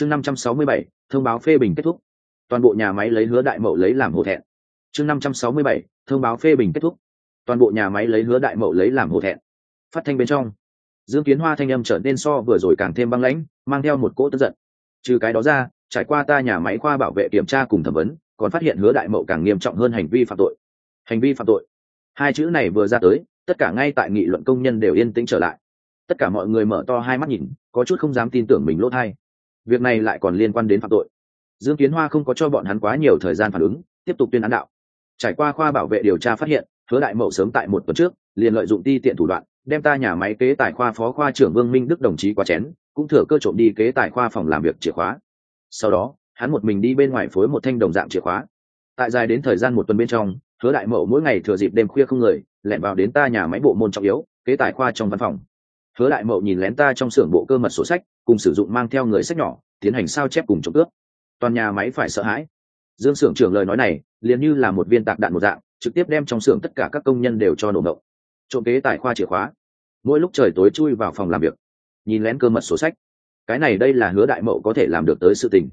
chương năm trăm sáu mươi bảy, thông báo phê bình kết thúc. Toàn bộ nhà máy lấy hứa đại mậu lấy làm hổ thẹn. Chương năm trăm sáu mươi bảy, thông báo phê bình kết thúc. Toàn bộ nhà máy lấy hứa đại mậu lấy làm hổ thẹn. Phát thanh bên trong, dương kiến hoa thanh âm trở nên so vừa rồi càng thêm băng lãnh, mang theo một cỗ tức giận. Trừ cái đó ra, trải qua ta nhà máy khoa bảo vệ kiểm tra cùng thẩm vấn, còn phát hiện hứa đại mậu càng nghiêm trọng hơn hành vi phạm tội. Hành vi phạm tội. Hai chữ này vừa ra tới, tất cả ngay tại nghị luận công nhân đều yên tĩnh trở lại. Tất cả mọi người mở to hai mắt nhìn, có chút không dám tin tưởng mình lỗ thai việc này lại còn liên quan đến phạm tội. Dương kiến hoa không có cho bọn hắn quá nhiều thời gian phản ứng, tiếp tục tuyên án đạo. Trải qua khoa bảo vệ điều tra phát hiện, hứa đại mậu sớm tại một tuần trước, liền lợi dụng ti tiện thủ đoạn, đem ta nhà máy kế tài khoa phó khoa trưởng vương minh đức đồng chí qua chén, cũng thừa cơ trộm đi kế tài khoa phòng làm việc chìa khóa. Sau đó, hắn một mình đi bên ngoài phối một thanh đồng dạng chìa khóa. Tại dài đến thời gian một tuần bên trong, hứa đại mậu mỗi ngày thừa dịp đêm khuya không người, lẻn vào đến ta nhà máy bộ môn trọng yếu, kế tài khoa trong văn phòng. Hứa đại mậu nhìn lén ta trong xưởng bộ cơ mật sổ sách, cùng sử dụng mang theo người sách nhỏ tiến hành sao chép cùng trộm cướp. Toàn nhà máy phải sợ hãi. Dương xưởng trưởng lời nói này, liền như là một viên tạc đạn một dạng, trực tiếp đem trong xưởng tất cả các công nhân đều cho nổ mộng trộm kế tài khoa chìa khóa. Mỗi lúc trời tối chui vào phòng làm việc. Nhìn lén cơ mật sổ sách. Cái này đây là hứa đại mậu có thể làm được tới sự tình.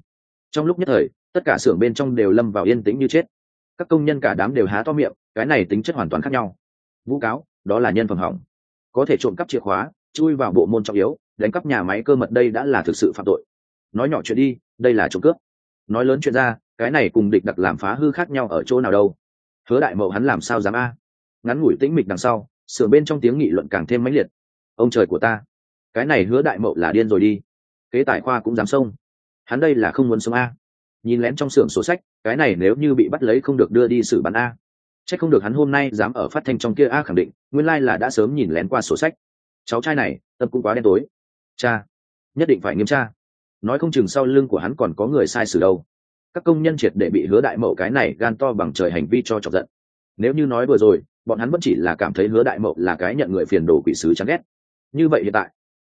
Trong lúc nhất thời, tất cả xưởng bên trong đều lâm vào yên tĩnh như chết. Các công nhân cả đám đều há to miệng, cái này tính chất hoàn toàn khác nhau. Vũ cáo, đó là nhân phẩm hỏng. Có thể trộm cắp chìa khóa, chui vào bộ môn trọng yếu, đánh cắp nhà máy cơ mật đây đã là thực sự phạm tội nói nhỏ chuyện đi, đây là trộm cướp. Nói lớn chuyện ra, cái này cùng địch đặc làm phá hư khác nhau ở chỗ nào đâu. Hứa đại mậu hắn làm sao dám a? Ngắn ngủi tĩnh mịch đằng sau sửa bên trong tiếng nghị luận càng thêm mãnh liệt. Ông trời của ta, cái này hứa đại mậu là điên rồi đi. Kế tài khoa cũng dám xông. Hắn đây là không muốn sống a. Nhìn lén trong xưởng sổ sách, cái này nếu như bị bắt lấy không được đưa đi xử bắn a. C h ắ c không được hắn hôm nay dám ở phát thanh trong kia a khẳng định, nguyên lai là đã sớm nhìn lén qua sổ sách. Cháu trai này, tâm cũng quá đen tối. Cha, nhất định phải nghiêm tra nói không chừng sau lưng của hắn còn có người sai sử đâu. Các công nhân triệt để bị hứa đại mậu cái này gan to bằng trời hành vi cho chọc giận. Nếu như nói vừa rồi, bọn hắn vẫn chỉ là cảm thấy hứa đại mậu là cái nhận người phiền đồ quỷ sứ chán ghét. Như vậy hiện tại,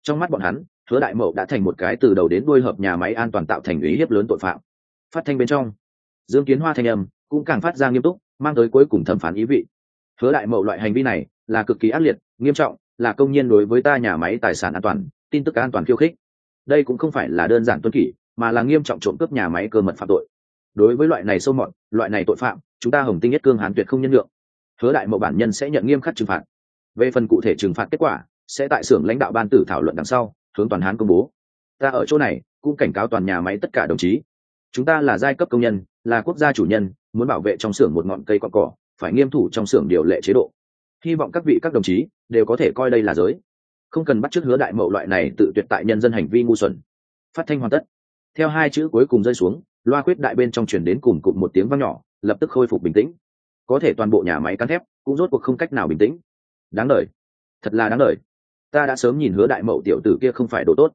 trong mắt bọn hắn, hứa đại mậu đã thành một cái từ đầu đến đuôi hợp nhà máy an toàn tạo thành ý hiếp lớn tội phạm. Phát thanh bên trong, dương kiến hoa thanh âm cũng càng phát ra nghiêm túc, mang tới cuối cùng thẩm phán ý vị. Hứa đại mậu loại hành vi này là cực kỳ ác liệt, nghiêm trọng, là công nhân đối với ta nhà máy tài sản an toàn, tin tức an toàn khiêu khích đây cũng không phải là đơn giản tuân kỷ, mà là nghiêm trọng trộm cướp nhà máy cơ mật phạm tội. Đối với loại này sâu mọn loại này tội phạm, chúng ta hồng tinh nhất cương hán tuyệt không nhân lượng hứa đại mậu bản nhân sẽ nhận nghiêm khắc trừng phạt. Về phần cụ thể trừng phạt kết quả, sẽ tại xưởng lãnh đạo ban tử thảo luận đằng sau, hướng toàn hán công bố. Ta ở chỗ này, cũng cảnh cáo toàn nhà máy tất cả đồng chí. Chúng ta là giai cấp công nhân, là quốc gia chủ nhân, muốn bảo vệ trong xưởng một ngọn cây cọn cỏ, phải nghiêm thủ trong xưởng điều lệ chế độ. Hy vọng các vị các đồng chí đều có thể coi đây là giới không cần bắt chước hứa đại mậu loại này tự tuyệt tại nhân dân hành vi ngu xuẩn. Phát thanh hoàn tất. Theo hai chữ cuối cùng rơi xuống, loa quyết đại bên trong chuyển đến cùng cụm một tiếng vang nhỏ, lập tức khôi phục bình tĩnh. Có thể toàn bộ nhà máy cán thép cũng rốt cuộc không cách nào bình tĩnh. Đáng lời. Thật là đáng lời. Ta đã sớm nhìn hứa đại mậu tiểu tử kia không phải đồ tốt.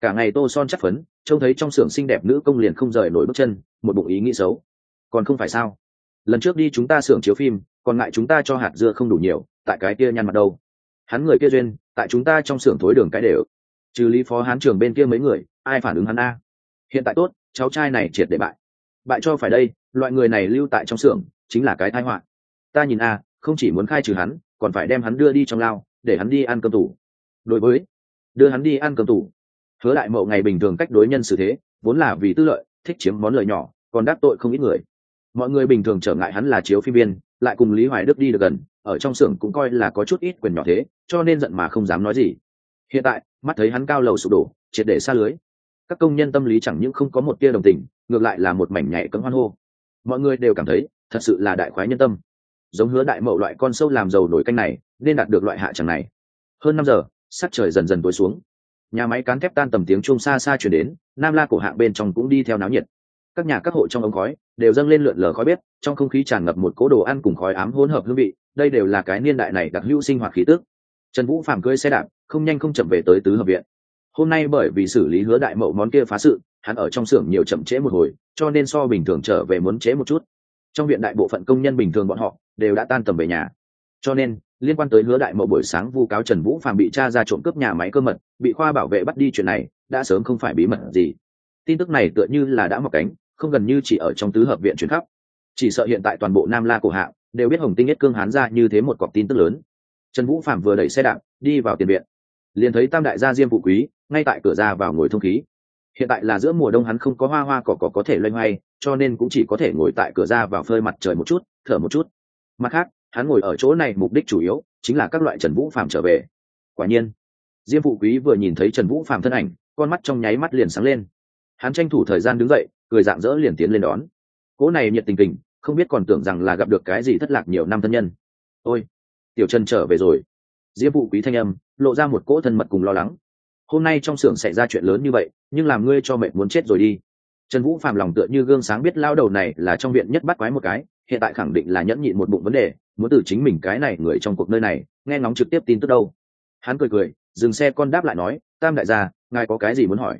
Cả ngày tô son chắc phấn, trông thấy trong xưởng xinh đẹp nữ công liền không rời nổi bước chân, một bụng ý nghĩ xấu. Còn không phải sao? Lần trước đi chúng ta xưởng chiếu phim, còn ngại chúng ta cho hạt dưa không đủ nhiều, tại cái kia nhăn mặt đâu. Hắn người kia duyên tại chúng ta trong xưởng thối đường cái đều. Trừ lý phó hán trường bên kia mấy người, ai phản ứng hắn a? Hiện tại tốt, cháu trai này triệt để bại. Bại cho phải đây, loại người này lưu tại trong xưởng, chính là cái thái họa. Ta nhìn a, không chỉ muốn khai trừ hắn, còn phải đem hắn đưa đi trong lao, để hắn đi ăn cơm tủ. Đối với, đưa hắn đi ăn cơm tủ. Hứa đại mậu ngày bình thường cách đối nhân xử thế, vốn là vì tư lợi, thích chiếm món lợi nhỏ, còn đắc tội không ít người. Mọi người bình thường trở ngại hắn là chiếu phim viên, lại cùng lý hoài đức đi được gần ở trong xưởng cũng coi là có chút ít quyền nhỏ thế, cho nên giận mà không dám nói gì. Hiện tại, mắt thấy hắn cao lầu sụp đổ, triệt để xa lưới. Các công nhân tâm lý chẳng những không có một tia đồng tình, ngược lại là một mảnh nhảy cấm hoan hô. Mọi người đều cảm thấy, thật sự là đại khoái nhân tâm. Giống hứa đại mậu loại con sâu làm giàu nổi canh này, nên đạt được loại hạ chẳng này. Hơn năm giờ, sắc trời dần dần tối xuống. Nhà máy cán thép tan tầm tiếng chuông xa xa chuyển đến, nam la cổ hạng bên trong cũng đi theo náo nhiệt. Các nhà các hộ trong ống khói đều dâng lên lượn lờ khói bếp, trong không khí tràn ngập một cỗ đồ ăn cùng khói ám hỗn hợp hương vị, đây đều là cái niên đại này đặc hữu sinh hoạt khí tức. Trần vũ phàm cưỡi xe đạp, không nhanh không chậm về tới tứ hợp viện. Hôm nay bởi vì xử lý hứa đại mậu món kia phá sự, hắn ở trong xưởng nhiều chậm trễ một hồi, cho nên so bình thường trở về muốn trễ một chút. Trong viện đại bộ phận công nhân bình thường bọn họ đều đã tan tầm về nhà. Cho nên, liên quan tới hứa đại mậu buổi sáng vu cáo trần vũ phàm bị cha ra trộm cướp nhà máy cơ mật, bị khoa bảo vệ bắt đi chuyện này, đã sớm không phải bí mật gì. Tin tức này tựa như là đã mọc cánh không gần như chỉ ở trong tứ hợp viện chuyển khắp. Chỉ sợ hiện tại toàn bộ nam la cổ hạng đều biết hồng tinh nhất cương hán ra như thế một cọc tin tức lớn. Trần vũ phạm vừa đẩy xe đạp, đi vào tiền viện. Liền thấy tam đại gia diêm phụ quý, ngay tại cửa ra vào ngồi thông khí. Hiện tại là giữa mùa đông hắn không có hoa hoa cỏ cỏ có thể loay hoay, cho nên cũng chỉ có thể ngồi tại cửa ra vào phơi mặt trời một chút, thở một chút. Mặt khác, hắn ngồi ở chỗ này mục đích chủ yếu chính là các loại trần vũ Phạm trở về. Quả nhiên, diêm phụ quý vừa nhìn thấy trần vũ Phạm thân ảnh, con mắt trong nháy mắt liền sáng lên hắn tranh thủ thời gian đứng dậy, cười dạng dỡ liền tiến lên đón. Cỗ này nhiệt tình tình không biết còn tưởng rằng là gặp được cái gì thất lạc nhiều năm thân nhân. Ôi, tiểu trần trở về rồi. Diêm phụ quý thanh âm, lộ ra một cỗ thân mật cùng lo lắng. Hôm nay trong xưởng xảy ra chuyện lớn như vậy, nhưng làm ngươi cho mẹ muốn chết rồi đi. Trần vũ phàm lòng tựa như gương sáng biết lao đầu này là trong viện nhất bắt quái một cái, hiện tại khẳng định là nhẫn nhịn một bụng vấn đề, muốn từ chính mình cái này người trong cuộc nơi này, nghe ngóng trực tiếp tin tức đâu. Hắn cười cười, dừng xe con đáp lại nói, tam đại gia, ngài có cái gì muốn hỏi?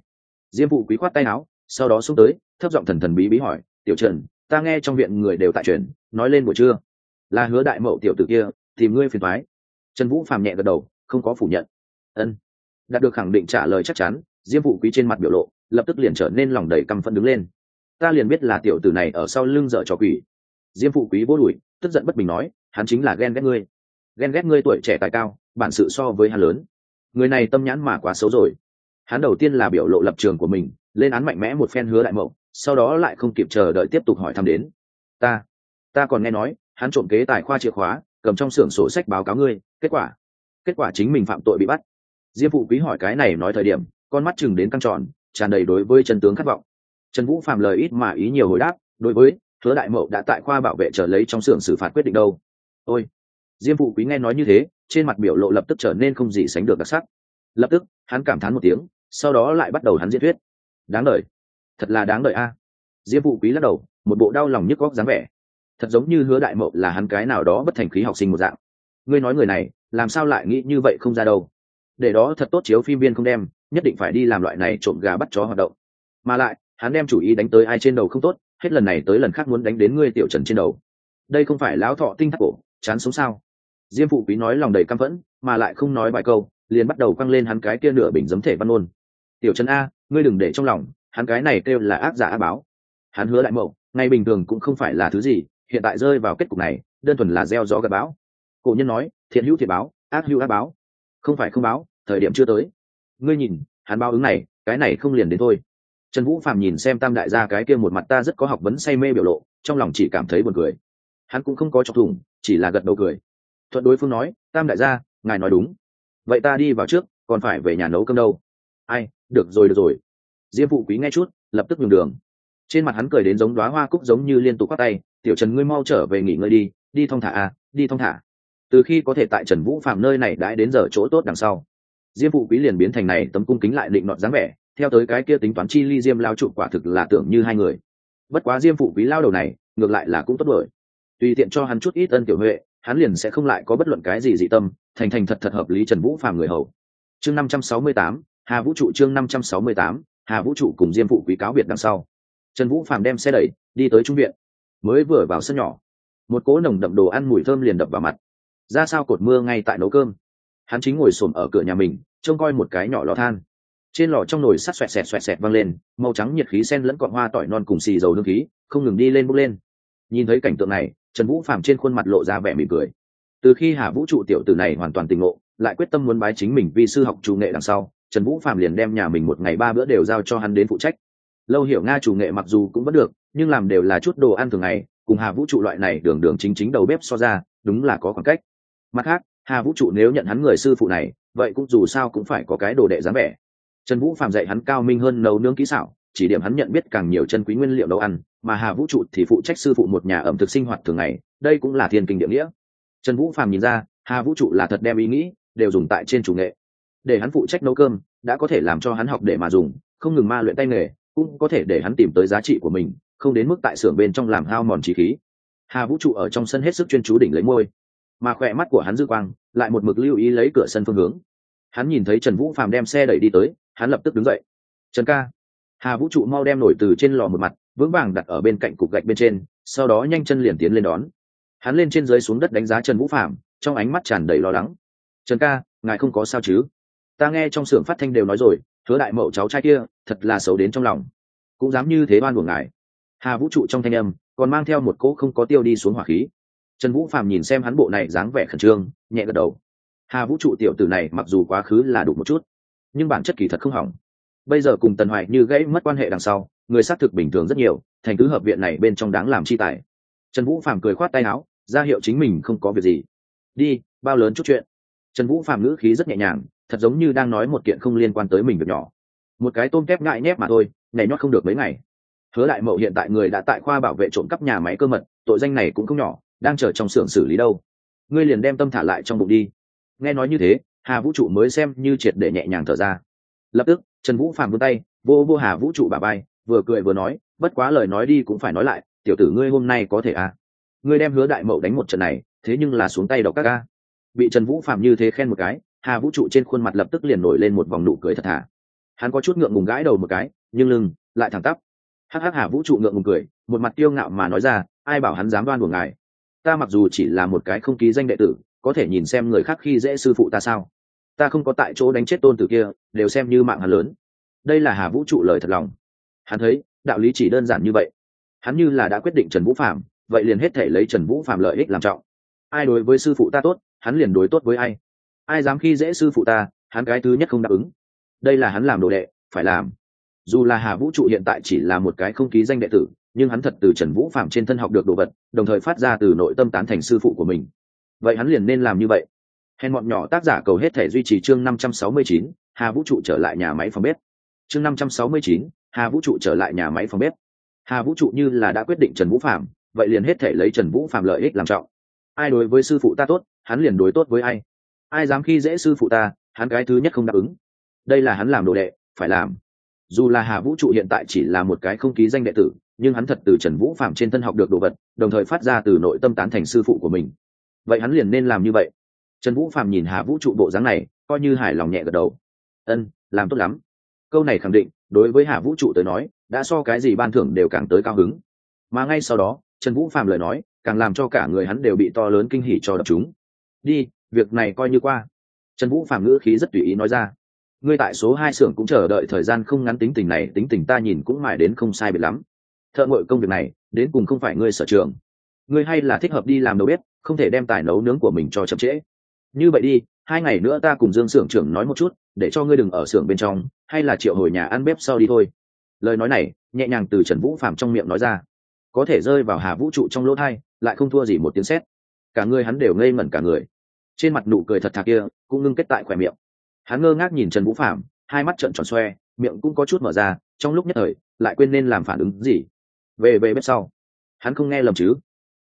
Diêm phụ quý khoát tay áo, sau đó xuống tới, thấp giọng thần thần bí bí hỏi, tiểu trần, ta nghe trong viện người đều tại truyền, nói lên buổi trưa. Là hứa đại mậu tiểu tử kia, tìm ngươi phiền thoái trần vũ phàm nhẹ gật đầu, không có phủ nhận. Ân. Đạt được khẳng định trả lời chắc chắn, diêm phụ quý trên mặt biểu lộ, lập tức liền trở nên lòng đầy căm phẫn đứng lên. Ta liền biết là tiểu tử này ở sau lưng dở trò quỷ. Diêm phụ quý vô đùi tức giận bất bình nói, hắn chính là ghen ghét ngươi. Ghen ghét ngươi tuổi trẻ tài cao, bản sự so với hắn lớn. Người này tâm nhãn mà quá xấu rồi hắn đầu tiên là biểu lộ lập trường của mình, lên án mạnh mẽ một phen hứa đại mậu, sau đó lại không kịp chờ đợi tiếp tục hỏi thăm đến. Ta ta còn nghe nói, hắn trộm kế tài khoa chìa khóa, cầm trong xưởng sổ sách báo cáo ngươi, kết quả kết quả chính mình phạm tội bị bắt. Diêm phụ quý hỏi cái này nói thời điểm, con mắt chừng đến căng tròn, tràn đầy đối với trần tướng khát vọng. Trần vũ phạm lời ít mà ý nhiều hồi đáp, đối với, hứa đại mậu đã tại khoa bảo vệ trở lấy trong xưởng xử phạt quyết định đâu. Ôi. Diêm phụ quý nghe nói như thế, trên mặt biểu lộ lập tức trở nên không gì sánh được đặc sắc lập tức, hắn cảm thán một tiếng, sau đó lại bắt đầu hắn diễn thuyết. Đáng đợi thật là đáng đợi a. Diêm phụ quý lắc đầu, một bộ đau lòng nhức góc dáng vẻ. Thật giống như hứa đại mậu là hắn cái nào đó bất thành khí học sinh một dạng. Ngươi nói người này, làm sao lại nghĩ như vậy không ra đâu? Để đó thật tốt chiếu phim viên không đem, nhất định phải đi làm loại này trộm gà bắt chó hoạt động. Mà lại, hắn đem chủ ý đánh tới ai trên đầu không tốt, hết lần này tới lần khác muốn đánh đến ngươi tiểu trần trên đầu. Đây không phải lão thọ tinh thác cổ, chán sống sao? Diêm phụ quý nói lòng đầy căm phẫn, mà lại không nói vài câu liền bắt đầu quăng lên hắn cái kia nửa bình giấm thể văn ôn tiểu trần a, ngươi đừng để trong lòng, hắn cái này kêu là ác giả á báo. Hắn hứa lại mậu, ngay bình thường cũng không phải là thứ gì, hiện tại rơi vào kết cục này, đơn thuần là gieo gió gặp báo cổ nhân nói, thiện hữu thiện báo, ác hữu ác báo. Không phải không báo, thời điểm chưa tới. Ngươi nhìn, hắn báo ứng này, cái này không liền đến thôi. Trần vũ phạm nhìn xem tam đại gia cái kia một mặt ta rất có học vấn say mê biểu lộ, trong lòng chỉ cảm thấy buồn cười. Hắn cũng không có chọc thủng, chỉ là gật đầu cười. Thuận đối phương nói, tam đại gia, ngài nói đúng vậy ta đi vào trước, còn phải về nhà nấu cơm đâu? Ai, được rồi được rồi. Diêm phụ quý nghe chút, lập tức nhường đường. Trên mặt hắn cười đến giống đoá hoa cúc giống như liên tục khoác tay, tiểu trần ngươi mau trở về nghỉ ngơi đi đi thong thả à đi thong thả. Từ khi có thể tại trần vũ phạm nơi này đãi đến giờ chỗ tốt đằng sau, diêm phụ quý liền biến thành này tấm cung kính lại định nọt dáng vẻ, theo tới cái kia tính toán chi ly diêm lao trụ quả thực là tưởng như hai người. Bất quá diêm phụ quý lao đầu này, ngược lại là cũng tốt bởi. tùy tiện cho hắn chút ít ân tiểu huệ hắn liền sẽ không lại có bất luận cái gì dị tâm, thành thành thật thật hợp lý trần vũ phàm người hầu. Chương năm trăm sáu mươi tám, hà vũ trụ chương năm trăm sáu mươi tám, hà vũ trụ cùng diêm phụ quý cáo biệt đằng sau. Trần vũ phàm đem xe đẩy, đi tới trung viện. Mới vừa vào sân nhỏ, một cỗ nồng đậm đồ ăn mùi thơm liền đập vào mặt. Ra sao cột mưa ngay tại nấu cơm? Hắn chính ngồi xổm ở cửa nhà mình, trông coi một cái nhỏ lò than. Trên lò trong nồi sắt xoẹt xẹt xoẹt xẹt văng lên, màu trắng nhiệt khí sen lẫn cọn hoa tỏi non cùng xì dầu hương khí, không ngừng đi lên bốc lên. Nhìn thấy cảnh tượng này trần vũ Phạm trên khuôn mặt lộ ra vẻ mỉm cười. Từ khi hà vũ trụ tiểu tử này hoàn toàn tình ngộ, lại quyết tâm muốn bái chính mình vì sư học chủ nghệ đằng sau, trần vũ Phạm liền đem nhà mình một ngày ba bữa đều giao cho hắn đến phụ trách. Lâu hiểu nga chủ nghệ mặc dù cũng vẫn được, nhưng làm đều là chút đồ ăn thường ngày, cùng hà vũ trụ loại này đường đường chính chính đầu bếp so ra, đúng là có khoảng cách. Mặt khác, hà vũ trụ nếu nhận hắn người sư phụ này, vậy cũng dù sao cũng phải có cái đồ đệ dáng vẻ. Trần vũ Phạm dạy hắn cao minh hơn nấu nướng kỹ xảo chỉ điểm hắn nhận biết càng nhiều chân quý nguyên liệu nấu ăn, mà hà vũ trụ thì phụ trách sư phụ một nhà ẩm thực sinh hoạt thường ngày, đây cũng là thiên kinh địa nghĩa. Trần vũ phàm nhìn ra, hà vũ trụ là thật đem ý nghĩ đều dùng tại trên chủ nghệ. Để hắn phụ trách nấu cơm, đã có thể làm cho hắn học để mà dùng, không ngừng ma luyện tay nghề, cũng có thể để hắn tìm tới giá trị của mình, không đến mức tại xưởng bên trong làm hao mòn trí khí. Hà vũ trụ ở trong sân hết sức chuyên chú đỉnh lấy môi, mà khỏe mắt của hắn dư quang lại một mực lưu ý lấy cửa sân phương hướng. Hắn nhìn thấy trần vũ phàm đem xe đẩy đi tới, hắn lập tức đứng dậy. Trần ca hà vũ trụ mau đem nổi từ trên lò một mặt, vững vàng đặt ở bên cạnh cục gạch bên trên, sau đó nhanh chân liền tiến lên đón. Hắn lên trên dưới xuống đất đánh giá trần vũ phạm trong ánh mắt tràn đầy lo lắng. Trần ca, ngài không có sao chứ? Ta nghe trong xưởng phát thanh đều nói rồi, hứa đại mậu cháu trai kia, thật là xấu đến trong lòng. Cũng dám như thế oan của ngài. Hà vũ trụ trong thanh âm còn mang theo một cỗ không có tiêu đi xuống hỏa khí. Trần vũ phạm nhìn xem hắn bộ này dáng vẻ khẩn trương, nhẹ gật đầu. Hà vũ trụ tiểu tử này mặc dù quá khứ là đủ một chút, nhưng bản chất kỳ thật không hỏng bây giờ cùng tần hoài như gãy mất quan hệ đằng sau, người xác thực bình thường rất nhiều, thành cứ hợp viện này bên trong đáng làm chi tài. Trần vũ phạm cười khoát tay áo, ra hiệu chính mình không có việc gì. Đi, bao lớn chút chuyện. Trần vũ phạm ngữ khí rất nhẹ nhàng, thật giống như đang nói một kiện không liên quan tới mình việc nhỏ. Một cái tôm kép ngại nhép mà thôi, nhảy nhót không được mấy ngày. Hứa đại mậu hiện tại người đã tại khoa bảo vệ trộm cắp nhà máy cơ mật, tội danh này cũng không nhỏ, đang chờ trong xưởng xử lý đâu. Ngươi liền đem tâm thả lại trong bụng đi. Nghe nói như thế, hà vũ trụ mới xem như triệt để nhẹ nhàng thở ra. Lập tức trần vũ phàm vươn tay, vô vô hà vũ trụ bà bay vừa cười vừa nói, bất quá lời nói đi cũng phải nói lại, tiểu tử ngươi hôm nay có thể à? Ngươi đem hứa đại mậu đánh một trận này, thế nhưng là xuống tay đọc các ca. Bị trần vũ phạm như thế khen một cái, hà vũ trụ trên khuôn mặt lập tức liền nổi lên một vòng nụ cười thật thà. Hắn có chút ngượng ngùng gãi đầu một cái, nhưng lưng lại thẳng tắp. Hắc hắc hà vũ trụ ngượng ngùng cười, một mặt tiêu ngạo mà nói ra, ai bảo hắn dám đoan của ngài? Ta mặc dù chỉ là một cái không ký danh đệ tử, có thể nhìn xem người khác khi dễ sư phụ ta sao? Ta không có tại chỗ đánh chết tôn tử kia, đều xem như mạng hắn lớn. Đây là hà vũ trụ lời thật lòng. Hắn thấy, đạo lý chỉ đơn giản như vậy. Hắn như là đã quyết định trần vũ phạm vậy liền hết thể lấy trần vũ phạm lợi ích làm trọng. Ai đối với sư phụ ta tốt, hắn liền đối tốt với ai. Ai dám khi dễ sư phụ ta, hắn cái thứ nhất không đáp ứng. Đây là hắn làm đồ đệ, phải làm. Dù là hà vũ trụ hiện tại chỉ là một cái không ký danh đệ tử, nhưng hắn thật từ trần vũ phạm trên thân học được đồ vật, đồng thời phát ra từ nội tâm tán thành sư phụ của mình. Vậy hắn liền nên làm như vậy hèn bọn nhỏ tác giả cầu hết thể duy trì chương năm trăm sáu mươi chín, hà vũ trụ trở lại nhà máy phòng bếp. Chương năm trăm sáu mươi chín, hà vũ trụ trở lại nhà máy phòng bếp. Hà vũ trụ như là đã quyết định trần vũ phạm vậy liền hết thể lấy trần vũ phạm lợi ích làm trọng. Ai đối với sư phụ ta tốt, hắn liền đối tốt với ai. Ai dám khi dễ sư phụ ta, hắn cái thứ nhất không đáp ứng. Đây là hắn làm đồ đệ, phải làm. Dù là hà vũ trụ hiện tại chỉ là một cái không ký danh đệ tử, nhưng hắn thật từ trần vũ phạm trên thân học được đồ vật, đồng thời phát ra từ nội tâm tán thành sư phụ của mình. Vậy hắn liền nên làm như vậy trần vũ phạm nhìn hà vũ trụ bộ dáng này, coi như hài lòng nhẹ gật đầu. Ân, làm tốt lắm. Câu này khẳng định, đối với hà vũ trụ tới nói, đã so cái gì ban thưởng đều càng tới cao hứng. Mà ngay sau đó, trần vũ phạm lời nói, càng làm cho cả người hắn đều bị to lớn kinh hỉ cho đập chúng đi, việc này coi như qua. Trần vũ phạm ngữ khí rất tùy ý nói ra. Ngươi tại số hai xưởng cũng chờ đợi thời gian không ngắn tính tình này, tính tình ta nhìn cũng mải đến không sai biệt lắm. Thợ ngội công việc này, đến cùng không phải ngươi sở trường. Ngươi hay là thích hợp đi làm đầu bếp, không thể đem tài nấu nướng của mình cho chậm trễ như vậy đi, hai ngày nữa ta cùng dương xưởng trưởng nói một chút, để cho ngươi đừng ở xưởng bên trong, hay là triệu hồi nhà ăn bếp sau đi thôi. Lời nói này, nhẹ nhàng từ trần vũ phạm trong miệng nói ra. Có thể rơi vào hà vũ trụ trong lỗ thai, lại không thua gì một tiếng sét. Cả người hắn đều ngây ngẩn cả người. Trên mặt nụ cười thật thà kia, cũng ngưng kết tại khỏe miệng. Hắn ngơ ngác nhìn trần vũ phạm hai mắt trợn tròn xoe, miệng cũng có chút mở ra, trong lúc nhất thời, lại quên nên làm phản ứng gì. Về về bếp sau. Hắn không nghe lầm chứ.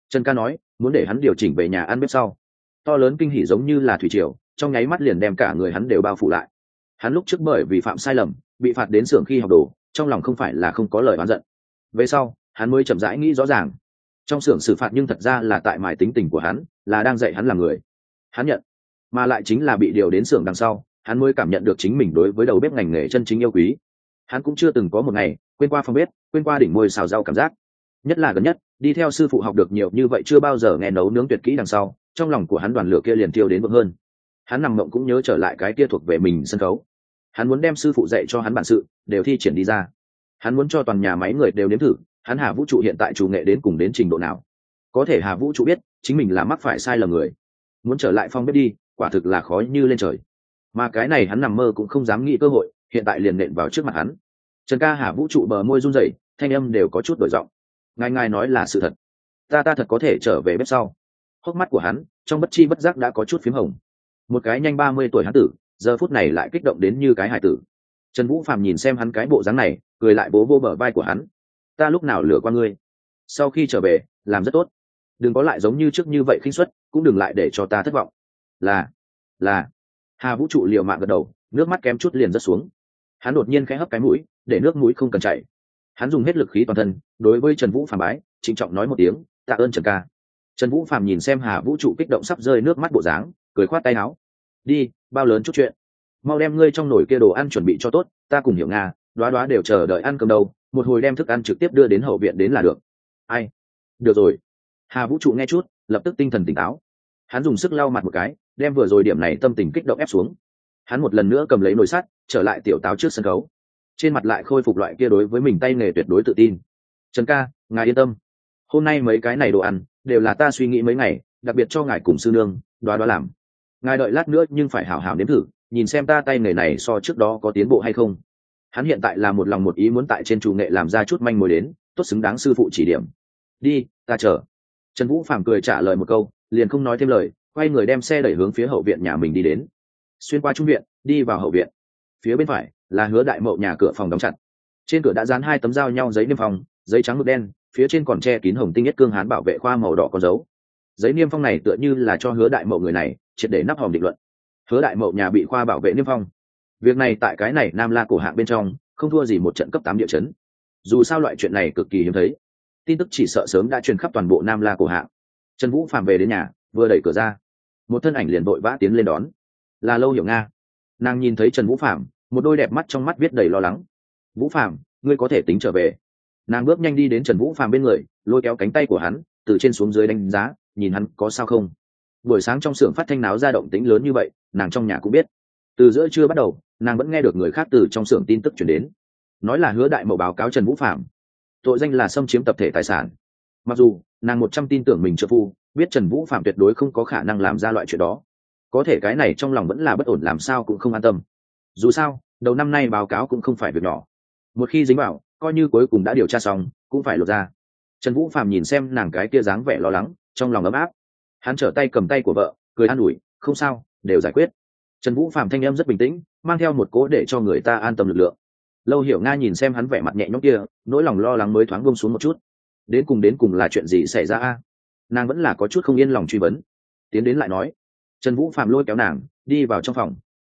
Trần ca nói, muốn để hắn điều chỉnh về nhà ăn bếp sau to lớn kinh hỉ giống như là thủy triều, trong nháy mắt liền đem cả người hắn đều bao phủ lại. Hắn lúc trước bởi vì phạm sai lầm, bị phạt đến xưởng khi học đồ, trong lòng không phải là không có lời oán giận. Về sau, hắn mới chậm rãi nghĩ rõ ràng. Trong xưởng xử phạt nhưng thật ra là tại mài tính tình của hắn, là đang dạy hắn làm người. Hắn nhận, mà lại chính là bị điều đến xưởng đằng sau, hắn mới cảm nhận được chính mình đối với đầu bếp ngành nghề chân chính yêu quý. Hắn cũng chưa từng có một ngày quên qua phòng bếp, quên qua đỉnh môi xào rau cảm giác. Nhất là gần nhất, đi theo sư phụ học được nhiều như vậy chưa bao giờ nghe nấu nướng tuyệt kỹ đằng sau trong lòng của hắn đoàn lửa kia liền tiêu đến vững hơn. Hắn nằm mộng cũng nhớ trở lại cái kia thuộc về mình sân khấu. Hắn muốn đem sư phụ dạy cho hắn bản sự, đều thi triển đi ra. Hắn muốn cho toàn nhà máy người đều nếm thử, hắn hà vũ trụ hiện tại chủ nghệ đến cùng đến trình độ nào. Có thể hà vũ trụ biết, chính mình là mắc phải sai lầm người. Muốn trở lại phong bếp đi, quả thực là khó như lên trời. Mà cái này hắn nằm mơ cũng không dám nghĩ cơ hội, hiện tại liền nện vào trước mặt hắn. Trần ca hà vũ trụ bờ môi run rẩy, thanh âm đều có chút đổi giọng. Ngài ngài nói là sự thật. Ta ta thật có thể trở về bếp sau hốc mắt của hắn, trong bất chi bất giác đã có chút p h í m hồng. Một cái nhanh ba mươi tuổi hắn tử, giờ phút này lại kích động đến như cái hải tử. Trần vũ phạm nhìn xem hắn cái bộ dáng này, cười lại bố vô bờ vai của hắn. Ta lúc nào lừa qua ngươi? Sau khi trở về, làm rất tốt. Đừng có lại giống như trước như vậy khinh xuất cũng đừng lại để cho ta thất vọng. Là là. Hà vũ trụ liệu mạng gật đầu, nước mắt kém chút liền rớt xuống. Hắn đột nhiên khẽ hấp cái mũi, để nước mũi không cần chảy. Hắn dùng hết lực khí toàn thân, đối với trần vũ phản bái, trịnh trọng nói một tiếng, tạ ơn trần ca trần vũ Phạm nhìn xem hà vũ trụ kích động sắp rơi nước mắt bộ dáng, cười khoát tay áo. Đi, bao lớn chút chuyện. Mau đem ngươi trong nồi kia đồ ăn chuẩn bị cho tốt, ta cùng hiểu nga, đoá đoá đều chờ đợi ăn cơm đâu, một hồi đem thức ăn trực tiếp đưa đến hậu viện đến là được. Ai? Được rồi. Hà vũ trụ nghe chút, lập tức tinh thần tỉnh táo. Hắn dùng sức lau mặt một cái, đem vừa rồi điểm này tâm tình kích động ép xuống. Hắn một lần nữa cầm lấy nồi sắt, trở lại tiểu táo trước sân khấu. Trên mặt lại khôi phục loại kia đối với mình tay nghề tuyệt đối tự tin. Trần ca, ngài yên tâm. Hôm nay mấy cái này đồ ăn đều là ta suy nghĩ mấy ngày đặc biệt cho ngài cùng sư nương đoá đoá làm. Ngài đợi lát nữa nhưng phải hảo hảo nếm thử nhìn xem ta tay nghề này so trước đó có tiến bộ hay không. Hắn hiện tại là một lòng một ý muốn tại trên chủ nghệ làm ra chút manh mối đến tốt xứng đáng sư phụ chỉ điểm. Đi ta chờ. Trần vũ phàm cười trả lời một câu liền không nói thêm lời quay người đem xe đẩy hướng phía hậu viện nhà mình đi đến. Xuyên qua trung viện đi vào hậu viện. Phía bên phải là hứa đại mậu nhà cửa phòng đóng chặt. Trên cửa đã dán hai tấm dao nhau giấy niêm phòng, giấy trắng mực đen phía trên còn che kín hồng tinh nhất cương hán bảo vệ khoa màu đỏ có dấu. Giấy niêm phong này tựa như là cho hứa đại mậu người này, triệt để nắp hòm định luận. Hứa đại mậu nhà bị khoa bảo vệ niêm phong. Việc này tại cái này nam la cổ hạng bên trong, không thua gì một trận cấp tám địa chấn. Dù sao loại chuyện này cực kỳ hiếm thấy. Tin tức chỉ sợ sớm đã truyền khắp toàn bộ nam la cổ hạng. Trần vũ phàm về đến nhà, vừa đẩy cửa ra. Một thân ảnh liền vội vã tiến lên đón. Là lâu hiểu nga. Nàng nhìn thấy trần vũ phàm, một đôi đẹp mắt trong mắt viết đầy lo lắng. Vũ phàm, ngươi có thể tính trở về nàng bước nhanh đi đến trần vũ phạm bên người, lôi kéo cánh tay của hắn, từ trên xuống dưới đánh giá, nhìn hắn có sao không. Buổi sáng trong xưởng phát thanh náo ra động tính lớn như vậy, nàng trong nhà cũng biết. Từ giữa trưa bắt đầu, nàng vẫn nghe được người khác từ trong xưởng tin tức chuyển đến. Nói là hứa đại mậu báo cáo trần vũ phạm tội danh là xâm chiếm tập thể tài sản. Mặc dù, nàng một trăm tin tưởng mình trợ phu, biết trần vũ phạm tuyệt đối không có khả năng làm ra loại chuyện đó. Có thể cái này trong lòng vẫn là bất ổn làm sao cũng không an tâm. Dù sao, đầu năm nay báo cáo cũng không phải việc nhỏ. Một khi dính vào coi như cuối cùng đã điều tra xong, cũng phải lột ra. Trần vũ phạm nhìn xem nàng cái kia dáng vẻ lo lắng, trong lòng ấm áp. Hắn trở tay cầm tay của vợ, cười an ủi, không sao, đều giải quyết. Trần vũ phạm thanh em rất bình tĩnh, mang theo một cố để cho người ta an tâm lực lượng. Lâu hiểu nga nhìn xem hắn vẻ mặt nhẹ nhõm kia, nỗi lòng lo lắng mới thoáng bông xuống một chút. Đến cùng đến cùng là chuyện gì xảy ra a? Nàng vẫn là có chút không yên lòng truy vấn. Tiến đến lại nói. Trần vũ phạm lôi kéo nàng, đi vào trong phòng.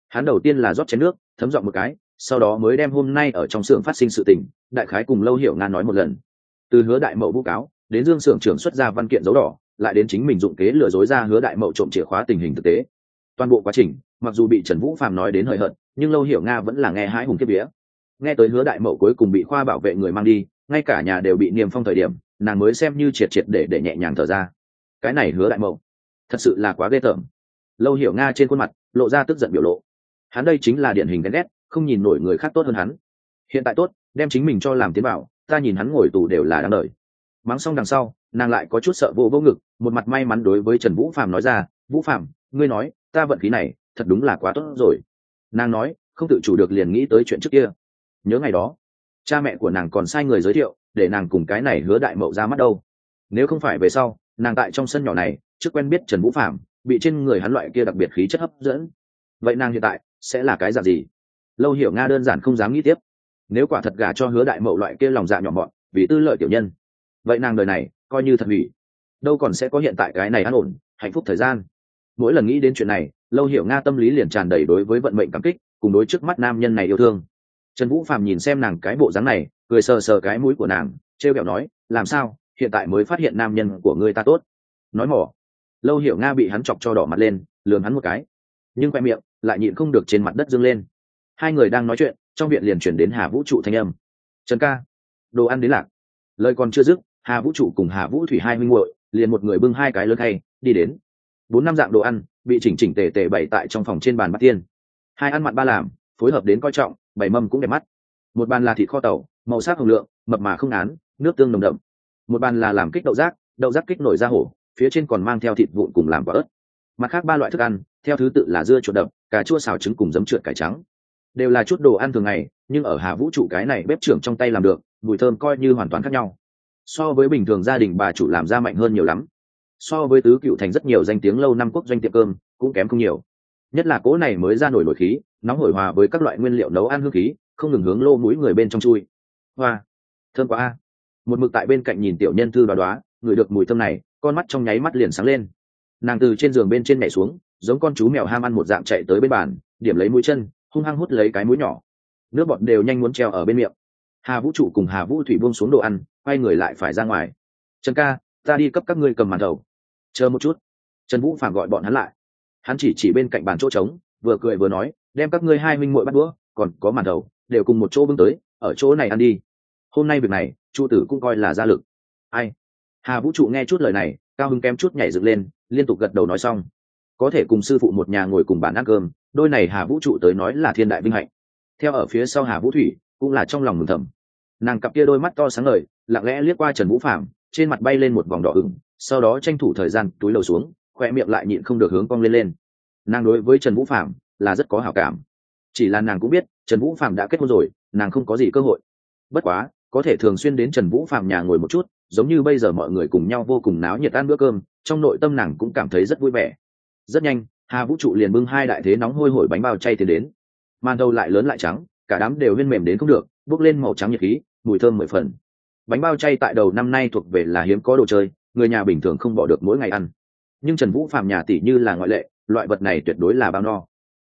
Hắn đầu tiên là rót chén nước, thấm dọn một cái, sau đó mới đem hôm nay ở trong xưởng phát sinh sự tình đại khái cùng lâu hiểu nga nói một lần. Từ hứa đại mậu vũ cáo, đến dương xưởng trưởng xuất ra văn kiện dấu đỏ, lại đến chính mình dụng kế lừa dối ra hứa đại mậu trộm chìa khóa tình hình thực tế. Toàn bộ quá trình, mặc dù bị trần vũ phàm nói đến hời hợt, nhưng lâu hiểu nga vẫn là nghe hái hùng kiếp vía. Nghe tới hứa đại mậu cuối cùng bị khoa bảo vệ người mang đi, ngay cả nhà đều bị niềm phong thời điểm, nàng mới xem như triệt triệt để để nhẹ nhàng thở ra. Cái này hứa đại mậu, thật sự là quá ghê tởm. Lâu hiểu nga trên khuôn mặt, lộ ra tức giận biểu lộ. Hắn đây chính là điển hình ghen ghét, không nhìn nổi người khác tốt hơn hắn. Hiện tại tốt đem chính mình cho làm tiến bảo ta nhìn hắn ngồi tù đều là đáng đời. Mắng xong đằng sau, nàng lại có chút sợ vô vô ngực, một mặt may mắn đối với trần vũ phạm nói ra, vũ phạm ngươi nói, ta vận khí này, thật đúng là quá tốt rồi. Nàng nói, không tự chủ được liền nghĩ tới chuyện trước kia. Nhớ ngày đó, cha mẹ của nàng còn sai người giới thiệu, để nàng cùng cái này hứa đại mậu ra mắt đâu. Nếu không phải về sau, nàng tại trong sân nhỏ này, trước quen biết trần vũ phạm bị trên người hắn loại kia đặc biệt khí chất hấp dẫn. Vậy nàng hiện tại sẽ là cái dạng gì? Lâu hiểu nga đơn giản không dám nghĩ tiếp nếu quả thật gả cho hứa đại mậu loại kia lòng dạ nhỏ mọn, vì tư lợi tiểu nhân, vậy nàng đời này coi như thật hủy. Đâu còn sẽ có hiện tại cái này an ổn, hạnh phúc thời gian. Mỗi lần nghĩ đến chuyện này, lâu hiểu nga tâm lý liền tràn đầy đối với vận mệnh cảm kích, cùng đối trước mắt nam nhân này yêu thương. Trần vũ phạm nhìn xem nàng cái bộ dáng này, cười sờ sờ cái mũi của nàng t r e o kẹo nói, làm sao? Hiện tại mới phát hiện nam nhân của ngươi ta tốt. Nói mỏ. Lâu hiểu nga bị hắn chọc cho đỏ mặt lên, lườm hắn một cái. Nhưng khoe miệng lại nhịn không được trên mặt đất dâng lên. Hai người đang nói chuyện trong viện liền chuyển đến hà vũ trụ thanh âm. Trần ca, đồ ăn đến lạc. Lời còn chưa dứt, hà vũ trụ cùng hà vũ thủy hai minh muội liền một người bưng hai cái lớn khay, đi đến. Bốn năm dạng đồ ăn bị chỉnh chỉnh tề tề bày tại trong phòng trên bàn bát tiên. Hai ăn mặn ba làm, phối hợp đến coi trọng, bảy mâm cũng đẹp mắt. Một bàn là thịt kho tàu, màu sắc hồng lượng, mập mà không án, nước tương nồng đậm. Một bàn là làm kích đậu rác đậu rác kích nổi ra hổ, phía trên còn mang theo thịt vụn cùng làm quả ớt. Mặt khác ba loại thức ăn, theo thứ tự là dưa chuột đậm, cà chua xào trứng cùng giấm trượt cải trắng đều là chút đồ ăn thường ngày, nhưng ở hà vũ trụ cái này bếp trưởng trong tay làm được, mùi thơm coi như hoàn toàn khác nhau. So với bình thường gia đình bà chủ làm ra mạnh hơn nhiều lắm. So với tứ cựu thành rất nhiều danh tiếng lâu năm quốc doanh tiệm cơm, cũng kém không nhiều. Nhất là cỗ này mới ra nổi nổi khí, nóng hổi hòa với các loại nguyên liệu nấu ăn hương khí, không ngừng hướng lô mũi người bên trong chui. Hoa, thơm quá a. Một mực tại bên cạnh nhìn tiểu nhân thư đoá đoá, ngửi được mùi thơm này, con mắt trong nháy mắt liền sáng lên. Nàng từ trên giường bên trên nhảy xuống, giống con chú mèo ham ăn một dạng chạy tới bên bàn, điểm lấy mũi chân hung hăng hút lấy cái mũi nhỏ. Nước bọt đều nhanh muốn treo ở bên miệng. Hà vũ trụ cùng hà vũ thủy buông xuống đồ ăn quay người lại phải ra ngoài. Trần ca ta đi cấp các ngươi cầm màn đầu. chờ một chút. Trần vũ phản gọi bọn hắn lại. Hắn chỉ chỉ bên cạnh bàn chỗ trống vừa cười vừa nói đem các ngươi hai minh muội bắt đũa còn có màn đầu, đều cùng một chỗ bưng tới ở chỗ này ăn đi. Hôm nay việc này chu tử cũng coi là gia lực. Ai? Hà vũ trụ nghe chút lời này cao hưng kém chút nhảy dựng lên liên tục gật đầu nói xong. Có thể cùng sư phụ một nhà ngồi cùng bàn ăn cơm đôi này hà vũ trụ tới nói là thiên đại vinh hạnh. Theo ở phía sau hà vũ thủy, cũng là trong lòng mừng thầm. Nàng cặp kia đôi mắt to sáng ngời, lặng lẽ liếc qua trần vũ phạm trên mặt bay lên một vòng đỏ ửng, sau đó tranh thủ thời gian túi lầu xuống khoe miệng lại nhịn không được hướng cong lên lên. Nàng đối với trần vũ phạm là rất có hảo cảm. Chỉ là nàng cũng biết, trần vũ phạm đã kết hôn rồi, nàng không có gì cơ hội. Bất quá, có thể thường xuyên đến trần vũ phạm nhà ngồi một chút, giống như bây giờ mọi người cùng nhau vô cùng náo nhiệt ăn bữa cơm, trong nội tâm nàng cũng cảm thấy rất vui vẻ. Rất nhanh hà vũ trụ liền bưng hai đại thế nóng hôi hổi bánh bao chay tiến đến. Màn thầu lại lớn lại trắng, cả đám đều huyên mềm đến không được, bước lên màu trắng nhiệt khí, mùi thơm mười phần. Bánh bao chay tại đầu năm nay thuộc về là hiếm có đồ chơi, người nhà bình thường không bỏ được mỗi ngày ăn. Nhưng trần vũ phạm nhà tỷ như là ngoại lệ, loại vật này tuyệt đối là bao no.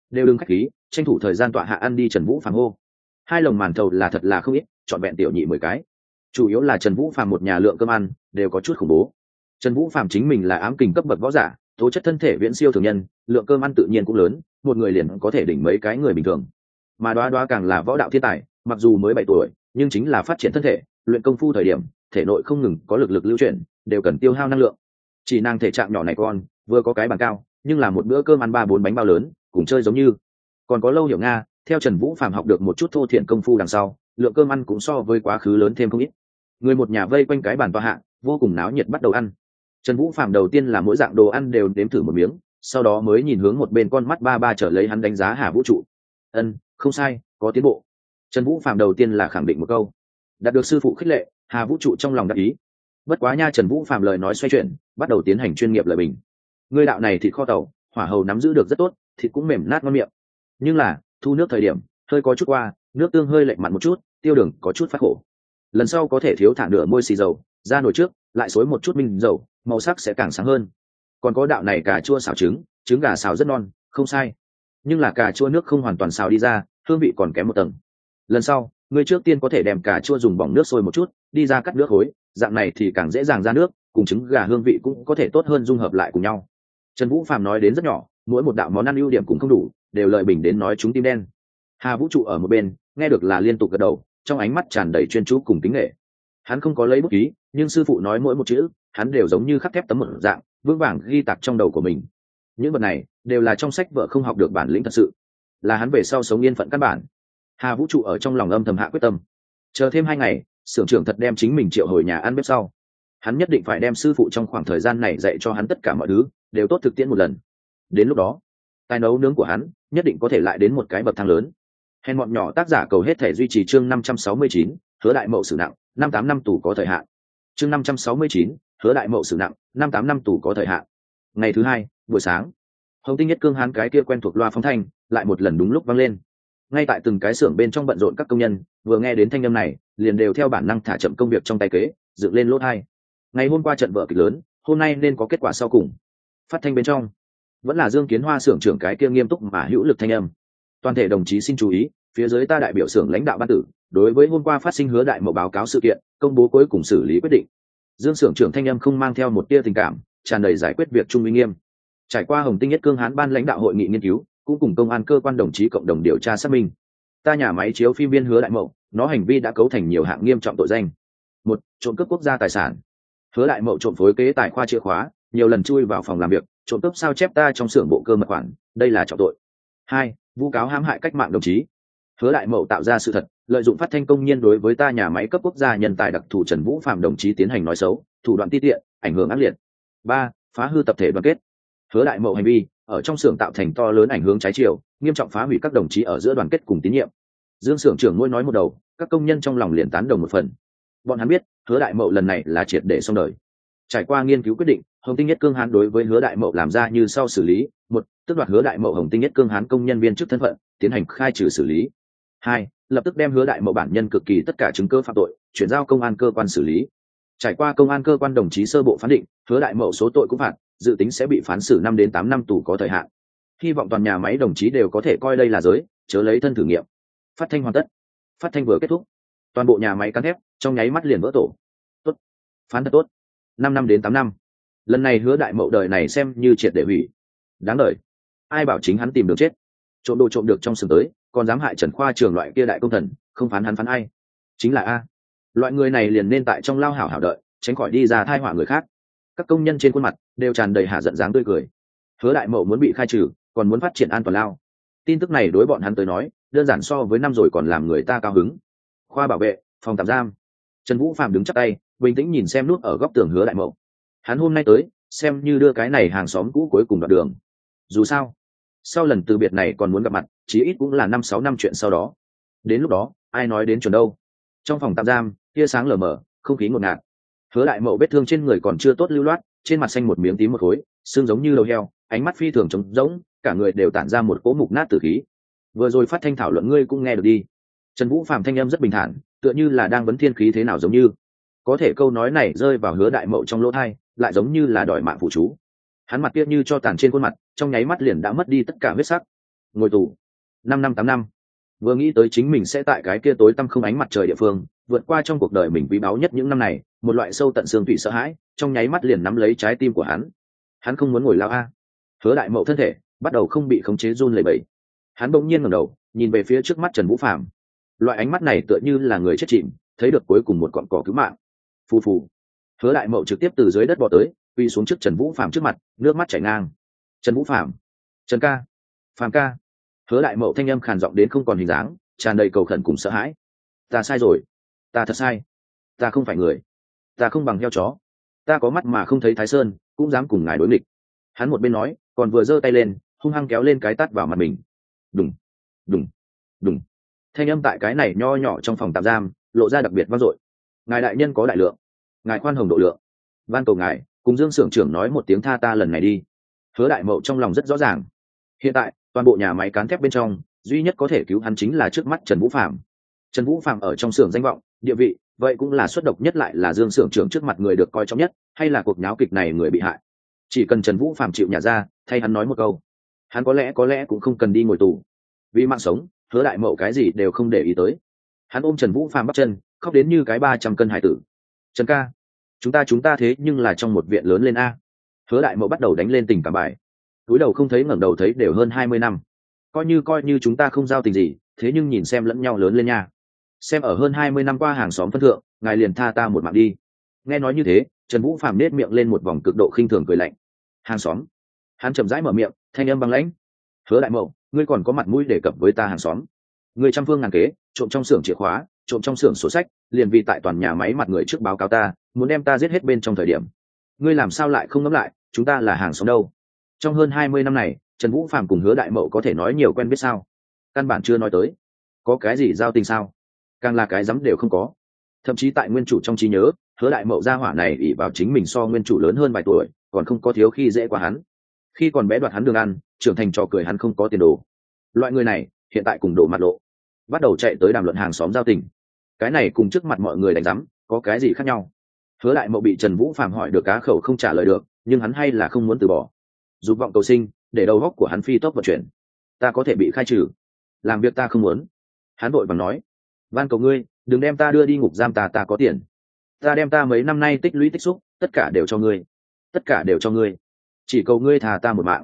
Đều đừng khách khí, tranh thủ thời gian tọa hạ ăn đi trần vũ phạm hô. Hai lồng màn thầu là thật là không ít, trọn vẹn tiểu nhị mười cái. Chủ yếu là trần vũ phạm một nhà lượng cơm ăn, đều có chút khủng bố. Trần vũ phạm chính mình là ám kình cấp bậc võ giả tố chất thân thể viễn siêu thường nhân, lượng cơm ăn tự nhiên cũng lớn, một người liền có thể đỉnh mấy cái người bình thường. Mà đoá đoá càng là võ đạo thiên tài, mặc dù mới bảy tuổi, nhưng chính là phát triển thân thể, luyện công phu thời điểm, thể nội không ngừng có lực lực lưu chuyển, đều cần tiêu hao năng lượng. Chỉ nàng thể trạng nhỏ này con, vừa có cái bàn cao, nhưng là một bữa cơm ăn ba bốn bánh bao lớn, cùng chơi giống như. Còn có lâu hiểu nga, theo trần vũ phạm học được một chút thô thiện công phu đằng sau, lượng cơm ăn cũng so với quá khứ lớn thêm không ít. Người một nhà vây quanh cái bàn tòa hạ, vô cùng náo nhiệt bắt đầu ăn trần vũ phạm đầu tiên là mỗi dạng đồ ăn đều đếm thử một miếng, sau đó mới nhìn hướng một bên con mắt ba ba trở lấy hắn đánh giá hà vũ trụ. Ân, không sai, có tiến bộ. Trần vũ phạm đầu tiên là khẳng định một câu. Đạt được sư phụ khích lệ, hà vũ trụ trong lòng đắc ý. Bất quá nha, trần vũ phạm lời nói xoay chuyển, bắt đầu tiến hành chuyên nghiệp lời bình. Người đạo này thịt kho tàu, hỏa hầu nắm giữ được rất tốt, thịt cũng mềm nát ngon miệng. Nhưng là, thu nước thời điểm, hơi có chút qua, nước tương hơi lệch mặn một chút, tiêu đường có chút phát khổ. Lần sau có thể thiếu thả nửa môi xì dầu, ra nồi trước, lại xối một chút minh dầu màu sắc sẽ càng sáng hơn. Còn có đạo này cà chua xào trứng trứng gà xào rất non, không sai. Nhưng là cà chua nước không hoàn toàn xào đi ra, hương vị còn kém một tầng. Lần sau người trước tiên có thể đem cà chua dùng bỏng nước sôi một chút, đi ra cắt nước khối dạng này thì càng dễ dàng ra nước, cùng trứng gà hương vị cũng có thể tốt hơn dung hợp lại cùng nhau. Trần vũ phạm nói đến rất nhỏ, mỗi một đạo món ăn ưu điểm cũng không đủ, đều lợi bình đến nói chúng tim đen. Hà vũ trụ ở một bên, nghe được là liên tục gật đầu, trong ánh mắt tràn đầy chuyên chú cùng tính nghệ hắn không có lấy bút ký, nhưng sư phụ nói mỗi một chữ, hắn đều giống như khắc thép tấm một dạng, vững vàng ghi tạc trong đầu của mình. Những vật này đều là trong sách vợ không học được bản lĩnh thật sự. Là hắn về sau sống yên phận căn bản. Hà vũ trụ ở trong lòng âm thầm hạ quyết tâm. Chờ thêm hai ngày sưởng trưởng thật đem chính mình triệu hồi nhà ăn bếp sau. Hắn nhất định phải đem sư phụ trong khoảng thời gian này dạy cho hắn tất cả mọi thứ, đều tốt thực tiễn một lần. Đến lúc đó, tài nấu nướng của hắn nhất định có thể lại đến một cái bậc thang lớn. Hèn bọn nhỏ tác giả cầu hết thể duy trì chương năm trăm sáu mươi chín hứa đại mậu xử nặng, năm tám năm tù có thời hạn. Chương năm trăm sáu mươi chín, hứa đại mậu xử nặng, năm tám năm tù có thời hạn. Ngày thứ hai, buổi sáng, hồng tinh nhất cương hán cái kia quen thuộc loa phóng thanh, lại một lần đúng lúc vang lên. Ngay tại từng cái xưởng bên trong bận rộn các công nhân, vừa nghe đến thanh âm này, liền đều theo bản năng thả chậm công việc trong tay kế, dựng lên lốt hai. Ngày hôm qua trận vợ kịch lớn, hôm nay nên có kết quả sau cùng. Phát thanh bên trong, vẫn là dương kiến hoa xưởng trưởng cái kia nghiêm túc mà hữu lực thanh âm. Toàn thể đồng chí xin chú ý, phía dưới ta đại biểu xưởng lãnh đạo ban tử đối với hôm qua phát sinh hứa đại mậu báo cáo sự kiện, công bố cuối cùng xử lý quyết định. Dương xưởng trưởng thanh âm không mang theo một tia tình cảm, tràn đầy giải quyết việc trung uy nghiêm. Trải qua hồng tinh nhất cương hán ban lãnh đạo hội nghị nghiên cứu, cũng cùng công an cơ quan đồng chí cộng đồng điều tra xác minh. Ta nhà máy chiếu phim viên hứa đại mậu nó hành vi đã cấu thành nhiều hạng nghiêm trọng tội danh. Một, trộm cướp quốc gia tài sản. Hứa đại mậu trộm phối kế tài khoa chìa khóa, nhiều lần chui vào phòng làm việc, trộm cướp sao chép ta trong xưởng bộ cơ mật khoản, đây là trọng tội. Hai, vu cáo hãm hại cách mạng đồng chí hứa đại mậu tạo ra sự thật, lợi dụng phát thanh công nhiên đối với ta nhà máy cấp quốc gia nhân tài đặc thù trần vũ phạm đồng chí tiến hành nói xấu, thủ đoạn ti tiện, ảnh hưởng ác liệt. Ba, phá hư tập thể đoàn kết. Hứa đại mậu hành vi, ở trong xưởng tạo thành to lớn ảnh hưởng trái chiều, nghiêm trọng phá hủy các đồng chí ở giữa đoàn kết cùng tín nhiệm. Dương xưởng trưởng ngôi nói một đầu, các công nhân trong lòng liền tán đồng một phần. Bọn hắn biết, hứa đại mậu lần này là triệt để xong đời. Trải qua nghiên cứu quyết định, hồng tinh nhất cương hán đối với hứa đại mậu làm ra như sau xử lý. Một tức đoạt hứa đại mậu hồng tinh nhất cương hán công nhân viên chức thân phận, tiến hành khai trừ xử lý hai, lập tức đem hứa đại mậu bản nhân cực kỳ tất cả chứng cơ phạm tội, chuyển giao công an cơ quan xử lý. Trải qua công an cơ quan đồng chí sơ bộ phán định, hứa đại mậu số tội cũng phạt, dự tính sẽ bị phán xử năm đến tám năm tù có thời hạn. Hy vọng toàn nhà máy đồng chí đều có thể coi đây là giới, chớ lấy thân thử nghiệm. Phát thanh hoàn tất. Phát thanh vừa kết thúc. Toàn bộ nhà máy cắn thép, trong nháy mắt liền vỡ tổ. Tốt. Phán thật tốt. Năm năm đến tám năm. Lần này hứa đại mậu đời này xem như triệt để hủy. Đáng đời ai bảo chính hắn tìm được chết. Trộm đồ trộm được trong sừng tới còn dám hại trần khoa trường loại kia đại công thần, không phán hắn phán ai. Chính là a. Loại người này liền nên tại trong lao hảo hảo đợi, tránh khỏi đi ra thai họa người khác. Các công nhân trên khuôn mặt đều tràn đầy hạ giận dáng tươi cười. Hứa đại mậu muốn bị khai trừ, còn muốn phát triển an toàn lao. Tin tức này đối bọn hắn tới nói, đơn giản so với năm rồi còn làm người ta cao hứng. Khoa bảo vệ, phòng tạm giam. Trần vũ phạm đứng chắc tay, bình tĩnh nhìn xem nút ở góc tường hứa đại mậu. Hắn hôm nay tới, xem như đưa cái này hàng xóm cũ cuối cùng đoạn đường. Dù sao, sau lần từ biệt này còn muốn gặp mặt chí ít cũng là năm sáu năm chuyện sau đó. Đến lúc đó, ai nói đến chuẩn đâu? Trong phòng tạm giam, tia sáng lờ mờ, không khí ngột ngạt. Hứa đại mậu vết thương trên người còn chưa tốt lưu loát, trên mặt xanh một miếng tím một khối, xương giống như đầu heo, ánh mắt phi thường trống rỗng, cả người đều tản ra một cỗ mục nát tử khí. Vừa rồi phát thanh thảo luận ngươi cũng nghe được đi. Trần vũ phạm thanh âm rất bình thản, tựa như là đang vấn thiên khí thế nào giống như. Có thể câu nói này rơi vào hứa đại mậu trong lỗ thai, lại giống như là đòi mạng phụ chú. Hắn mặt kia như cho tàn trên khuôn mặt, trong nháy mắt liền đã mất đi tất cả huyết sắc. Ngồi tù năm năm tám năm. Vừa nghĩ tới chính mình sẽ tại cái kia tối tăm không ánh mặt trời địa phương, vượt qua trong cuộc đời mình quý báu nhất những năm này, một loại sâu tận xương thủy sợ hãi, trong nháy mắt liền nắm lấy trái tim của hắn. Hắn không muốn ngồi lao a. Hứa đại mậu thân thể, bắt đầu không bị khống chế run lẩy bẩy. Hắn bỗng nhiên ngẩng đầu, nhìn về phía trước mắt trần vũ phạm loại ánh mắt này tựa như là người chết chìm, thấy được cuối cùng một cọn cỏ cứu mạng. Phù phù. Hứa đại mậu trực tiếp từ dưới đất bỏ tới quy xuống trước trần vũ phạm trước mặt, nước mắt chảy ngang. Trần vũ phạm trần ca. Phạm ca hứa đại mậu thanh âm khàn giọng đến không còn hình dáng, tràn đầy cầu khẩn cùng sợ hãi. Ta sai rồi. Ta thật sai. Ta không phải người. Ta không bằng heo chó. Ta có mắt mà không thấy thái sơn, cũng dám cùng ngài đối nghịch. Hắn một bên nói, còn vừa giơ tay lên, hung hăng kéo lên cái tát vào mặt mình. Đùng. Đùng. Đùng. Thanh âm tại cái này nho nhỏ trong phòng tạm giam, lộ ra đặc biệt vang dội. Ngài đại nhân có đại lượng. Ngài khoan hồng độ lượng. Van cầu ngài, cùng dương s ư ở n g trưởng nói một tiếng tha ta lần này đi. Hứa đại mậu trong lòng rất rõ ràng. Hiện tại toàn bộ nhà máy cán thép bên trong, duy nhất có thể cứu hắn chính là trước mắt trần vũ phạm trần vũ phạm ở trong xưởng danh vọng, địa vị, vậy cũng là xuất độc nhất lại là dương Xưởng trưởng trước mặt người được coi trọng nhất, hay là cuộc nháo kịch này người bị hại. Chỉ cần trần vũ phạm chịu nhà ra, thay hắn nói một câu. Hắn có lẽ có lẽ cũng không cần đi ngồi tù. Vì mạng sống, hứa đại mậu cái gì đều không để ý tới. Hắn ôm trần vũ phạm bắt chân, khóc đến như cái ba trăm cân hải tử. Trần ca, chúng ta chúng ta thế nhưng là trong một viện lớn lên a. Hứa đại mậu bắt đầu đánh lên tình cảm bài túi đầu không thấy ngẩng đầu thấy đều hơn hai mươi năm. Coi như coi như chúng ta không giao tình gì, thế nhưng nhìn xem lẫn nhau lớn lên nha. Xem ở hơn hai mươi năm qua hàng xóm phân thượng, ngài liền tha ta một mạng đi. Nghe nói như thế, trần vũ phạm nết miệng lên một vòng cực độ khinh thường cười lạnh. Hàng xóm. Hắn chậm rãi mở miệng, thanh âm băng lãnh. Hứa đại mậu, ngươi còn có mặt mũi đề cập với ta hàng xóm. Ngươi trăm phương ngàn kế, trộm trong xưởng chìa khóa, trộm trong xưởng sổ sách, liền vì tại toàn nhà máy mặt người trước báo cáo ta, muốn đem ta giết hết bên trong thời điểm. Ngươi làm sao lại không ngẫm lại, chúng ta là hàng xóm đâu? Trong hơn hai mươi năm này, trần vũ phạm cùng hứa đại mậu có thể nói nhiều quen biết sao? Căn bản chưa nói tới. Có cái gì giao tình sao? Càng là cái dám đều không có. Thậm chí tại nguyên chủ trong trí nhớ, hứa đại mậu gia hỏa này ỉ vào chính mình so nguyên chủ lớn hơn vài tuổi, còn không có thiếu khi dễ qua hắn. Khi còn bé đoạt hắn đường ăn, trưởng thành trò cười hắn không có tiền đồ. Loại người này, hiện tại cùng đổ mặt lộ. Bắt đầu chạy tới đàm luận hàng xóm giao tình. Cái này cùng trước mặt mọi người đánh giám, có cái gì khác nhau? Hứa đại mậu bị trần vũ phạm hỏi được cá khẩu không trả lời được, nhưng hắn hay là không muốn từ bỏ dục vọng cầu sinh, để đầu góc của hắn phi tốc vận chuyển. Ta có thể bị khai trừ. Làm việc ta không muốn. Hắn vội bằng nói, van cầu ngươi, đừng đem ta đưa đi ngục giam ta ta có tiền. Ta đem ta mấy năm nay tích lũy tích xúc, tất cả đều cho ngươi. Tất cả đều cho ngươi. Chỉ cầu ngươi thà ta một mạng.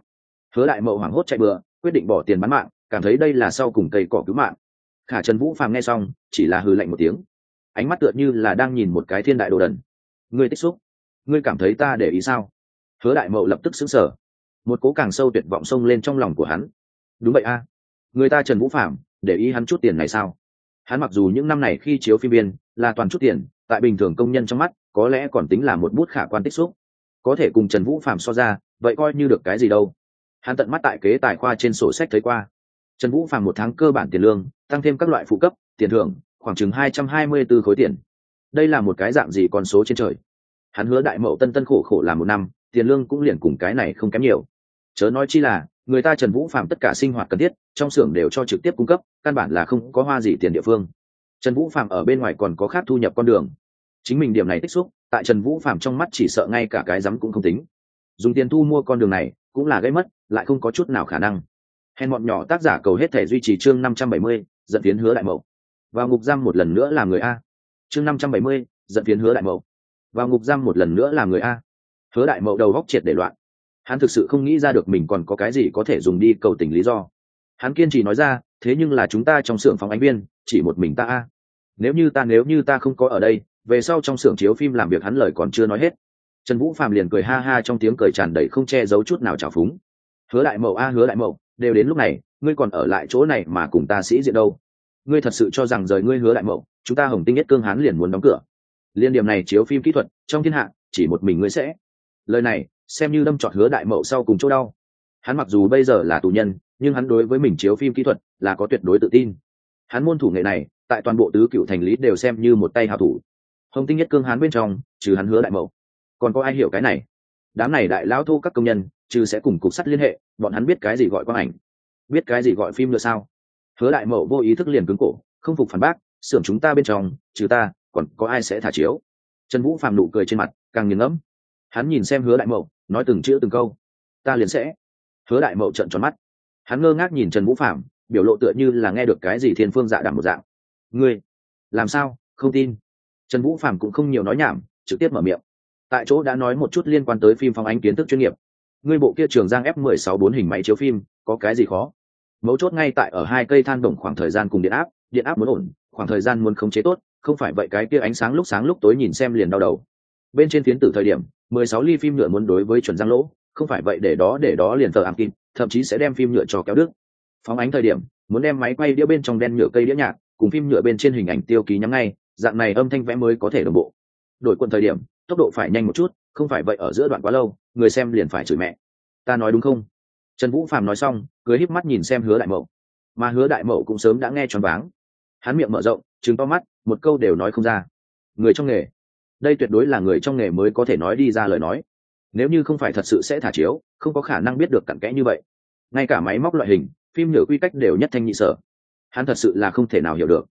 Hứa đại mậu hoảng hốt chạy bừa, quyết định bỏ tiền bán mạng, cảm thấy đây là sau cùng cây cỏ cứu mạng. Khả trần vũ phàm nghe xong, chỉ là hư lạnh một tiếng. Ánh mắt tựa như là đang nhìn một cái thiên đại đồ đần. Ngươi tích xúc, ngươi cảm thấy ta để ý sao? Hứa đại mậu lập tức xứng sở một cố càng sâu tuyệt vọng xông lên trong lòng của hắn. Đúng vậy a, người ta trần vũ phạm để ý hắn chút tiền này sao? Hắn mặc dù những năm này khi chiếu phim viên là toàn chút tiền, tại bình thường công nhân trong mắt, có lẽ còn tính là một bút khả quan tích xúc. Có thể cùng trần vũ phạm so ra, vậy coi như được cái gì đâu. Hắn tận mắt tại kế tài khoa trên sổ sách thấy qua. Trần vũ phạm một tháng cơ bản tiền lương, tăng thêm các loại phụ cấp, tiền thưởng, khoảng chừng hai trăm hai mươi b ố khối tiền. Đây là một cái dạng gì con số trên trời? Hắn hứa đại mậu tân tân khổ khổ làm một năm, tiền lương cũng liền cùng cái này không kém nhiều chớ nói chi là, người ta trần vũ phạm tất cả sinh hoạt cần thiết, trong xưởng đều cho trực tiếp cung cấp, căn bản là không có hoa gì tiền địa phương. Trần vũ phạm ở bên ngoài còn có khác thu nhập con đường. Chính mình điểm này tích xúc, tại trần vũ phạm trong mắt chỉ sợ ngay cả cái rắm cũng không tính. Dùng tiền thu mua con đường này, cũng là gây mất, lại không có chút nào khả năng. Hèn bọn nhỏ tác giả cầu hết thể duy trì chương năm trăm bảy mươi, dẫn tiến hứa đại mậu. Vào ngục giam một lần nữa là người a. Chương năm trăm bảy mươi, dẫn tiến hứa đại mậu. Vào ngục giam một lần nữa là người a. Hứa đại mậu đầu góc triệt để loạn hắn thực sự không nghĩ ra được mình còn có cái gì có thể dùng đi cầu tình lý do. Hắn kiên trì nói ra, thế nhưng là chúng ta trong xưởng phóng ánh viên, chỉ một mình ta a. Nếu như ta, nếu như ta không có ở đây, về sau trong xưởng chiếu phim làm việc hắn lời còn chưa nói hết. Trần vũ phạm liền cười ha ha trong tiếng cười tràn đầy không che giấu chút nào trào phúng. Hứa đại mậu a, hứa đại mậu, đều đến lúc này, ngươi còn ở lại chỗ này mà cùng ta sĩ diện đâu? Ngươi thật sự cho rằng rời ngươi hứa đại mậu, chúng ta hồng tinh nhất cương hán liền muốn đóng cửa. Liên điểm này chiếu phim kỹ thuật, trong thiên hạ, chỉ một mình ngươi sẽ. Lời này xem như đâm trọt hứa đại mậu sau cùng chỗ đau. Hắn mặc dù bây giờ là tù nhân, nhưng hắn đối với mình chiếu phim kỹ thuật là có tuyệt đối tự tin. Hắn môn thủ nghệ này, tại toàn bộ tứ cựu thành lý đều xem như một tay hào thủ. Hồng tinh nhất cương hắn bên trong, trừ hắn hứa đại mậu. Còn có ai hiểu cái này? Đám này đại lão thu các công nhân, trừ sẽ cùng cục sắt liên hệ, bọn hắn biết cái gì gọi quang ảnh? Biết cái gì gọi phim nữa sao? Hứa đại mậu vô ý thức liền cứng cổ, không phục phản bác, xưởng chúng ta bên trong, trừ ta, còn có ai sẽ thả chiếu? Trần vũ phàm nụ cười trên mặt, càng nghiền ngẫm. Hắn nhìn xem hứa đại mậu nói từng chữ từng câu. Ta liền sẽ. Hứa đại mậu trận tròn mắt. Hắn ngơ ngác nhìn trần vũ phạm biểu lộ tựa như là nghe được cái gì thiên phương dạ đảm một dạng. Ngươi, làm sao? Không tin. Trần vũ phạm cũng không nhiều nói nhảm, trực tiếp mở miệng. Tại chỗ đã nói một chút liên quan tới phim phóng ánh kiến thức chuyên nghiệp. Ngươi bộ kia trường giang f 16 bốn hình máy chiếu phim, có cái gì khó? Mấu chốt ngay tại ở hai cây than đồng khoảng thời gian cùng điện áp điện áp muốn ổn, khoảng thời gian muốn khống chế tốt, không phải vậy cái kia ánh sáng lúc sáng lúc tối nhìn xem liền đau đầu. Bên trên phiến tử thời điểm 16 ly phim nhựa muốn đối với chuẩn giang lỗ, không phải vậy để đó để đó liền tờ ám kim, thậm chí sẽ đem phim nhựa cho kéo đứt. Phóng ánh thời điểm, muốn đem máy quay đĩa bên trong đen nhựa cây đĩa nhạc, cùng phim nhựa bên trên hình ảnh tiêu ký nhắm ngay, dạng này âm thanh vẽ mới có thể đồng bộ. Đổi quận thời điểm, tốc độ phải nhanh một chút, không phải vậy ở giữa đoạn quá lâu, người xem liền phải chửi mẹ. Ta nói đúng không? Trần vũ phàm nói xong, cười híp mắt nhìn xem hứa đại mậu. Mà hứa đại mậu cũng sớm đã nghe tròn váng. Hắn miệng mở rộng chứng to mắt, một câu đều nói không ra. Người trong nghề đây tuyệt đối là người trong nghề mới có thể nói đi ra lời nói. Nếu như không phải thật sự sẽ thả chiếu, không có khả năng biết được cặn kẽ như vậy. Ngay cả máy móc loại hình, phim nhựa quy cách đều nhất thanh nhị sở. Hắn thật sự là không thể nào hiểu được.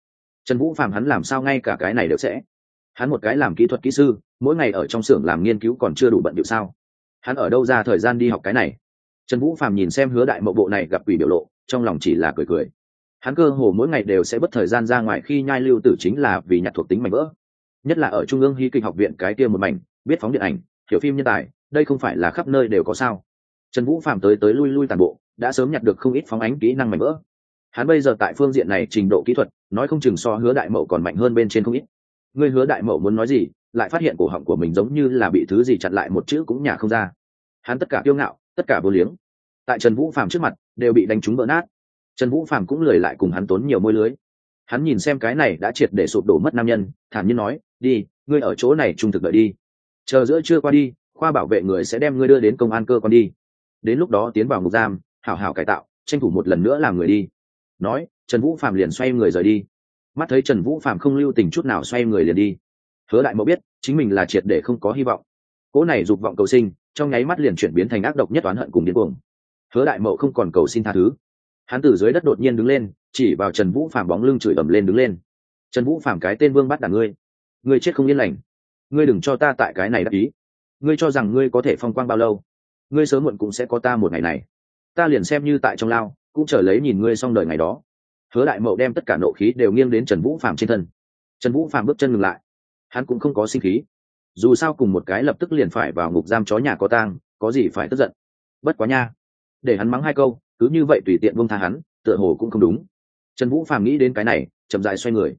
Trần vũ phạm hắn làm sao ngay cả cái này đều sẽ? Hắn một cái làm kỹ thuật kỹ sư, mỗi ngày ở trong xưởng làm nghiên cứu còn chưa đủ bận điệu sao? Hắn ở đâu ra thời gian đi học cái này? Trần vũ phạm nhìn xem hứa đại mậu bộ này gặp quỷ biểu lộ, trong lòng chỉ là cười cười. Hắn cơ hồ mỗi ngày đều sẽ bất thời gian ra ngoài khi nhai lưu tử chính là vì nhặt thuộc tính mảnh vỡ nhất là ở trung ương hy kịch học viện cái kia một mảnh, biết phóng điện ảnh, hiểu phim nhân tài, đây không phải là khắp nơi đều có sao. Trần vũ phạm tới tới lui lui tàn bộ, đã sớm nhặt được không ít phóng ánh kỹ năng mảnh vỡ. Hắn bây giờ tại phương diện này trình độ kỹ thuật, nói không chừng so hứa đại mậu còn mạnh hơn bên trên không ít. Người hứa đại mậu muốn nói gì, lại phát hiện cổ họng của mình giống như là bị thứ gì chặn lại một chữ cũng nhả không ra. Hắn tất cả kiêu ngạo, tất cả vô liếng. Tại trần vũ phạm trước mặt, đều bị đánh trúng vỡ nát. Trần vũ phạm cũng lười lại cùng hắn tốn nhiều môi lưới hắn nhìn xem cái này đã triệt để sụp đổ mất nam nhân, thản nhiên nói, đi, ngươi ở chỗ này trung thực đợi đi. Chờ giữa trưa qua đi, khoa bảo vệ người sẽ đem ngươi đưa đến công an cơ quan đi. Đến lúc đó tiến vào ngục giam, hảo hảo cải tạo, tranh thủ một lần nữa làm người đi. Nói, trần vũ phạm liền xoay người rời đi. Mắt thấy trần vũ phạm không lưu tình chút nào xoay người liền đi. Hứa đại mẫu biết, chính mình là triệt để không có hy vọng. Cỗ này dục vọng cầu sinh, trong nháy mắt liền chuyển biến thành ác độc nhất oán hận cùng điên cuồng. Hứa đại mậu không còn cầu xin tha thứ hắn từ dưới đất đột nhiên đứng lên, chỉ vào trần vũ phạm bóng lưng chửi ầm lên đứng lên. Trần vũ phạm cái tên vương bắt đảng ngươi. Ngươi chết không yên lành. Ngươi đừng cho ta tại cái này đắc ý. Ngươi cho rằng ngươi có thể phong quang bao lâu. Ngươi sớm muộn cũng sẽ có ta một ngày này. Ta liền xem như tại trong lao, cũng chờ lấy nhìn ngươi xong đời ngày đó. Hứa đại mậu đem tất cả nộ khí đều nghiêng đến trần vũ phạm trên thân. Trần vũ phạm bước chân ngừng lại. Hắn cũng không có sinh khí. Dù sao cùng một cái lập tức liền phải vào ngục giam chó nhà có tang, có gì phải tức giận. Bất quá nha. Để hắn mắng hai câu cứ như vậy tùy tiện buông tha hắn, tựa hồ cũng không đúng. Trần vũ phàm nghĩ đến cái này, chậm dài xoay người.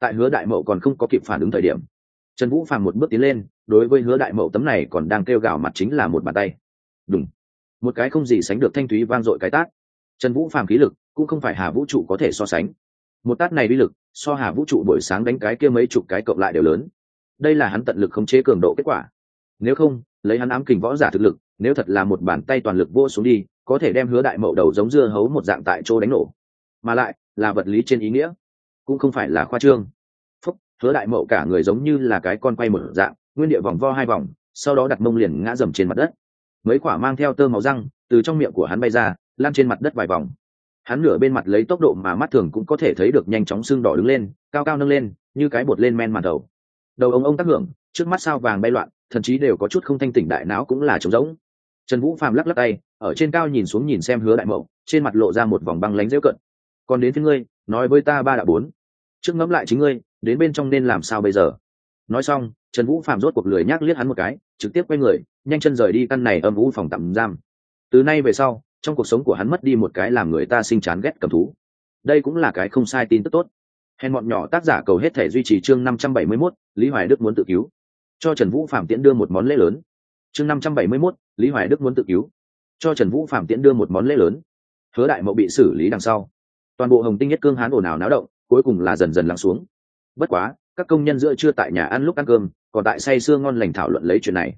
Tại hứa đại mậu còn không có kịp phản ứng thời điểm, trần vũ phàm một bước tiến lên, đối với hứa đại mậu tấm này còn đang kêu gào mặt chính là một bàn tay. Đúng một cái không gì sánh được thanh thúy vang dội cái tát. Trần vũ phàm khí lực cũng không phải hà vũ trụ có thể so sánh. Một tát này uy lực, so hà vũ trụ buổi sáng đánh cái kia mấy chục cái cộng lại đều lớn. Đây là hắn tận lực khống chế cường độ kết quả. Nếu không, lấy hắn ám kình võ giả thực lực, nếu thật là một bàn tay toàn lực vô xuống đi có thể đem hứa đại mậu đầu giống dưa hấu một dạng tại chỗ đánh nổ. Mà lại, là vật lý trên ý nghĩa, cũng không phải là khoa trương. Phúc, hứa đại mậu cả người giống như là cái con quay mở dạng, nguyên địa vòng vo hai vòng, sau đó đặt mông liền ngã dầm trên mặt đất. Mấy quả mang theo tơ máu răng, từ trong miệng của hắn bay ra lan trên mặt đất vài vòng. Hắn nửa bên mặt lấy tốc độ mà mắt thường cũng có thể thấy được nhanh chóng sưng đỏ đứng lên, cao cao nâng lên, như cái bột lên men màn đầu. Đầu ông ông tác hưởng, trước mắt sao vàng bay loạn, thậm chí đều có chút không thanh tỉnh đại não cũng là trống rỗng. Trần vũ phàm lắc lắc tay ở trên cao nhìn xuống nhìn xem hứa đại mậu trên mặt lộ ra một vòng băng lánh rêu cận. Còn đến phía ngươi nói với ta ba đã bốn. Trước ngẫm lại chính ngươi đến bên trong nên làm sao bây giờ? Nói xong trần vũ phạm rốt cuộc lười nhác liếc hắn một cái trực tiếp quay người nhanh chân rời đi căn này âm vũ phòng tạm giam. Từ nay về sau trong cuộc sống của hắn mất đi một cái làm người ta sinh chán ghét cầm thú. Đây cũng là cái không sai tin tức tốt. Hèn bọn nhỏ tác giả cầu hết thể duy trì chương năm trăm bảy mươi 571, lý hoài đức muốn tự cứu. Cho trần vũ phạm tiễn đưa một món lễ lớn. Chương năm trăm bảy mươi 571, lý hoài đức muốn tự cứu cho trần vũ phạm tiễn đưa một món lễ lớn. Hứa đại mậu bị xử lý đằng sau. Toàn bộ hồng tinh nhất cương hán ồn ào náo động, cuối cùng là dần dần lắng xuống. Bất quá, các công nhân giữa chưa tại nhà ăn lúc ăn cơm, còn tại say sưa ngon lành thảo luận lấy chuyện này.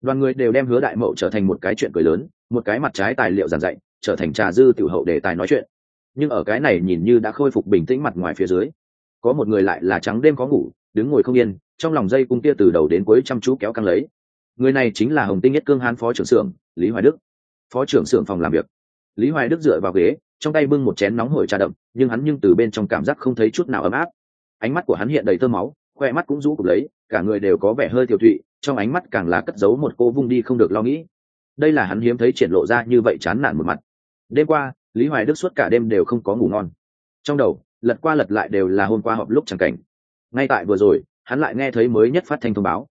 Đoàn người đều đem hứa đại mậu trở thành một cái chuyện cười lớn, một cái mặt trái tài liệu giảng dạy, trở thành trà dư tiểu hậu để tài nói chuyện. Nhưng ở cái này nhìn như đã khôi phục bình tĩnh mặt ngoài phía dưới, có một người lại là trắng đêm có ngủ, đứng ngồi không yên, trong lòng dây cung kia từ đầu đến cuối chăm chú kéo căng lấy. Người này chính là hồng tinh nhất cương hán phó trưởng xưởng, lý hoài đức phó trưởng xưởng phòng làm việc. Lý hoài đức dựa vào ghế, trong tay bưng một chén nóng hổi trà đậm, nhưng hắn nhưng từ bên trong cảm giác không thấy chút nào ấm áp. Ánh mắt của hắn hiện đầy tơ máu, khoe mắt cũng rũ cục lấy, cả người đều có vẻ hơi thiểu thụy, trong ánh mắt càng là cất giấu một cô vung đi không được lo nghĩ. Đây là hắn hiếm thấy triển lộ ra như vậy chán nản một mặt. Đêm qua, lý hoài đức suốt cả đêm đều không có ngủ ngon. Trong đầu, lật qua lật lại đều là hôm qua họp lúc chẳng cảnh. Ngay tại vừa rồi, hắn lại nghe thấy mới nhất phát thanh thông báo.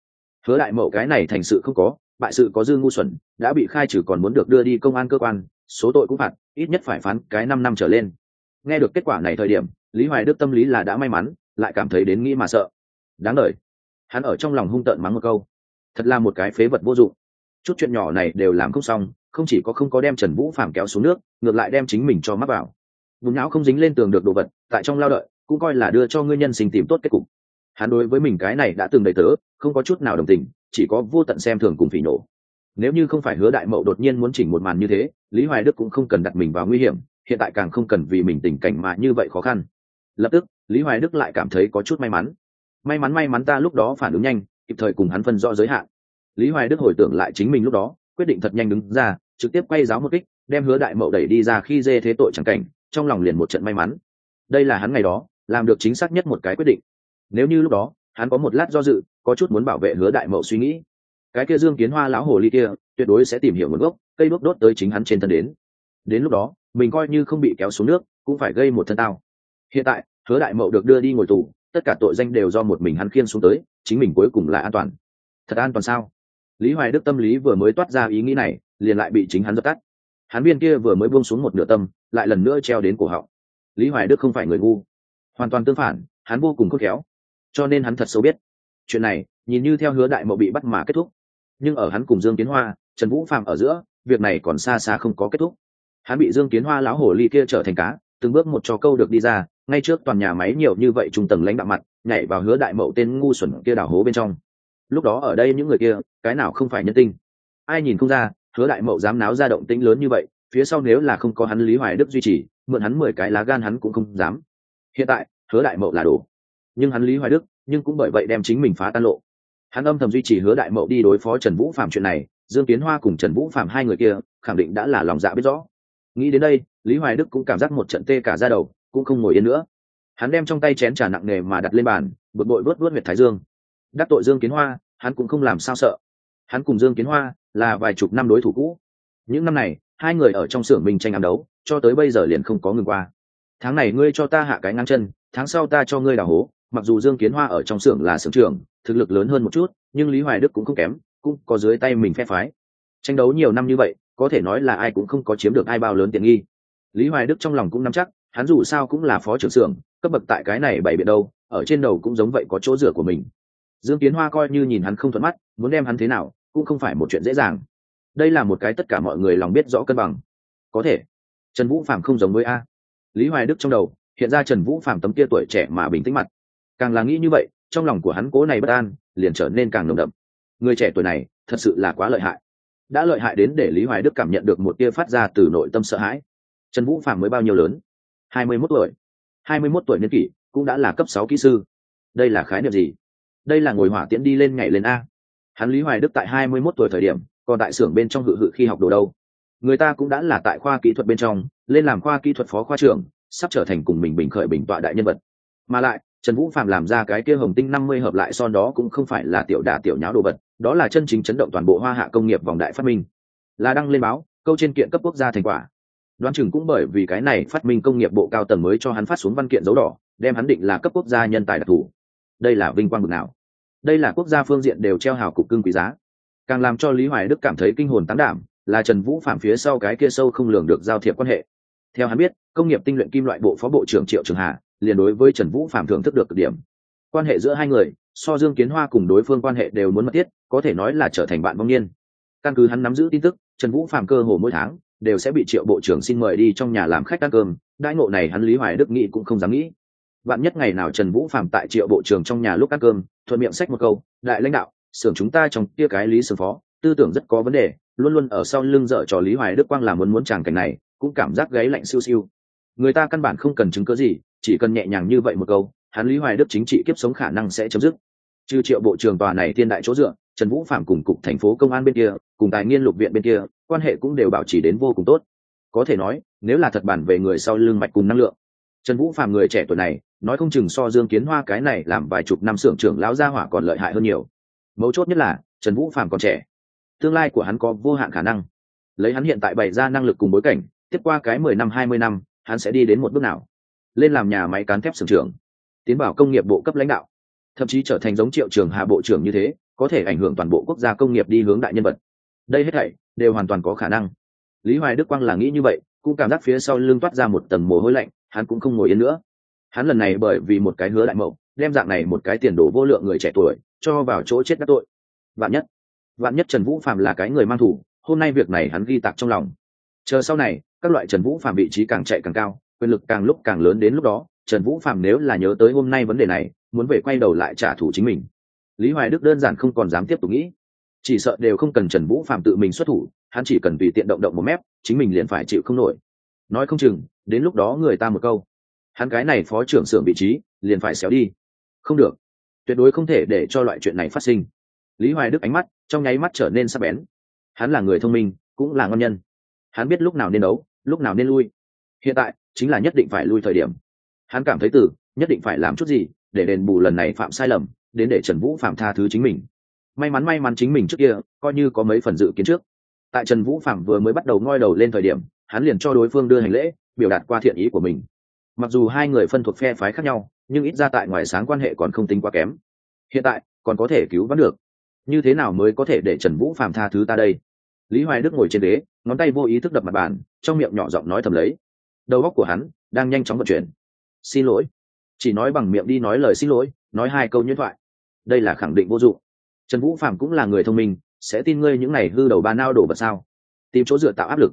Hứa đại mậu cái này thành sự không có bại sự có dư ngu xuẩn, đã bị khai trừ còn muốn được đưa đi công an cơ quan, số tội cũng phạt, ít nhất phải phán cái năm năm trở lên. Nghe được kết quả này thời điểm, lý hoài đức tâm lý là đã may mắn, lại cảm thấy đến nghĩ mà sợ. Đáng lời. Hắn ở trong lòng hung tợn mắng một câu. Thật là một cái phế vật vô dụng. Chút chuyện nhỏ này đều làm không xong, không chỉ có không có đem trần vũ phàm kéo xuống nước, ngược lại đem chính mình cho mắc vào. Vùng não không dính lên tường được đồ vật, tại trong lao đợi, cũng coi là đưa cho ngươi nhân sinh tìm tốt kết cục. Hắn đối với mình cái này đã từng đầy tớ, không có chút nào đồng tình chỉ có vô tận xem thường cùng phỉ nổ. Nếu như không phải hứa đại mậu đột nhiên muốn chỉnh một màn như thế, lý hoài đức cũng không cần đặt mình vào nguy hiểm, hiện tại càng không cần vì mình tình cảnh mà như vậy khó khăn. Lập tức, lý hoài đức lại cảm thấy có chút may mắn. May mắn may mắn ta lúc đó phản ứng nhanh, kịp thời cùng hắn phân rõ giới hạn. Lý hoài đức hồi tưởng lại chính mình lúc đó, quyết định thật nhanh đứng ra, trực tiếp quay giáo một kích, đem hứa đại mậu đẩy đi ra khi dê thế tội chẳng cảnh, trong lòng liền một trận may mắn. Đây là hắn ngày đó, làm được chính xác nhất một cái quyết định. Nếu như lúc đó hắn có một lát do dự, có chút muốn bảo vệ hứa đại mậu suy nghĩ. Cái kia dương kiến hoa lão hồ ly kia, tuyệt đối sẽ tìm hiểu nguồn gốc, cây bước đốt tới chính hắn trên thân đến. Đến lúc đó, mình coi như không bị kéo xuống nước, cũng phải gây một thân tao. Hiện tại, hứa đại mậu được đưa đi ngồi tù, tất cả tội danh đều do một mình hắn khiên xuống tới, chính mình cuối cùng là an toàn. Thật an toàn sao? Lý hoài đức tâm lý vừa mới toát ra ý nghĩ này, liền lại bị chính hắn dập tắt. Hắn viên kia vừa mới buông xuống một nửa tâm, lại lần nữa treo đến cổ họng. Lý hoài đức không phải người ngu. Hoàn toàn tương phản, hắn vô cùng khôn khéo cho nên hắn thật sâu biết. Chuyện này, nhìn như theo hứa đại mậu bị bắt mà kết thúc. Nhưng ở hắn cùng dương kiến hoa, trần vũ phạm ở giữa, việc này còn xa xa không có kết thúc. Hắn bị dương kiến hoa lão hổ ly kia trở thành cá, từng bước một cho câu được đi ra, ngay trước toàn nhà máy nhiều như vậy trung tầng lãnh đạo mặt, nhảy vào hứa đại mậu tên ngu xuẩn kia đảo hố bên trong. Lúc đó ở đây những người kia, cái nào không phải nhân tinh? Ai nhìn không ra, hứa đại mậu dám náo ra động tĩnh lớn như vậy, phía sau nếu là không có hắn lý hoài đức duy trì, mượn hắn mười cái lá gan hắn cũng không dám. Hiện tại, hứa đại mậu là đủ nhưng hắn lý hoài đức nhưng cũng bởi vậy đem chính mình phá tan lộ. Hắn âm thầm duy trì hứa đại mậu đi đối phó trần vũ phạm chuyện này, dương kiến hoa cùng trần vũ phạm hai người kia, khẳng định đã là lòng dạ biết rõ. Nghĩ đến đây, lý hoài đức cũng cảm giác một trận tê cả ra đầu, cũng không ngồi yên nữa. Hắn đem trong tay chén trà nặng nề mà đặt lên bàn, bực bội vớt vớt huyệt thái dương. Đắc tội dương kiến hoa, hắn cũng không làm sao sợ. Hắn cùng dương kiến hoa là vài chục năm đối thủ cũ. Những năm này, hai người ở trong xưởng mình tranh ám đấu, cho tới bây giờ liền không có ngừng qua. Tháng này ngươi cho ta hạ cái ngang chân, tháng sau ta cho ngươi đào hố mặc dù dương kiến hoa ở trong xưởng là xưởng trưởng, thực lực lớn hơn một chút, nhưng lý hoài đức cũng không kém, cũng có dưới tay mình phe phái. Tranh đấu nhiều năm như vậy, có thể nói là ai cũng không có chiếm được ai bao lớn tiện nghi. Lý hoài đức trong lòng cũng nắm chắc, hắn dù sao cũng là phó trưởng xưởng, cấp bậc tại cái này bày biện đâu, ở trên đầu cũng giống vậy có chỗ rửa của mình. Dương kiến hoa coi như nhìn hắn không thuận mắt, muốn đem hắn thế nào, cũng không phải một chuyện dễ dàng. Đây là một cái tất cả mọi người lòng biết rõ cân bằng. Có thể, trần vũ phạm không giống với a. Lý hoài đức trong đầu, hiện ra trần vũ phạm tấm kia tuổi trẻ mà bình tĩnh mặt càng là nghĩ như vậy, trong lòng của hắn cố này bất an liền trở nên càng nồng đậm. Người trẻ tuổi này thật sự là quá lợi hại. Đã lợi hại đến để lý hoài đức cảm nhận được một tia phát ra từ nội tâm sợ hãi. Trần vũ phạm mới bao nhiêu lớn? Hai mươi mốt tuổi. Hai mươi mốt tuổi niên kỷ, cũng đã là cấp sáu kỹ sư. Đây là khái niệm gì? Đây là ngồi hỏa tiễn đi lên ngày lên a. Hắn lý hoài đức tại hai mươi mốt tuổi thời điểm, còn tại xưởng bên trong hự hự khi học đồ đâu. Người ta cũng đã là tại khoa kỹ thuật bên trong, lên làm khoa kỹ thuật phó khoa trưởng, sắp trở thành cùng mình bình khởi bình tọa đại nhân vật. Mà lại trần vũ phạm làm ra cái kia hồng tinh năm mươi hợp lại son đó cũng không phải là tiểu đà tiểu nháo đồ vật, đó là chân chính chấn động toàn bộ hoa hạ công nghiệp vòng đại phát minh. Là đăng lên báo, câu trên kiện cấp quốc gia thành quả. Đoán chừng cũng bởi vì cái này phát minh công nghiệp bộ cao tầng mới cho hắn phát xuống văn kiện dấu đỏ, đem hắn định là cấp quốc gia nhân tài đặc thù. Đây là vinh quang bực nào. Đây là quốc gia phương diện đều treo hào cục cưng quý giá. Càng làm cho lý hoài đức cảm thấy kinh hồn tán đảm, là trần vũ phạm phía sau cái kia sâu không lường được giao thiệp quan hệ. Theo hắn biết, công nghiệp tinh luyện kim loại bộ phó bộ trưởng triệu trường hà liền đối với trần vũ phạm thưởng thức được cực điểm. Quan hệ giữa hai người, so dương kiến hoa cùng đối phương quan hệ đều muốn mật thiết, có thể nói là trở thành bạn vong niên căn cứ hắn nắm giữ tin tức, trần vũ phạm cơ hồ mỗi tháng đều sẽ bị triệu bộ trưởng xin mời đi trong nhà làm khách ăn cơm, đãi ngộ này hắn lý hoài đức nghĩ cũng không dám nghĩ. Bạn nhất ngày nào trần vũ phạm tại triệu bộ trưởng trong nhà lúc ăn cơm, thuận miệng xách một câu, đại lãnh đạo, xưởng chúng ta trong kia cái lý sư phó, tư tưởng rất có vấn đề, luôn luôn ở sau lưng dở trò lý hoài đức quang làm muốn muốn chàng cảnh này, cũng cảm giác gáy lạnh siêu siêu. Người ta căn bản không cần chứng cớ gì chỉ cần nhẹ nhàng như vậy một câu, hắn lý hoài đức chính trị kiếp sống khả năng sẽ chấm dứt. Trừ triệu bộ trưởng tòa này thiên đại chỗ dựa, trần vũ phạm cùng cục thành phố công an bên kia, cùng tài nghiên lục viện bên kia, quan hệ cũng đều bảo trì đến vô cùng tốt. Có thể nói, nếu là thật bản về người sau lưng mạch cùng năng lượng. Trần vũ phạm người trẻ tuổi này, nói không chừng so dương kiến hoa cái này làm vài chục năm xưởng trưởng lão gia hỏa còn lợi hại hơn nhiều. Mấu chốt nhất là, trần vũ phạm còn trẻ. Tương lai của hắn có vô hạn khả năng. Lấy hắn hiện tại bày ra năng lực cùng bối cảnh, tiếp qua cái mười năm, hai mươi năm, hắn sẽ đi đến một bước nào? Lên làm nhà máy cán thép sưởng trưởng, tiến bảo công nghiệp bộ cấp lãnh đạo. Thậm chí trở thành giống triệu trường hạ bộ trưởng như thế, có thể ảnh hưởng toàn bộ quốc gia công nghiệp đi hướng đại nhân vật. Đây hết thảy đều hoàn toàn có khả năng. Lý hoài đức quang là nghĩ như vậy, cũng cảm giác phía sau lưng toát ra một tầng mồ hôi lạnh, hắn cũng không ngồi yên nữa. Hắn lần này bởi vì một cái hứa đại mậu đem dạng này một cái tiền đồ vô lượng người trẻ tuổi, cho vào chỗ chết đắc tội. Vạn nhất vạn nhất trần vũ phạm là cái người mang thủ, hôm nay việc này hắn ghi tạc trong lòng. Chờ sau này, các loại trần vũ phạm vị trí càng chạy càng cao quyền lực càng lúc càng lớn đến lúc đó, trần vũ phạm nếu là nhớ tới hôm nay vấn đề này, muốn về quay đầu lại trả thù chính mình. Lý hoài đức đơn giản không còn dám tiếp tục nghĩ. Chỉ sợ đều không cần trần vũ phạm tự mình xuất thủ, hắn chỉ cần tùy tiện động động một mép, chính mình liền phải chịu không nổi. Nói không chừng, đến lúc đó người ta một câu, hắn cái này phó trưởng xưởng vị trí, liền phải xéo đi. Không được. Tuyệt đối không thể để cho loại chuyện này phát sinh. Lý hoài đức ánh mắt, trong nháy mắt trở nên sắc bén. Hắn là người thông minh, cũng là ngon nhân. Hắn biết lúc nào nên đấu, lúc nào nên lui. Hiện tại chính là nhất định phải lui thời điểm. Hắn cảm thấy từ, nhất định phải làm chút gì, để đền bù lần này phạm sai lầm, đến để trần vũ phạm tha thứ chính mình. May mắn may mắn chính mình trước kia, coi như có mấy phần dự kiến trước. Tại trần vũ phạm vừa mới bắt đầu ngoi đầu lên thời điểm, hắn liền cho đối phương đưa hành lễ, biểu đạt qua thiện ý của mình. Mặc dù hai người phân thuộc phe phái khác nhau, nhưng ít ra tại ngoài sáng quan hệ còn không tính quá kém. Hiện tại, còn có thể cứu vãn được. Như thế nào mới có thể để trần vũ phạm tha thứ ta đây? Lý hoài đức ngồi trên đế ngón tay vô ý thức đập mặt bàn, trong miệng nhỏ giọng nói thầm lấy đầu óc của hắn đang nhanh chóng vận chuyển. Xin lỗi. Chỉ nói bằng miệng đi nói lời xin lỗi, nói hai câu nhuyễn thoại. Đây là khẳng định vô dụng. Trần vũ phạm cũng là người thông minh, sẽ tin ngươi những này hư đầu ba nao đổ vật sao? Tìm chỗ dựa tạo áp lực.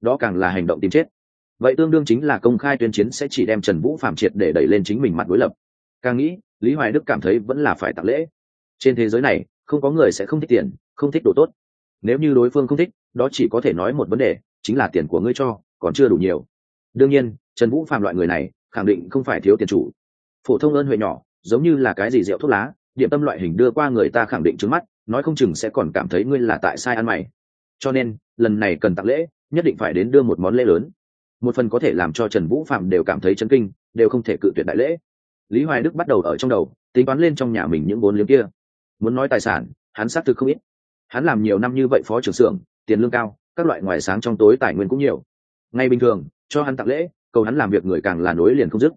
Đó càng là hành động tìm chết. Vậy tương đương chính là công khai tuyên chiến sẽ chỉ đem trần vũ phạm triệt để đẩy lên chính mình mặt đối lập. Càng nghĩ, lý hoài đức cảm thấy vẫn là phải tặng lễ. Trên thế giới này, không có người sẽ không thích tiền, không thích đồ tốt. Nếu như đối phương không thích, đó chỉ có thể nói một vấn đề, chính là tiền của ngươi cho, còn chưa đủ nhiều đương nhiên, trần vũ phạm loại người này, khẳng định không phải thiếu tiền chủ. Phổ thông ơn huệ nhỏ, giống như là cái gì rượu thuốc lá, điểm tâm loại hình đưa qua người ta khẳng định trước mắt, nói không chừng sẽ còn cảm thấy ngươi là tại sai ăn mày. Cho nên, lần này cần tặng lễ, nhất định phải đến đưa một món lễ lớn. Một phần có thể làm cho trần vũ phạm đều cảm thấy chấn kinh, đều không thể cự tuyệt đại lễ. Lý hoài đức bắt đầu ở trong đầu, tính toán lên trong nhà mình những vốn liếng kia. Muốn nói tài sản, hắn xác thực không ít. Hắn làm nhiều năm như vậy phó trưởng xưởng, tiền lương cao, các loại ngoài sáng trong tối tài nguyên cũng nhiều. Ngay bình thường cho hắn tặng lễ, cầu hắn làm việc người càng là nối liền không dứt.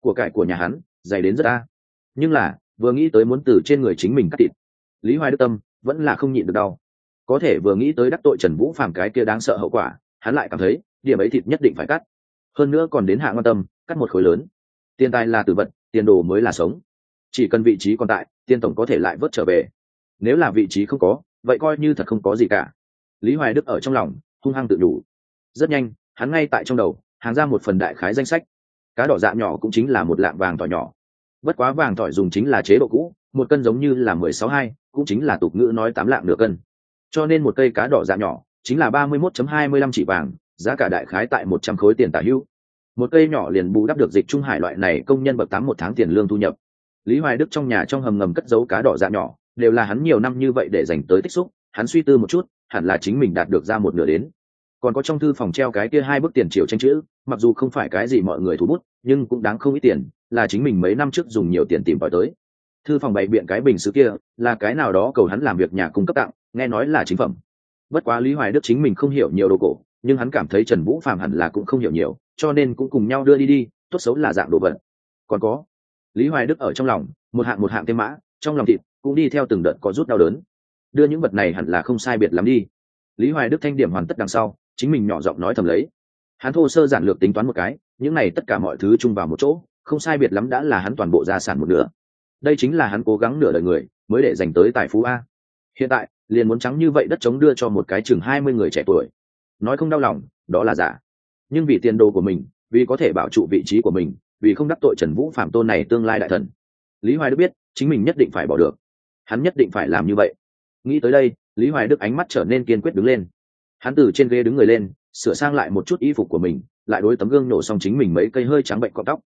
Của cải của nhà hắn, dày đến rất a. Nhưng là, vừa nghĩ tới muốn từ trên người chính mình cắt thịt, lý hoài đức tâm vẫn là không nhịn được đau. Có thể vừa nghĩ tới đắc tội trần vũ phàm cái kia đáng sợ hậu quả, hắn lại cảm thấy, điểm ấy thịt nhất định phải cắt. Hơn nữa còn đến hạ quan tâm, cắt một khối lớn. Tiền tài là tử vật, tiền đồ mới là sống. Chỉ cần vị trí còn tại, tiền tổng có thể lại vớt trở về. Nếu là vị trí không có, vậy coi như thật không có gì cả. Lý hoài đức ở trong lòng, hung hăng tự đủ. Rất nhanh hắn ngay tại trong đầu, hàng ra một phần đại khái danh sách. Cá đỏ dạ nhỏ cũng chính là một lạng vàng tỏi nhỏ. Bất quá vàng tỏi dùng chính là chế độ cũ, một cân giống như là mười sáu hai, cũng chính là tục ngữ nói tám lạng nửa cân. Cho nên một cây cá đỏ dạ nhỏ chính là ba mươi mốt chấm hai mươi lăm chỉ vàng, giá cả đại khái tại một trăm khối tiền tả hữu một cây nhỏ liền bù đắp được dịch trung hải loại này công nhân bậc tám một tháng tiền lương thu nhập. Lý hoài đức trong nhà trong hầm ngầm cất giấu cá đỏ dạ nhỏ, đều là hắn nhiều năm như vậy để dành tới tích xúc, hắn suy tư một chút, hẳn là chính mình đạt được ra một nửa đến còn có trong thư phòng treo cái kia hai bức tiền triệu tranh chữ, mặc dù không phải cái gì mọi người thú bút, nhưng cũng đáng không ít tiền, là chính mình mấy năm trước dùng nhiều tiền tìm tòi tới. Thư phòng bày biện cái bình xứ kia, là cái nào đó cầu hắn làm việc nhà cung cấp tặng, nghe nói là chính phẩm. Bất quá lý hoài đức chính mình không hiểu nhiều đồ cổ, nhưng hắn cảm thấy trần vũ phạm hẳn là cũng không hiểu nhiều, cho nên cũng cùng nhau đưa đi đi, tốt xấu là dạng đồ vật. Còn có, lý hoài đức ở trong lòng, một hạng một hạng tên mã, trong lòng thịt, cũng đi theo từng đợt có rút đau đớn. Đưa những vật này hẳn là không sai biệt lắm đi. Lý hoài đức thanh điểm hoàn tất đằng sau chính mình nhỏ giọng nói thầm lấy. Hắn thô sơ giản lược tính toán một cái, những này tất cả mọi thứ chung vào một chỗ, không sai biệt lắm đã là hắn toàn bộ gia sản một nửa. Đây chính là hắn cố gắng nửa đời người, mới để dành tới tài phú a. Hiện tại, liền muốn trắng như vậy đất chống đưa cho một cái chừng hai mươi người trẻ tuổi. Nói không đau lòng, đó là giả. Nhưng vì tiền đồ của mình, vì có thể bảo trụ vị trí của mình, vì không đắc tội trần vũ phạm tôn này tương lai đại thần. Lý hoài đức biết, chính mình nhất định phải bỏ được. Hắn nhất định phải làm như vậy. Nghĩ tới đây, lý hoài đức ánh mắt trở nên kiên quyết đứng lên hắn từ trên ghế đứng người lên, sửa sang lại một chút y phục của mình, lại đối tấm gương nổ xong chính mình mấy cây hơi trắng bệnh cọc tóc.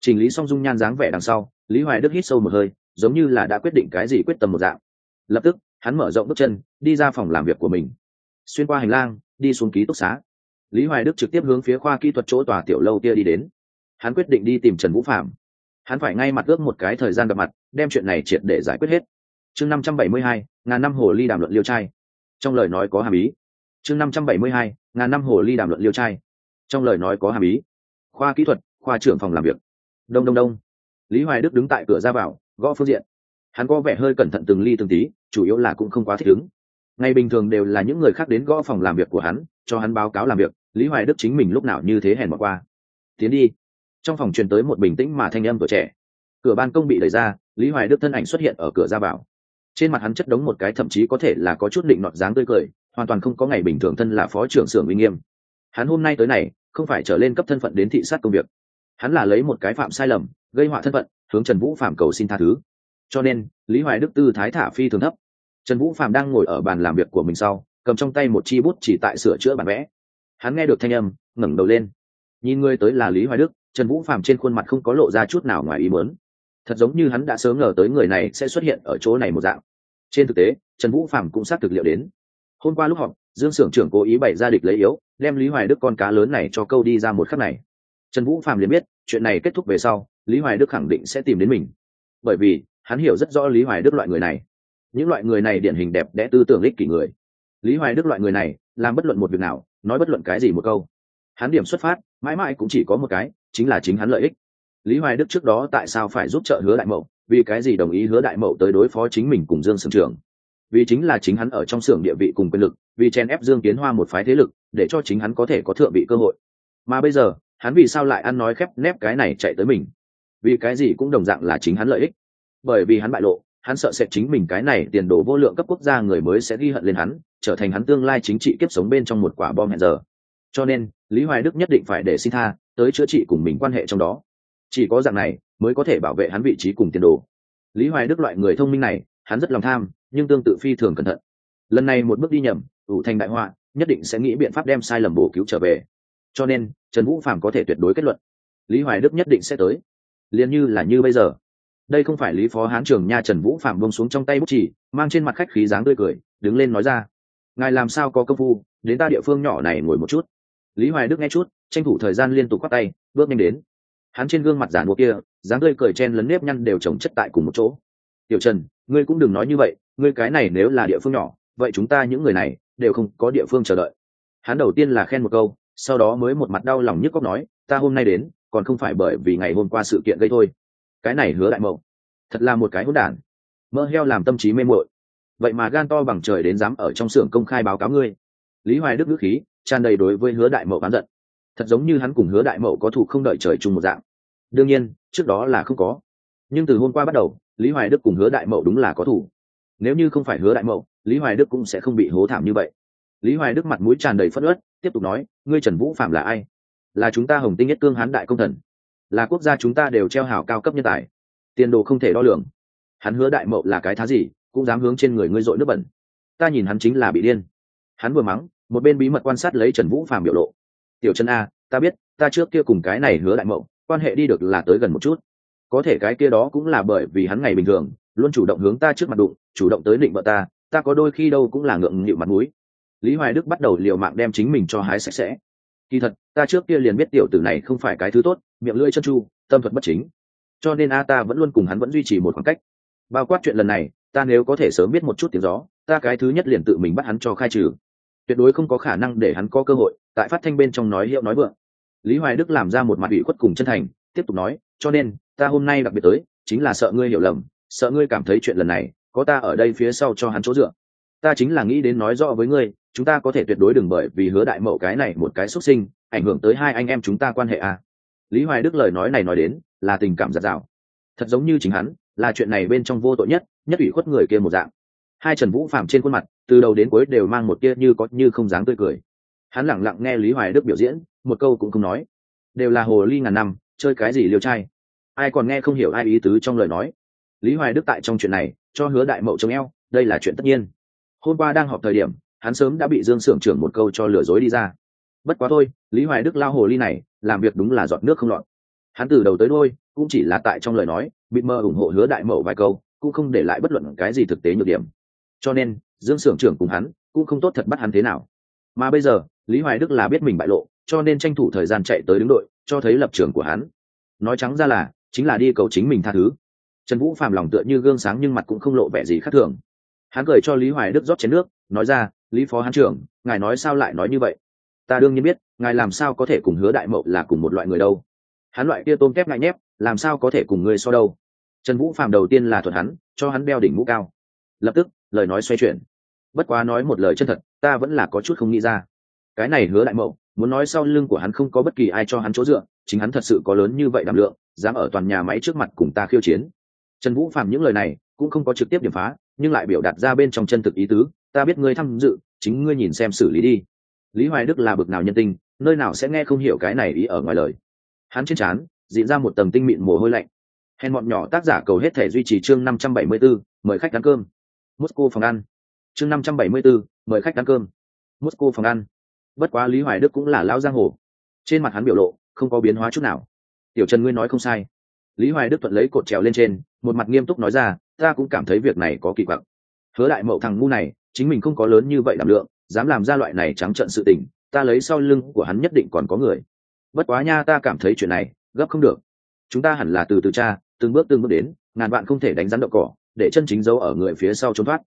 Chỉnh lý xong dung nhan dáng vẻ đằng sau, lý hoài đức hít sâu một hơi, giống như là đã quyết định cái gì quyết tâm một dạng. Lập tức, hắn mở rộng bước chân, đi ra phòng làm việc của mình. Xuyên qua hành lang, đi xuống ký túc xá. Lý hoài đức trực tiếp hướng phía khoa kỹ thuật chỗ tòa tiểu lâu kia đi đến. Hắn quyết định đi tìm trần vũ phạm hắn phải ngay mặt ước một cái thời gian gặp mặt, đem chuyện này triệt để giải quyết hết. Chương năm trăm bảy mươi hai, ngàn năm hồ ly đàm luận liêu trai. Trong lời nói có hàm ý chương năm trăm bảy mươi hai, ngàn năm hồ ly đàm luận liêu trai. Trong lời nói có hàm ý. Khoa kỹ thuật, khoa trưởng phòng làm việc. Đông đông đông. Lý hoài đức đứng tại cửa ra vào, gõ phương diện. Hắn có vẻ hơi cẩn thận từng ly từng tí, chủ yếu là cũng không quá thích ứng. Ngày bình thường đều là những người khác đến gõ phòng làm việc của hắn, cho hắn báo cáo làm việc, lý hoài đức chính mình lúc nào như thế hèn bỏ qua. Tiến đi. Trong phòng truyền tới một bình tĩnh mà thanh âm của trẻ. Cửa ban công bị đẩy ra, lý hoài đức thân ảnh xuất hiện ở cửa ra vào trên mặt hắn chất đống một cái thậm chí có thể là có chút định nọt dáng tươi cười, hoàn toàn không có ngày bình thường thân là phó trưởng xưởng uy nghiêm. Hắn hôm nay tới này, không phải trở lên cấp thân phận đến thị sát công việc. Hắn là lấy một cái phạm sai lầm, gây họa thân phận, hướng trần vũ phạm cầu xin tha thứ. Cho nên, lý hoài đức tư thái thả phi thường thấp. Trần vũ phạm đang ngồi ở bàn làm việc của mình sau, cầm trong tay một chi bút chỉ tại sửa chữa bản vẽ. Hắn nghe được thanh âm, ngẩng đầu lên. Nhìn ngươi tới là lý hoài đức, trần vũ phạm trên khuôn mặt không có lộ ra chút nào ngoài ý muốn thật giống như hắn đã sớm ngờ tới người này sẽ xuất hiện ở chỗ này một dạng. Trên thực tế, trần vũ phạm cũng xác thực liệu đến. Hôm qua lúc họp, dương s ư ở n g trưởng cố ý bày ra địch lấy yếu, đem lý hoài đức con cá lớn này cho câu đi ra một khắc này. Trần vũ phạm liền biết, chuyện này kết thúc về sau, lý hoài đức khẳng định sẽ tìm đến mình. Bởi vì, hắn hiểu rất rõ lý hoài đức loại người này. Những loại người này điển hình đẹp đẽ tư tưởng ích kỷ người. Lý hoài đức loại người này, làm bất luận một việc nào, nói bất luận cái gì một câu. Hắn điểm xuất phát, mãi mãi cũng chỉ có một cái, chính là chính hắn lợi ích lý hoài đức trước đó tại sao phải giúp trợ hứa đại mậu? Vì cái gì đồng ý hứa đại mậu tới đối phó chính mình cùng dương sưởng trưởng? Vì chính là chính hắn ở trong xưởng địa vị cùng quyền lực, vì chen ép dương kiến hoa một phái thế lực, để cho chính hắn có thể có thượng vị cơ hội. Mà bây giờ, hắn vì sao lại ăn nói khép nép cái này chạy tới mình? Vì cái gì cũng đồng dạng là chính hắn lợi ích. Bởi vì hắn bại lộ, hắn sợ sẽ chính mình cái này tiền đồ vô lượng cấp quốc gia người mới sẽ ghi hận lên hắn, trở thành hắn tương lai chính trị kiếp sống bên trong một quả bom hẹn giờ. Cho nên, lý hoài đức nhất định phải để xin tha, tới chữa trị cùng mình quan hệ trong đó chỉ có dạng này mới có thể bảo vệ hắn vị trí cùng tiền đồ. Lý hoài đức loại người thông minh này, hắn rất lòng tham, nhưng tương tự phi thường cẩn thận. Lần này một bước đi nhầm, ủ thành đại họa, nhất định sẽ nghĩ biện pháp đem sai lầm bổ cứu trở về. Cho nên, trần vũ phạm có thể tuyệt đối kết luận, lý hoài đức nhất định sẽ tới. Liền như là như bây giờ. Đây không phải lý phó hán trường nha trần vũ phạm bông xuống trong tay bút chỉ mang trên mặt khách khí dáng tươi cười, đứng lên nói ra, ngài làm sao có công phu, đến ta địa phương nhỏ này ngồi một chút. Lý hoài đức nghe chút, tranh thủ thời gian liên tục khoác tay, bước nhanh đến hắn trên gương mặt giả mua kia, dáng tươi cười chen lấn nếp nhăn đều trồng chất tại cùng một chỗ. Tiểu trần, ngươi cũng đừng nói như vậy, ngươi cái này nếu là địa phương nhỏ, vậy chúng ta những người này đều không có địa phương chờ đợi. Hắn đầu tiên là khen một câu, sau đó mới một mặt đau lòng nhức cóc nói, ta hôm nay đến, còn không phải bởi vì ngày hôm qua sự kiện gây thôi. Cái này hứa đại mậu, thật là một cái hỗn đản. Mơ heo làm tâm trí mê muội. Vậy mà gan to bằng trời đến dám ở trong xưởng công khai báo cáo ngươi. Lý hoài đức ngữ khí, tràn đầy đối với hứa đại mậu bán giận thật giống như hắn cùng hứa đại mậu có thủ không đợi trời chung một dạng. Đương nhiên, trước đó là không có. Nhưng từ hôm qua bắt đầu, lý hoài đức cùng hứa đại mậu đúng là có thủ nếu như không phải hứa đại mậu, lý hoài đức cũng sẽ không bị hố thảm như vậy. Lý hoài đức mặt mũi tràn đầy phất ớt tiếp tục nói, ngươi trần vũ phạm là ai? Là chúng ta hồng tinh nhất cương hán đại công thần. Là quốc gia chúng ta đều treo hào cao cấp nhân tài. Tiền đồ không thể đo lường. Hắn hứa đại mậu là cái thá gì, cũng dám hướng trên người ngươi dội nước bẩn. Ta nhìn hắn chính là bị điên. Hắn vừa mắng, một bên bí mật quan sát lấy trần vũ phạm biểu lộ tiểu chân a, ta biết, ta trước kia cùng cái này hứa đại mậu, quan hệ đi được là tới gần một chút. Có thể cái kia đó cũng là bởi vì hắn ngày bình thường, luôn chủ động hướng ta trước mặt đụng, chủ động tới định vợ ta ta có đôi khi đâu cũng là ngượng nghịu mặt mũi. Lý hoài đức bắt đầu liều mạng đem chính mình cho hái sạch sẽ. Kỳ thật, ta trước kia liền biết tiểu tử này không phải cái thứ tốt, miệng lưỡi chân chu, tâm thuật bất chính. Cho nên a ta vẫn luôn cùng hắn vẫn duy trì một khoảng cách. Bao quát chuyện lần này, ta nếu có thể sớm biết một chút tiếng gió, ta cái thứ nhất liền tự mình bắt hắn cho khai trừ tuyệt đối không có khả năng để hắn có cơ hội, tại phát thanh bên trong nói hiệu nói vượng. Lý hoài đức làm ra một mặt ủy khuất cùng chân thành, tiếp tục nói, cho nên, ta hôm nay đặc biệt tới, chính là sợ ngươi hiểu lầm, sợ ngươi cảm thấy chuyện lần này, có ta ở đây phía sau cho hắn chỗ dựa. Ta chính là nghĩ đến nói rõ với ngươi, chúng ta có thể tuyệt đối đừng bởi vì hứa đại mậu cái này một cái xuất sinh, ảnh hưởng tới hai anh em chúng ta quan hệ à. lý hoài đức lời nói này nói đến, là tình cảm giặt rào. Thật giống như chính hắn, là chuyện này bên trong vô tội nhất nhất ủy khuất người kia một dạng hai trần vũ phạm trên khuôn mặt, từ đầu đến cuối đều mang một kia như có như không dáng tươi cười. Hắn lẳng lặng nghe lý hoài đức biểu diễn, một câu cũng không nói. Đều là hồ ly ngàn năm, chơi cái gì liêu trai? Ai còn nghe không hiểu ai ý tứ trong lời nói? Lý hoài đức tại trong chuyện này, cho hứa đại mậu chống eo, đây là chuyện tất nhiên. Hôm qua đang họp thời điểm, hắn sớm đã bị dương s ư ở n g trưởng một câu cho lừa dối đi ra. Bất quá thôi, lý hoài đức lao hồ ly này, làm việc đúng là giọt nước không lọt. Hắn từ đầu tới đôi cũng chỉ là tại trong lời nói, bị mơ ủng hộ hứa đại mậu vài câu, cũng không để lại bất luận cái gì thực tế nhược điểm cho nên dương s ư ở n g trưởng cùng hắn cũng không tốt thật bắt hắn thế nào. Mà bây giờ, lý hoài đức là biết mình bại lộ, cho nên tranh thủ thời gian chạy tới đứng đội, cho thấy lập trường của hắn. Nói trắng ra là, chính là đi cầu chính mình tha thứ. Trần vũ phàm lòng tựa như gương sáng nhưng mặt cũng không lộ vẻ gì khác thường. Hắn cười cho lý hoài đức rót chén nước, nói ra, lý phó hán trưởng, ngài nói sao lại nói như vậy? Ta đương nhiên biết, ngài làm sao có thể cùng hứa đại mậu là cùng một loại người đâu. Hắn loại kia tôm kép ngại nhép, làm sao có thể cùng ngươi so đâu? Trần vũ phàm đầu tiên là thuật hắn, cho hắn đeo đỉnh mũ cao. Lập tức lời nói xoay chuyển. Bất quá nói một lời chân thật ta vẫn là có chút không nghĩ ra. Cái này hứa đại mậu muốn nói sau lưng của hắn không có bất kỳ ai cho hắn chỗ dựa chính hắn thật sự có lớn như vậy đảm lượng dám ở toàn nhà máy trước mặt cùng ta khiêu chiến. Trần vũ phạm những lời này cũng không có trực tiếp điểm phá nhưng lại biểu đạt ra bên trong chân thực ý tứ ta biết ngươi tham dự chính ngươi nhìn xem xử lý đi. Lý hoài đức là bực nào nhân tinh nơi nào sẽ nghe không hiểu cái này ý ở ngoài lời. Hắn trên trán diễn ra một tầng tinh mịn mồ hôi lạnh. Hèn bọn nhỏ tác giả cầu hết thể duy trì chương năm trăm bảy mươi 574, mời khách ăn cơm moscow phòng ăn. Chương năm trăm bảy mươi 574, mời khách ăn cơm. Moscow phòng ăn. Bất quá lý hoài đức cũng là lão giang hồ. Trên mặt hắn biểu lộ không có biến hóa chút nào. Tiểu trần ngươi nói không sai. Lý hoài đức thuận lấy cột trèo lên trên một mặt nghiêm túc nói ra ta cũng cảm thấy việc này có kỳ quặc. Hứa đại mậu thằng ngu này chính mình không có lớn như vậy đảm lượng dám làm ra loại này trắng trợn sự tình ta lấy sau lưng của hắn nhất định còn có người. Bất quá nha ta cảm thấy chuyện này gấp không được. Chúng ta hẳn là từ từ cha từng bước từng bước đến ngàn bạn không thể đánh rắn đậu cỏ để chân chính dấu ở người phía sau trốn thoát.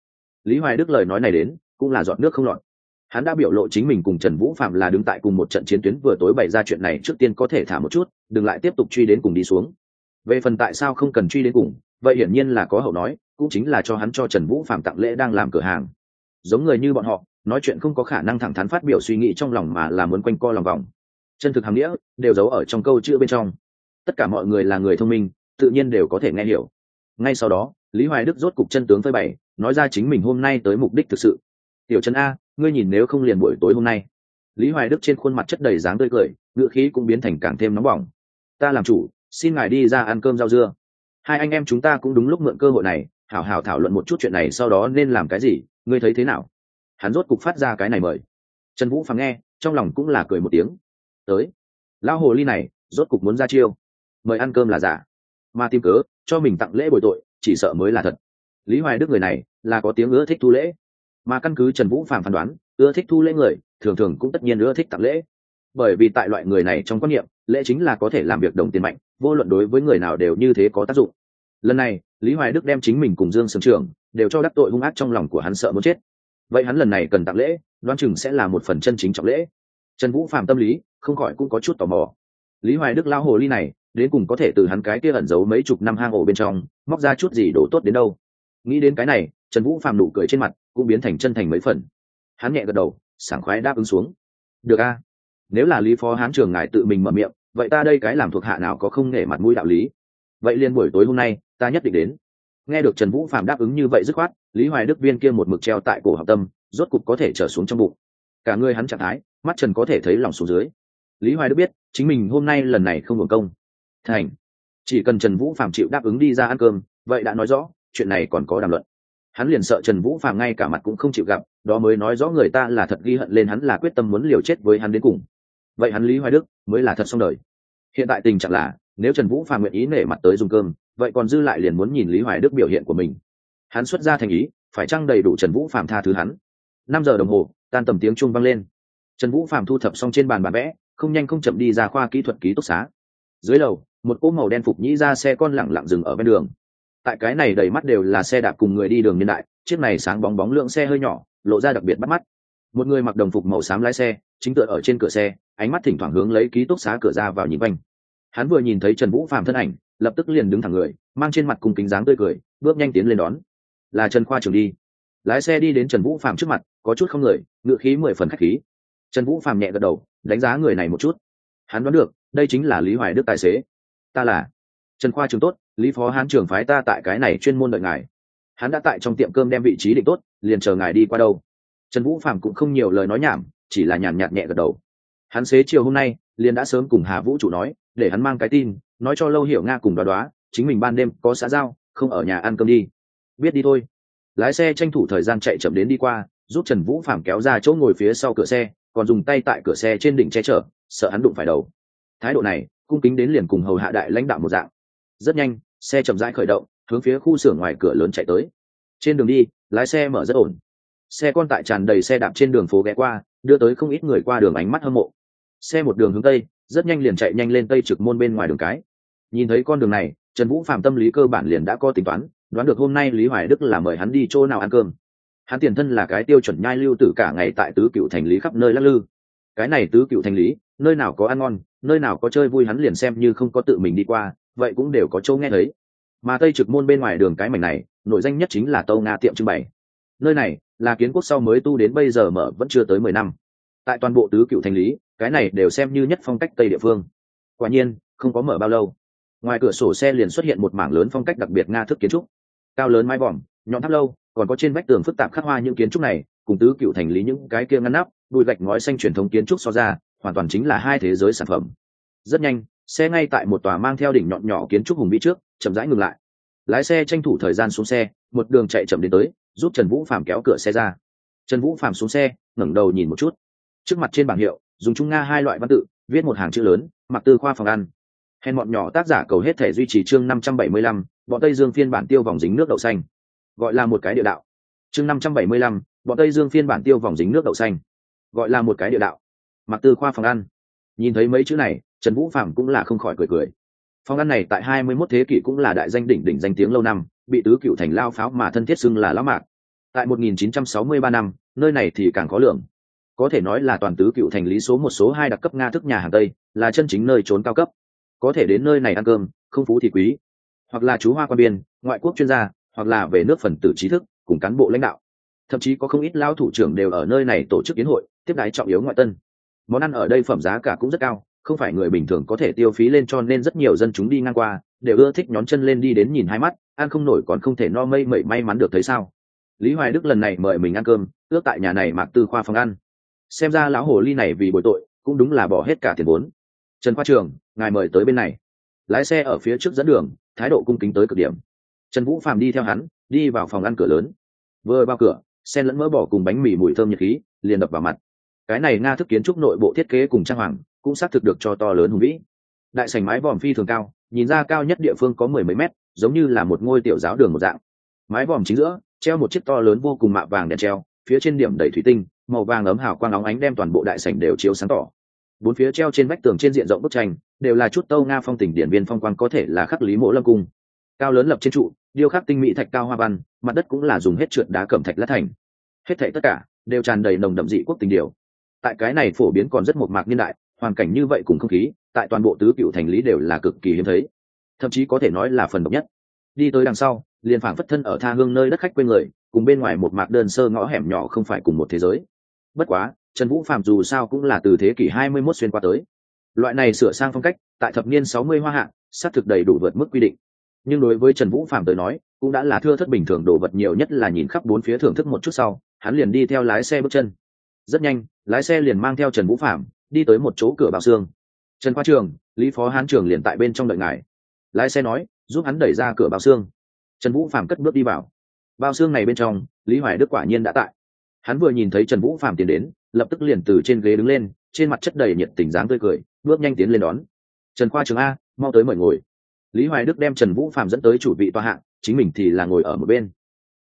Lý hoài đức lời nói này đến, cũng là dọn nước không lọt. Hắn đã biểu lộ chính mình cùng trần vũ phạm là đứng tại cùng một trận chiến tuyến vừa tối bày ra chuyện này trước tiên có thể thả một chút, đừng lại tiếp tục truy đến cùng đi xuống. Về phần tại sao không cần truy đến cùng, vậy hiển nhiên là có hậu nói, cũng chính là cho hắn cho trần vũ phạm tặng lễ đang làm cửa hàng. Giống người như bọn họ, nói chuyện không có khả năng thẳng thắn phát biểu suy nghĩ trong lòng mà là muốn quanh co lòng vòng. Chân thực hàm nghĩa, đều giấu ở trong câu chữ bên trong. Tất cả mọi người là người thông minh, tự nhiên đều có thể nghe hiểu. Ngay sau đó lý hoài đức rốt cục chân tướng phơi bày, nói ra chính mình hôm nay tới mục đích thực sự. Tiểu trần a, ngươi nhìn nếu không liền buổi tối hôm nay. Lý hoài đức trên khuôn mặt chất đầy dáng tươi cười ngựa khí cũng biến thành càng thêm nóng bỏng. Ta làm chủ, xin ngài đi ra ăn cơm rau dưa. Hai anh em chúng ta cũng đúng lúc mượn cơ hội này, hảo hảo thảo luận một chút chuyện này sau đó nên làm cái gì, ngươi thấy thế nào? Hắn rốt cục phát ra cái này mời. Trần vũ phàm nghe, trong lòng cũng là cười một tiếng. Tới, lão hồ ly này, rốt cục muốn ra chiêu. Mời ăn cơm là giả. Mà tìm cớ, cho mình tặng lễ bồi tội chỉ sợ mới là thật. Lý hoài đức người này là có tiếng ưa thích thu lễ, mà căn cứ trần vũ phạm phán đoán, ưa thích thu lễ người thường thường cũng tất nhiên ưa thích tặng lễ. Bởi vì tại loại người này trong quan niệm, lễ chính là có thể làm việc đồng tiền mạnh, vô luận đối với người nào đều như thế có tác dụng. Lần này, lý hoài đức đem chính mình cùng dương sương trường đều cho đắc tội hung ác trong lòng của hắn sợ muốn chết. Vậy hắn lần này cần tặng lễ Đoan chừng sẽ là một phần chân chính trọng lễ. Trần vũ phạm tâm lý không khỏi cũng có chút tò mò. Lý hoài đức lao hồ ly này đến cùng có thể từ hắn cái kia ẩn giấu mấy chục năm hang ổ bên trong, móc ra chút gì đổ tốt đến đâu. Nghĩ đến cái này, trần vũ phạm nụ cười trên mặt cũng biến thành chân thành mấy phần. Hắn nhẹ gật đầu, sảng khoái đáp ứng xuống. Được a. Nếu là lý phó hán trường ngài tự mình mở miệng, vậy ta đây cái làm thuộc hạ nào có không nể mặt mũi đạo lý. Vậy liền buổi tối hôm nay, ta nhất định đến. Nghe được trần vũ phạm đáp ứng như vậy dứt khoát, lý hoài đức viên kia một mực treo tại cổ học tâm, rốt cục có thể trở xuống trong bụng. Cả người hắn trạng thái, mắt trần có thể thấy lòng xuống dưới. Lý hoài đức biết, chính mình hôm nay lần này không hưởng công thành. Chỉ cần trần vũ phạm chịu đáp ứng đi ra ăn cơm, vậy đã nói rõ, chuyện này còn có đàm luận. Hắn liền sợ trần vũ phạm ngay cả mặt cũng không chịu gặp, đó mới nói rõ người ta là thật ghi hận lên hắn là quyết tâm muốn liều chết với hắn đến cùng. Vậy hắn lý hoài đức mới là thật xong đời. Hiện tại tình trạng là, nếu trần vũ phạm nguyện ý nể mặt tới dùng cơm, vậy còn dư lại liền muốn nhìn lý hoài đức biểu hiện của mình. Hắn xuất ra thành ý, phải chăng đầy đủ trần vũ phạm tha thứ hắn? Năm giờ đồng hồ, tan tầm tiếng chuông vang lên. Trần vũ phạm thu thập xong trên bàn bản vẽ, không nhanh không chậm đi ra khoa kỹ thuật ký túc xá. Dưới lầu một cỗ màu đen phục nhĩ ra xe con lẳng lặng dừng ở bên đường. Tại cái này đầy mắt đều là xe đạp cùng người đi đường niên đại, chiếc này sáng bóng bóng lượng xe hơi nhỏ, lộ ra đặc biệt bắt mắt. Một người mặc đồng phục màu xám lái xe, chính tựa ở trên cửa xe, ánh mắt thỉnh thoảng hướng lấy ký túc xá cửa ra vào nhìn quanh. Hắn vừa nhìn thấy trần vũ phạm thân ảnh, lập tức liền đứng thẳng người, mang trên mặt cùng kính dáng tươi cười, bước nhanh tiến lên đón. Là trần khoa trường đi. Lái xe đi đến trần vũ phạm trước mặt, có chút không người, ngựa khí mười phần k h á c h khí. Trần vũ phạm nhẹ gật đầu, đánh giá người này một chút. Hắn đoán được, đây chính là lý hoài đức tài xế ta là trần khoa trường tốt, lý phó hán trường phái ta tại cái này chuyên môn đợi ngài. Hắn đã tại trong tiệm cơm đem vị trí định tốt, liền chờ ngài đi qua đâu. Trần vũ phạm cũng không nhiều lời nói nhảm, chỉ là nhàn nhạt nhẹ gật đầu. Hắn xế chiều hôm nay, liền đã sớm cùng hà vũ trụ nói, để hắn mang cái tin, nói cho lâu hiểu nga cùng đoá đoá, chính mình ban đêm có xã giao, không ở nhà ăn cơm đi. Biết đi thôi. Lái xe tranh thủ thời gian chạy chậm đến đi qua, giúp trần vũ phạm kéo ra chỗ ngồi phía sau cửa xe, còn dùng tay tại cửa xe trên đỉnh che chở, sợ hắn đụng phải đầu. Thái độ này cung kính đến liền cùng hầu hạ đại lãnh đạo một dạng. Rất nhanh, xe chậm rãi khởi động, hướng phía khu xưởng ngoài cửa lớn chạy tới. Trên đường đi, lái xe mở rất ổn. Xe con tại tràn đầy xe đạp trên đường phố ghé qua, đưa tới không ít người qua đường ánh mắt hâm mộ. Xe một đường hướng tây, rất nhanh liền chạy nhanh lên tây trực môn bên ngoài đường cái. Nhìn thấy con đường này, trần vũ phạm tâm lý cơ bản liền đã có tính toán, đoán được hôm nay lý hoài đức là mời hắn đi chỗ nào ăn cơm. Hắn tiền thân là cái tiêu chuẩn nhai lưu tử cả ngày tại tứ cựu thành lý khắp nơi lắc lư. Cái này tứ cựu thành lý nơi nào có ăn ngon, nơi nào có chơi vui hắn liền xem như không có tự mình đi qua, vậy cũng đều có chỗ nghe thấy. Mà tây trực môn bên ngoài đường cái mảnh này nội danh nhất chính là tâu nga tiệm trưng bày. Nơi này là kiến quốc sau mới tu đến bây giờ mở vẫn chưa tới mười năm. Tại toàn bộ tứ cựu thành lý, cái này đều xem như nhất phong cách tây địa phương. Quả nhiên, không có mở bao lâu, ngoài cửa sổ xe liền xuất hiện một mảng lớn phong cách đặc biệt nga thức kiến trúc. Cao lớn mái vòm, nhọn tháp lâu, còn có trên vách tường phức tạp khắc hoa những kiến trúc này, cùng tứ cựu thành lý những cái kia ngăn nắp, đùi gạch ngói xanh truyền thống kiến trúc so ra hoàn toàn chính là hai thế giới sản phẩm. Rất nhanh, xe ngay tại một tòa mang theo đỉnh nhọn nhỏ kiến trúc hùng vĩ trước, chậm rãi ngừng lại. Lái xe tranh thủ thời gian xuống xe, một đường chạy chậm đến tới, giúp trần vũ phạm kéo cửa xe ra. Trần vũ phạm xuống xe, ngẩng đầu nhìn một chút. Trước mặt trên bảng hiệu, dùng trung nga hai loại văn tự, viết một hàng chữ lớn, mặc tư khoa phòng ăn. Hèn bọn nhỏ tác giả cầu hết thể duy trì chương năm trăm bảy mươi lăm, bọn tây dương phiên bản tiêu vòng dính nước đậu xanh. Gọi là một cái địa đạo. Chương năm trăm bảy mươi lăm, bọn tây dương phiên bản tiêu vòng dính nước đậu xanh. Gọi là một cái địa đạo mặc tư khoa phòng ăn. Nhìn thấy mấy chữ này, trần vũ phạm cũng là không khỏi cười cười. Phòng ăn này tại hai mươi 21 thế kỷ cũng là đại danh đỉnh đỉnh danh tiếng lâu năm, bị tứ cựu thành lao pháo mà thân thiết xưng là lão mạc. Tại 1963 năm, nơi này thì càng có lượng. Có thể nói là toàn tứ cựu thành lý số một số hai đặc cấp nga thức nhà hàng tây, là chân chính nơi trốn cao cấp. Có thể đến nơi này ăn cơm, không phú thì quý. Hoặc là chú hoa quan biên, ngoại quốc chuyên gia, hoặc là về nước phần tử trí thức, cùng cán bộ lãnh đạo. Thậm chí có không ít lao thủ trưởng đều ở nơi này tổ chức kiến hội, tiếp đái trọng yếu ngoại tân món ăn ở đây phẩm giá cả cũng rất cao, không phải người bình thường có thể tiêu phí lên cho nên rất nhiều dân chúng đi ngang qua, đều ưa thích nhón chân lên đi đến nhìn hai mắt, ăn không nổi còn không thể no mây mẩy may mắn được thấy sao. Lý hoài đức lần này mời mình ăn cơm, ước tại nhà này mạc tư khoa phòng ăn. Xem ra lão hồ ly này vì bội tội, cũng đúng là bỏ hết cả tiền vốn. Trần khoa trường, ngài mời tới bên này. Lái xe ở phía trước dẫn đường, thái độ cung kính tới cực điểm. Trần vũ phàm đi theo hắn, đi vào phòng ăn cửa lớn. Vừa vào cửa, sen lẫn mỡ bỏ cùng bánh mì mùi thơm nhật khí, liền đập vào mặt cái này nga thức kiến trúc nội bộ thiết kế cùng trang hoàng cũng xác thực được cho to lớn hùng vĩ. Đại sảnh mái vòm phi thường cao, nhìn ra cao nhất địa phương có mười mấy mét, giống như là một ngôi tiểu giáo đường một dạng. Mái vòm chính giữa, treo một chiếc to lớn vô cùng mạ vàng đèn treo, phía trên điểm đầy thủy tinh, màu vàng ấm hào quang óng ánh đem toàn bộ đại sảnh đều chiếu sáng tỏ. Bốn phía treo trên vách tường trên diện rộng bức tranh, đều là chút tâu nga phong tỉnh điển viên phong quang có thể là khắc lý mộ lâm cung. Cao lớn lập trên trụ, điêu khắc tinh mỹ thạch cao hoa văn, mặt đất cũng là dùng hết trượt đá cẩm thạch lát thành. Hết thảy tất cả đều tràn đầy nồng đậm dị quốc tình điều tại cái này phổ biến còn rất một mạc niên đại, hoàn cảnh như vậy cùng không khí, tại toàn bộ tứ cựu thành lý đều là cực kỳ hiếm thấy. Thậm chí có thể nói là phần độc nhất. Đi tới đằng sau, liền phảng phất thân ở tha hương nơi đất khách quê người, cùng bên ngoài một mạc đơn sơ ngõ hẻm nhỏ không phải cùng một thế giới. Bất quá, trần vũ phạm dù sao cũng là từ thế kỷ hai mươi 21 xuyên qua tới. Loại này sửa sang phong cách, tại thập niên sáu mươi hoa hạng xác thực đầy đủ vượt mức quy định. Nhưng đối với trần vũ phạm tới nói, cũng đã là thưa thất bình thường đồ vật nhiều nhất là nhìn khắp bốn phía thưởng thức một chút sau, hắn liền đi theo lái xe bước chân rất nhanh, lái xe liền mang theo trần vũ phạm đi tới một chỗ cửa bào xương. Trần khoa trường lý phó hán trường liền tại bên trong đợi ngài. Lái xe nói, giúp hắn đẩy ra cửa bao xương. Trần vũ phạm cất bước đi vào. Bao xương này bên trong, lý hoài đức quả nhiên đã tại. Hắn vừa nhìn thấy trần vũ phạm tiến đến, lập tức liền từ trên ghế đứng lên, trên mặt chất đầy nhiệt tình dáng tươi cười, bước nhanh tiến lên đón. Trần khoa trường a, mau tới mời ngồi. Lý hoài đức đem trần vũ phạm dẫn tới chủ vị tòa hạng, chính mình thì là ngồi ở một bên.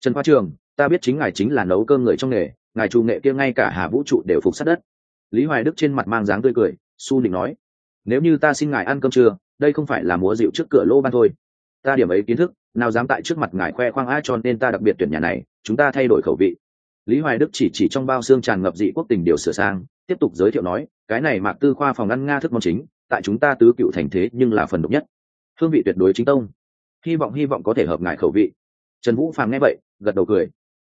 Trần khoa trường ta biết chính ngài chính là nấu cơm người trong nghề ngài chủ nghệ kia ngay cả hà vũ trụ đều phục sát đất. Lý hoài đức trên mặt mang dáng tươi cười, su định nói, nếu như ta xin ngài ăn cơm trưa, đây không phải là múa dịu trước cửa lô ban thôi. Ta điểm ấy kiến thức, nào dám tại trước mặt ngài khoe khoang ai cho nên ta đặc biệt tuyển nhà này, chúng ta thay đổi khẩu vị. Lý hoài đức chỉ chỉ trong bao xương tràn ngập dị quốc tình điều sửa sang, tiếp tục giới thiệu nói, cái này mạc tư khoa phòng ăn nga thức món chính, tại chúng ta tứ cựu thành thế nhưng là phần độc nhất. Hương vị tuyệt đối chính tông. Hy vọng hy vọng có thể hợp ngài khẩu vị. Trần vũ phàm nghe vậy, gật đầu cười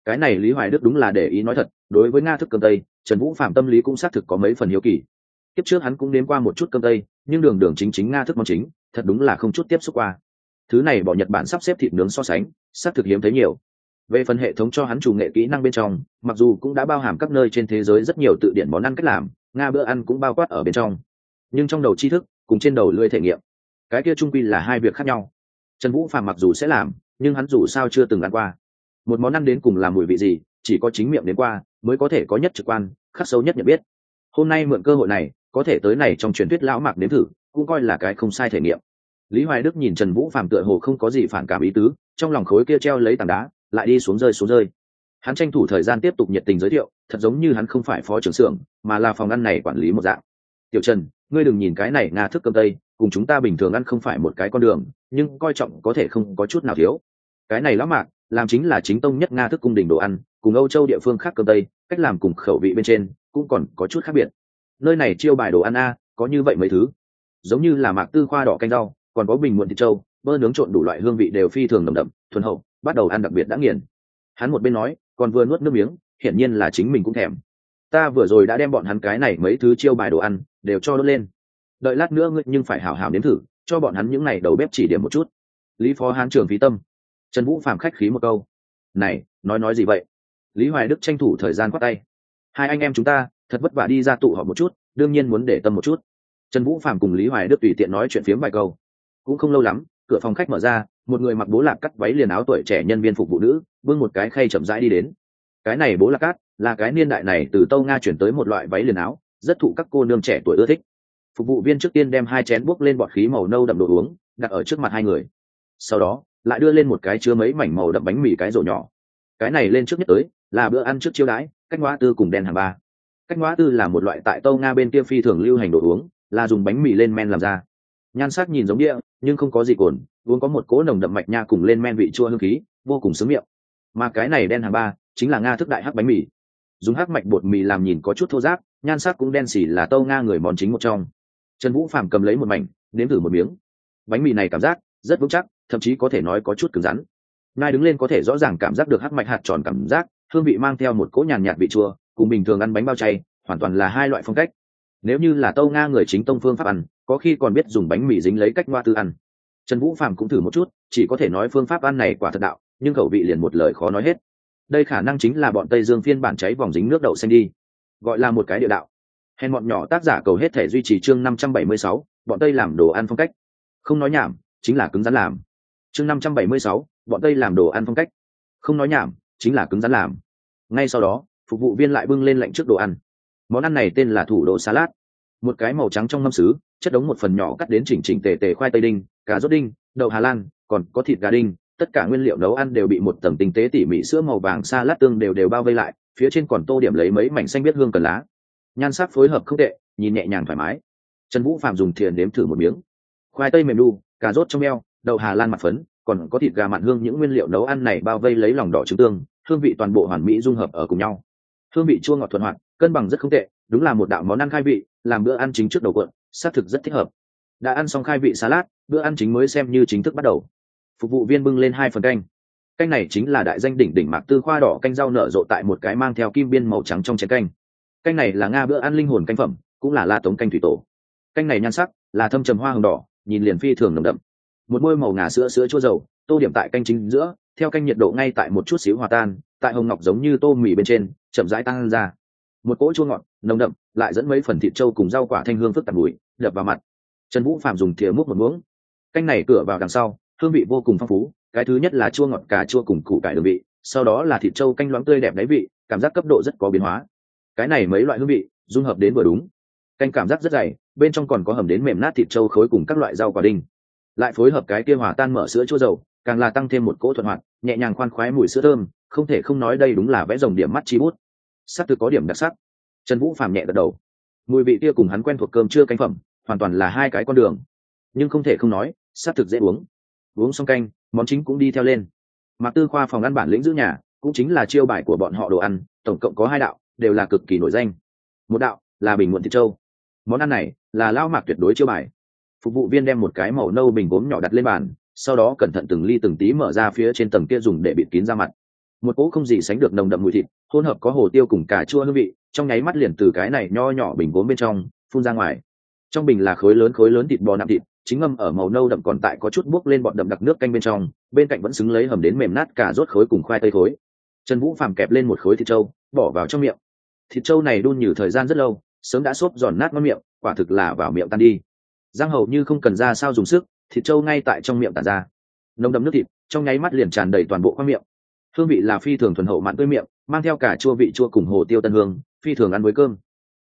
cái này lý hoài đức đúng là để ý nói thật, đối với nga thức cơm tây, trần vũ phạm tâm lý cũng xác thực có mấy phần hiếu kỳ. Kiếp trước hắn cũng đến qua một chút cơm tây, nhưng đường đường chính chính nga thức món chính, thật đúng là không chút tiếp xúc qua. Thứ này bỏ nhật bản sắp xếp thịt nướng so sánh, xác thực hiếm thấy nhiều. Về phần hệ thống cho hắn chủ nghệ kỹ năng bên trong, mặc dù cũng đã bao hàm các nơi trên thế giới rất nhiều tự điển món ăn cách làm, nga bữa ăn cũng bao quát ở bên trong. Nhưng trong đầu tri thức, cùng trên đầu lưỡi thể nghiệm, cái kia trung quy là hai việc khác nhau. Trần vũ phạm mặc dù sẽ làm, nhưng hắn dù sao chưa từng ăn qua một món ăn đến cùng làm mùi vị gì, chỉ có chính miệng đến qua mới có thể có nhất trực quan, khắc sâu nhất nhận biết. Hôm nay mượn cơ hội này, có thể tới này trong truyền thuyết lão mạc đến thử, cũng coi là cái không sai thể nghiệm. Lý hoài đức nhìn trần vũ phạm tựa hồ không có gì phản cảm ý tứ, trong lòng khối kia treo lấy tảng đá, lại đi xuống rơi xuống rơi. Hắn tranh thủ thời gian tiếp tục nhiệt tình giới thiệu, thật giống như hắn không phải phó trưởng xưởng, mà là phòng ăn này quản lý một dạng. Tiểu trần, ngươi đừng nhìn cái này nga thức cơm tây, cùng chúng ta bình thường ăn không phải một cái con đường, nhưng coi trọng có thể không có chút nào thiếu. Cái này lão mạc làm chính là chính tông nhất nga thức cung đình đồ ăn, cùng âu châu địa phương khác cơm tây, cách làm cùng khẩu vị bên trên cũng còn có chút khác biệt. Nơi này chiêu bài đồ ăn a, có như vậy mấy thứ. Giống như là mạc tư khoa đỏ canh rau, còn có bình muộn thịt trâu, bơ nướng trộn đủ loại hương vị đều phi thường đậm đậm, thuần hậu, bắt đầu ăn đặc biệt đã nghiền. Hắn một bên nói, còn vừa nuốt nước miếng, hiển nhiên là chính mình cũng thèm. Ta vừa rồi đã đem bọn hắn cái này mấy thứ chiêu bài đồ ăn đều cho đốt lên. Đợi lát nữa ngươi nhưng phải hảo hảo nếm thử, cho bọn hắn những n à y đầu bếp chỉ điểm một chút. Lý phó hán trường phí tâm trần vũ phạm khách khí một câu. Này, nói nói gì vậy? Lý hoài đức tranh thủ thời gian khoác tay. Hai anh em chúng ta, thật vất vả đi ra tụ họp một chút, đương nhiên muốn để tâm một chút. Trần vũ phạm cùng lý hoài đức tùy tiện nói chuyện phiếm vài câu. Cũng không lâu lắm, cửa phòng khách mở ra, một người mặc bố lạc cắt váy liền áo tuổi trẻ nhân viên phục vụ nữ, vương một cái khay chậm rãi đi đến. Cái này bố lạc cắt, là cái niên đại này từ tâu nga chuyển tới một loại váy liền áo, rất thụ các cô nương trẻ tuổi ưa thích. Phục vụ viên trước tiên đem hai chén buốc lên bọt khí màu nâu đậm đồ uống, đặt ở trước mặt hai người. Sau đó lại đưa lên một cái chứa mấy mảnh màu đậm bánh mì cái rổ nhỏ. Cái này lên trước nhất tới, là bữa ăn trước chiêu đãi, cách ngoa tư cùng đen hàng ba. Cách ngoa tư là một loại tại tâu nga bên kia phi thường lưu hành đồ uống, là dùng bánh mì lên men làm ra. Nhan sắc nhìn giống đĩa nhưng không có gì cồn, uống có một cỗ nồng đậm mạch nha cùng lên men vị chua hương khí, vô cùng sướng miệng. Mà cái này đen hàng ba, chính là nga thức đại hắc bánh mì. Dùng hắc mạch bột mì làm nhìn có chút thô giáp nhan sắc cũng đen xỉ là tâu nga người món chính một trong. Trần vũ phàm cầm lấy một mảnh, nếm thử một miếng. Bánh mì này cảm giác rất vững chắc, thậm chí có thể nói có chút cứng rắn. Nai đứng lên có thể rõ ràng cảm giác được hắc mạch hạt tròn cảm giác, hương vị mang theo một cỗ nhàn nhạt vị chua, cùng bình thường ăn bánh bao chay, hoàn toàn là hai loại phong cách. Nếu như là tâu nga người chính tông phương pháp ăn, có khi còn biết dùng bánh mì dính lấy cách ngoa tư ăn. Trần vũ phạm cũng thử một chút, chỉ có thể nói phương pháp ăn này quả thật đạo, nhưng khẩu vị liền một lời khó nói hết. Đây khả năng chính là bọn tây dương phiên bản cháy vòng dính nước đậu xanh đi. Gọi là một cái địa đạo. Hèn bọn nhỏ tác giả cầu hết thể duy trì chương năm trăm bảy mươi sáu, bọn tây làm đồ ăn phong cách. Không nói nhảm chính là cứng rắn làm. Chương năm trăm bảy mươi sáu, bọn tây làm đồ ăn phong cách. Không nói nhảm, chính là cứng rắn làm. Ngay sau đó, phục vụ viên lại bưng lên lạnh trước đồ ăn. Món ăn này tên là thủ đô salad. Một cái màu trắng trong mâm xứ chất đống một phần nhỏ cắt đến chỉnh chỉnh tề tề khoai tây đinh, cà rốt đinh, đậu hà lan, còn có thịt gà đinh. Tất cả nguyên liệu nấu ăn đều bị một tầng tinh tế tỉ mỉ sữa màu vàng xa lát tương đều đều bao vây lại, phía trên còn tô điểm lấy mấy mảnh xanh biết hương cần lá. Nhan sắc phối hợp không tệ, nhìn nhẹ nhàng thoải mái. Trần vũ phạm dùng thiền đếm thử một miếng. Khoai tây mềm đu cà rốt trong eo, đậu hà lan mặt phấn, còn có thịt gà mặn hương, những nguyên liệu nấu ăn này bao vây lấy lòng đỏ trứng tương, hương vị toàn bộ hoàn mỹ dung hợp ở cùng nhau. Hương vị chua ngọt thuận hoạt, cân bằng rất không tệ, đúng là một đạo món ăn khai vị, làm bữa ăn chính trước đầu quận xác thực rất thích hợp. Đã ăn xong khai vị salad, bữa ăn chính mới xem như chính thức bắt đầu. Phục vụ viên bưng lên hai phần canh. Canh này chính là đại danh đỉnh đỉnh mạc tư khoa đỏ canh rau nở rộ tại một cái mang theo kim biên màu trắng trong chén canh. Canh này là nga bữa ăn linh hồn canh phẩm, cũng là la tống canh thủy tổ. Canh này nhan sắc là thâm trầm hoa hồng đỏ nhìn liền phi thường nồng đậm. Một môi màu ngà sữa sữa chua dầu tô điểm tại canh chính giữa theo canh nhiệt độ ngay tại một chút xíu hòa tan tại hồng ngọc giống như tô mì bên trên chậm rãi tan ra. Một cỗ chua ngọt nồng đậm lại dẫn mấy phần thịt trâu cùng rau quả thanh hương phức tạp mùi, đập vào mặt. Trần vũ phạm dùng thìa múc một muỗng. Canh này cửa vào đằng sau hương vị vô cùng phong phú cái thứ nhất là chua ngọt cà chua cùng củ cải đường vị sau đó là thịt trâu canh loãng tươi đẹp đáy vị cảm giác cấp độ rất có biến hóa. Cái này mấy loại hương vị dung hợp đến vừa đúng. Canh cảm giác rất dày bên trong còn có hầm đến mềm nát thịt trâu khối cùng các loại rau quả đinh. Lại phối hợp cái kia hòa tan mở sữa chua dầu, càng là tăng thêm một cỗ thuận hoạt, nhẹ nhàng khoan khoái mùi sữa thơm, không thể không nói đây đúng là vẽ dòng điểm mắt chi bút. Sắc thực có điểm đặc sắc. Trần vũ phàm nhẹ gật đầu. Mùi vị kia cùng hắn quen thuộc cơm chưa canh phẩm, hoàn toàn là hai cái con đường. Nhưng không thể không nói, sắc thực dễ uống. Uống xong canh, món chính cũng đi theo lên. Mặc tư khoa phòng ăn bản lĩnh giữ nhà, cũng chính là chiêu bài của bọn họ đồ ăn, tổng cộng có hai đạo, đều là cực kỳ nổi danh. Một đạo là bình muộn thịt trâu món ăn này là lao mạc tuyệt đối chiêu bài. Phục vụ viên đem một cái màu nâu bình gốm nhỏ đặt lên bàn, sau đó cẩn thận từng ly từng tí mở ra phía trên tầng kia dùng để bịt kín ra mặt. Một cỗ không gì sánh được nồng đậm mùi thịt, hỗn hợp có hồ tiêu cùng cà chua hương vị, trong nháy mắt liền từ cái này nho nhỏ bình gốm bên trong phun ra ngoài. Trong bình là khối lớn khối lớn thịt bò nạm thịt, chính ngâm ở màu nâu đậm còn tại có chút buốc lên bọn đậm đặc nước canh bên trong, bên cạnh vẫn xứng lấy hầm đến mềm nát cả rốt khối cùng khoai tây khối. Trần vũ phàm kẹp lên một khối thịt trâu, bỏ vào trong miệng. Thịt trâu này đun nhử thời gian rất lâu sớm đã xốp giòn nát ngon miệng, quả thực là vào miệng tan đi. Giang hầu như không cần ra sao dùng sức, thịt trâu ngay tại trong miệng tàn ra. Nồng đậm nước thịt, trong nháy mắt liền tràn đầy toàn bộ khoang miệng. Hương vị là phi thường thuần hậu mặn tươi miệng, mang theo cả chua vị chua cùng hồ tiêu tân hương, phi thường ăn với cơm.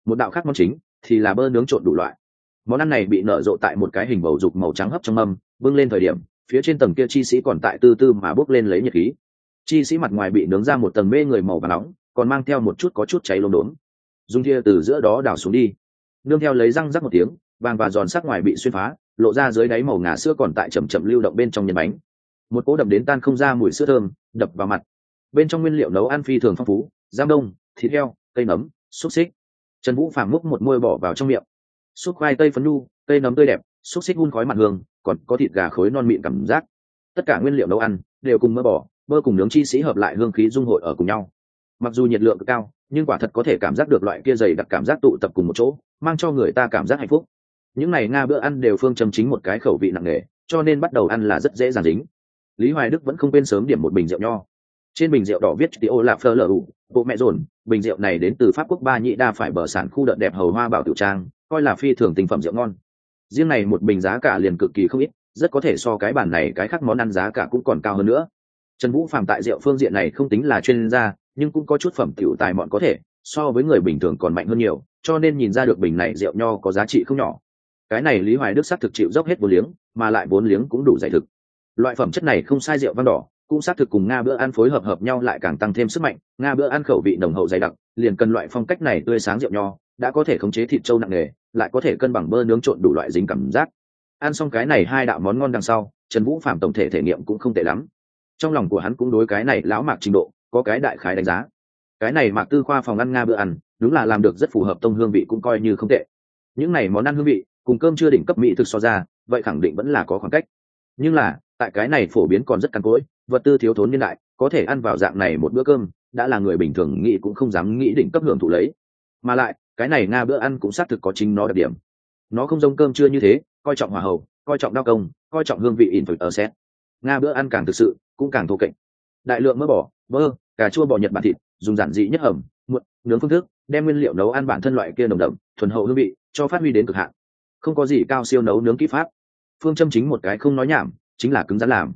Một đạo khác món chính thì là bơ nướng trộn đủ loại. Món ăn này bị nở rộ tại một cái hình bầu dục màu trắng hấp trong mâm, bưng lên thời điểm, phía trên tầng kia chi sĩ còn tại tư tư mà bốc lên lấy nhiệt khí. Chi sĩ mặt ngoài bị nướng ra một tầng mê người màu và nóng, còn mang theo một chút có chút cháy lốm đốm dung kia từ giữa đó đào xuống đi. Nương theo lấy răng rắc một tiếng, vàng và giòn sắc ngoài bị xuyên phá, lộ ra dưới đáy màu ngà sữa còn tại chầm chậm lưu động bên trong nhân bánh. Một cỗ đậm đến tan không ra mùi sữa thơm, đập vào mặt. Bên trong nguyên liệu nấu ăn phi thường phong phú, giam đông, thịt heo, cây nấm, xúc xích. Trần vũ phàm múc một môi bỏ vào trong miệng. Xúc khoai tây phấn nu, cây nấm tươi đẹp, xúc xích hun khói mặt hương, còn có thịt gà khối non mịn cảm giác. Tất cả nguyên liệu nấu ăn đều cùng mỡ bỏ mơ cùng nướng chi sĩ hợp lại hương khí dung hội ở cùng nhau. Mặc dù nhiệt lượng cực cao nhưng quả thật có thể cảm giác được loại kia dày đặc cảm giác tụ tập cùng một chỗ, mang cho người ta cảm giác hạnh phúc. Những ngày nga bữa ăn đều phương châm chính một cái khẩu vị nặng nề, cho nên bắt đầu ăn là rất dễ dàng dính. Lý hoài đức vẫn không quên sớm điểm một bình rượu nho. Trên bình rượu đỏ viết tio ô là phơ lờ ủ, bộ mẹ dồn, bình rượu này đến từ pháp quốc ba nhị đa phải bờ sản khu đợt đẹp hầu hoa bảo tiểu trang, coi là phi thường tình phẩm rượu ngon. Riêng này một bình giá cả liền cực kỳ không ít, rất có thể so cái bản này cái khác món ăn giá cả cũng còn cao hơn nữa. Trần vũ phạm tại rượu phương diện này không tính là chuyên gia nhưng cũng có chút phẩm tiểu tài mọn có thể, so với người bình thường còn mạnh hơn nhiều, cho nên nhìn ra được bình này rượu nho có giá trị không nhỏ. Cái này lý hoài đức xác thực chịu dốc hết vốn liếng, mà lại vốn liếng cũng đủ giải thực. Loại phẩm chất này không sai rượu văn đỏ, cũng xác thực cùng nga bữa ăn phối hợp hợp nhau lại càng tăng thêm sức mạnh, nga bữa ăn khẩu vị nồng hậu dày đặc, liền cần loại phong cách này tươi sáng rượu nho, đã có thể khống chế thịt trâu nặng nề, lại có thể cân bằng bơ nướng trộn đủ loại dính cảm giác. Ăn xong cái này hai đạo món ngon đằng sau, trần vũ phạm tổng thể thể nghiệm cũng không tệ lắm. Trong lòng của hắn cũng đối cái này lão mạc trình độ có cái đại khái đánh giá. Cái này mạc tư khoa phòng ăn nga bữa ăn, đúng là làm được rất phù hợp tông hương vị cũng coi như không tệ. Những này món ăn hương vị, cùng cơm chưa đỉnh cấp mỹ thực so ra, vậy khẳng định vẫn là có khoảng cách. Nhưng là, tại cái này phổ biến còn rất cằn cỗi, vật tư thiếu thốn niên đại, có thể ăn vào dạng này một bữa cơm, đã là người bình thường nghĩ cũng không dám nghĩ đỉnh cấp hưởng thụ lấy. Mà lại, cái này nga bữa ăn cũng xác thực có chính nó đặc điểm. Nó không giống cơm chưa như thế, coi trọng hòa hậu, coi trọng đao công, coi trọng hương vị in phật ở xét nga bữa ăn càng thực sự, cũng càng thô kệch. Đại lượng mỡ bỏ bơ, cà chua bò nhật bản thịt, dùng giản dị nhất hầm muộn, nướng phương thức, đem nguyên liệu nấu ăn bản thân loại kia nồng đậm, thuần hậu hương vị, cho phát huy đến cực hạn. Không có gì cao siêu nấu nướng kỹ pháp. Phương châm chính một cái không nói nhảm, chính là cứng rắn làm.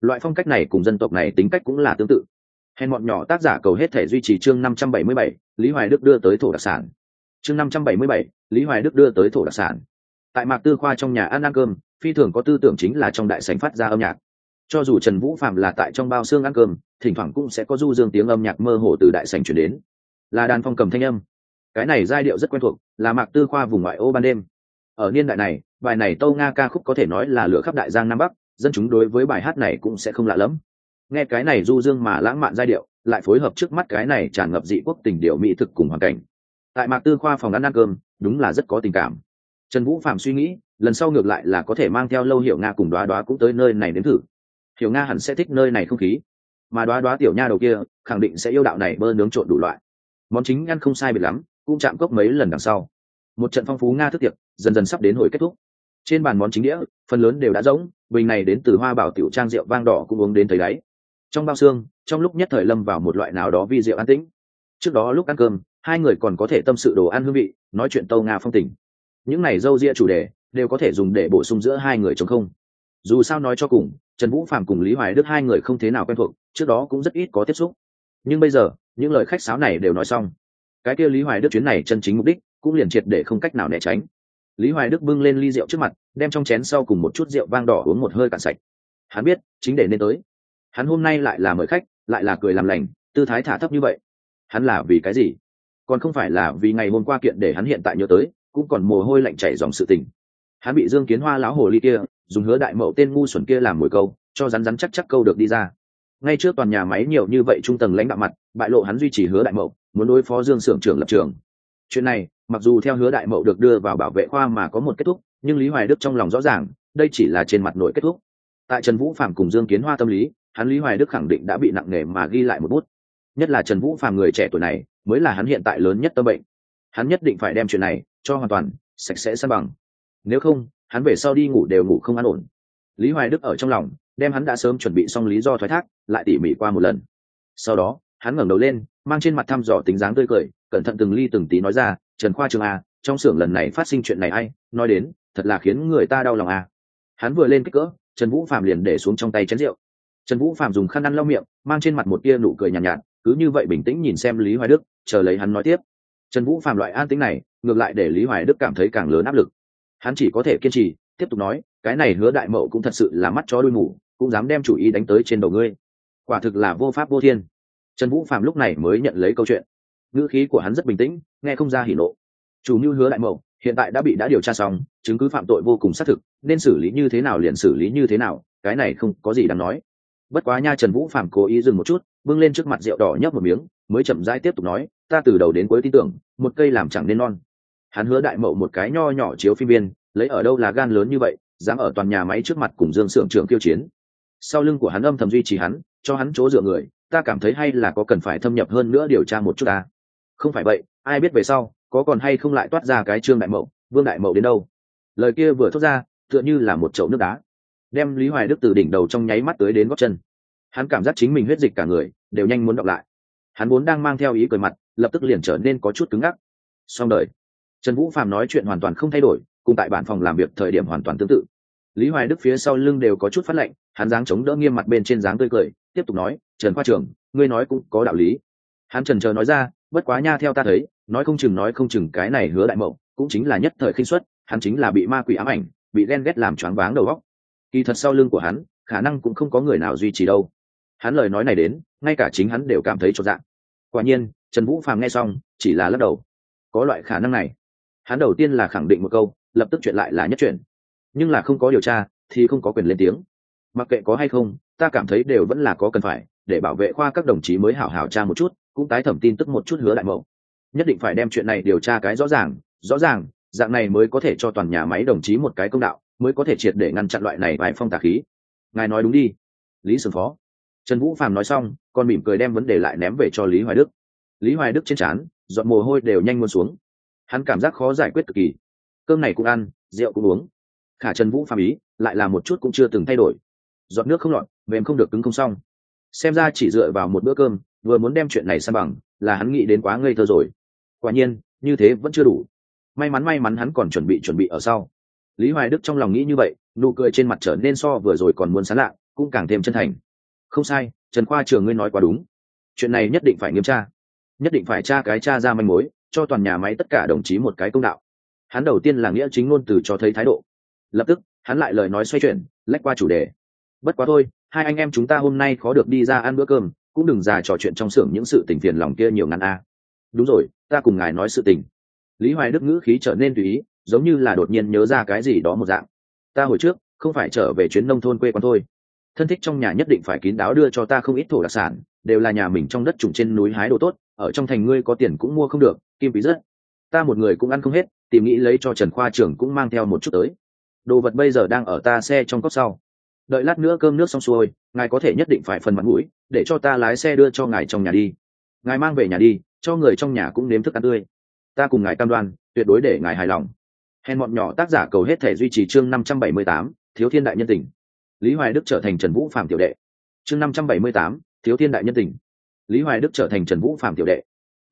Loại phong cách này cùng dân tộc này tính cách cũng là tương tự. Hèn bọn nhỏ tác giả cầu hết thể duy trì chương năm trăm bảy mươi bảy, lý hoài đức đưa tới thổ đặc sản. Chương năm trăm bảy mươi bảy, lý hoài đức đưa tới thổ đặc sản. Tại mạc tư khoa trong nhà ăn ăn cơm, phi thường có tư tưởng chính là trong đại sảnh phát ra âm nhạc cho dù trần vũ phạm là tại trong bao xương ăn cơm, thỉnh thoảng cũng sẽ có du dương tiếng âm nhạc mơ hồ từ đại sảnh chuyển đến. Là đàn phong cầm thanh âm. Cái này giai điệu rất quen thuộc, là mạc tư khoa vùng ngoại ô ban đêm. Ở niên đại này, bài này tâu nga ca khúc có thể nói là lửa khắp đại giang nam bắc, dân chúng đối với bài hát này cũng sẽ không lạ lẫm. Nghe cái này du dương mà lãng mạn giai điệu, lại phối hợp trước mắt cái này tràn ngập dị quốc tình điệu mỹ thực cùng hoàn cảnh. Tại mạc tư khoa phòng ăn ăn cơm, đúng là rất có tình cảm. Trần vũ phạm suy nghĩ, lần sau ngược lại là có thể mang theo lâu hiệu nga cùng đoá đoá cũng tới nơi này đến thử hiểu nga hẳn sẽ thích nơi này không khí. Mà đoá đoá tiểu nha đầu kia, khẳng định sẽ yêu đạo này bơ nướng trộn đủ loại. Món chính ăn không sai biệt lắm, cũng chạm cốc mấy lần đằng sau. Một trận phong phú nga thức tiệc, dần dần sắp đến hồi kết thúc. Trên bàn món chính đĩa, phần lớn đều đã rỗng, bình này đến từ hoa bảo tiểu trang rượu vang đỏ cũng uống đến thấy đáy. Trong bao xương, trong lúc nhất thời lâm vào một loại nào đó vi rượu an tĩnh. Trước đó lúc ăn cơm, hai người còn có thể tâm sự đồ ăn hương vị, nói chuyện tâu nga phong tình. Những này dâu ria chủ đề, đều có thể dùng để bổ sung giữa hai người chống không. Dù sao nói cho cùng trần vũ phạm cùng lý hoài đức hai người không thế nào quen thuộc, trước đó cũng rất ít có tiếp xúc. Nhưng bây giờ, những lời khách sáo này đều nói xong. Cái kia lý hoài đức chuyến này chân chính mục đích cũng liền triệt để không cách nào né tránh. Lý hoài đức bưng lên ly rượu trước mặt, đem trong chén sau cùng một chút rượu vang đỏ uống một hơi cạn sạch. Hắn biết, chính để nên tới. Hắn hôm nay lại là mời khách, lại là cười làm lành, tư thái thả thấp như vậy. Hắn là vì cái gì? Còn không phải là vì ngày hôm qua kiện để hắn hiện tại nhớ tới, cũng còn mồ hôi lạnh chảy dòng sự tình. Hắn bị dương kiến hoa lão hồ ly kia dùng hứa đại mậu tên ngu xuẩn kia làm mồi câu, cho rắn rắn chắc chắc câu được đi ra. Ngay trước toàn nhà máy nhiều như vậy trung tầng lãnh đạo mặt, bại lộ hắn duy trì hứa đại mậu, muốn đối phó dương xưởng trưởng lập trường. Chuyện này, mặc dù theo hứa đại mậu được đưa vào bảo vệ khoa mà có một kết thúc, nhưng lý hoài đức trong lòng rõ ràng, đây chỉ là trên mặt nội kết thúc. Tại trần vũ phạm cùng dương kiến hoa tâm lý, hắn lý hoài đức khẳng định đã bị nặng nề mà ghi lại một bút. Nhất là trần vũ phạm người trẻ tuổi này, mới là hắn hiện tại lớn nhất tâm bệnh. Hắn nhất định phải đem chuyện này cho hoàn toàn, sạch sẽ săn bằng. Nếu không hắn về sau đi ngủ đều ngủ không an ổn. Lý hoài đức ở trong lòng đem hắn đã sớm chuẩn bị xong lý do thoái thác lại tỉ mỉ qua một lần. Sau đó hắn ngẩng đầu lên mang trên mặt thăm dò tính dáng tươi cười cẩn thận từng ly từng tí nói ra trần khoa trường a trong xưởng lần này phát sinh chuyện này ai? Nói đến thật là khiến người ta đau lòng a. Hắn vừa lên kích cỡ trần vũ phạm liền để xuống trong tay chén rượu. Trần vũ phạm dùng khăn ăn lau miệng mang trên mặt một tia nụ cười nhàn nhạt, nhạt cứ như vậy bình tĩnh nhìn xem lý hoài đức chờ lấy hắn nói tiếp. Trần vũ phạm loại an tính này ngược lại để lý hoài đức cảm thấy càng lớn áp lực hắn chỉ có thể kiên trì tiếp tục nói cái này hứa đại mậu cũng thật sự là mắt chó đuôi mủ, cũng dám đem chủ ý đánh tới trên đầu ngươi. Quả thực là vô pháp vô thiên. Trần vũ phạm lúc này mới nhận lấy câu chuyện. Ngữ khí của hắn rất bình tĩnh nghe không ra hỉ nộ. Chủ mưu hứa đại mậu hiện tại đã bị đã điều tra xong chứng cứ phạm tội vô cùng xác thực nên xử lý như thế nào liền xử lý như thế nào cái này không có gì đáng nói. Bất quá nha trần vũ phạm cố ý dừng một chút bưng lên trước mặt rượu đỏ nhấp một miếng mới chậm rãi tiếp tục nói ta từ đầu đến cuối tin tưởng một cây làm chẳng nên non hắn hứa đại mậu một cái nho nhỏ chiếu phim viên, lấy ở đâu là gan lớn như vậy, dám ở toàn nhà máy trước mặt cùng dương sưởng trưởng kiêu chiến. Sau lưng của hắn âm thầm duy trì hắn, cho hắn chỗ dựa người, ta cảm thấy hay là có cần phải thâm nhập hơn nữa điều tra một chút ta. Không phải vậy, ai biết về sau, có còn hay không lại toát ra cái trương đại mậu, vương đại mậu đến đâu. Lời kia vừa thốt ra, tựa như là một chậu nước đá. Đem lý hoài đức từ đỉnh đầu trong nháy mắt tới đến góc chân. Hắn cảm giác chính mình huyết dịch cả người, đều nhanh muốn đọc lại. Hắn vốn đang mang theo ý cười mặt, lập tức liền trở nên có chút cứng ngắc. Xong đời trần vũ phạm nói chuyện hoàn toàn không thay đổi, cùng tại bản phòng làm việc thời điểm hoàn toàn tương tự. Lý hoài đức phía sau lưng đều có chút phát lệnh, hắn dáng chống đỡ nghiêm mặt bên trên dáng tươi cười, tiếp tục nói, trần khoa trưởng, ngươi nói cũng có đạo lý. Hắn trần chờ nói ra, bất quá nha, theo ta thấy, nói không chừng, nói không chừng, cái này hứa đại mậu, cũng chính là nhất thời khinh suất, hắn chính là bị ma quỷ ám ảnh, bị ghen ghét làm choáng váng đầu óc. Kỳ thật sau lưng của hắn, khả năng cũng không có người nào duy trì đâu. Hắn lời nói này đến, ngay cả chính hắn đều cảm thấy cho dạng quả nhiên, trần vũ phàm nghe xong, chỉ là lắc đầu. Có loại khả năng này hắn đầu tiên là khẳng định một câu, lập tức chuyện lại là nhất chuyện. Nhưng là không có điều tra, thì không có quyền lên tiếng. Mặc kệ có hay không, ta cảm thấy đều vẫn là có cần phải, để bảo vệ khoa các đồng chí mới hảo hảo tra một chút, cũng tái thẩm tin tức một chút hứa đại mậu. Nhất định phải đem chuyện này điều tra cái rõ ràng rõ ràng, dạng này mới có thể cho toàn nhà máy đồng chí một cái công đạo, mới có thể triệt để ngăn chặn loại này vài phong tà khí. Ngài nói đúng đi. Lý sừng phó. Trần vũ phàm nói xong, còn mỉm cười đem vấn đề lại ném về cho lý hoài đức. Lý hoài đức trên trán dọn mồ hôi đều nhanh muôn xuống hắn cảm giác khó giải quyết cực kỳ. Cơm này cũng ăn, rượu cũng uống. Khả trần vũ phàm ý, lại là một chút cũng chưa từng thay đổi. Giọt nước không lọt, mềm không được cứng không xong. Xem ra chỉ dựa vào một bữa cơm, vừa muốn đem chuyện này san bằng, là hắn nghĩ đến quá ngây thơ rồi. Quả nhiên, như thế vẫn chưa đủ. May mắn may mắn hắn còn chuẩn bị chuẩn bị ở sau. Lý hoài đức trong lòng nghĩ như vậy, nụ cười trên mặt trở nên so vừa rồi còn muốn sán lạ, cũng càng thêm chân thành. Không sai, trần khoa trường ngươi nói quá đúng. Chuyện này nhất định phải nghiêm tra. Nhất định phải tra cái tra ra manh mối cho toàn nhà máy tất cả đồng chí một cái công đạo. Hắn đầu tiên là nghĩa chính ngôn từ cho thấy thái độ. Lập tức, hắn lại lời nói xoay chuyển, lách qua chủ đề. Bất quá thôi, hai anh em chúng ta hôm nay khó được đi ra ăn bữa cơm, cũng đừng già trò chuyện trong xưởng những sự tình phiền lòng kia nhiều ngăn a. Đúng rồi, ta cùng ngài nói sự tình. Lý hoài đức ngữ khí trở nên tùy ý, giống như là đột nhiên nhớ ra cái gì đó một dạng. Ta hồi trước, không phải trở về chuyến nông thôn quê quán thôi. Thân thích trong nhà nhất định phải kín đáo đưa cho ta không ít thổ đặc sản, đều là nhà mình trong đất trùng trên núi hái đồ tốt ở trong thành ngươi có tiền cũng mua không được, kim phí rất ta một người cũng ăn không hết, tìm nghĩ lấy cho trần khoa trưởng cũng mang theo một chút tới. Đồ vật bây giờ đang ở ta xe trong cốc sau. Đợi lát nữa cơm nước xong xuôi, ngài có thể nhất định phải phần mặt mũi, để cho ta lái xe đưa cho ngài trong nhà đi. Ngài mang về nhà đi, cho người trong nhà cũng nếm thức ăn tươi. Ta cùng ngài cam đoan, tuyệt đối để ngài hài lòng. Hèn mọn nhỏ tác giả cầu hết thể duy trì chương năm trăm bảy mươi tám, thiếu thiên đại nhân tình. Lý hoài đức trở thành trần vũ phạm tiểu đệ. Chương năm trăm bảy mươi tám, thiếu thiên đại nhân tình lý hoài đức trở thành trần vũ phạm tiểu đệ.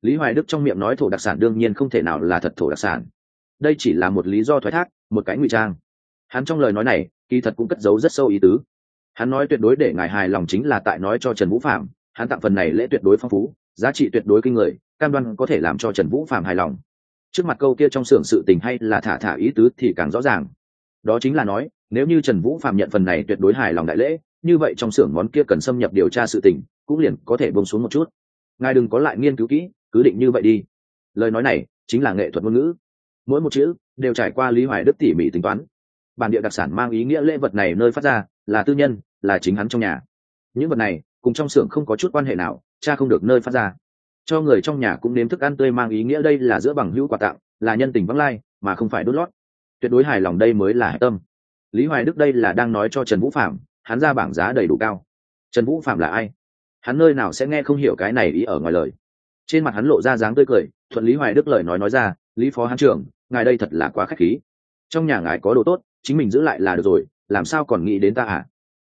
Lý hoài đức trong miệng nói thổ đặc sản đương nhiên không thể nào là thật thổ đặc sản. Đây chỉ là một lý do thoái thác, một cái ngụy trang. Hắn trong lời nói này, kỳ thật cũng cất giấu rất sâu ý tứ. Hắn nói tuyệt đối để ngài hài lòng chính là tại nói cho trần vũ phạm hắn tặng phần này lễ tuyệt đối phong phú, giá trị tuyệt đối kinh người, cam đoan có thể làm cho trần vũ phạm hài lòng. Trước mặt câu kia trong xưởng sự tình hay là thả thả ý tứ thì càng rõ ràng. Đó chính là nói, nếu như trần vũ phạm nhận phần này tuyệt đối hài lòng đại lễ, như vậy trong xưởng món kia cần xâm nhập điều tra sự tình cũng liền có thể bông xuống một chút. Ngài đừng có lại nghiên cứu kỹ, cứ định như vậy đi. Lời nói này chính là nghệ thuật ngôn ngữ. Mỗi một chữ đều trải qua lý hoài đức tỉ mỉ tính toán. Bản địa đặc sản mang ý nghĩa lễ vật này nơi phát ra là tư nhân, là chính hắn trong nhà. Những vật này cùng trong xưởng không có chút quan hệ nào, cha không được nơi phát ra. Cho người trong nhà cũng nếm thức ăn tươi mang ý nghĩa đây là giữa bằng hữu quà tặng, là nhân tình vắng lai, mà không phải đốt lót. Tuyệt đối hài lòng đây mới là hạch tâm. Lý hoài đức đây là đang nói cho trần vũ phạm, hắn ra bảng giá đầy đủ cao. Trần vũ phạm là ai? Hắn nơi nào sẽ nghe không hiểu cái này ý ở ngoài lời. Trên mặt hắn lộ ra dáng tươi cười, thuận lý hoài đức lời nói nói ra, lý phó hán trưởng, ngài đây thật là quá k h á c h khí. Trong nhà ngài có đồ tốt, chính mình giữ lại là được rồi, làm sao còn nghĩ đến ta à?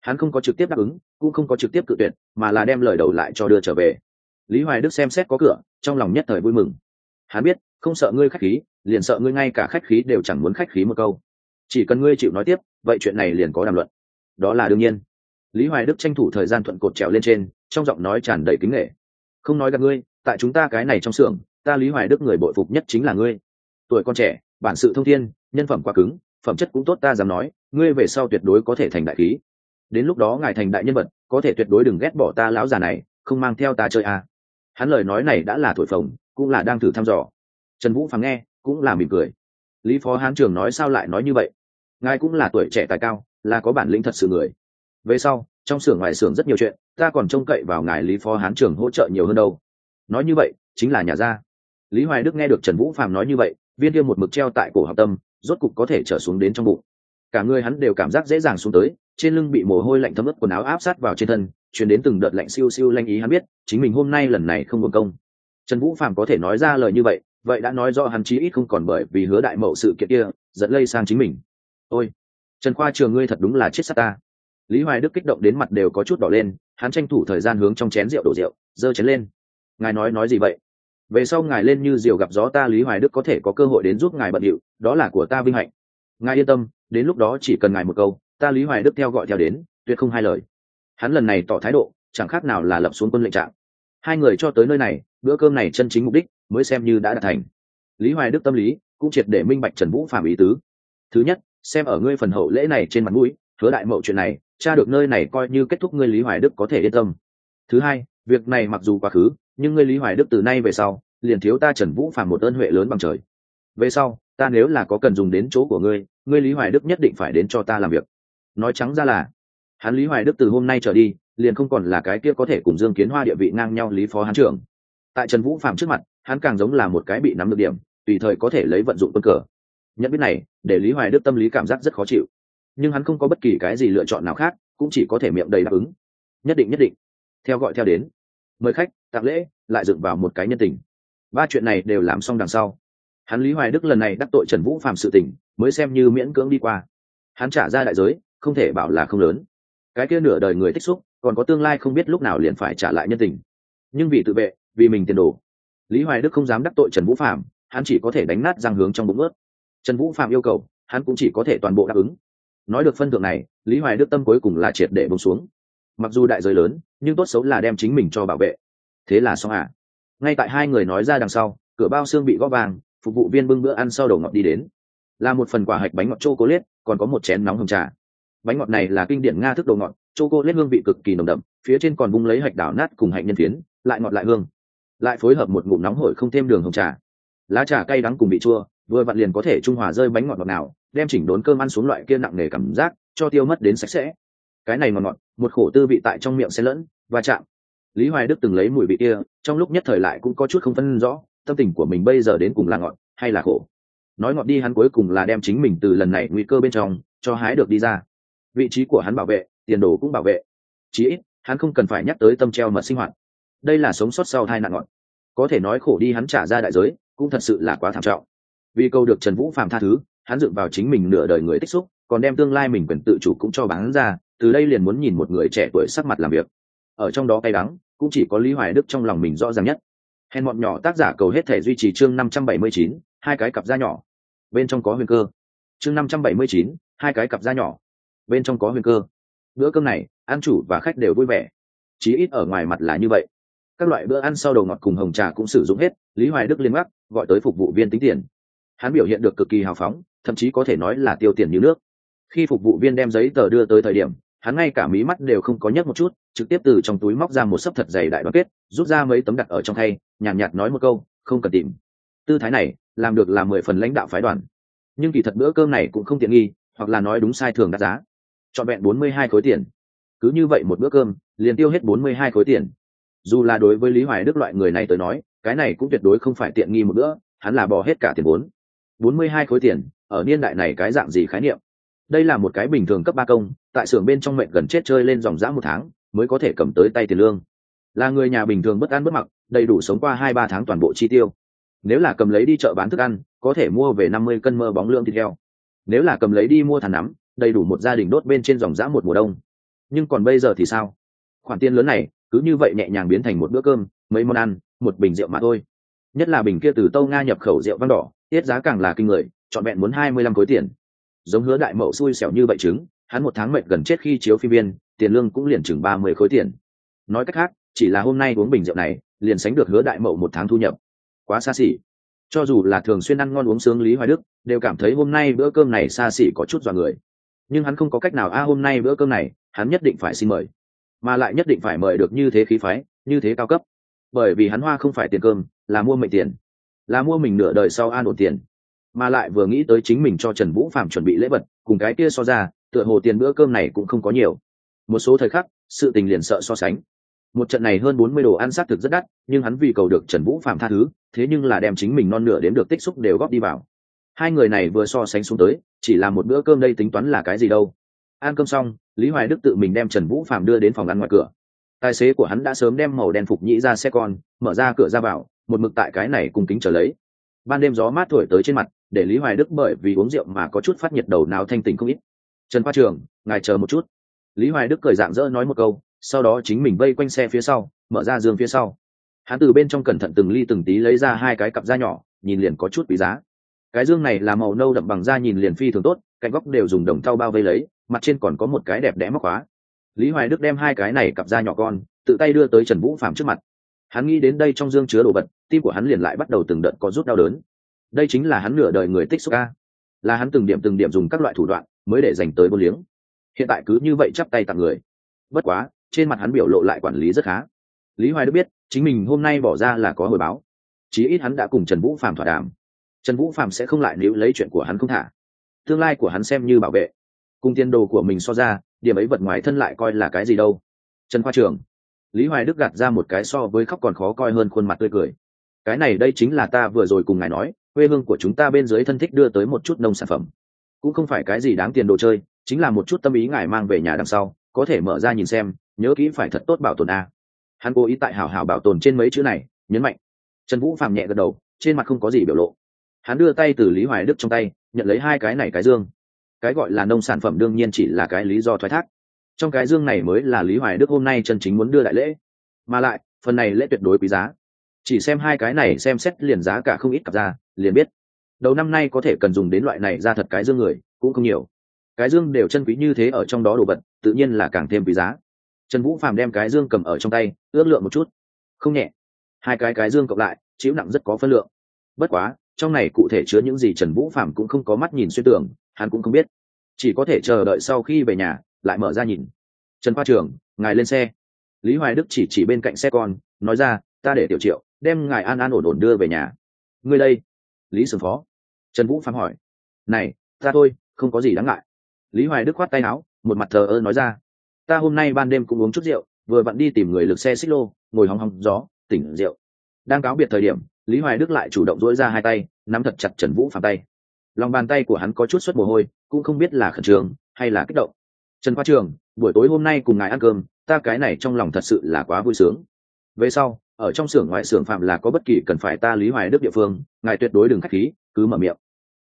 Hắn không có trực tiếp đáp ứng, cũng không có trực tiếp cự tuyệt, mà là đem lời đầu lại cho đưa trở về. Lý hoài đức xem xét có cửa, trong lòng nhất thời vui mừng. Hắn biết, không sợ ngươi khách khí, liền sợ ngươi ngay cả khách khí đều chẳng muốn khách khí một câu. Chỉ cần ngươi chịu nói tiếp, vậy chuyện này liền có đàm luận. Đó là đương nhiên lý hoài đức tranh thủ thời gian thuận cột trèo lên trên, trong giọng nói tràn đầy kính nghệ. Không nói gặp ngươi, tại chúng ta cái này trong xưởng, ta lý hoài đức người bội phục nhất chính là ngươi. Tuổi con trẻ, bản sự thông thiên, nhân phẩm quá cứng, phẩm chất cũng tốt ta dám nói, ngươi về sau tuyệt đối có thể thành đại khí. Đến lúc đó ngài thành đại nhân vật, có thể tuyệt đối đừng ghét bỏ ta lão già này, không mang theo ta chơi à. hắn lời nói này đã là thổi phồng, cũng là đang thử thăm dò. Trần vũ phán nghe, cũng là mỉm cười. Lý phó hán trường nói sao lại nói như vậy? Ngài cũng là tuổi trẻ tài cao, là có bản lĩnh thật sự người về sau, trong xưởng ngoài xưởng rất nhiều chuyện, ta còn trông cậy vào ngài lý phó hán trưởng hỗ trợ nhiều hơn đâu. Nói như vậy, chính là nhà ra lý hoài đức nghe được trần vũ phàm nói như vậy, viên tiêm một mực treo tại cổ học tâm, rốt cục có thể trở xuống đến trong bụng. Cả người hắn đều cảm giác dễ dàng xuống tới, trên lưng bị mồ hôi lạnh thấm ướt quần áo áp sát vào trên thân chuyển đến từng đợt lạnh siêu siêu lanh ý hắn biết, chính mình hôm nay lần này không hưởng công. Trần vũ phàm có thể nói ra lời như vậy vậy đã nói rõ hắn chí ít không còn bởi vì hứa đại mậu sự kiện kia dẫn lây sang chính mình. Ôi, trần khoa trường ngươi thật đúng là chết sát ta lý hoài đức kích động đến mặt đều có chút đỏ lên, hắn tranh thủ thời gian hướng trong chén rượu đổ rượu, giơ chén lên. Ngài nói nói gì vậy? Về sau ngài lên như diều gặp gió ta, lý hoài đức có thể có cơ hội đến giúp ngài bận điệu, đó là của ta vinh hạnh. Ngài yên tâm, đến lúc đó chỉ cần ngài một câu, ta lý hoài đức theo gọi theo đến, tuyệt không hai lời. Hắn lần này tỏ thái độ, chẳng khác nào là lập xuống quân lệnh trạng. Hai người cho tới nơi này, bữa cơm này chân chính mục đích mới xem như đã đạt thành. Lý hoài đức tâm lý cũng triệt để minh bạch trần vũ phạm ý tứ. Thứ nhất, xem ở ngươi phần hậu lễ này trên mặt mũi, hứa đại mậu chuyện này cha được nơi này coi như kết thúc ngươi lý hoài đức có thể yên tâm. Thứ hai, việc này mặc dù quá khứ, nhưng ngươi lý hoài đức từ nay về sau, liền thiếu ta trần vũ phạm một ơn huệ lớn bằng trời. Về sau, ta nếu là có cần dùng đến chỗ của ngươi ngươi lý hoài đức nhất định phải đến cho ta làm việc. Nói trắng ra là, hắn lý hoài đức từ hôm nay trở đi, liền không còn là cái kia có thể cùng dương kiến hoa địa vị ngang nhau lý phó hán trưởng. Tại trần vũ phạm trước mặt, hắn càng giống là một cái bị nắm được điểm, tùy thời có thể lấy vận dụng quân cờ. Nhận biết này, để lý hoài đức tâm lý cảm giác rất khó chịu nhưng hắn không có bất kỳ cái gì lựa chọn nào khác, cũng chỉ có thể miệng đầy đáp ứng. Nhất định nhất định. Theo gọi theo đến. Mời khách, tặng lễ, lại dựng vào một cái nhân tình. Ba chuyện này đều làm xong đằng sau. Hắn lý hoài đức lần này đắc tội trần vũ phạm sự tình, mới xem như miễn cưỡng đi qua. Hắn trả ra đại giới, không thể bảo là không lớn. Cái kia nửa đời người tích xúc, còn có tương lai không biết lúc nào liền phải trả lại nhân tình. Nhưng vì tự vệ, vì mình tiền đồ, lý hoài đức không dám đắc tội trần vũ phạm hắn chỉ có thể đánh nát răng hướng trong bụng ướt. Trần vũ phạm yêu cầu, hắn cũng chỉ có thể toàn bộ đáp ứng nói được phân thượng này, lý hoài đức tâm cuối cùng là triệt để bông xuống. Mặc dù đại giới lớn, nhưng tốt xấu là đem chính mình cho bảo vệ. Thế là xong à? Ngay tại hai người nói ra đằng sau, cửa bao xương bị góp vàng, phục vụ viên bưng bữa ăn sau đầu ngọt đi đến. Là một phần quả hạch bánh ngọt c h liết còn có một chén nóng hồng trà. Bánh ngọt này là kinh điển nga thức đồ ngọt c h liết hương vị cực kỳ nồng đậm, phía trên còn bung lấy hạch đảo nát cùng hạnh nhân phiến, lại ngọt lại hương. Lại phối hợp một ngụm nóng hổi không thêm đường hồng trà. Lá trà cay đắng cùng vị chua, vừa vặn liền có thể trung hòa rơi bánh ngọt ngọt nào đem chỉnh đốn cơm ăn xuống loại kia nặng nề cảm giác, cho tiêu mất đến sạch sẽ. Cái này ngọt ngọt, một khổ tư vị tại trong miệng xen lẫn và chạm. Lý hoài đức từng lấy mùi vị kia, trong lúc nhất thời lại cũng có chút không phân rõ, tâm tình của mình bây giờ đến cùng là ngọt hay là khổ. Nói ngọt đi hắn cuối cùng là đem chính mình từ lần này nguy cơ bên trong, cho hái được đi ra. Vị trí của hắn bảo vệ, tiền đồ cũng bảo vệ. Chí ít, hắn không cần phải nhắc tới tâm treo mật sinh hoạt. Đây là sống sót sau hai nạn ngọt. Có thể nói khổ đi hắn trả ra đại giới, cũng thật sự là quá thảm trọng. Vì câu được trần vũ phạm tha thứ hắn dựng vào chính mình nửa đời người tích xúc, còn đem tương lai mình quyền tự chủ cũng cho bán ra, từ đây liền muốn nhìn một người trẻ tuổi sắc mặt làm việc. Ở trong đó cay đắng, cũng chỉ có lý hoài đức trong lòng mình rõ ràng nhất. Hèn bọn nhỏ tác giả cầu hết thể duy trì chương năm trăm bảy mươi chín, hai cái cặp da nhỏ. Bên trong có huyền cơ. Chương năm trăm bảy mươi chín, hai cái cặp da nhỏ. Bên trong có huyền cơ. Bữa cơm này, ăn chủ và khách đều vui vẻ. Chí ít ở ngoài mặt là như vậy. Các loại bữa ăn sau đầu ngọt cùng hồng trà cũng sử dụng hết, lý hoài đức liên mắc, gọi tới phục vụ viên tính tiền. Hắn biểu hiện được cực kỳ hào phóng thậm chí có thể nói là tiêu tiền như nước. Khi phục vụ viên đem giấy tờ đưa tới thời điểm hắn ngay cả mí mắt đều không có nhấc một chút trực tiếp từ trong túi móc ra một sấp thật dày đại đoàn kết rút ra mấy tấm đặt ở trong thay, nhàn nhạt, nhạt nói một câu không cần tìm. Tư thái này làm được là mười phần lãnh đạo phái đoàn. Nhưng kỳ thật bữa cơm này cũng không tiện nghi hoặc là nói đúng sai thường đắt giá. Trọn vẹn bốn mươi hai khối tiền. Cứ như vậy một bữa cơm liền tiêu hết bốn mươi hai khối tiền. Dù là đối với lý hoài đức loại người này tới nói cái này cũng tuyệt đối không phải tiện nghi một bữa hắn là bỏ hết cả tiền vốn. bốn mươi hai khối tiền ở niên đại này cái dạng gì khái niệm? Đây là một cái bình thường cấp ba công, tại xưởng bên trong mệnh gần chết chơi lên dòng dã một tháng, mới có thể cầm tới tay tiền lương. Là người nhà bình thường bất ăn bất mặc, đầy đủ sống qua hai ba tháng toàn bộ chi tiêu. Nếu là cầm lấy đi chợ bán thức ăn, có thể mua về năm mươi cân mơ bóng lương thịt heo. Nếu là cầm lấy đi mua thàn nắm, đầy đủ một gia đình đốt bên trên dòng dã một mùa đông. Nhưng còn bây giờ thì sao? Khoản tiền lớn này, cứ như vậy nhẹ nhàng biến thành một bữa cơm, mấy món ăn, một bình rượu mà thôi. Nhất là bình kia từ tâu nga nhập khẩu rượu vang đỏ, tiết giá càng là kinh người trọn vẹn muốn hai mươi lăm khối tiền. Giống hứa đại mậu xui xẻo như vậy chứng, hắn một tháng mệt gần chết khi chiếu phi viên, tiền lương cũng liền chừng ba mươi khối tiền. Nói cách khác, chỉ là hôm nay uống bình rượu này, liền sánh được hứa đại mậu một tháng thu nhập. Quá xa xỉ. Cho dù là thường xuyên ăn ngon uống sướng lý hoài đức, đều cảm thấy hôm nay bữa cơm này xa xỉ có chút dọa người. Nhưng hắn không có cách nào, a, hôm nay bữa cơm này, hắn nhất định phải xin mời. Mà lại nhất định phải mời được như thế khí phái, như thế cao cấp. Bởi vì hắn hoa không phải tiền cơm, là mua mệnh tiền. Là mua mình nửa đời sau an ổn tiền mà lại vừa nghĩ tới chính mình cho trần vũ phạm chuẩn bị lễ vật, cùng cái kia so ra, tựa hồ tiền bữa cơm này cũng không có nhiều. Một số thời khắc, sự tình liền sợ so sánh. Một trận này hơn bốn mươi đồ ăn xác thực rất đắt, nhưng hắn vì cầu được trần vũ phạm tha thứ, thế nhưng là đem chính mình non nửa đến được tích xúc đều góp đi vào. Hai người này vừa so sánh xuống tới, chỉ là một bữa cơm đây tính toán là cái gì đâu. Ăn cơm xong, lý hoài đức tự mình đem trần vũ phạm đưa đến phòng ăn ngoài cửa. Tài xế của hắn đã sớm đem màu đen phục nhĩ ra xe con, mở ra cửa ra vào, một mực tại cái này cùng kính trở lấy. Ban đêm gió mát thổi tới trên mặt để lý hoài đức bởi vì uống rượu mà có chút phát nhiệt đầu nào thanh tình không ít. Trần khoa trường, ngài chờ một chút. Lý hoài đức cười dạng dỡ nói một câu, sau đó chính mình vây quanh xe phía sau, mở ra giường phía sau. Hắn từ bên trong cẩn thận từng ly từng tí lấy ra hai cái cặp da nhỏ, nhìn liền có chút quý giá. Cái dương này là màu nâu đậm bằng da nhìn liền phi thường tốt, cạnh góc đều dùng đồng thau bao vây lấy, mặt trên còn có một cái đẹp đẽ móc khóa. Lý hoài đức đem hai cái này cặp da nhỏ con, tự tay đưa tới trần vũ phạm trước mặt. Hắn nghĩ đến đây trong dương chứa đồ vật, tim của hắn liền lại bắt đầu từng đợt có rút đau đớn đây chính là hắn nửa đời người tích xúc ca là hắn từng điểm từng điểm dùng các loại thủ đoạn mới để dành tới vô liếng. Hiện tại cứ như vậy chắp tay tặng người. Bất quá, trên mặt hắn biểu lộ lại quản lý rất khá. Lý hoài đức biết, chính mình hôm nay bỏ ra là có hồi báo. Chí ít hắn đã cùng trần vũ phạm thỏa đàm. Trần vũ phạm sẽ không lại níu lấy chuyện của hắn không thả. Tương lai của hắn xem như bảo vệ. Cùng tiền đồ của mình so ra, điểm ấy vật ngoài thân lại coi là cái gì đâu. Trần khoa trường. Lý hoài đức gạt ra một cái so với khóc còn khó coi hơn khuôn mặt tươi cười. Cái này đây chính là ta vừa rồi cùng ngài nói quê hương của chúng ta bên dưới thân thích đưa tới một chút nông sản phẩm. Cũng không phải cái gì đáng tiền đồ chơi, chính là một chút tâm ý ngài mang về nhà đằng sau, có thể mở ra nhìn xem, nhớ kỹ phải thật tốt bảo tồn a. Hắn cố ý tại hảo hảo bảo tồn trên mấy chữ này, nhấn mạnh. Trần vũ phàm nhẹ gật đầu, trên mặt không có gì biểu lộ. Hắn đưa tay từ lý hoài đức trong tay, nhận lấy hai cái này cái dương. Cái gọi là nông sản phẩm đương nhiên chỉ là cái lý do thoái thác. Trong cái dương này mới là lý hoài đức hôm nay chân chính muốn đưa đại lễ. Mà lại, phần này lễ tuyệt đối quý giá. Chỉ xem hai cái này xem xét liền giá cả không ít cặp ra liền biết. Đầu năm nay có thể cần dùng đến loại này ra thật cái dương người, cũng không nhiều. Cái dương đều chân quý như thế ở trong đó đồ vật, tự nhiên là càng thêm quý giá. Trần vũ phàm đem cái dương cầm ở trong tay, ước lượng một chút. Không nhẹ. Hai cái cái dương cộng lại, chịu nặng rất có phân lượng. Bất quá, trong này cụ thể chứa những gì trần vũ phàm cũng không có mắt nhìn xuyên tưởng, hắn cũng không biết. Chỉ có thể chờ đợi sau khi về nhà, lại mở ra nhìn. Trần khoa trưởng ngài lên xe. Lý hoài đức chỉ chỉ bên cạnh xe con, nói ra, ta để tiểu triệu, đem ngài an an ổn ổn đưa về nhà. Ngươi đây lý sừng phó. Trần vũ phạm hỏi, này, ta thôi, không có gì đáng ngại. Lý hoài đức khoát tay áo, một mặt thờ ơ nói ra, ta hôm nay ban đêm cũng uống chút rượu, vừa vặn đi tìm người lực xe xích lô, ngồi hóng hóng gió, tỉnh rượu. Đang cáo biệt thời điểm, lý hoài đức lại chủ động dỗi ra hai tay, nắm thật chặt trần vũ phạm tay. Lòng bàn tay của hắn có chút suất mồ hôi, cũng không biết là khẩn trương hay là kích động. Trần khoa trường buổi tối hôm nay cùng ngài ăn cơm, ta cái này trong lòng thật sự là quá vui sướng. Về sau ở trong xưởng ngoại xưởng phạm là có bất kỳ cần phải ta lý hoài đức địa phương, ngài tuyệt đối đừng k h á c h khí, cứ mở miệng.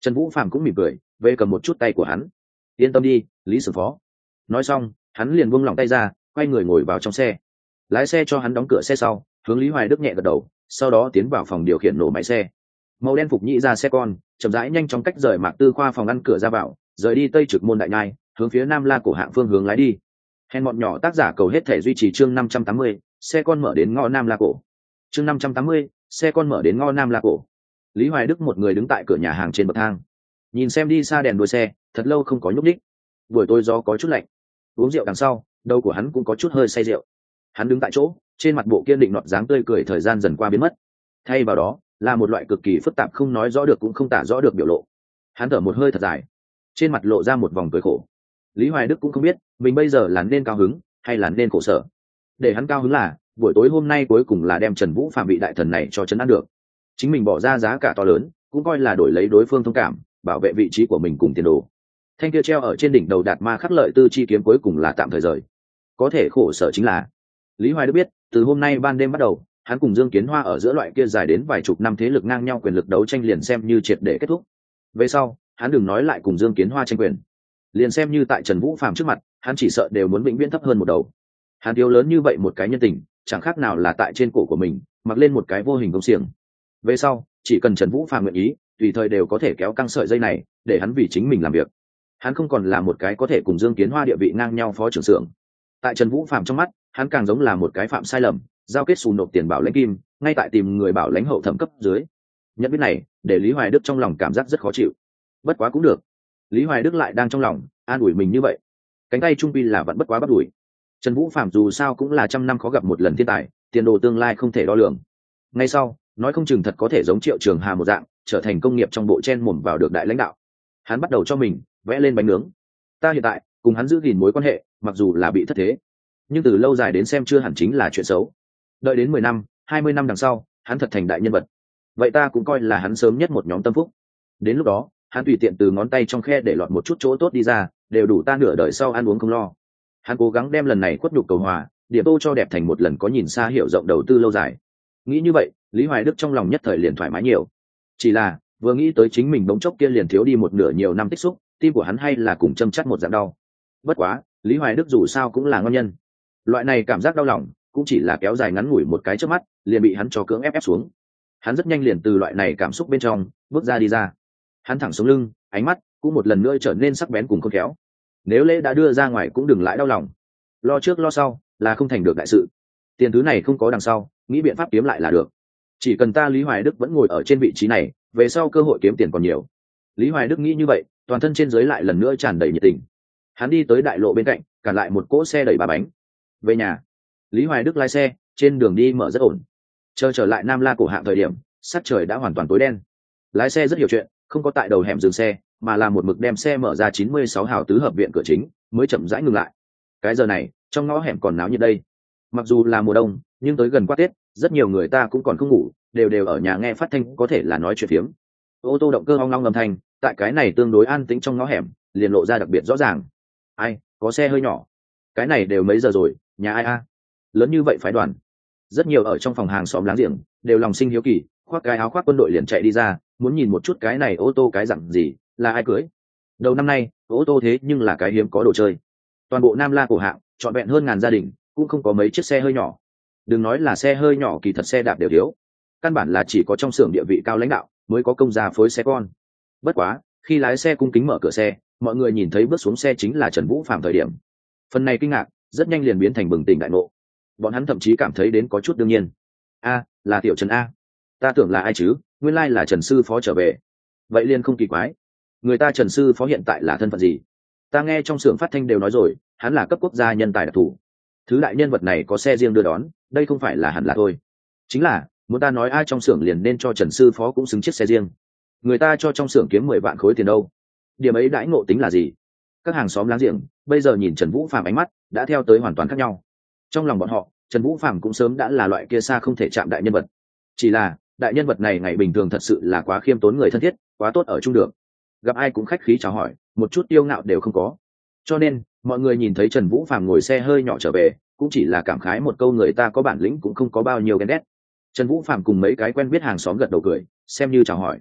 Trần vũ phạm cũng mỉm cười về cầm một chút tay của hắn. Yên tâm đi, lý xưởng phó. Nói xong, hắn liền buông lỏng tay ra, quay người ngồi vào trong xe. Lái xe cho hắn đóng cửa xe sau, hướng lý hoài đức nhẹ gật đầu, sau đó tiến vào phòng điều khiển nổ máy xe. Màu đen phục nhĩ ra xe con, chậm rãi nhanh chóng cách rời mạc tư khoa phòng ngăn cửa ra vào, rời đi tây trực môn đại nhai, hướng phía nam la cổ hạng phương hướng lái đi. Hèn bọn nhỏ tác giả cầu hết thể duy trì chương năm trăm tám mươi xe con mở đến ngõ nam la cổ. Chương năm trăm tám mươi, xe con mở đến ngõ nam la cổ. Lý hoài đức một người đứng tại cửa nhà hàng trên bậc thang. Nhìn xem đi xa đèn đuôi xe, thật lâu không có nhúc đích buổi tối gió có chút lạnh. Uống rượu đằng sau, đầu của hắn cũng có chút hơi say rượu. Hắn đứng tại chỗ, trên mặt bộ kiên định nọt dáng tươi cười thời gian dần qua biến mất. Thay vào đó, là một loại cực kỳ phức tạp không nói rõ được cũng không tả rõ được biểu lộ. Hắn thở một hơi thật dài. Trên mặt lộ ra một vòng cười khổ. Lý hoài đức cũng không biết, mình bây giờ là nên cao hứng hay là nên khổ sở để hắn cao hứng là, buổi tối hôm nay cuối cùng là đem trần vũ phạm vị đại thần này cho chấn an được. Chính mình bỏ ra giá cả to lớn, cũng coi là đổi lấy đối phương thông cảm, bảo vệ vị trí của mình cùng tiền đồ. Thanh kia treo ở trên đỉnh đầu đạt ma khắc lợi tư chi kiếm cuối cùng là tạm thời rời. Có thể khổ sở chính là, lý hoài đức biết, từ hôm nay ban đêm bắt đầu, hắn cùng dương kiến hoa ở giữa loại kia dài đến vài chục năm thế lực ngang nhau quyền lực đấu tranh liền xem như triệt để kết thúc. Về sau, hắn đừng nói lại cùng dương kiến hoa tranh quyền. Liền xem như tại trần vũ phạm trước mặt, hắn chỉ sợ đều muốn vĩnh viễn thấp hơn một đầu hắn thiếu lớn như vậy một cái nhân tình, chẳng khác nào là tại trên cổ của mình, mặc lên một cái vô hình công xiềng. Về sau, chỉ cần trần vũ phàm nguyện ý, tùy thời đều có thể kéo căng sợi dây này, để hắn vì chính mình làm việc. Hắn không còn là một cái có thể cùng dương kiến hoa địa vị ngang nhau phó trưởng xưởng. Tại trần vũ phạm trong mắt, hắn càng giống là một cái phạm sai lầm, giao kết xù nộp tiền bảo lãnh kim, ngay tại tìm người bảo lãnh hậu thẩm cấp dưới. Nhận biết này, để lý hoài đức trong lòng cảm giác rất khó chịu. Bất quá cũng được. Lý hoài đức lại đang trong lòng, an ủi mình như vậy. Cánh tay trung pi là vẫn bất quá bắt đuổi trần vũ phạm dù sao cũng là trăm năm khó gặp một lần thiên tài, tiền đồ tương lai không thể đo lường. Ngay sau, nói không chừng thật có thể giống triệu trường hà một dạng, trở thành công nghiệp trong bộ chen mồm vào được đại lãnh đạo. Hắn bắt đầu cho mình vẽ lên bánh nướng. Ta hiện tại cùng hắn giữ gìn mối quan hệ, mặc dù là bị thất thế, nhưng từ lâu dài đến xem chưa hẳn chính là chuyện xấu. Đợi đến mười năm, hai mươi năm đằng sau, hắn thật thành đại nhân vật. Vậy ta cũng coi là hắn sớm nhất một nhóm tâm phúc. Đến lúc đó, hắn tùy tiện từ ngón tay trong khe để lọt một chút chỗ tốt đi ra, đều đủ ta nửa đời sau ăn uống không lo hắn cố gắng đem lần này khuất nhục cầu hòa, điểm tô cho đẹp thành một lần có nhìn xa hiểu rộng đầu tư lâu dài. Nghĩ như vậy, lý hoài đức trong lòng nhất thời liền thoải mái nhiều. Chỉ là, vừa nghĩ tới chính mình bỗng chốc kia liền thiếu đi một nửa nhiều năm tích xúc, tim của hắn hay là cùng châm chắt một dạng đau. Bất quá, lý hoài đức dù sao cũng là ngon nhân. Loại này cảm giác đau lòng, cũng chỉ là kéo dài ngắn ngủi một cái trước mắt, liền bị hắn cho cưỡng ép ép xuống. Hắn rất nhanh liền từ loại này cảm xúc bên trong, bước ra đi ra. Hắn thẳng xuống lưng, ánh mắt cũng một lần nữa trở nên sắc bén cùng khôn khéo nếu lễ đã đưa ra ngoài cũng đừng lại đau lòng. Lo trước lo sau là không thành được đại sự. Tiền thứ này không có đằng sau, nghĩ biện pháp kiếm lại là được. Chỉ cần ta lý hoài đức vẫn ngồi ở trên vị trí này, về sau cơ hội kiếm tiền còn nhiều. Lý hoài đức nghĩ như vậy, toàn thân trên dưới lại lần nữa tràn đầy nhiệt tình. Hắn đi tới đại lộ bên cạnh, cản lại một cỗ xe đẩy ba bánh. Về nhà, lý hoài đức lái xe, trên đường đi mở rất ổn. Chờ trở lại nam la cổ hạng thời điểm, sắc trời đã hoàn toàn tối đen. Lái xe rất hiểu chuyện không có tại đầu hẻm dừng xe, mà là một mực đem xe mở ra chín mươi sáu hào tứ hợp viện cửa chính, mới chậm rãi ngừng lại. Cái giờ này, trong ngõ hẻm còn náo như đây. Mặc dù là mùa đông, nhưng tới gần qua tết, rất nhiều người ta cũng còn không ngủ, đều đều ở nhà nghe phát thanh, có thể là nói chuyện phiếm. Ô tô động cơ hoang long âm thanh, tại cái này tương đối an tĩnh trong ngõ hẻm, liền lộ ra đặc biệt rõ ràng. Ai, có xe hơi nhỏ. Cái này đều mấy giờ rồi, nhà ai a? À? Lớn như vậy phái đoàn. Rất nhiều ở trong phòng hàng xóm láng giềng, đều lòng sinh hiếu kỳ, khoác cái áo khoác quân đội liền chạy đi ra muốn nhìn một chút cái này ô tô cái dặn gì, là ai cưới? Đầu năm nay, ô tô thế nhưng là cái hiếm có đồ chơi. Toàn bộ nam la cổ hạng, trọn vẹn hơn ngàn gia đình, cũng không có mấy chiếc xe hơi nhỏ. Đừng nói là xe hơi nhỏ kỳ thật xe đạp đều thiếu. Căn bản là chỉ có trong xưởng địa vị cao lãnh đạo mới có công gia phối xe con. Bất quá, khi lái xe cung kính mở cửa xe, mọi người nhìn thấy bước xuống xe chính là trần vũ phạm thời điểm. Phần này kinh ngạc, rất nhanh liền biến thành bừng tỉnh đại ngộ. Bọn hắn thậm chí cảm thấy đến có chút đương nhiên. A, là tiểu trần a ta tưởng là ai chứ, nguyên lai là trần sư phó trở về. Vậy liên không kỳ quái. Người ta trần sư phó hiện tại là thân phận gì? Ta nghe trong xưởng phát thanh đều nói rồi, hắn là cấp quốc gia nhân tài đặc thù. Thứ đại nhân vật này có xe riêng đưa đón, đây không phải là hẳn là thôi chính là, muốn ta nói ai trong xưởng liền nên cho trần sư phó cũng xứng chiếc xe riêng. Người ta cho trong xưởng kiếm mười vạn khối tiền đâu. Điểm ấy đãi ngộ tính là gì? Các hàng xóm láng giềng, bây giờ nhìn trần vũ phạm ánh mắt, đã theo tới hoàn toàn khác nhau. Trong lòng bọn họ, trần vũ phạm cũng sớm đã là loại kia xa không thể chạm đại nhân vật. Chỉ là đại nhân vật này ngày bình thường thật sự là quá khiêm tốn người thân thiết, quá tốt ở chung được gặp ai cũng khách khí chào hỏi, một chút tiêu ngạo đều không có. Cho nên, mọi người nhìn thấy trần vũ Phàm ngồi xe hơi nhỏ trở về, cũng chỉ là cảm khái một câu người ta có bản lĩnh cũng không có bao nhiêu ghen ghét. Trần vũ Phàm cùng mấy cái quen biết hàng xóm gật đầu cười, xem như chào hỏi.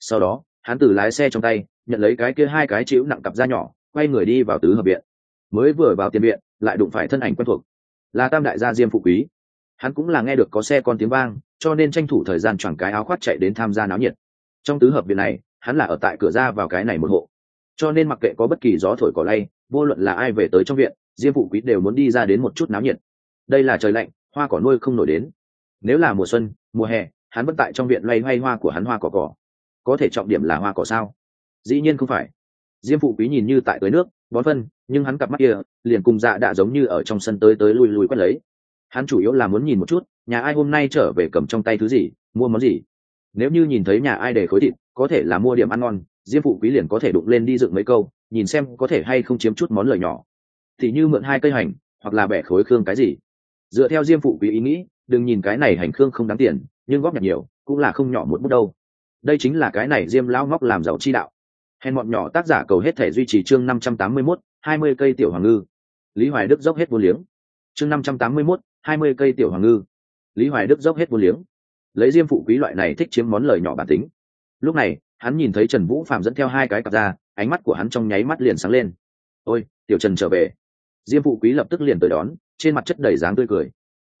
Sau đó, hắn từ lái xe trong tay, nhận lấy cái kia hai cái chịu nặng cặp da nhỏ, quay người đi vào tứ hợp viện. Mới vừa vào tiền viện, lại đụng phải thân ảnh quen thuộc. Là tam đại gia diêm phụ quý hắn cũng là nghe được có xe con tiếng vang, cho nên tranh thủ thời gian choàng cái áo khoác chạy đến tham gia náo nhiệt. Trong tứ hợp viện này, hắn là ở tại cửa ra vào cái này một hộ. Cho nên mặc kệ có bất kỳ gió thổi cỏ lay, vô luận là ai về tới trong viện, diêm phụ quý đều muốn đi ra đến một chút náo nhiệt. Đây là trời lạnh, hoa cỏ nuôi không nổi đến. Nếu là mùa xuân, mùa hè, hắn vẫn tại trong viện loay hoay hoa của hắn hoa cỏ cỏ. Có thể trọng điểm là hoa cỏ sao? Dĩ nhiên không phải. Diêm phụ quý nhìn như tại tới nước, bón phân, nhưng hắn cặp mắt kia, liền cùng dạ đạ giống như ở trong sân tới tới lui lui quét lấy hắn chủ yếu là muốn nhìn một chút, nhà ai hôm nay trở về cầm trong tay thứ gì, mua món gì. Nếu như nhìn thấy nhà ai để khối thịt, có thể là mua điểm ăn ngon, diêm phụ quý liền có thể đụng lên đi dựng mấy câu, nhìn xem có thể hay không chiếm chút món lời nhỏ. Thì như mượn hai cây hành, hoặc là bẻ khối khương cái gì. Dựa theo diêm phụ quý ý nghĩ, đừng nhìn cái này hành khương không đáng tiền, nhưng góp nhặt nhiều, cũng là không nhỏ một bút đâu. Đây chính là cái này diêm lao ngóc làm giàu chi đạo. Hèn bọn nhỏ tác giả cầu hết thể duy trì chương năm trăm tám mươi mốt, hai mươi cây tiểu hoàng ngư. Lý hoài đức dốc hết vô liếng. Chương năm trăm tám mươi mốt hai mươi cây tiểu hoàng ngư. Lý hoài đức dốc hết vô liếng. Lấy diêm phụ quý loại này thích chiếm món lời nhỏ bản tính. Lúc này, hắn nhìn thấy trần vũ phạm dẫn theo hai cái cặp ra, ánh mắt của hắn trong nháy mắt liền sáng lên. Ôi, tiểu trần trở về. Diêm phụ quý lập tức liền tới đón, trên mặt chất đầy dáng tươi cười.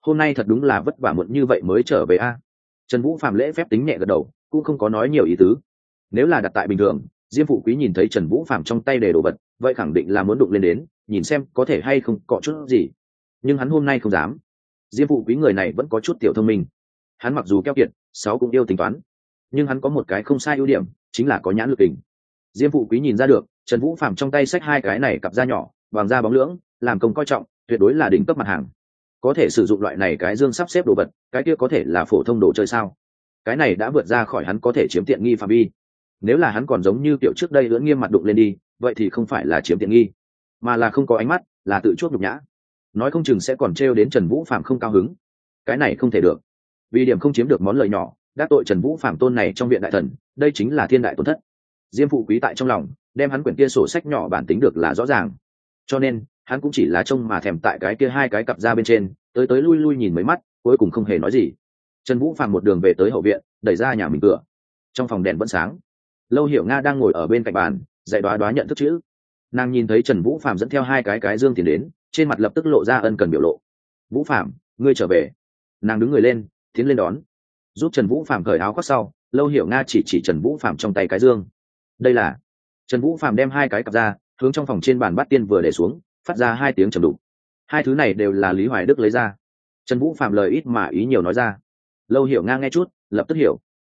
Hôm nay thật đúng là vất vả muộn như vậy mới trở về a. Trần vũ phạm lễ phép tính nhẹ gật đầu, cũng không có nói nhiều ý tứ. Nếu là đặt tại bình thường, diêm phụ quý nhìn thấy trần vũ phạm trong tay để đồ vật, vậy khẳng định là muốn đụng lên đến, nhìn xem có thể hay không cọ chút gì. Nhưng hắn hôm nay không dám diêm phụ quý người này vẫn có chút tiểu thông minh. Hắn mặc dù keo kiệt, sáu cũng yêu tính toán. Nhưng hắn có một cái không sai ưu điểm, chính là có nhãn lực hình diêm phụ quý nhìn ra được, trần vũ phạm trong tay xách hai cái này cặp da nhỏ vàng da bóng lưỡng, làm công coi trọng, tuyệt đối là đỉnh cấp mặt hàng. Có thể sử dụng loại này cái dương sắp xếp đồ vật, cái kia có thể là phổ thông đồ chơi sao? Cái này đã vượt ra khỏi hắn có thể chiếm tiện nghi phạm vi. Nếu là hắn còn giống như kiểu trước đây lưỡng nghiêm mặt đụng lên đi, vậy thì không phải là chiếm tiện nghi, mà là không có ánh mắt, là tự chuốc nhục nhã nói không chừng sẽ còn trêu đến trần vũ phạm không cao hứng. Cái này không thể được. Vì điểm không chiếm được món lợi nhỏ, đắc tội trần vũ phạm tôn này trong viện đại thần, đây chính là thiên đại tổn thất. Diêm phụ quý tại trong lòng, đem hắn quyển kia sổ sách nhỏ bản tính được là rõ ràng. Cho nên, hắn cũng chỉ là trông mà thèm tại cái kia hai cái cặp ra bên trên, tới tới lui lui nhìn mấy mắt, cuối cùng không hề nói gì. Trần vũ phạm một đường về tới hậu viện, đẩy ra nhà mình cửa. Trong phòng đèn vẫn sáng. Lâu hiểu nga đang ngồi ở bên cạnh bàn, dạy đoá đoá nhận thức chữ. Nàng nhìn thấy trần vũ phạm dẫn theo hai cái cái dương tiền đến trên mặt lập tức lộ ra ân cần biểu lộ. Vũ phạm ngươi trở về. Nàng đứng người lên, tiến lên đón. Giúp trần vũ phạm cởi áo khoác sau, lâu hiểu nga chỉ chỉ trần vũ phạm trong tay cái dương. Đây là trần vũ phạm đem hai cái cặp ra, hướng trong phòng trên bàn bát tiên vừa để xuống, phát ra hai tiếng trầm đục. Hai thứ này đều là lý hoài đức lấy ra. Trần vũ phạm lời ít mà ý nhiều nói ra. Lâu hiểu nga nghe chút, lập tức hiểu.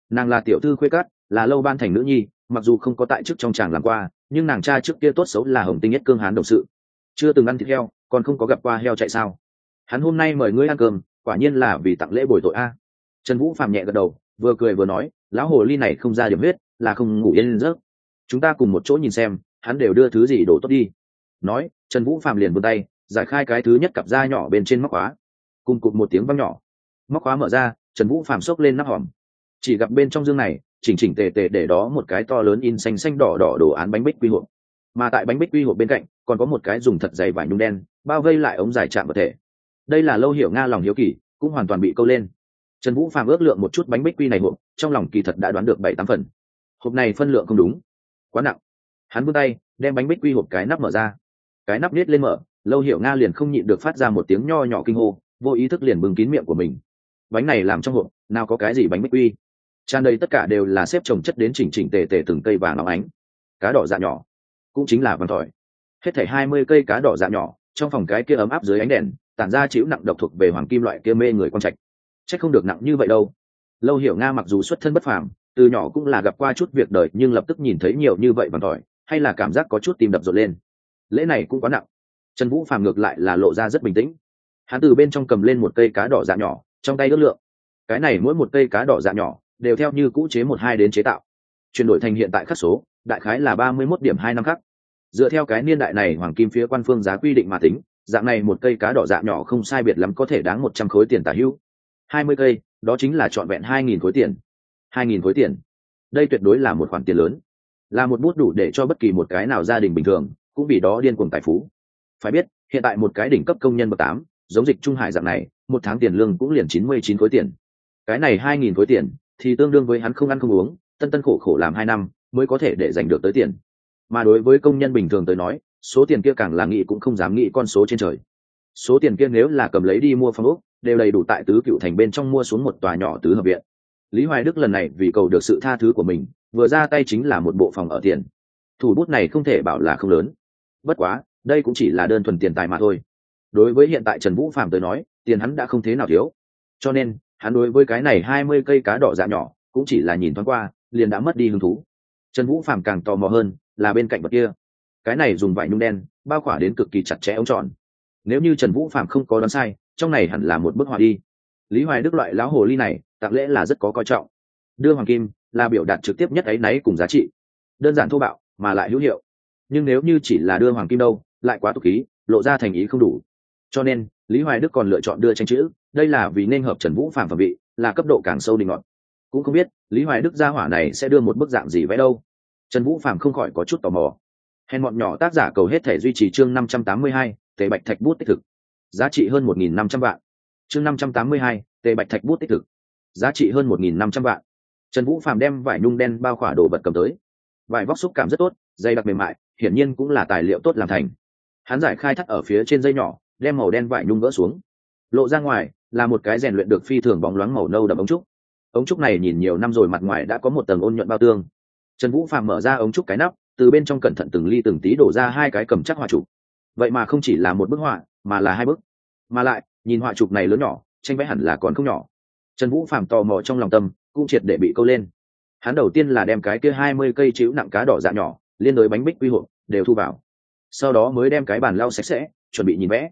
Nàng là tiểu thư khuê cát là lâu ban thành nữ nhi, mặc dù không có tại chức trong tràng làm qua, nhưng nàng cha trước kia tốt xấu là hồng tinh nhất cương hán đồng sự. Chưa từng ăn thịt heo còn không có gặp qua heo chạy sao? Hắn hôm nay mời ngươi ăn cơm, quả nhiên là vì tặng lễ bồi tội a. Trần vũ phạm nhẹ gật đầu, vừa cười vừa nói, lão hồ ly này không ra điểm huyết, là không ngủ yên giấc. Chúng ta cùng một chỗ nhìn xem, hắn đều đưa thứ gì đổ tốt đi. Nói, trần vũ phạm liền vươn tay, giải khai cái thứ nhất cặp da nhỏ bên trên móc khóa. Cùng cụt một tiếng văng nhỏ. Móc khóa mở ra, trần vũ phạm xốc lên nắp hòm. Chỉ gặp bên trong dương này, chỉnh chỉnh tề tề để đó một cái to lớn in xanh xanh đỏ đỏ đồ án bánh bích quy hộp. Mà tại bánh bích quy hộp bên cạnh còn có một cái dùng thật dày vải nhung đen, bao vây lại ống dài chạm vật thể. Đây là lâu hiểu nga lòng hiếu kỳ, cũng hoàn toàn bị câu lên. Trần vũ phạm ước lượng một chút bánh bích quy này hộp, trong lòng kỳ thật đã đoán được bảy tám phần. Hộp này phân lượng không đúng. Quá nặng. Hắn vươn tay, đem bánh bích quy hộp cái nắp mở ra. Cái nắp nít lên mở, lâu hiểu nga liền không nhịn được phát ra một tiếng nho nhỏ kinh hô, vô ý thức liền bưng kín miệng của mình. Bánh này làm trong hộp, nào có cái gì bánh bích quy. Tràn đầy tất cả đều là xếp trồng chất đến chỉnh chỉnh tề tề từng cây vàng óng ánh. Cá đỏ dạ nhỏ, cũng chính là vàng tỏi hết thảy hai mươi cây cá đỏ dạ nhỏ, trong phòng cái kia ấm áp dưới ánh đèn, tản ra chịu nặng độc thuộc về hoàng kim loại kia mê người quan trạch. Chắc không được nặng như vậy đâu. Lâu hiểu nga mặc dù xuất thân bất phàm, từ nhỏ cũng là gặp qua chút việc đời, nhưng lập tức nhìn thấy nhiều như vậy bằng tỏi, hay là cảm giác có chút tim đập rộn lên. Lễ này cũng quá nặng. Trần vũ phàm ngược lại là lộ ra rất bình tĩnh. Hắn từ bên trong cầm lên một cây cá đỏ dạ nhỏ, trong tay ước lượng. Cái này mỗi một cây cá đỏ dạ nhỏ, đều theo như cũ chế một hai đến chế tạo. Chuyển đổi thành hiện tại khắc số, đại khái là ba mươi mốt điểm hai năm khắc dựa theo cái niên đại này, hoàng kim phía quan phương giá quy định mà tính, dạng này một cây cá đỏ dạ nhỏ không sai biệt lắm có thể đáng một trăm khối tiền tả hữu. Hai mươi cây, đó chính là trọn vẹn hai nghìn khối tiền. Hai nghìn khối tiền. Đây tuyệt đối là một khoản tiền lớn. Là một bút đủ để cho bất kỳ một cái nào gia đình bình thường, cũng vì đó điên cuồng tài phú. Phải biết, hiện tại một cái đỉnh cấp công nhân bậc tám, giống dịch trung hải dạng này, một tháng tiền lương cũng liền chín mươi chín khối tiền. Cái này hai nghìn khối tiền, thì tương đương với hắn không ăn không uống, tân tân khổ khổ làm hai năm, mới có thể để giành được tới tiền mà đối với công nhân bình thường tới nói, số tiền kia càng là nghĩ cũng không dám nghĩ con số trên trời. Số tiền kia nếu là cầm lấy đi mua phong ốc, đều đầy đủ tại tứ cựu thành bên trong mua xuống một tòa nhỏ tứ hợp viện. Lý hoài đức lần này vì cầu được sự tha thứ của mình, vừa ra tay chính là một bộ phòng ở tiền. Thủ bút này không thể bảo là không lớn. Bất quá, đây cũng chỉ là đơn thuần tiền tài mà thôi. Đối với hiện tại trần vũ phạm tới nói, tiền hắn đã không thế nào thiếu. Cho nên, hắn đối với cái này hai mươi cây cá đỏ dạ nhỏ, cũng chỉ là nhìn thoáng qua, liền đã mất đi hứng thú. Trần vũ phạm càng tò mò hơn là bên cạnh vật kia. Cái này dùng vải nhung đen, bao khỏa đến cực kỳ chặt chẽ ống tròn. Nếu như trần vũ phạm không có đoán sai, trong này hẳn là một bức họa đi. Lý hoài đức loại lão hồ ly này, tặng lễ là rất có coi trọng. Đưa hoàng kim, là biểu đạt trực tiếp nhất ấy náy cùng giá trị. Đơn giản thô bạo, mà lại hữu hiệu. Nhưng nếu như chỉ là đưa hoàng kim đâu, lại quá tục khí, lộ ra thành ý không đủ. Cho nên, lý hoài đức còn lựa chọn đưa tranh chữ, đây là vì nên hợp trần vũ phạm phẩm vị, là cấp độ càng sâu định ngọt cũng không biết, lý hoài đức gia hỏa này sẽ đưa một bức dạng gì vẽ đâu trần vũ phạm không khỏi có chút tò mò. Hèn bọn nhỏ tác giả cầu hết thể duy trì chương năm trăm tám mươi hai, tề bạch thạch bút tích thực. Giá trị hơn một nghìn năm trăm vạn. Chương năm trăm tám mươi hai, tề bạch thạch bút tích thực. Giá trị hơn một nghìn năm trăm vạn. Trần vũ phạm đem vải nhung đen bao khỏa đồ vật cầm tới. Vải vóc xúc cảm rất tốt dây đặc mềm mại, hiển nhiên cũng là tài liệu tốt làm thành. Hắn giải khai thắt ở phía trên dây nhỏ, đem màu đen vải nhung gỡ xuống. Lộ ra ngoài, là một cái rèn luyện được phi thường bóng loáng màu nâu đậm ống trúc. Ống trúc này nhìn nhiều năm rồi mặt ngoài đã có một tầng ôn nhuận bao tương trần vũ phạm mở ra ống trúc cái nắp, từ bên trong cẩn thận từng ly từng tí đổ ra hai cái cầm chắc họa chụp vậy mà không chỉ là một bức họa, mà là hai bức. Mà lại, nhìn họa chụp này lớn nhỏ, tranh vẽ hẳn là còn không nhỏ. Trần vũ phạm tò mò trong lòng tâm, cũng triệt để bị câu lên. Hắn đầu tiên là đem cái kia hai mươi cây chữ nặng cá đỏ dạ nhỏ, liên đối bánh bích quy hộp, đều thu vào. Sau đó mới đem cái bàn lau sạch sẽ, chuẩn bị nhìn vẽ.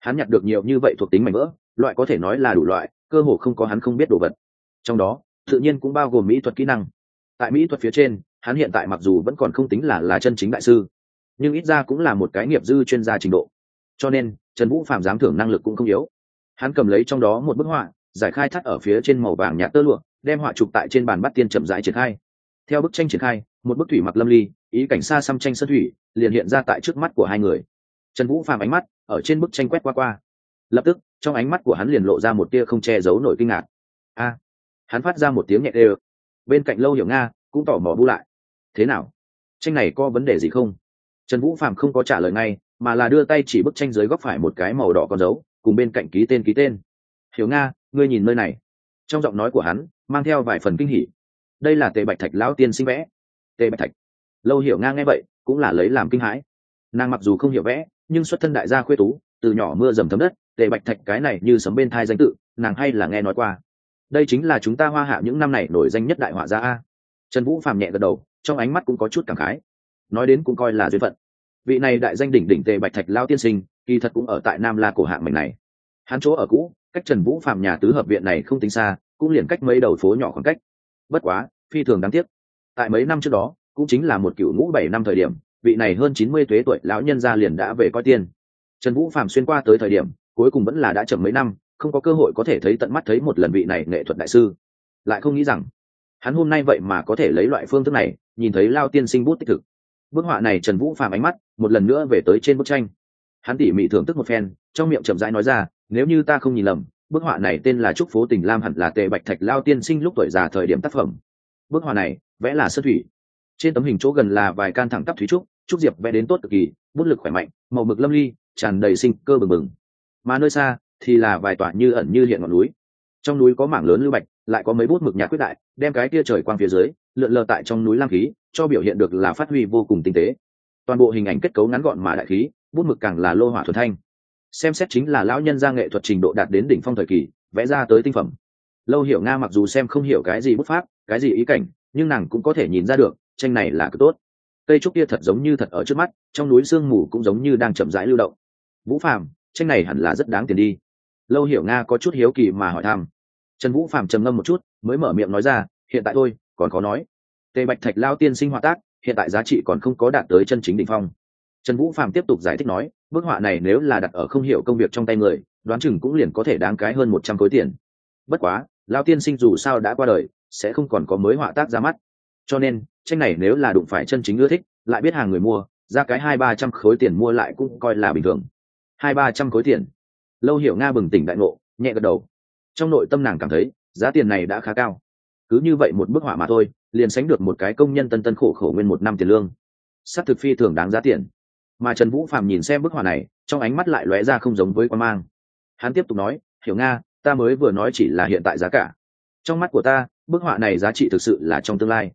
Hắn nhặt được nhiều như vậy thuộc tính mảnh vỡ, loại có thể nói là đủ loại, cơ hồ không có hắn không biết đồ vật. Trong đó, tự nhiên cũng bao gồm mỹ thuật kỹ năng. Tại mỹ thuật phía trên hắn hiện tại mặc dù vẫn còn không tính là là chân chính đại sư, nhưng ít ra cũng là một cái nghiệp dư chuyên gia trình độ. Cho nên, trần vũ phạm dám thưởng năng lực cũng không yếu. Hắn cầm lấy trong đó một bức họa, giải khai thắt ở phía trên màu vàng nhạt tơ lụa, đem họa chụp tại trên bàn bắt tiên chậm rãi triển khai. Theo bức tranh triển khai, một bức thủy mặc lâm ly, ý cảnh xa xăm tranh sơn thủy, liền hiện ra tại trước mắt của hai người. Trần vũ phàm ánh mắt ở trên bức tranh quét qua qua. Lập tức, trong ánh mắt của hắn liền lộ ra một tia không che giấu nổi kinh ngạc. A! Hắn phát ra một tiếng nhẹ đê bên cạnh lâu hiểu nga cũng tỏ mò bu lại thế nào? Tranh này có vấn đề gì không? Trần vũ phàm không có trả lời ngay, mà là đưa tay chỉ bức tranh dưới góc phải một cái màu đỏ con dấu, cùng bên cạnh ký tên ký tên. Hiểu nga, ngươi nhìn nơi này. Trong giọng nói của hắn, mang theo vài phần kinh hỉ. Đây là tề bạch thạch lão tiên sinh vẽ. Tề bạch thạch? Lâu hiểu nga nghe vậy, cũng là lấy làm kinh hãi. Nàng mặc dù không hiểu vẽ, nhưng xuất thân đại gia khuê tú, từ nhỏ mưa dầm thấm đất, tề bạch thạch cái này như sấm bên thai danh tự, nàng hay là nghe nói qua. Đây chính là chúng ta hoa hạ những năm này nổi danh nhất đại họa gia a. Trần vũ phàm nhẹ gật đầu trong ánh mắt cũng có chút cảm khái. Nói đến cũng coi là duyên phận. Vị này đại danh đỉnh đỉnh tề bạch thạch lao tiên sinh, kỳ thật cũng ở tại nam la cổ hạng mảnh này. Hắn chỗ ở cũ, cách trần vũ phạm nhà tứ hợp viện này không tính xa, cũng liền cách mấy đầu phố nhỏ khoảng cách. Bất quá, phi thường đáng tiếc. Tại mấy năm trước đó, cũng chính là một cựu ngũ bảy năm thời điểm, vị này hơn chín mươi tuế tuổi lão nhân gia liền đã về coi tiên. Trần vũ phạm xuyên qua tới thời điểm, cuối cùng vẫn là đã chậm mấy năm, không có cơ hội có thể thấy tận mắt thấy một lần vị này nghệ thuật đại sư. Lại không nghĩ rằng, hắn hôm nay vậy mà có thể lấy loại phương thức này nhìn thấy lao tiên sinh bút tích thực. Bức họa này trần vũ phàm ánh mắt, một lần nữa về tới trên bức tranh. Hắn tỉ mỉ thưởng thức một phen, trong miệng chậm rãi nói ra, nếu như ta không nhìn lầm, bức họa này tên là trúc phố tình lam hẳn là tề bạch thạch lao tiên sinh lúc tuổi già thời điểm tác phẩm. Bức họa này, vẽ là sơn thủy. Trên tấm hình chỗ gần là vài can thẳng tắp thúy trúc trúc diệp vẽ đến tốt cực kỳ, bút lực khỏe mạnh, màu mực lâm ly, tràn đầy sinh cơ bừng bừng. Mà nơi xa thì là vài tòa như ẩn như hiện ngọn núi. Trong núi có mảng lớn lưu bạch, lại có mấy bút mực nhạt quyết đại, đem cái tia trời quang phía dưới lượn lờ tại trong núi lam khí, cho biểu hiện được là phát huy vô cùng tinh tế. Toàn bộ hình ảnh kết cấu ngắn gọn mà đại khí, bút mực càng là lô hỏa thuần thanh. Xem xét chính là lão nhân gia nghệ thuật trình độ đạt đến đỉnh phong thời kỳ, vẽ ra tới tinh phẩm. Lâu hiểu nga mặc dù xem không hiểu cái gì bút pháp, cái gì ý cảnh, nhưng nàng cũng có thể nhìn ra được, tranh này là cực tốt. Cây trúc kia thật giống như thật ở trước mắt, trong núi sương mù cũng giống như đang chậm rãi lưu động. Vũ phàm, tranh này hẳn là rất đáng tiền đi. Lâu hiểu nga có chút hiếu kỳ mà hỏi thăm. Trần vũ phàm trầm ngâm một chút, mới mở miệng nói ra, hiện tại thôi còn có nói. Tề bạch thạch lao tiên sinh họa tác, hiện tại giá trị còn không có đạt tới chân chính đ ỉ n h phong. Trần vũ phạm tiếp tục giải thích nói, bức họa này nếu là đặt ở không hiểu công việc trong tay người, đoán chừng cũng liền có thể đáng cái hơn một trăm khối tiền. Bất quá, lao tiên sinh dù sao đã qua đời, sẽ không còn có mới họa tác ra mắt. Cho nên, tranh này nếu là đụng phải chân chính ưa thích, lại biết hàng người mua, ra cái hai ba trăm khối tiền mua lại cũng coi là bình thường. Hai ba trăm khối tiền. Lâu hiểu nga bừng tỉnh đại ngộ, nhẹ gật đầu. Trong nội tâm nàng cảm thấy, giá tiền này đã khá cao cứ như vậy một bức họa mà thôi, liền sánh được một cái công nhân tân tân khổ khổ nguyên một năm tiền lương. S á c thực phi thường đáng giá tiền. Mà trần vũ phạm nhìn xem bức họa này, trong ánh mắt lại lóe ra không giống với quan mang. Hắn tiếp tục nói, hiểu nga, ta mới vừa nói chỉ là hiện tại giá cả. Trong mắt của ta, bức họa này giá trị thực sự là trong tương lai.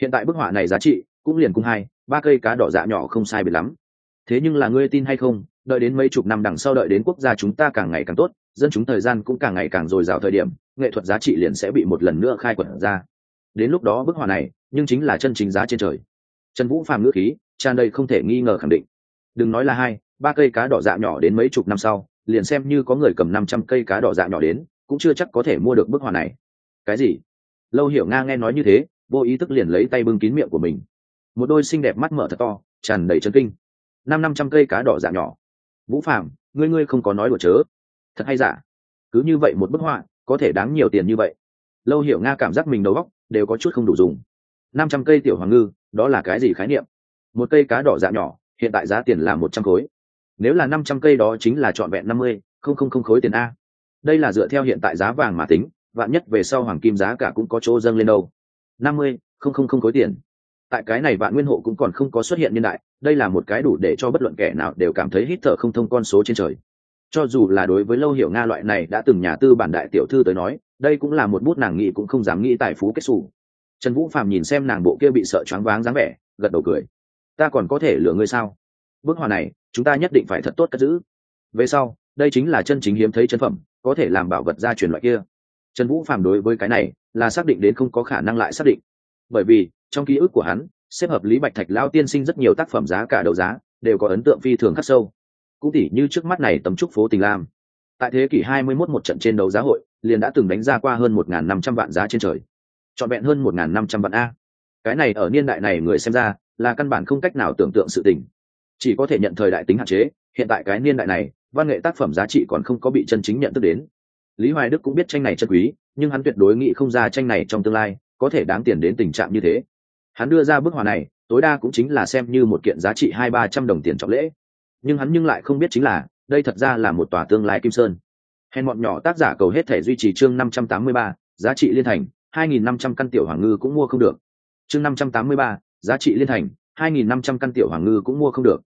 Hiện tại bức họa này giá trị cũng liền cung hai, ba cây cá đỏ dạ nhỏ không sai biệt lắm. Thế nhưng là ngươi tin hay không, đợi đến mấy chục năm đằng sau đợi đến quốc gia chúng ta càng ngày càng tốt dân chúng thời gian cũng càng ngày càng dồi dào thời điểm, nghệ thuật giá trị liền sẽ bị một lần nữa khai quật ra. Đến lúc đó bức họa này, nhưng chính là chân chính giá trên trời. Trần vũ phàm ngữ khí, tràn đầy không thể nghi ngờ khẳng định. Đừng nói là hai, ba cây cá đỏ dạ nhỏ đến mấy chục năm sau, liền xem như có người cầm năm trăm cây cá đỏ dạ nhỏ đến, cũng chưa chắc có thể mua được bức họa này. Cái gì? Lâu hiểu nga nghe nói như thế, vô ý thức liền lấy tay bưng kín miệng của mình. Một đôi xinh đẹp mắt mở thật to, tràn đầy chân kinh. Năm năm trăm cây cá đỏ dạ nhỏ. Vũ phạm ngươi ngươi không có nói đùa chớ thật hay giả? Cứ như vậy một bức họa, có thể đáng nhiều tiền như vậy. Lâu hiểu nga cảm giác mình đầu góc đều có chút không đủ dùng. Năm trăm cây tiểu hoàng ngư, đó là cái gì khái niệm? Một cây cá đỏ dạ nhỏ, hiện tại giá tiền là một trăm khối. Nếu là năm trăm cây đó chính là trọn vẹn năm mươi, không không không khối tiền a. Đây là dựa theo hiện tại giá vàng mà tính, vạn nhất về sau hoàng kim giá cả cũng có chỗ dâng lên đâu. Năm mươi, không không không khối tiền. Tại cái này vạn nguyên hộ cũng còn không có xuất hiện niên đại, đây là một cái đủ để cho bất luận kẻ nào đều cảm thấy hít thở không thông con số trên trời cho dù là đối với lâu hiểu nga loại này đã từng nhà tư bản đại tiểu thư tới nói, đây cũng là một bút nàng nghĩ cũng không dám nghĩ tài phú kết xù. Trần vũ phạm nhìn xem nàng bộ kia bị sợ choáng váng dáng vẻ, gật đầu cười. Ta còn có thể lừa ngươi sao? Bức họa này, chúng ta nhất định phải thật tốt cất giữ. Về sau, đây chính là chân chính hiếm thấy chân phẩm, có thể làm bảo vật gia truyền loại kia. Trần vũ phạm đối với cái này là xác định đến không có khả năng lại xác định. Bởi vì, trong ký ức của hắn, xếp hợp lý bạch thạch lao tiên sinh rất nhiều tác phẩm giá cả đấu giá, đều có ấn tượng phi thường khắc sâu cũng tỉ như trước mắt này tấm trúc phố tình lam. Tại thế kỷ 21 một trận trên đấu giá hội, liền đã từng đánh ra qua hơn 1.500 vạn giá trên trời. Trọn vẹn hơn 1.500 vạn a. Cái này ở niên đại này người xem ra, là căn bản không cách nào tưởng tượng sự tình. Chỉ có thể nhận thời đại tính hạn chế, hiện tại cái niên đại này, văn nghệ tác phẩm giá trị còn không có bị chân chính nhận thức đến. Lý hoài đức cũng biết tranh này chân quý, nhưng hắn tuyệt đối nghĩ không ra tranh này trong tương lai, có thể đáng tiền đến tình trạng như thế. Hắn đưa ra bức họa này, tối đa cũng chính là xem như một kiện giá trị hai ba trăm đồng tiền trọng lễ nhưng hắn nhưng lại không biết chính là, đây thật ra là một tòa tương lai kim sơn. Hèn bọn nhỏ tác giả cầu hết thể duy trì chương năm trăm tám mươi ba, giá trị liên thành, hai nghìn năm trăm căn tiểu hoàng ngư cũng mua không được. Chương năm trăm tám mươi ba, giá trị liên thành, hai nghìn năm trăm căn tiểu hoàng ngư cũng mua không được.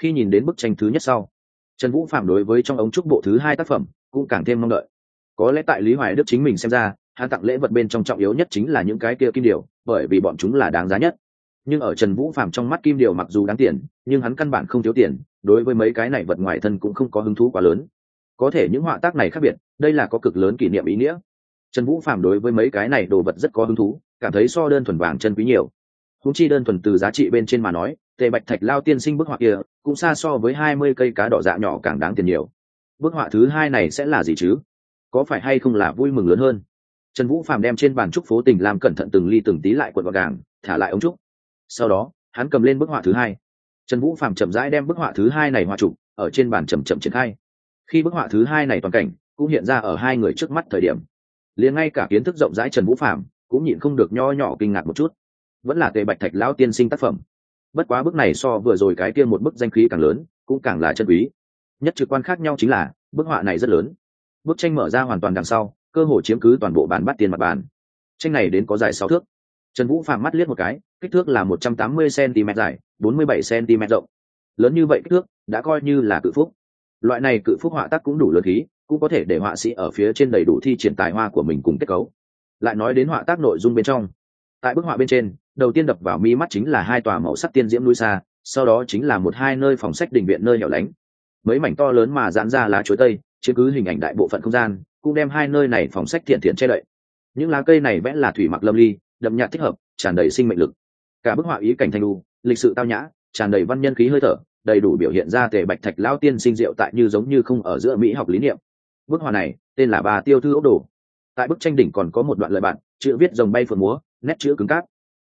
Khi nhìn đến bức tranh thứ nhất sau, trần vũ phạm đối với trong ống trúc bộ thứ hai tác phẩm cũng càng thêm mong đợi. Có lẽ tại lý hoài đức chính mình xem ra, hắn tặng lễ vật bên trong trọng yếu nhất chính là những cái kia kim điều bởi vì bọn chúng là đáng giá nhất. Nhưng ở trần vũ phạm trong mắt kim điều mặc dù đáng tiền, nhưng hắn căn bản không thiếu tiền đối với mấy cái này vật ngoài thân cũng không có hứng thú quá lớn. Có thể những họa tác này khác biệt, đây là có cực lớn kỷ niệm ý nghĩa. Trần vũ phạm đối với mấy cái này đồ vật rất có hứng thú, cảm thấy so đơn thuần vàng chân quý nhiều. Húng chi đơn thuần từ giá trị bên trên mà nói, tề bạch thạch lao tiên sinh bức họa kia cũng xa so với hai mươi cây cá đỏ dạ nhỏ càng đáng tiền nhiều. Bức họa thứ hai này sẽ là gì chứ? Có phải hay không là vui mừng lớn hơn? Trần vũ Phạm đem trên bàn trúc phố tình làm cẩn thận từng ly từng tí lại quận vào gàng, thả lại ống trúc. Sau đó, hắn cầm lên bức họa thứ hai trần vũ phàm chậm rãi đem bức họa thứ hai này hòa trục ở trên bàn chậm chậm triển khai. Khi bức họa thứ hai này toàn cảnh cũng hiện ra ở hai người trước mắt thời điểm, liền ngay cả kiến thức rộng rãi trần vũ phàm cũng nhịn không được nho nhỏ kinh ngạc một chút. Vẫn là tề bạch thạch lão tiên sinh tác phẩm. Bất quá bức này so vừa rồi cái kia một bức danh khí càng lớn, cũng càng là chân quý. Nhất trực quan khác nhau chính là, bức họa này rất lớn. Bức tranh mở ra hoàn toàn đằng sau, cơ hồ chiếm cứ toàn bộ bàn bắt tiền mặt bàn. Tranh này đến có dài sáu thước trần vũ phạm mắt liếc một cái, kích thước là một trăm tám mươi cm dài, bốn mươi bảy cm rộng. Lớn như vậy kích thước, đã coi như là cự phúc. Loại này cự phúc họa tác cũng đủ lớn khí, cũng có thể để họa sĩ ở phía trên đầy đủ thi triển tài hoa của mình cùng kết cấu. Lại nói đến họa tác nội dung bên trong. Tại bức họa bên trên, đầu tiên đập vào mi mắt chính là hai tòa màu sắc tiên diễm núi xa, sau đó chính là một hai nơi phòng sách đình viện nơi hẻo lánh. Mấy mảnh to lớn mà giãn ra lá chuối tây, chiếm cứ hình ảnh đại bộ phận không gian, cũng đem hai nơi này phòng sách thiện thiện che đậy. Những lá cây này vẽ là thủy mặc lâm ly đậm nhạt thích hợp, tràn đầy sinh mệnh lực. Cả bức họa ý cảnh thanh lu lịch sự tao nhã, tràn đầy văn nhân khí hơi thở, đầy đủ biểu hiện ra tề bạch thạch lao tiên sinh diệu tại như giống như không ở giữa mỹ học lý niệm. Bức họa này, tên là bà tiêu thư ốc đồ. Tại bức tranh đỉnh còn có một đoạn lời bạn, chữ viết dòng bay phượng múa, nét chữ cứng cáp.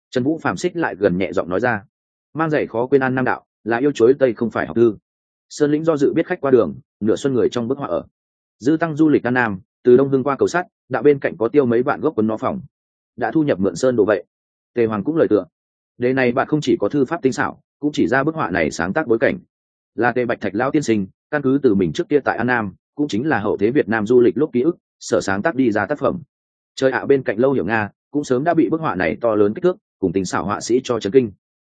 Trần vũ phạm xích lại gần nhẹ giọng nói ra, mang giày khó quên an nam đạo, là yêu chối tây không phải học thư. Sơn lĩnh do dự biết khách qua đường, nửa xuân người trong bức họa ở. Dư tăng du lịch an nam, từ đông hưng qua cầu sắt, đạo bên cạnh có tiêu mấy bạn gốc quấn nó phòng đã thu nhập mượn sơn đồ vậy. Tề hoàng cũng lời tựa. Đề này bạn không chỉ có thư pháp tinh xảo, cũng chỉ ra bức họa này sáng tác bối cảnh. Là tề bạch thạch lao tiên sinh, căn cứ từ mình trước kia tại an nam, cũng chính là hậu thế việt nam du lịch lúc ký ức, sở sáng tác đi ra tác phẩm. Chơi ạ, bên cạnh lâu hiểu nga, cũng sớm đã bị bức họa này to lớn kích thước, cùng tính xảo họa sĩ cho chấn kinh.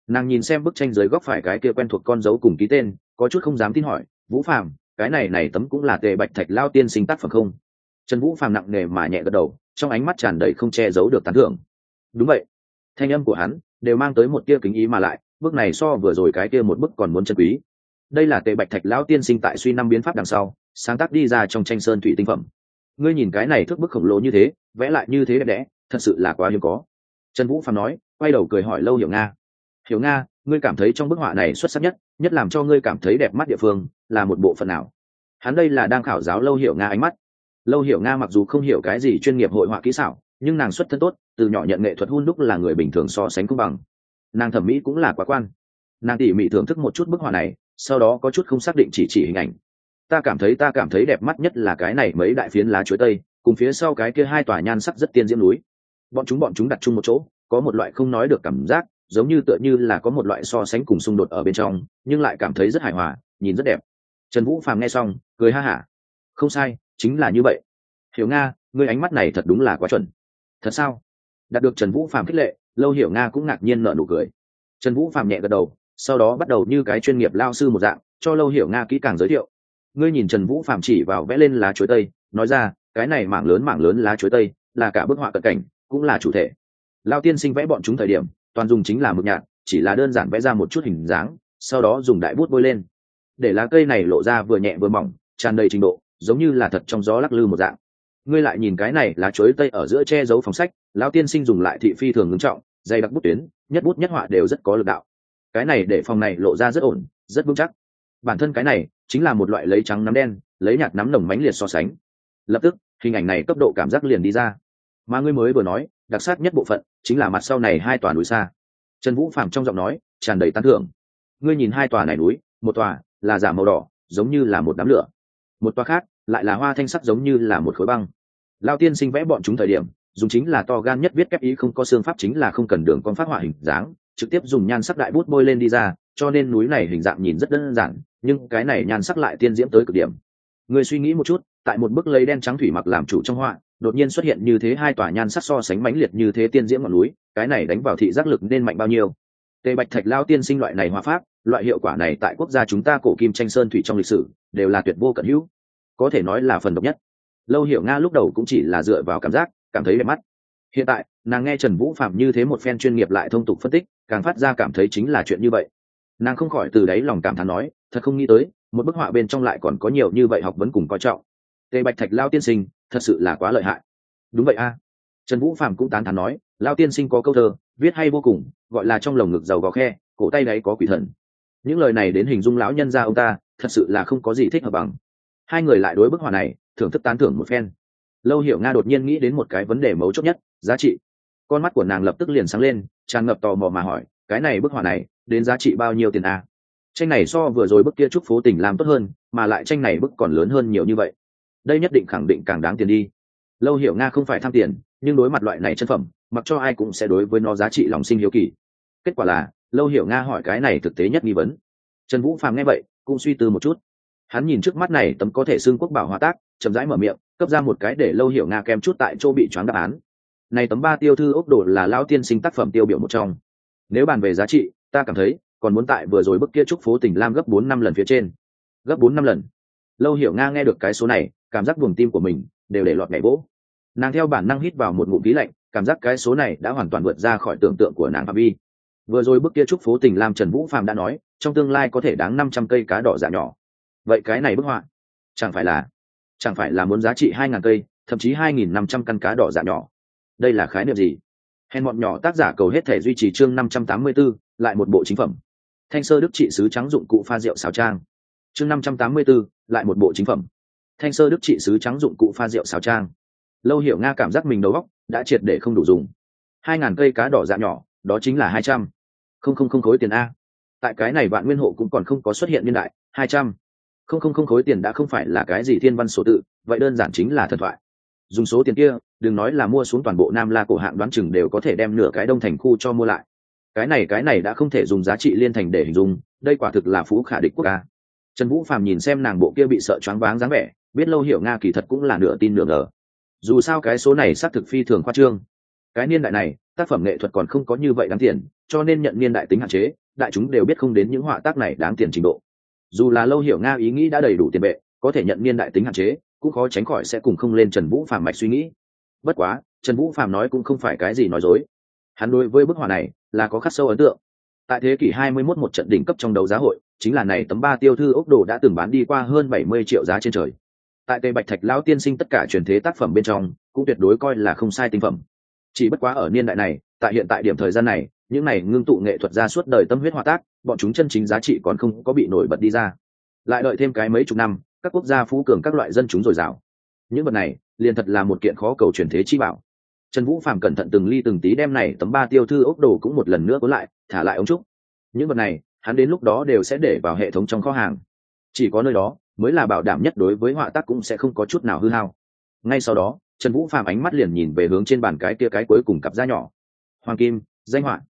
Nàng nhìn xem bức tranh dưới góc phải cái kia quen thuộc con dấu cùng ký tên, có chút không dám tin hỏi, vũ phạm cái này này tấm cũng là tề bạch thạch lao tiên sinh tác phẩm không? Trần vũ phàm nặng nề mà nhẹ gật đầu, trong ánh mắt tràn đầy không che giấu được tán thưởng. Đúng vậy. Thanh âm của hắn đều mang tới một tia kính ý mà lại, bước này so vừa rồi cái kia một bức còn muốn chân quý. Đây là tề bạch thạch lão tiên sinh tại suy năm biến pháp đằng sau, sáng tác đi ra trong tranh sơn thủy tinh phẩm. Ngươi nhìn cái này thước bức khổng lồ như thế, vẽ lại như thế đẹp đẽ, thật sự là quá hiếm có. Trần vũ phàm nói, quay đầu cười hỏi lâu hiểu nga. Hiểu nga, ngươi cảm thấy trong bức họa này xuất sắc nhất nhất làm cho ngươi cảm thấy đẹp mắt địa phương là một bộ phận nào? Hắn đây là đang khảo giáo lâu hiểu nga ánh mắt lâu hiểu nga mặc dù không hiểu cái gì chuyên nghiệp hội họa kỹ xảo, nhưng nàng xuất thân tốt, từ nhỏ nhận nghệ thuật hun đúc là người bình thường so sánh công bằng. Nàng thẩm mỹ cũng là quá quan. Nàng tỉ mỉ thưởng thức một chút bức họa này, sau đó có chút không xác định chỉ chỉ hình ảnh. Ta cảm thấy, ta cảm thấy đẹp mắt nhất là cái này mấy đại phiến lá chuối tây, cùng phía sau cái kia hai tòa nhan sắc rất tiên diễm núi. Bọn chúng bọn chúng đặt chung một chỗ, có một loại không nói được cảm giác, giống như tựa như là có một loại so sánh cùng xung đột ở bên trong, nhưng lại cảm thấy rất hài hòa, nhìn rất đẹp. Trần vũ phàm nghe xong, cười ha hả không sai, chính là như vậy. Hiểu nga, ngươi ánh mắt này thật đúng là quá chuẩn. Thật sao? Đạt được trần vũ phàm khích lệ, lâu hiểu nga cũng ngạc nhiên nở nụ cười. Trần vũ phàm nhẹ gật đầu, sau đó bắt đầu như cái chuyên nghiệp lao sư một dạng, cho lâu hiểu nga kỹ càng giới thiệu. Ngươi nhìn trần vũ phàm chỉ vào vẽ lên lá chuối tây, nói ra, cái này mảng lớn mảng lớn lá chuối tây, là cả bức họa cận cảnh, cũng là chủ thể. Lao tiên sinh vẽ bọn chúng thời điểm, toàn dùng chính là mực nhạt, chỉ là đơn giản vẽ ra một chút hình dáng, sau đó dùng đại bút bôi lên. Để lá cây này lộ ra vừa nhẹ vừa mỏng, tràn đầy trình độ giống như là thật trong gió lắc lư một dạng. Ngươi lại nhìn cái này là chuối tây ở giữa che giấu phòng sách, lão tiên sinh dùng lại thị phi thường ngưng trọng, dày đặc bút tuyến, nhất bút nhất họa đều rất có lực đạo. Cái này để phòng này lộ ra rất ổn, rất vững chắc. Bản thân cái này chính là một loại lấy trắng nắm đen, lấy nhạt nắm nồng mánh liệt so sánh. Lập tức, hình ảnh này cấp độ cảm giác liền đi ra. Mà ngươi mới vừa nói, đặc sắc nhất bộ phận chính là mặt sau này hai tòa núi xa. Trần vũ phạm trong giọng nói tràn đầy tán thưởng. Ngươi nhìn hai tòa này núi, một tòa là giả màu đỏ, giống như là một đám lửa. Một tòa khác lại là hoa thanh sắc giống như là một khối băng. Lao tiên sinh vẽ bọn chúng thời điểm, dùng chính là to gan nhất viết kép ý không có xương pháp chính là không cần đường con phát họa hình dáng, trực tiếp dùng nhan sắc đại bút bôi lên đi ra, cho nên núi này hình dạng nhìn rất đơn giản, nhưng cái này nhan sắc lại tiên diễm tới cực điểm. Người suy nghĩ một chút, tại một bức lấy đen trắng thủy mặc làm chủ trong họa, đột nhiên xuất hiện như thế hai tòa nhan sắc so sánh mãnh liệt như thế tiên diễm ngọn núi, cái này đánh vào thị giác lực nên mạnh bao nhiêu? Tề bạch thạch lao tiên sinh loại này hòa pháp, loại hiệu quả này tại quốc gia chúng ta cổ kim tranh sơn thủy trong lịch sử, đều là tuyệt vô cận hữu có thể nói là phần độc nhất. Lâu hiểu nga lúc đầu cũng chỉ là dựa vào cảm giác, cảm thấy đẹp mắt. Hiện tại, nàng nghe trần vũ phạm như thế một phen chuyên nghiệp lại thông tục phân tích, càng phát ra cảm thấy chính là chuyện như vậy. Nàng không khỏi từ đáy lòng cảm thán nói, thật không nghĩ tới, một bức họa bên trong lại còn có nhiều như vậy học vấn cùng coi trọng. Tề bạch thạch lao tiên sinh, thật sự là quá lợi hại. Đúng vậy a. Trần vũ phạm cũng tán thán nói, lao tiên sinh có câu thơ, viết hay vô cùng, gọi là trong lồng ngực giàu gò khe, cổ tay đáy có quỷ thần. Những lời này đến hình dung lão nhân gia ông ta, thật sự là không có gì thích hợp bằng hai người lại đối bức họa này, thưởng thức tán thưởng một phen. Lâu hiểu nga đột nhiên nghĩ đến một cái vấn đề mấu chốt nhất, giá trị. Con mắt của nàng lập tức liền sáng lên, tràn ngập tò mò mà hỏi, cái này bức họa này, đến giá trị bao nhiêu tiền a à? tranh này so vừa rồi bức kia trúc phố tỉnh làm tốt hơn, mà lại tranh này bức còn lớn hơn nhiều như vậy. Đây nhất định khẳng định càng đáng tiền đi. Lâu hiểu nga không phải tham tiền, nhưng đối mặt loại này chân phẩm, mặc cho ai cũng sẽ đối với nó giá trị lòng sinh hiếu kỳ. Kết quả là, lâu hiểu nga hỏi cái này thực tế nhất nghi vấn. Trần vũ phàm nghe vậy, cũng suy tư một chút hắn nhìn trước mắt này tấm có thể xưng quốc bảo hóa tác, chậm rãi mở miệng, cấp ra một cái để lâu hiểu nga kem chút tại chỗ bị choáng đáp án. Này tấm ba tiêu thư ốc đồ là lao tiên sinh tác phẩm tiêu biểu một trong. Nếu bàn về giá trị, ta cảm thấy, còn muốn tại vừa rồi bức kia trúc phố tỉnh lam gấp bốn năm lần phía trên. Gấp bốn năm lần. Lâu hiểu nga nghe được cái số này, cảm giác buồng tim của mình đều để lọt nhảy vỗ. Nàng theo bản năng hít vào một ngụm khí lạnh, cảm giác cái số này đã hoàn toàn vượt ra khỏi tưởng tượng của nàng phạm vi. Vừa rồi bức kia trúc phố tỉnh lam trần vũ phạm đã nói, trong tương lai có thể đáng năm trăm cây cá đỏ dạ nhỏ vậy cái này bức họa chẳng phải là chẳng phải là muốn giá trị hai ngàn cây thậm chí hai nghìn năm trăm căn cá đỏ dạ nhỏ. Đây là khái niệm gì? Hèn bọn nhỏ tác giả cầu hết thể duy trì chương năm trăm tám mươi 584, lại một bộ chính phẩm. Thanh sơ đức trị sứ trắng dụng cụ pha rượu xào trang. Chương năm trăm tám mươi 584, lại một bộ chính phẩm. Thanh sơ đức trị sứ trắng dụng cụ pha rượu xào trang. Lâu hiểu nga cảm giác mình đầu góc, đã triệt để không đủ dùng. Hai ngàn cây cá đỏ dạ nhỏ đó chính là hai trăm. Không không không khối tiền a. Tại cái này vạn nguyên hộ cũng còn không có xuất hiện niên đại hai trăm không không không khối tiền đã không phải là cái gì thiên văn số tự, vậy đơn giản chính là thần thoại. Dùng số tiền kia, đừng nói là mua xuống toàn bộ nam la cổ hạng đoán chừng đều có thể đem nửa cái đông thành khu cho mua lại. Cái này cái này đã không thể dùng giá trị liên thành để hình dung, đây quả thực là phú khả địch quốc ca trần vũ phàm nhìn xem nàng bộ kia bị sợ choáng váng dáng vẻ, biết lâu hiểu nga kỳ thật cũng là nửa tin nửa ngờ. Dù sao cái số này xác thực phi thường khoa trương. Cái niên đại này, tác phẩm nghệ thuật còn không có như vậy đáng tiền, cho nên nhận niên đại tính hạn chế, đại chúng đều biết không đến những họa tác này đáng tiền trình độ dù là lâu hiểu nga ý nghĩ đã đầy đủ tiền bệ, có thể nhận niên đại tính hạn chế, cũng khó tránh khỏi sẽ cùng không lên trần vũ phàm mạch suy nghĩ. Bất quá, trần vũ phàm nói cũng không phải cái gì nói dối. Hắn đối với bức họa này là có khắc sâu ấn tượng. Tại thế kỷ 21 một trận đỉnh cấp trong đấu giá hội, chính là này tấm ba tiêu thư ốc đồ đã từng bán đi qua hơn 70 triệu giá trên trời. Tại tây bạch thạch lão tiên sinh tất cả truyền thế tác phẩm bên trong, cũng tuyệt đối coi là không sai tinh phẩm. Chỉ bất quá ở niên đại này tại hiện tại điểm thời gian này, những này ngưng tụ nghệ thuật ra suốt đời tâm huyết hòa tác, bọn chúng chân chính giá trị còn không có bị nổi bật đi ra. Lại đợi thêm cái mấy chục năm, các quốc gia phú cường các loại dân chúng dồi dào. Những vật này, liền thật là một kiện khó cầu truyền thế chi bảo. Trần vũ phàm cẩn thận từng ly từng tí đem này tấm ba tiêu thư ốc đồ cũng một lần nữa cuốn lại, thả lại ống trúc. Những vật này, hắn đến lúc đó đều sẽ để vào hệ thống trong kho hàng. Chỉ có nơi đó, mới là bảo đảm nhất đối với họa tác cũng sẽ không có chút nào hư hao. Ngay sau đó, trần vũ phàm ánh mắt liền nhìn về hướng trên bàn cái kia cái cuối cùng cặp da nhỏ hoàng kim, danh họa.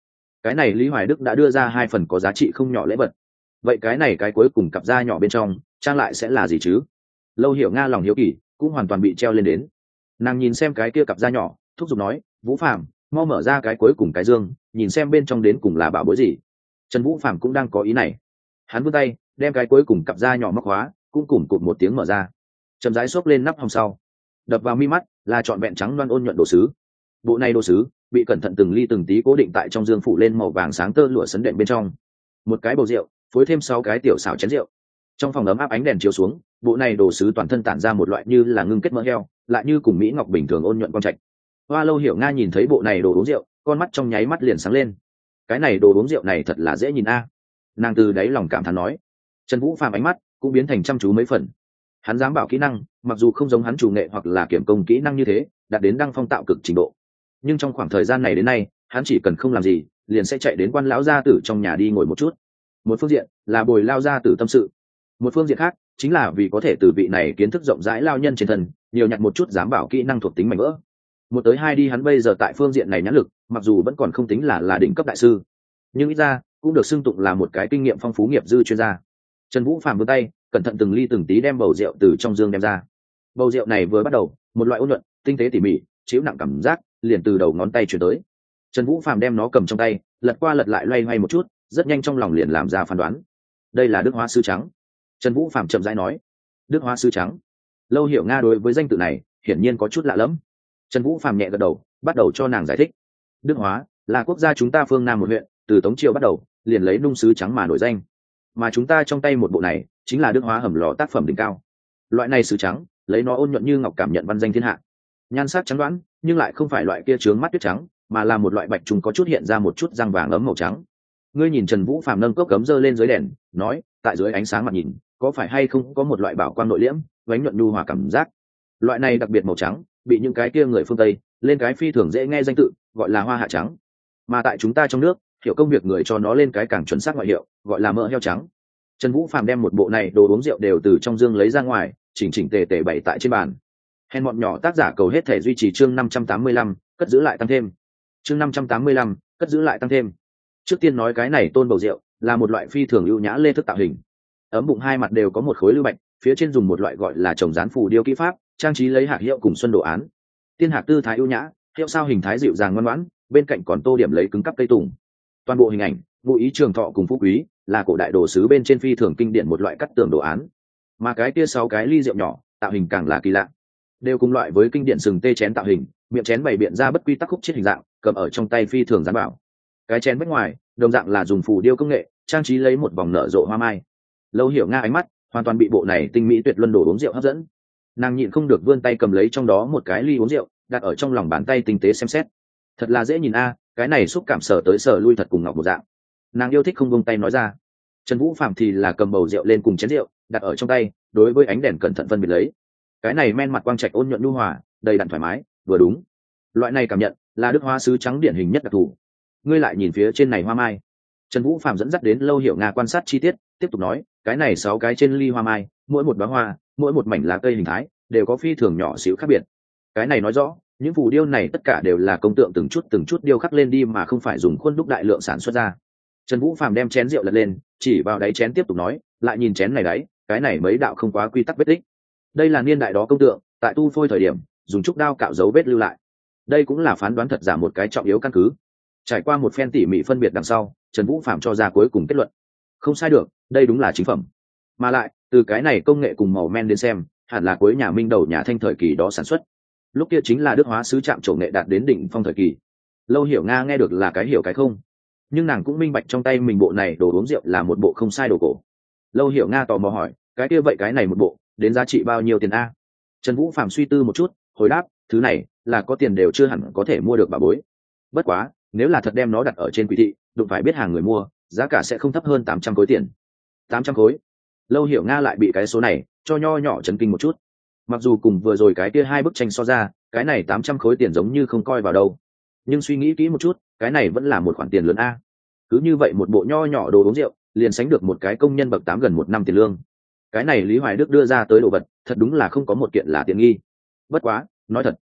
Cái này lý hoài đức đã đưa ra hai phần có giá trị không nhỏ lễ vật. Vậy cái này cái cuối cùng cặp da nhỏ bên trong, trang lại sẽ là gì chứ? Lâu hiểu nga lòng hiếu kỳ, cũng hoàn toàn bị treo lên đến. Nàng nhìn xem cái kia cặp da nhỏ, thúc giục nói, vũ phạm mau mở ra cái cuối cùng cái dương, nhìn xem bên trong đến cùng là bảo bối gì. Trần vũ phạm cũng đang có ý này. Hắn vươn tay, đem cái cuối cùng cặp da nhỏ móc hóa cũng cùng cụt một tiếng mở ra. Chậm rãi xốc lên nắp hòng sau. Đập vào mi mắt, là trọn vẹn trắng loan ôn nhuận đồ sứ. Bộ này đồ sứ bị cẩn thận từng ly từng tí cố định tại trong dương phủ lên màu vàng sáng tơ lụa sấn đệm bên trong. Một cái bầu rượu, phối thêm sáu cái tiểu xảo chén rượu. Trong phòng ấm áp ánh đèn chiếu xuống, bộ này đồ sứ toàn thân tản ra một loại như là ngưng kết mỡ heo, lại như cùng mỹ ngọc bình thường ôn nhuận quang trạch. Hoa lâu hiểu nga nhìn thấy bộ này đồ uống rượu, con mắt trong nháy mắt liền sáng lên. Cái này đồ uống rượu này thật là dễ nhìn a. Nàng từ đáy lòng cảm thán nói. Trần vũ phàm ánh mắt cũng biến thành chăm chú mấy phần. Hắn dám bảo kỹ năng, mặc dù không giống hắn chủ nghệ hoặc là kiểm công kỹ năng như thế, đạt đến đăng phong tạo cực trình độ nhưng trong khoảng thời gian này đến nay, hắn chỉ cần không làm gì, liền sẽ chạy đến quan lão gia tử trong nhà đi ngồi một chút. Một phương diện là bồi lao gia tử tâm sự, một phương diện khác chính là vì có thể từ vị này kiến thức rộng rãi lao nhân trên thân, nhiều nhặt một chút dám bảo kỹ năng thuộc tính mạnh vỡ. Một tới hai đi hắn bây giờ tại phương diện này nhãn lực, mặc dù vẫn còn không tính là là đỉnh cấp đại sư, nhưng ít ra cũng được xưng tụng là một cái kinh nghiệm phong phú nghiệp dư chuyên gia. Trần vũ phàm vươn tay, cẩn thận từng ly từng tí đem bầu rượu từ trong dương đem ra. Bầu rượu này vừa bắt đầu, một loại ôn luận tinh tế tỉ mỉ chịu nặng cảm giác liền từ đầu ngón tay chuyển tới. Trần vũ phàm đem nó cầm trong tay, lật qua lật lại loay hoay một chút, rất nhanh trong lòng liền làm ra phán đoán. Đây là đức hoa sư trắng. Trần vũ phạm chậm rãi nói, đức hoa sư trắng, lâu hiểu nga đối với danh tự này, hiển nhiên có chút lạ lẫm. Trần vũ phạm nhẹ gật đầu, bắt đầu cho nàng giải thích. Đức hóa là quốc gia chúng ta phương nam một huyện, từ tống triều bắt đầu, liền lấy nung sứ trắng mà nổi danh. Mà chúng ta trong tay một bộ này, chính là đức hóa hầm lò tác phẩm đỉnh cao. Loại này sứ trắng, lấy nó ôn nhuận như ngọc cảm nhận văn danh thiên hạ nhan sắc trắng đoán, nhưng lại không phải loại kia trướng mắt tuyết trắng, mà là một loại bạch trùng có chút hiện ra một chút răng vàng ấm màu trắng. Ngươi nhìn trần vũ phạm nâng cốc cấm dơ lên dưới đèn, nói, tại dưới ánh sáng mặt nhìn, có phải hay không có một loại bảo quan nội liễm, vánh nhuận nhu hòa cảm giác. Loại này đặc biệt màu trắng, bị những cái kia người phương tây, lên cái phi thường dễ nghe danh tự, gọi là hoa hạ trắng. Mà tại chúng ta trong nước, hiểu công việc người cho nó lên cái càng chuẩn xác ngoại hiệu, gọi là mỡ heo trắng. Trần vũ phàm đem một bộ này đồ uống rượu đều từ trong dương lấy ra ngoài, chỉnh chỉnh tề tề bày tại trên bàn hèn bọn nhỏ tác giả cầu hết thể duy trì chương năm trăm tám mươi lăm, cất giữ lại tăng thêm. Chương năm trăm tám mươi lăm, cất giữ lại tăng thêm. Trước tiên nói cái này tôn bầu rượu, là một loại phi thường ưu nhã lê thức tạo hình. Ấm bụng hai mặt đều có một khối lưu bạch, phía trên dùng một loại gọi là trồng rán phù điêu kỹ pháp, trang trí lấy hạt hiệu cùng xuân đồ án. Tiên hạt tư thái ưu nhã, hiệu sao hình thái dịu dàng ngoan ngoãn, bên cạnh còn tô điểm lấy cứng cắp cây tùng. Toàn bộ hình ảnh, ngụ ý trường thọ cùng phú quý, là cổ đại đồ sứ bên trên phi thường kinh điển một loại cắt tường đồ án. Mà cái kia sáu cái ly rượu nhỏ, tạo hình càng là kỳ lạ đều cùng loại với kinh điển sừng tê chén tạo hình, miệng chén bày biện ra bất quy tắc khúc chết hình dạng, cầm ở trong tay phi thường gián bảo. Cái chén bên ngoài, đồng dạng là dùng phù điêu công nghệ, trang trí lấy một vòng nở rộ hoa mai. Lâu hiểu nga ánh mắt, hoàn toàn bị bộ này tinh mỹ tuyệt luân đồ uống rượu hấp dẫn. Nàng nhịn không được vươn tay cầm lấy trong đó một cái ly uống rượu, đặt ở trong lòng bàn tay tinh tế xem xét. Thật là dễ nhìn a, cái này xúc cảm sở tới sở lui thật cùng ngọc một dạng. Nàng yêu thích không vung tay nói ra. Trần vũ phạm thì là cầm bầu rượu lên cùng chén rượu, đặt ở trong tay, đối với ánh đèn cẩn thận phân biệt lấy cái này men mặt quang trạch ôn nhuận nhu hòa, đầy đặn thoải mái, vừa đúng. Loại này cảm nhận là đức hoa sứ trắng điển hình nhất đặc thù. Ngươi lại nhìn phía trên này hoa mai. Trần vũ phạm dẫn dắt đến lâu hiệu nga quan sát chi tiết, tiếp tục nói, cái này sáu cái trên ly hoa mai, mỗi một bá hoa, mỗi một mảnh lá cây hình thái, đều có phi thường nhỏ xíu khác biệt. Cái này nói rõ, những phù điêu này tất cả đều là công tượng từng chút từng chút điêu khắc lên đi mà không phải dùng khuôn đúc đại lượng sản xuất ra. Trần vũ phàm đem chén rượu lật lên, chỉ vào đáy chén tiếp tục nói, lại nhìn chén này đấy, cái này mấy đạo không quá quy tắc vết tích đây là niên đại đó công tượng, tại tu phôi thời điểm, dùng trúc đao cạo dấu vết lưu lại. Đây cũng là phán đoán thật giả một cái trọng yếu căn cứ. Trải qua một phen tỉ mỉ phân biệt đằng sau, trần vũ phạm cho ra cuối cùng kết luận. Không sai được, đây đúng là chính phẩm. Mà lại, từ cái này công nghệ cùng màu men đến xem, hẳn là cuối nhà minh đầu nhà thanh thời kỳ đó sản xuất. Lúc kia chính là đức hóa sứ trạm trổ nghệ đạt đến đỉnh phong thời kỳ. Lâu hiểu nga nghe được là cái hiểu cái không. Nhưng nàng cũng minh bạch trong tay mình bộ này đồ uống rượu là một bộ không sai đồ cổ. Lâu hiểu nga tò mò hỏi, cái kia vậy cái này một bộ đến giá trị bao nhiêu tiền a? Trần vũ phạm suy tư một chút, hồi đáp, thứ này là có tiền đều chưa hẳn có thể mua được bà bối. Bất quá, nếu là thật đem nó đặt ở trên quỷ thị, đụng phải biết hàng người mua, giá cả sẽ không thấp hơn tám trăm khối tiền. Tám trăm khối? Lâu hiểu nga lại bị cái số này cho nho nhỏ chấn kinh một chút. Mặc dù cùng vừa rồi cái kia hai bức tranh so ra, cái này tám trăm khối tiền giống như không coi vào đâu. Nhưng suy nghĩ kỹ một chút, cái này vẫn là một khoản tiền lớn a. Cứ như vậy một bộ nho nhỏ đồ uống rượu, liền sánh được một cái công nhân bậc tám gần một năm tiền lương cái này lý hoài đức đưa ra tới đồ vật, thật đúng là không có một kiện là tiện nghi. Bất quá, nói thật,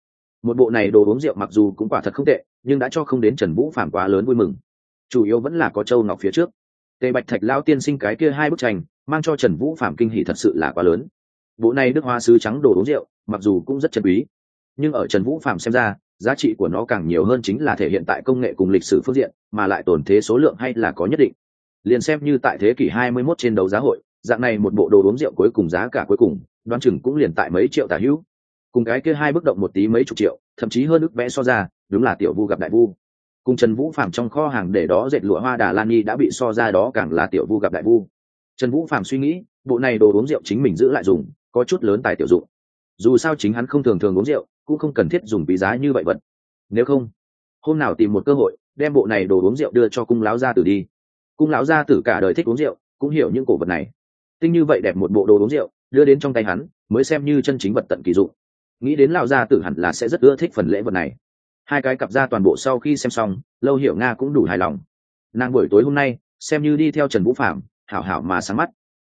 một bộ này đồ uống rượu mặc dù cũng quả thật không tệ, nhưng đã cho không đến trần vũ phản quá lớn vui mừng. Chủ yếu vẫn là có châu ngọc phía trước. Tề bạch thạch lao tiên sinh cái kia hai bức tranh, mang cho trần vũ phạm kinh hỷ thật sự là quá lớn. Bộ này đức hoa sứ trắng đồ uống rượu, mặc dù cũng rất chân quý, nhưng ở trần vũ phạm xem ra, giá trị của nó càng nhiều hơn chính là thể hiện tại công nghệ cùng lịch sử phương diện, mà lại tổn thế số lượng hay là có nhất định. Liền xem như tại thế kỷ 21 trên đấu giá hội dạng này một bộ đồ uống rượu cuối cùng giá cả cuối cùng, đoán chừng cũng liền tại mấy triệu tả hữu. Cùng cái kia hai bước động một tí mấy chục triệu, thậm chí hơn ức vẽ so ra, đúng là tiểu vu gặp đại vu. Cùng trần vũ phạm trong kho hàng để đó dệt lụa hoa đà lan nhi đã bị so ra đó càng là tiểu vu gặp đại vu. Trần vũ phạm suy nghĩ, bộ này đồ uống rượu chính mình giữ lại dùng, có chút lớn tài tiểu dụng. Dù sao chính hắn không thường thường uống rượu, cũng không cần thiết dùng bí giá như vậy vật. Nếu không, hôm nào tìm một cơ hội, đem bộ này đồ uống rượu đưa cho cung lão gia tử đi. Cung lão gia tử cả đời thích uống rượu, cũng hiểu những cổ vật này tinh như vậy đẹp một bộ đồ uống rượu, đưa đến trong tay hắn, mới xem như chân chính vật tận kỳ dụng. Nghĩ đến lão gia tử hẳn là sẽ rất ưa thích phần lễ vật này. Hai cái cặp ra toàn bộ sau khi xem xong, lâu hiểu nga cũng đủ hài lòng. Nàng buổi tối hôm nay, xem như đi theo trần vũ phạm hảo hảo mà sáng mắt.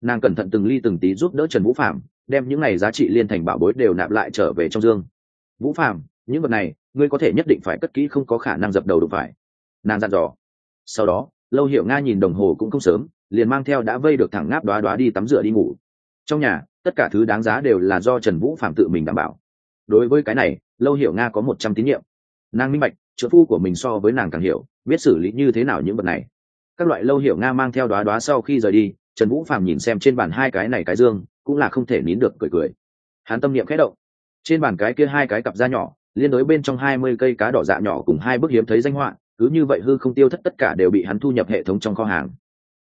Nàng cẩn thận từng ly từng tí giúp đỡ trần vũ phạm đem những này giá trị liên thành bảo bối đều nạp lại trở về trong dương. Vũ phạm những vật này, ngươi có thể nhất định phải cất kỹ không có khả năng dập đầu đụng phải. Nàng dặn dò. Sau đó, lâu hiểu nga nhìn đồng hồ cũng không sớm liền mang theo đã vây được thẳng ngáp đoá đoá đi tắm rửa đi ngủ. Trong nhà, tất cả thứ đáng giá đều là do trần vũ phạm tự mình đảm bảo. Đối với cái này, lâu hiểu nga có một trăm tín nhiệm. Nàng minh bạch, trợ phu của mình so với nàng càng hiểu, biết xử lý như thế nào những vật này. Các loại lâu hiểu nga mang theo đoá đoá sau khi rời đi, trần vũ phạm nhìn xem trên bàn hai cái này cái dương, cũng là không thể nín được cười cười. Hắn tâm niệm khẽ động. Trên bàn cái kia hai cái cặp da nhỏ, liên đối bên trong hai mươi cây cá đỏ dạ nhỏ cùng hai bức hiếm thấy danh họa, cứ như vậy hư không tiêu thất tất cả đều bị hắn thu nhập hệ thống trong kho hàng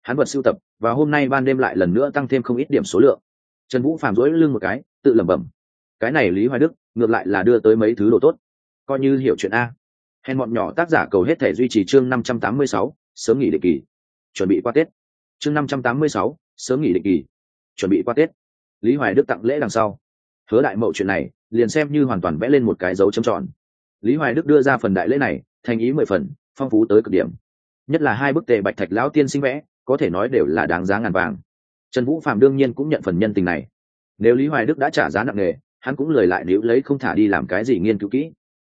hắn vật sưu tập, và hôm nay ban đêm lại lần nữa tăng thêm không ít điểm số lượng. Trần vũ phàm rỗi lưng một cái, tự lẩm bẩm. Cái này lý hoài đức, ngược lại là đưa tới mấy thứ đồ tốt. Coi như hiểu chuyện a. Hèn bọn nhỏ tác giả cầu hết thể duy trì chương năm trăm tám mươi sáu, sớm nghỉ định kỳ. Chuẩn bị qua tết. Chương năm trăm tám mươi sáu, sớm nghỉ định kỳ. Chuẩn bị qua tết. Lý hoài đức tặng lễ đằng sau. Hứa đại mậu chuyện này, liền xem như hoàn toàn vẽ lên một cái dấu trầm tròn. Lý hoài đức đưa ra phần đại lễ này, thành ý mười phần, phong phú tới cực điểm. Nhất là hai bức tề bạch thạch lão tiên sinh vẽ có thể nói đều là đáng giá ngàn vàng. Trần vũ phạm đương nhiên cũng nhận phần nhân tình này. Nếu lý hoài đức đã trả giá nặng nề, hắn cũng lời lại nếu lấy không thả đi làm cái gì nghiên cứu kỹ.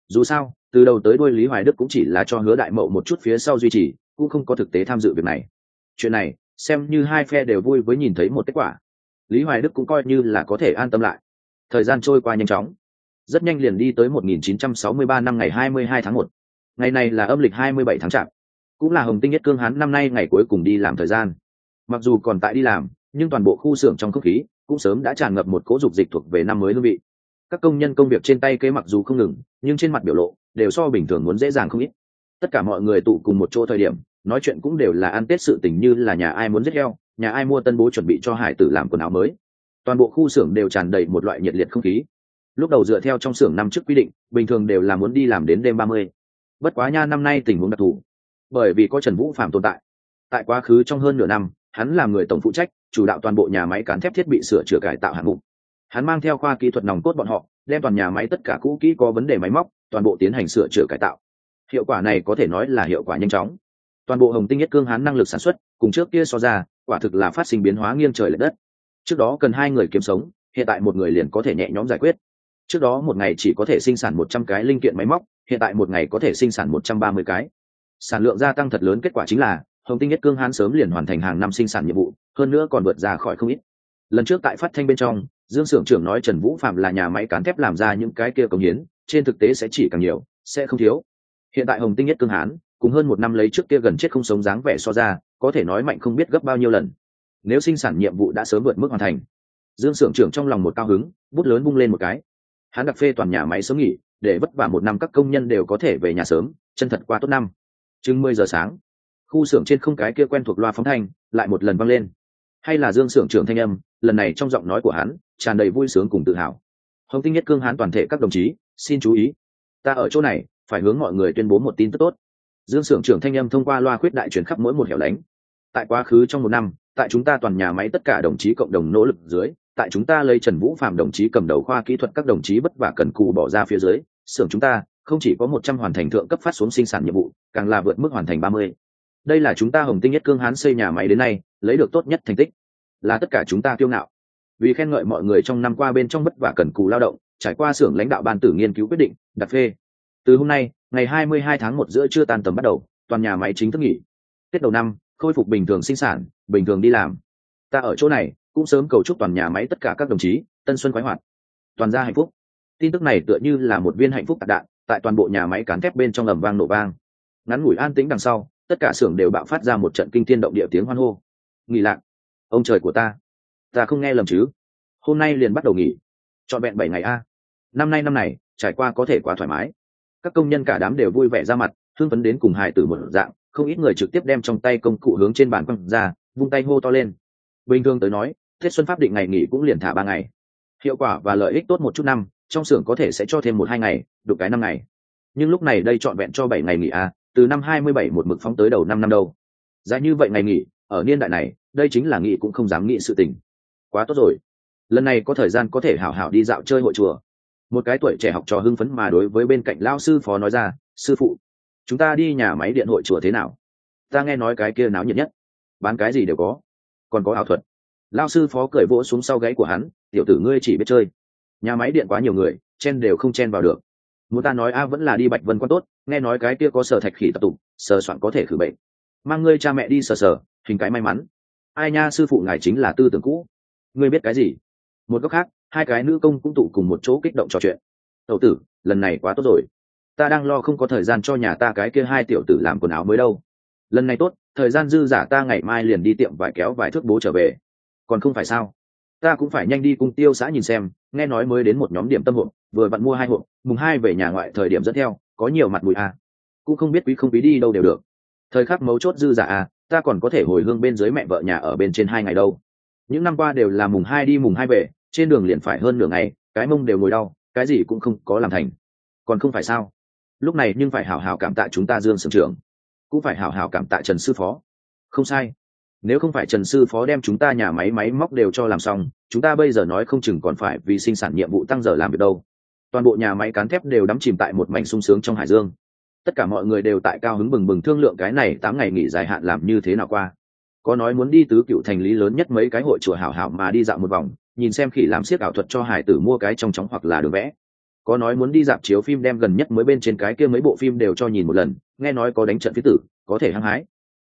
Dù sao, từ đầu tới đuôi lý hoài đức cũng chỉ là cho hứa đại mậu một chút phía sau duy trì, cũng không có thực tế tham dự việc này. Chuyện này, xem như hai phe đều vui với nhìn thấy một kết quả. Lý hoài đức cũng coi như là có thể an tâm lại. Thời gian trôi qua nhanh chóng. Rất nhanh liền đi tới 1963 năm ngày 22 tháng 1. ngày này là âm lịch 27 tháng chạp cũng là hồng tinh nhất cương hán năm nay ngày cuối cùng đi làm thời gian. Mặc dù còn tại đi làm, nhưng toàn bộ khu xưởng trong không khí cũng sớm đã tràn ngập một cố dục dịch thuộc về năm mới hương vị. Các công nhân công việc trên tay kế mặc dù không ngừng, nhưng trên mặt biểu lộ đều so bình thường muốn dễ dàng không ít. Tất cả mọi người tụ cùng một chỗ thời điểm, nói chuyện cũng đều là ăn tết sự tình như là nhà ai muốn giết heo, nhà ai mua tân bố chuẩn bị cho hải tử làm quần áo mới. Toàn bộ khu xưởng đều tràn đầy một loại nhiệt liệt không khí. Lúc đầu dựa theo trong xưởng năm trước quy định, bình thường đều là muốn đi làm đến đêm ba mươi. Bất quá nha, năm nay tình huống đặc thù bởi vì có trần vũ phạm tồn tại. Tại quá khứ trong hơn nửa năm, hắn là người tổng phụ trách, chủ đạo toàn bộ nhà máy cán thép thiết bị sửa chữa cải tạo hạng mục. Hắn mang theo khoa kỹ thuật nòng cốt bọn họ, đem toàn nhà máy tất cả cũ kỹ có vấn đề máy móc, toàn bộ tiến hành sửa chữa cải tạo. Hiệu quả này có thể nói là hiệu quả nhanh chóng. Toàn bộ hồng tinh nhất cương hắn năng lực sản xuất, cùng trước kia so ra, quả thực là phát sinh biến hóa nghiêng trời l ệ đất. Trước đó cần hai người kiếm sống, hiện tại một người liền có thể nhẹ nhõm giải quyết. Trước đó một ngày chỉ có thể sinh sản một trăm cái linh kiện máy móc, hiện tại một ngày có thể sinh sản một trăm ba mươi cái sản lượng gia tăng thật lớn kết quả chính là, hồng tinh nhất cương hán sớm liền hoàn thành hàng năm sinh sản nhiệm vụ, hơn nữa còn vượt ra khỏi không ít. Lần trước tại phát thanh bên trong, dương s ư ở n g trưởng nói trần vũ phạm là nhà máy cán thép làm ra những cái kia công hiến, trên thực tế sẽ chỉ càng nhiều, sẽ không thiếu. Hiện tại hồng tinh nhất cương hán, cùng hơn một năm lấy trước kia gần chết không sống dáng vẻ so ra, có thể nói mạnh không biết gấp bao nhiêu lần. Nếu sinh sản nhiệm vụ đã sớm vượt mức hoàn thành, dương s ư ở n g trưởng trong lòng một cao hứng, bút lớn bung lên một cái. Hắn đặc phê toàn nhà máy sớm nghỉ, để vất vả một năm các công nhân đều có thể về nhà sớm, chân thật qua tốt năm chừng mười giờ sáng, khu xưởng trên không cái kia quen thuộc loa phóng thanh lại một lần vang lên. Hay là dương xưởng trưởng thanh âm, lần này trong giọng nói của hắn tràn đầy vui sướng cùng tự hào. Hồng tinh nhất cương hán toàn thể các đồng chí, xin chú ý. Ta ở chỗ này, phải hướng mọi người tuyên bố một tin tức tốt. Dương xưởng trưởng thanh âm thông qua loa khuyết đại truyền khắp mỗi một hẻo lánh. Tại quá khứ trong một năm, tại chúng ta toàn nhà máy tất cả đồng chí cộng đồng nỗ lực dưới, tại chúng ta lấy trần vũ phạm đồng chí cầm đầu khoa kỹ thuật các đồng chí bất vả cần cù bỏ ra phía dưới, xưởng chúng ta không chỉ có một trăm hoàn thành thượng cấp phát xuống sinh sản nhiệm vụ, càng là vượt mức hoàn thành ba mươi. Đây là chúng ta hồng tinh nhất cương hán xây nhà máy đến nay, lấy được tốt nhất thành tích. Là tất cả chúng ta kiêu ngạo. Vì khen ngợi mọi người trong năm qua bên trong bất vả cần cù lao động, trải qua xưởng lãnh đạo ban tử nghiên cứu quyết định, đặt phê. Từ hôm nay, ngày hai mươi hai tháng một giữa trưa tan tầm bắt đầu, toàn nhà máy chính thức nghỉ. Tết đầu năm, khôi phục bình thường sinh sản, bình thường đi làm. Ta ở chỗ này, cũng sớm cầu chúc toàn nhà máy tất cả các đồng chí, tân xuân khoái hoạt. Toàn gia hạnh phúc. Tin tức này tựa như là một viên hạnh phúc tạc đạn tại toàn bộ nhà máy cán thép bên trong ầm vang nổ vang. Ngắn ngủi an tĩnh đằng sau, tất cả xưởng đều bạo phát ra một trận kinh thiên động địa tiếng hoan hô. Nghỉ lạc ông trời của ta. Ta không nghe lầm chứ? Hôm nay liền bắt đầu nghỉ. Trọn vẹn bảy ngày a. Năm nay năm này, trải qua có thể quá thoải mái. Các công nhân cả đám đều vui vẻ ra mặt, hưng phấn đến cùng hài tử một dạng, không ít người trực tiếp đem trong tay công cụ hướng trên bàn quăng ra, vung tay hô to lên. Bình thường tới nói, tết xuân pháp định ngày nghỉ cũng liền thả ba ngày. Hiệu quả và lợi ích tốt một chút năm trong xưởng có thể sẽ cho thêm một hai ngày đục cái năm ngày. Nhưng lúc này đây trọn vẹn cho bảy ngày nghỉ à từ năm hai mươi bảy một mực phóng tới đầu năm năm đâu. Dài như vậy ngày nghỉ, ở niên đại này, đây chính là nghị cũng không dám nghĩ sự tình. Quá tốt rồi. Lần này có thời gian có thể hảo hảo đi dạo chơi hội chùa. Một cái tuổi trẻ học trò hưng phấn mà đối với bên cạnh lao sư phó nói ra, sư phụ, chúng ta đi nhà máy điện hội chùa thế nào? Ta nghe nói cái kia náo nhiệt nhất. Bán cái gì đều có. Còn có ảo thuật. Lao sư phó cởi vỗ xuống sau gáy của hắn, tiểu tử ngươi chỉ biết chơi nhà máy điện quá nhiều người, chen đều không chen vào được. Muốn ta nói, a, vẫn là đi bạch vân quan tốt. Nghe nói cái kia có sở thạch khỉ tập tục sờ soạn có thể khử bệnh. Mang ngươi cha mẹ đi sờ sờ hình cái may mắn. Ai nha, sư phụ ngài chính là tư tưởng cũ. Ngươi biết cái gì? Một góc khác, hai cái nữ công cũng tụ cùng một chỗ kích động trò chuyện. Tẩu tử, lần này quá tốt rồi. Ta đang lo không có thời gian cho nhà ta cái kia hai tiểu tử làm quần áo mới đâu. Lần này tốt, thời gian dư giả ta ngày mai liền đi tiệm vải kéo vài thước bố trở về. Còn không phải sao? Ta cũng phải nhanh đi cùng tiêu xã nhìn xem nghe nói mới đến một nhóm điểm tâm hộp, vừa vặn mua hai hộp, mùng hai về nhà ngoại thời điểm dẫn theo, có nhiều mặt bụi à. cũng không biết quý không quý đi đâu đều được. Thời khắc mấu chốt dư giả à ta còn có thể hồi hương bên dưới mẹ vợ nhà ở bên trên hai ngày đâu. Những năm qua đều là mùng hai đi mùng hai về, trên đường liền phải hơn nửa ngày, cái mông đều ngồi đau, cái gì cũng không có làm thành. Còn không phải sao? Lúc này nhưng phải hảo hảo cảm tạ chúng ta dương sưởng trưởng. Cũng phải hảo hảo cảm tạ trần sư phó. Không sai nếu không phải trần sư phó đem chúng ta nhà máy máy móc đều cho làm xong, chúng ta bây giờ nói không chừng còn phải vì sinh sản nhiệm vụ tăng giờ làm việc đâu. Toàn bộ nhà máy cán thép đều đắm chìm tại một mảnh sung sướng trong hải dương. Tất cả mọi người đều tại cao hứng bừng bừng thương lượng cái này tám ngày nghỉ dài hạn làm như thế nào qua. Có nói muốn đi tứ cựu thành lý lớn nhất mấy cái hội chùa hảo hảo mà đi dạo một vòng, nhìn xem khỉ làm siết ảo thuật cho hải tử mua cái trong chóng hoặc là đường vẽ. Có nói muốn đi dạp chiếu phim đem gần nhất mới bên trên cái kia mấy bộ phim đều cho nhìn một lần, nghe nói có đánh trận phía tử, có thể hăng hái.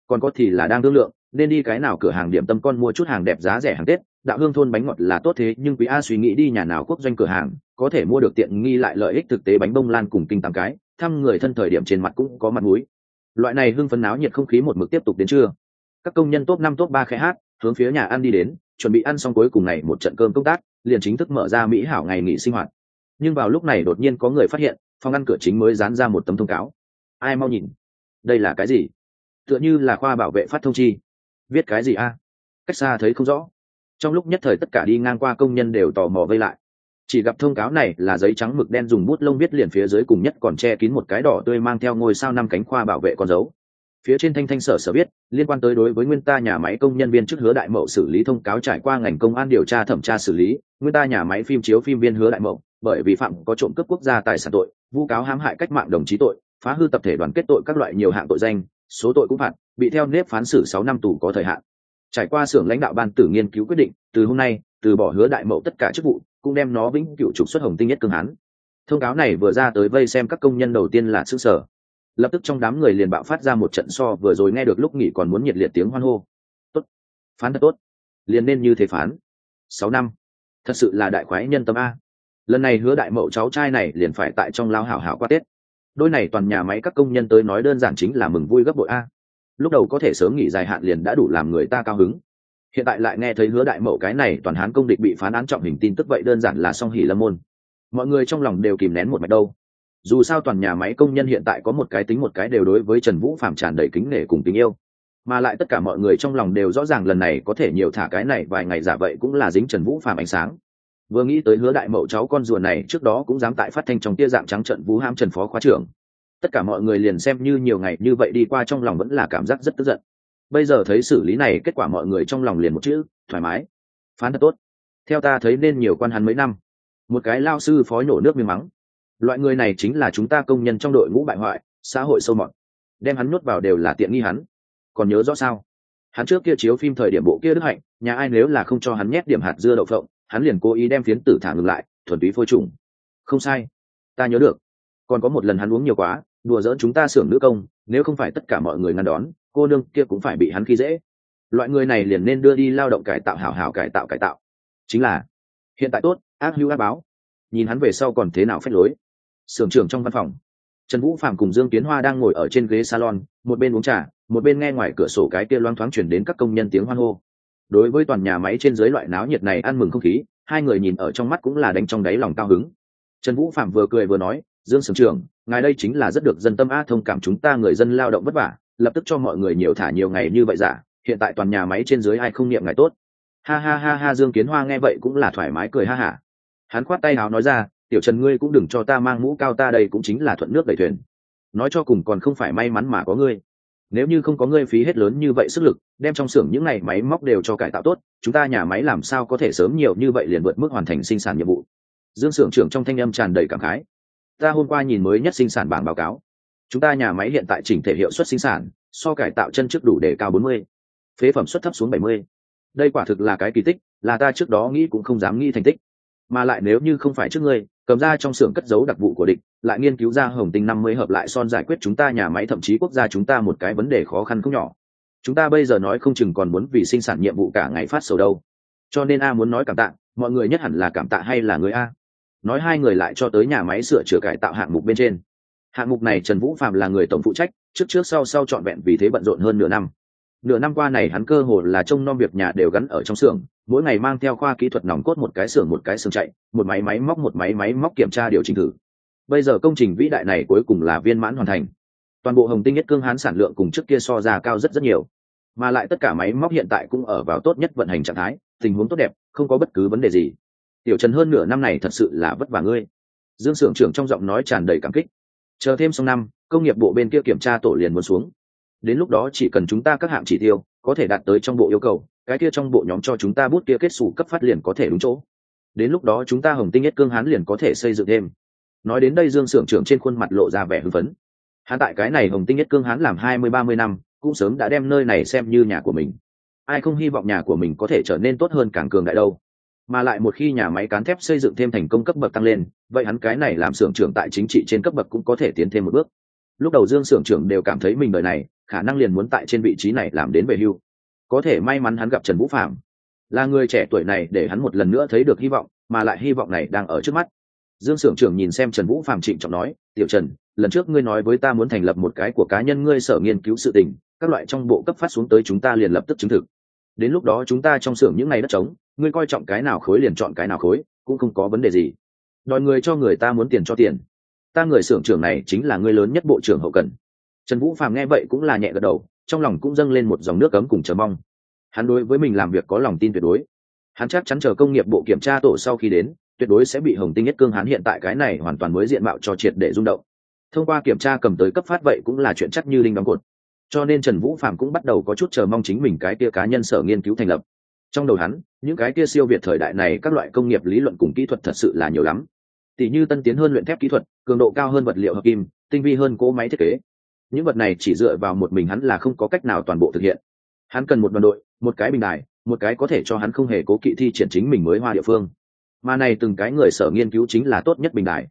Còn có thì là đang thương lượng nên đi cái nào cửa hàng điểm tâm con mua chút hàng đẹp giá rẻ hàng tết, đạo hương thôn bánh ngọt là tốt thế, nhưng quý a suy nghĩ đi nhà nào quốc doanh cửa hàng, có thể mua được tiện nghi lại lợi ích thực tế bánh bông lan cùng kinh tám cái, thăm người thân thời điểm trên mặt cũng có mặt mũi. Loại này hưng phấn náo nhiệt không khí một mực tiếp tục đến trưa. Các công nhân top năm, top ba khẽ hát, hướng phía nhà ăn đi đến, chuẩn bị ăn xong cuối cùng này một trận cơm công tác, liền chính thức mở ra mỹ hảo ngày nghỉ sinh hoạt. Nhưng vào lúc này đột nhiên có người phát hiện, phòng ăn cửa chính mới dán ra một tấm thông cáo. Ai mau nhìn? Đây là cái gì? Tựa như là khoa bảo vệ phát thông chi viết cái gì a? Cách xa thấy không rõ. Trong lúc nhất thời tất cả đi ngang qua công nhân đều tò mò vây lại. Chỉ gặp thông cáo này là giấy trắng mực đen dùng bút lông viết liền phía dưới cùng nhất còn che kín một cái đỏ tươi mang theo ngôi sao năm cánh khoa bảo vệ con dấu. Phía trên thanh thanh sở sở viết, liên quan tới đối với nguyên ta nhà máy công nhân viên trước hứa đại mậu xử lý thông cáo trải qua ngành công an điều tra thẩm tra xử lý, nguyên ta nhà máy phim chiếu phim viên hứa đại mậu, bởi vi phạm có trộm cướp quốc gia tài sản tội, vu cáo hãm hại cách mạng đồng chí tội, phá hư tập thể đoàn kết tội các loại nhiều hạng tội danh số tội cũng phạt, bị theo nếp phán xử sáu năm tù có thời hạn. Trải qua xưởng lãnh đạo ban tử nghiên cứu quyết định, từ hôm nay, từ bỏ hứa đại mậu tất cả chức vụ, cũng đem nó vĩnh cựu trục xuất hồng tinh nhất cương hán. Thông cáo này vừa ra tới vây xem các công nhân đầu tiên là xứ sở. Lập tức trong đám người liền bạo phát ra một trận so vừa rồi nghe được lúc nghỉ còn muốn nhiệt liệt tiếng hoan hô. Tốt, phán thật tốt, liền nên như thế phán. Sáu năm, thật sự là đại khoái nhân tâm a. Lần này hứa đại mậu cháu trai này liền phải tại trong lao hảo hảo qua tết đôi này toàn nhà máy các công nhân tới nói đơn giản chính là mừng vui gấp bội a. Lúc đầu có thể sớm nghỉ dài hạn liền đã đủ làm người ta cao hứng. Hiện tại lại nghe thấy hứa đại mậu cái này toàn hán công địch bị phán án trọng hình tin tức vậy đơn giản là song hỉ lâm môn. Mọi người trong lòng đều kìm nén một mạch đâu. Dù sao toàn nhà máy công nhân hiện tại có một cái tính một cái đều đối với trần vũ phạm tràn đầy kính nể cùng tình yêu. Mà lại tất cả mọi người trong lòng đều rõ ràng lần này có thể nhiều thả cái này vài ngày giả vậy cũng là dính trần vũ phạm ánh sáng vừa nghĩ tới hứa đại mậu cháu con rùa này, trước đó cũng dám tại phát thanh trong tia dạng trắng trận vũ ham trần phó khóa trưởng. Tất cả mọi người liền xem như nhiều ngày như vậy đi qua trong lòng vẫn là cảm giác rất tức giận. Bây giờ thấy xử lý này, kết quả mọi người trong lòng liền một chữ, thoải mái. Phán thật tốt. Theo ta thấy nên nhiều quan hắn mấy năm. Một cái lao sư phó nhổ nước miếng mắng. Loại người này chính là chúng ta công nhân trong đội ngũ bại hoại, xã hội sâu mọt. Đem hắn nuốt vào đều là tiện nghi hắn. Còn nhớ rõ sao? Hắn trước kia chiếu phim thời điểm bộ kia đức hạnh, nhà ai nếu là không cho hắn nhét điểm hạt dưa đậu phộng hắn liền cố ý đem phiến tử thả ngừng lại, thuần túy phôi trùng. Không sai. Ta nhớ được. Còn có một lần hắn uống nhiều quá, đùa dỡn chúng ta xưởng nữ công, nếu không phải tất cả mọi người ngăn đón, cô nương kia cũng phải bị hắn khi dễ. Loại người này liền nên đưa đi lao động cải tạo hảo hảo cải tạo cải tạo. Chính là, hiện tại tốt, ác hữu ác báo. Nhìn hắn về sau còn thế nào phép lối. Sưởng trưởng trong văn phòng, trần vũ phạm cùng dương tiến hoa đang ngồi ở trên ghế salon, một bên uống trà, một bên nghe ngoài cửa sổ cái kia loang thoáng chuyển đến các công nhân tiếng hoan hô đối với toàn nhà máy trên dưới loại náo nhiệt này ăn mừng không khí, hai người nhìn ở trong mắt cũng là đánh trong đáy lòng cao hứng. Trần vũ phạm vừa cười vừa nói, dương sưởng trưởng, ngài đây chính là rất được dân tâm a thông cảm chúng ta người dân lao động vất vả, lập tức cho mọi người nhiều thả nhiều ngày như vậy giả hiện tại toàn nhà máy trên dưới ai không niệm ngài tốt. Ha ha ha ha, dương kiến hoa nghe vậy cũng là thoải mái cười ha hả. Hắn khoát tay nào nói ra, tiểu trần ngươi cũng đừng cho ta mang mũ cao, ta đây cũng chính là thuận nước đẩy thuyền. Nói cho cùng còn không phải may mắn mà có ngươi nếu như không có ngươi phí hết lớn như vậy sức lực, đem trong xưởng những ngày máy móc đều cho cải tạo tốt, chúng ta nhà máy làm sao có thể sớm nhiều như vậy liền vượt mức hoàn thành sinh sản nhiệm vụ dương xưởng trưởng trong thanh âm tràn đầy cảm khái ta hôm qua nhìn mới nhất sinh sản bảng báo cáo chúng ta nhà máy hiện tại chỉnh thể hiệu suất sinh sản, so cải tạo chân trước đủ để cao 40. phế phẩm suất thấp xuống 70. đây quả thực là cái kỳ tích, là ta trước đó nghĩ cũng không dám nghĩ thành tích mà lại nếu như không phải trước ngươi cầm ra trong xưởng cất giấu đặc vụ của địch, lại nghiên cứu ra hồng tinh năm mươi hợp lại son giải quyết chúng ta nhà máy thậm chí quốc gia chúng ta một cái vấn đề khó khăn không nhỏ. Chúng ta bây giờ nói không chừng còn muốn vì sinh sản nhiệm vụ cả ngày phát sầu đâu. Cho nên a muốn nói cảm tạ, mọi người nhất hẳn là cảm tạ hay là người a? Nói hai người lại cho tới nhà máy sửa chữa cải tạo hạng mục bên trên. Hạng mục này trần vũ phạm là người tổng phụ trách, trước trước sau sau trọn vẹn vì thế bận rộn hơn nửa năm nửa năm qua này hắn cơ hồ là trông nom việc nhà đều gắn ở trong xưởng, mỗi ngày mang theo khoa kỹ thuật nòng cốt một cái xưởng, một cái xưởng chạy, một máy máy móc, một máy máy móc kiểm tra điều chỉnh thử. Bây giờ công trình vĩ đại này cuối cùng là viên mãn hoàn thành. Toàn bộ hồng tinh nhất cương hán sản lượng cùng trước kia so ra cao rất rất nhiều. Mà lại tất cả máy móc hiện tại cũng ở vào tốt nhất vận hành trạng thái, tình huống tốt đẹp, không có bất cứ vấn đề gì. Tiểu trần hơn nửa năm này thật sự là vất vả ngươi. Dương s ư ở n g trưởng trong giọng nói tràn đầy cảm kích. Chờ thêm xong năm, công nghiệp bộ bên kia kiểm tra tổ liền muốn xuống đến lúc đó chỉ cần chúng ta các hạng chỉ tiêu có thể đạt tới trong bộ yêu cầu, cái kia trong bộ nhóm cho chúng ta bút kia kết xù cấp phát liền có thể đúng chỗ. Đến lúc đó chúng ta hồng tinh nhất cương hán liền có thể xây dựng thêm. Nói đến đây dương s ư ở n g trưởng trên khuôn mặt lộ ra vẻ hưng phấn. Hắn tại cái này hồng tinh nhất cương hán làm hai mươi, ba mươi năm, cũng sớm đã đem nơi này xem như nhà của mình. Ai không hy vọng nhà của mình có thể trở nên tốt hơn càng cường đại đâu. Mà lại một khi nhà máy cán thép xây dựng thêm thành công cấp bậc tăng lên, vậy hắn cái này làm xưởng trưởng tại chính trị trên cấp bậc cũng có thể tiến thêm một bước. Lúc đầu dương xưởng trưởng đều cảm thấy mình đời này khả năng liền muốn tại trên vị trí này làm đến về hưu. Có thể may mắn hắn gặp trần vũ phạm là người trẻ tuổi này để hắn một lần nữa thấy được hy vọng, mà lại hy vọng này đang ở trước mắt. Dương xưởng trưởng nhìn xem trần vũ phạm trịnh trọng nói, tiểu trần, lần trước ngươi nói với ta muốn thành lập một cái của cá nhân ngươi sở nghiên cứu sự tình, các loại trong bộ cấp phát xuống tới chúng ta liền lập tức chứng thực. Đến lúc đó chúng ta trong xưởng những ngày đất trống, ngươi coi trọng cái nào khối liền chọn cái nào khối, cũng không có vấn đề gì. Đòi người cho người ta muốn tiền cho tiền. Ta người xưởng trưởng này chính là người lớn nhất bộ trưởng hậu cần trần vũ phàm nghe vậy cũng là nhẹ gật đầu, trong lòng cũng dâng lên một dòng nước cấm cùng chờ mong. Hắn đối với mình làm việc có lòng tin tuyệt đối. Hắn chắc chắn chờ công nghiệp bộ kiểm tra tổ sau khi đến, tuyệt đối sẽ bị hồng tinh nhất cương hắn hiện tại cái này hoàn toàn mới diện mạo cho triệt để rung động. Thông qua kiểm tra cầm tới cấp phát vậy cũng là chuyện chắc như linh đóng cột. Cho nên trần vũ phạm cũng bắt đầu có chút chờ mong chính mình cái tia cá nhân sở nghiên cứu thành lập. Trong đầu hắn, những cái kia siêu việt thời đại này các loại công nghiệp lý luận cùng kỹ thuật thật sự là nhiều lắm. Tỷ như tân tiến hơn luyện thép kỹ thuật, cường độ cao hơn vật liệu hợp kim, tinh vi hơn cỗ máy thiết kế những vật này chỉ dựa vào một mình hắn là không có cách nào toàn bộ thực hiện. Hắn cần một đoàn đội, một cái bình đài, một cái có thể cho hắn không hề cố kỵ thi triển chính mình mới hoa địa phương. Mà này từng cái người sở nghiên cứu chính là tốt nhất bình đài.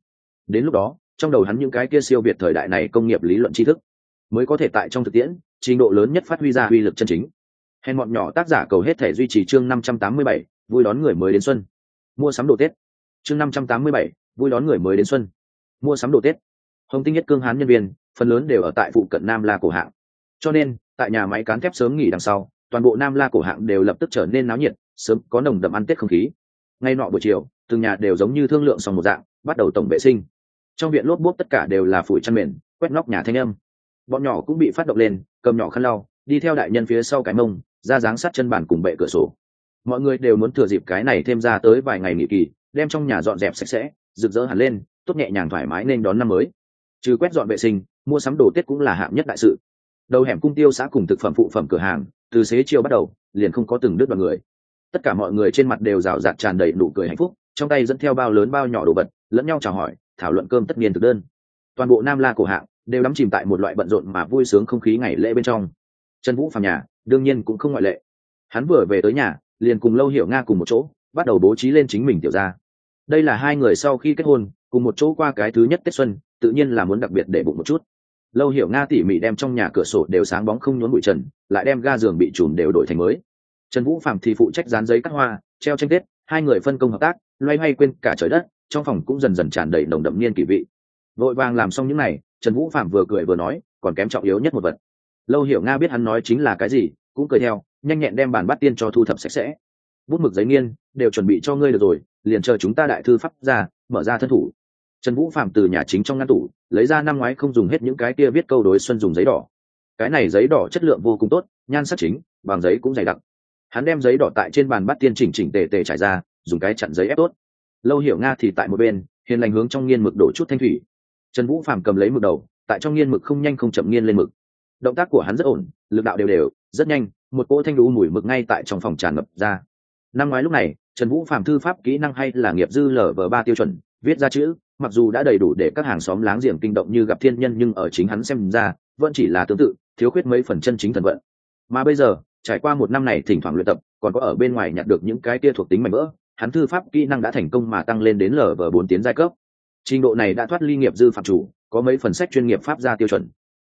Đến lúc đó, trong đầu hắn những cái kia siêu việt thời đại này công nghiệp lý luận tri thức, mới có thể tại trong thực tiễn, trình độ lớn nhất phát huy ra uy lực chân chính. Hèn bọn nhỏ tác giả cầu hết thể duy trì chương năm trăm tám mươi bảy, vui đón người mới đến xuân. Mua sắm đồ tết. Chương năm trăm tám mươi bảy, vui đón người mới đến xuân. Mua sắm đồ tết. Hồng tinh nhất cương hán nhân viên phần lớn đều ở tại phụ cận nam la cổ hạng. Cho nên, tại nhà máy cán thép sớm nghỉ đằng sau, toàn bộ nam la cổ hạng đều lập tức trở nên náo nhiệt, sớm có nồng đậm ăn tết không khí. Ngay nọ buổi chiều, từng nhà đều giống như thương lượng xong một dạng, bắt đầu tổng vệ sinh. Trong viện lốp bốp tất cả đều là phủi chăn mền, quét nóc nhà thanh âm. Bọn nhỏ cũng bị phát động lên, cầm nhỏ khăn lau, đi theo đại nhân phía sau cái mông, ra dáng sát chân bàn cùng bệ cửa sổ. Mọi người đều muốn thừa dịp cái này thêm ra tới vài ngày nghỉ kỳ, đem trong nhà dọn dẹp sạch sẽ, rực rỡ hẳn lên, tốt nhẹ nhàng thoải mái nên đón năm mới. Trừ quét dọn vệ sinh mua sắm đồ tết cũng là hạng nhất đại sự. Đầu hẻm cung tiêu xã cùng thực phẩm phụ phẩm cửa hàng, từ xế chiều bắt đầu, liền không có từng đứt vào người. Tất cả mọi người trên mặt đều rào rạt tràn đầy nụ cười hạnh phúc, trong tay dẫn theo bao lớn bao nhỏ đồ vật, lẫn nhau chào hỏi, thảo luận cơm tất niên thực đơn. Toàn bộ nam la cổ hạng đều đắm chìm tại một loại bận rộn mà vui sướng không khí ngày lễ bên trong. Trần vũ phàm nhà, đương nhiên cũng không ngoại lệ. Hắn vừa về tới nhà, liền cùng lâu hiểu nga cùng một chỗ, bắt đầu bố trí lên chính mình tiểu ra đây là hai người sau khi kết hôn, cùng một chỗ qua cái thứ nhất tết xuân, tự nhiên là muốn đặc biệt để bụng một chút lâu hiểu nga tỉ mỉ đem trong nhà cửa sổ đều sáng bóng không nhốn bụi trần, lại đem ga giường bị trùm đều đổi thành mới. Trần vũ phạm thì phụ trách dán giấy cắt hoa, treo tranh tết, hai người phân công hợp tác, loay hoay quên cả trời đất, trong phòng cũng dần dần tràn đầy nồng đậm niên kỷ vị. Vội vàng làm xong những n à y trần vũ phạm vừa cười vừa nói, còn kém trọng yếu nhất một vật. Lâu hiểu nga biết hắn nói chính là cái gì, cũng cười theo, nhanh nhẹn đem bản bắt tiên cho thu thập sạch sẽ. Bút mực giấy nghiên, đều chuẩn bị cho ngươi được rồi, liền chờ chúng ta đại thư pháp ra mở ra thân thủ trần vũ phạm từ nhà chính trong ngăn tủ, lấy ra năm ngoái không dùng hết những cái kia viết câu đối xuân dùng giấy đỏ. Cái này giấy đỏ chất lượng vô cùng tốt, nhan sắc chính, bằng giấy cũng dày đặc. Hắn đem giấy đỏ tại trên bàn bắt tiên chỉnh chỉnh tề tề trải ra, dùng cái chặn giấy ép tốt. Lâu hiểu nga thì tại một bên, hiền lành hướng trong nghiên mực đổ chút thanh thủy. Trần vũ Phạm cầm lấy mực đầu, tại trong nghiên mực không nhanh không chậm nghiên lên mực. Động tác của hắn rất ổn, lực đạo đều đều, rất nhanh, một cỗ thanh đũ mùi mực ngay tại trong phòng tràn ngập ra. Năm ngoái lúc này, trần vũ Phạm thư pháp kỹ năng hay là nghiệp dư lở vờ ba tiêu chuẩn, viết ra chữ mặc dù đã đầy đủ để các hàng xóm láng giềng kinh động như gặp thiên nhân nhưng ở chính hắn xem ra, vẫn chỉ là tương tự, thiếu khuyết mấy phần chân chính thần vận. Mà bây giờ, trải qua một năm này thỉnh thoảng luyện tập, còn có ở bên ngoài nhặt được những cái kia thuộc tính mạnh vỡ, hắn thư pháp kỹ năng đã thành công mà tăng lên đến lở vờ bốn tiến giai cấp. Trình độ này đã thoát ly nghiệp dư phạm chủ, có mấy phần sách chuyên nghiệp pháp ra tiêu chuẩn.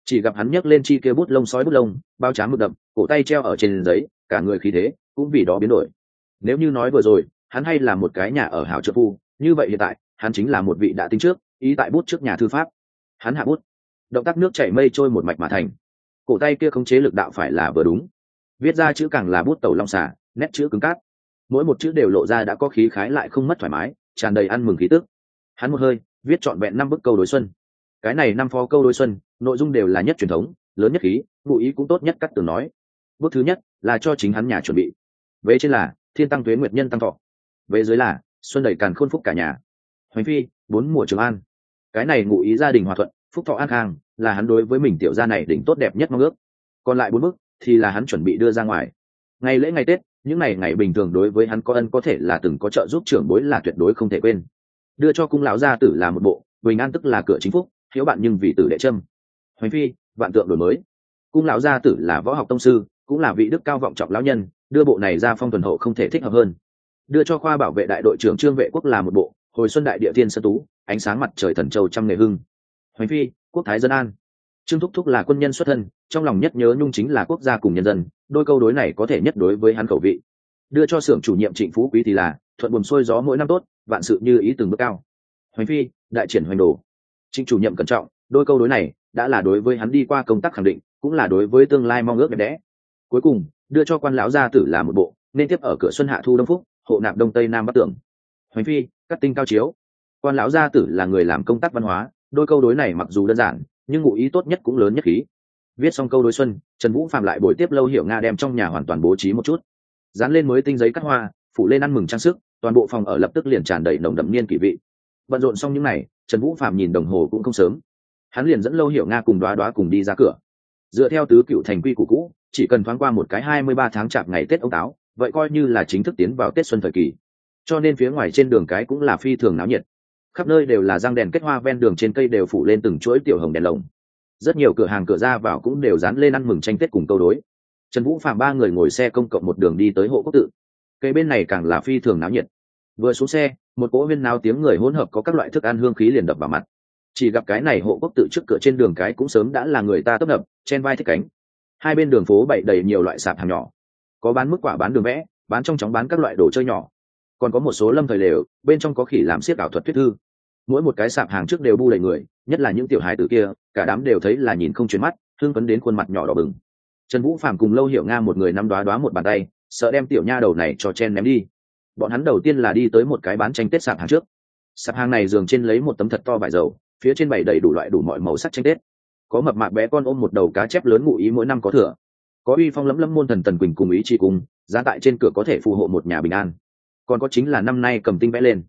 Chỉ gặp hắn nhấc lên chi kia bút lông sói bút lông, bao trám mực đậm, cổ tay treo ở trên giấy, cả người khí thế cũng vì đó biến đổi. Nếu như nói vừa rồi, hắn hay là một cái nhà ở hảo trợ phu, như vậy hiện tại hắn chính là một vị đã tính trước, ý tại bút trước nhà thư pháp. Hắn hạ bút. Động tác nước chảy mây trôi một mạch mà thành. Cổ tay kia khống chế lực đạo phải là vừa đúng. Viết ra chữ càng là bút tẩu long xả nét chữ cứng cát mỗi một chữ đều lộ ra đã có khí khái lại không mất thoải mái, tràn đầy ăn mừng khí tức. Hắn một hơi, viết trọn vẹn năm bức câu đối xuân. Cái này năm phó câu đối xuân, nội dung đều là nhất truyền thống, lớn nhất khí, ngụ ý cũng tốt nhất cắt tường nói. Bước thứ nhất là cho chính hắn nhà chuẩn bị. Vế trên là, thiên tăng tuế nguyệt nhân tăng thọ. Vế dưới là, xuân đầy càn khôn phúc cả nhà hoành phi, bốn mùa trường an. Cái này ngụ ý gia đình hòa thuận, phúc thọ an khang, là hắn đối với mình tiểu gia này đỉnh tốt đẹp nhất mong ước. Còn lại bốn bước thì là hắn chuẩn bị đưa ra ngoài. Ngày lễ ngày tết, những ngày ngày bình thường đối với hắn có ân có thể là từng có trợ giúp trưởng bối là tuyệt đối không thể quên. Đưa cho cung lão gia tử là một bộ, bình an tức là cửa chính phúc, hiếu bạn nhưng vì tử đệ trâm. Hoành phi, vạn tượng đổi mới. Cung lão gia tử là võ học tông sư, cũng là vị đức cao vọng trọng lão nhân, đưa bộ này ra phong tuần hậu không thể thích hợp hơn. Đưa cho khoa bảo vệ đại đội trưởng trương vệ quốc là một bộ hồi xuân đại địa thiên sơn tú, ánh sáng mặt trời thần châu trăm nghề hưng. Hoành phi, quốc thái dân an. Trương thúc thúc là quân nhân xuất thân, trong lòng nhất nhớ nhung chính là quốc gia cùng nhân dân, đôi câu đối này có thể nhất đối với hắn khẩu vị. Đưa cho xưởng chủ nhiệm trịnh phú quý thì là, thuận buồm xuôi gió mỗi năm tốt, vạn sự như ý từng bước cao. Hoành phi, đại triển hoành đồ. Trịnh chủ nhiệm cẩn trọng, đôi câu đối này, đã là đối với hắn đi qua công tác khẳng định, cũng là đối với tương lai mong ước đẹp đẽ. Cuối cùng, đưa cho quan lão gia tử là một bộ, nên tiếp ở cửa xuân hạ thu đông phúc, hộ nạp đông tây nam bắc tưởng hoành phi cắt tinh cao chiếu. Quan lão gia tử là người làm công tác văn hóa, đôi câu đối này mặc dù đơn giản, nhưng ngụ ý tốt nhất cũng lớn nhất khí. Viết xong câu đối xuân, trần vũ phạm lại buổi tiếp lâu hiểu nga đem trong nhà hoàn toàn bố trí một chút. Dán lên mới tinh giấy cắt hoa, phủ lên ăn mừng trang sức, toàn bộ phòng ở lập tức liền tràn đầy nồng đậm niên kỷ vị. Bận rộn xong những n à y trần vũ phạm nhìn đồng hồ cũng không sớm. Hắn liền dẫn lâu hiểu nga cùng đoá đoá cùng đi ra cửa. Dựa theo tứ cựu thành quy của cũ, chỉ cần thoáng qua một cái hai mươi ba tháng chạp ngày tết ông táo, vậy coi như là chính thức tiến vào tết xuân thời kỳ cho nên phía ngoài trên đường cái cũng là phi thường náo nhiệt. Khắp nơi đều là răng đèn kết hoa ven đường trên cây đều phủ lên từng chuỗi tiểu hồng đèn lồng. Rất nhiều cửa hàng cửa ra vào cũng đều dán lên ăn mừng tranh tết cùng câu đối. Trần vũ phạm ba người ngồi xe công cộng một đường đi tới hộ quốc tự. Cây bên này càng là phi thường náo nhiệt. Vừa xuống xe, một cỗ viên náo tiếng người hỗn hợp có các loại thức ăn hương khí liền đập vào mặt. Chỉ gặp cái này hộ quốc tự trước cửa trên đường cái cũng sớm đã là người ta tấp nập, chen vai thích cánh. Hai bên đường phố bậy đầy nhiều loại sạp hàng nhỏ. Có bán mức quả bán đường vẽ, bán trong chóng bán các loại đồ chơi nhỏ còn có một số lâm thời lều, bên trong có khỉ làm siết ảo thuật thuyết thư. Mỗi một cái sạp hàng trước đều bu đầy người, nhất là những tiểu hài tử kia, cả đám đều thấy là nhìn không chuyển mắt, thương phấn đến khuôn mặt nhỏ đỏ bừng. Trần vũ phàm cùng lâu hiểu nga một người nắm đoá đoá một bàn tay, sợ đem tiểu nha đầu này cho chen ném đi. Bọn hắn đầu tiên là đi tới một cái bán tranh tết sạp hàng trước. Sạp hàng này giường trên lấy một tấm thật to vải dầu, phía trên bày đầy đủ loại đủ mọi màu sắc tranh tết. Có mập mạc bé con ôm một đầu cá chép lớn ngụ ý mỗi năm có thừa. Có uy phong lẫm lẫm môn thần tần quỳnh cùng ý chi cùng, giá tại trên cửa có thể phù hộ một nhà bình an còn có chính là năm nay cầm tinh vẽ lên.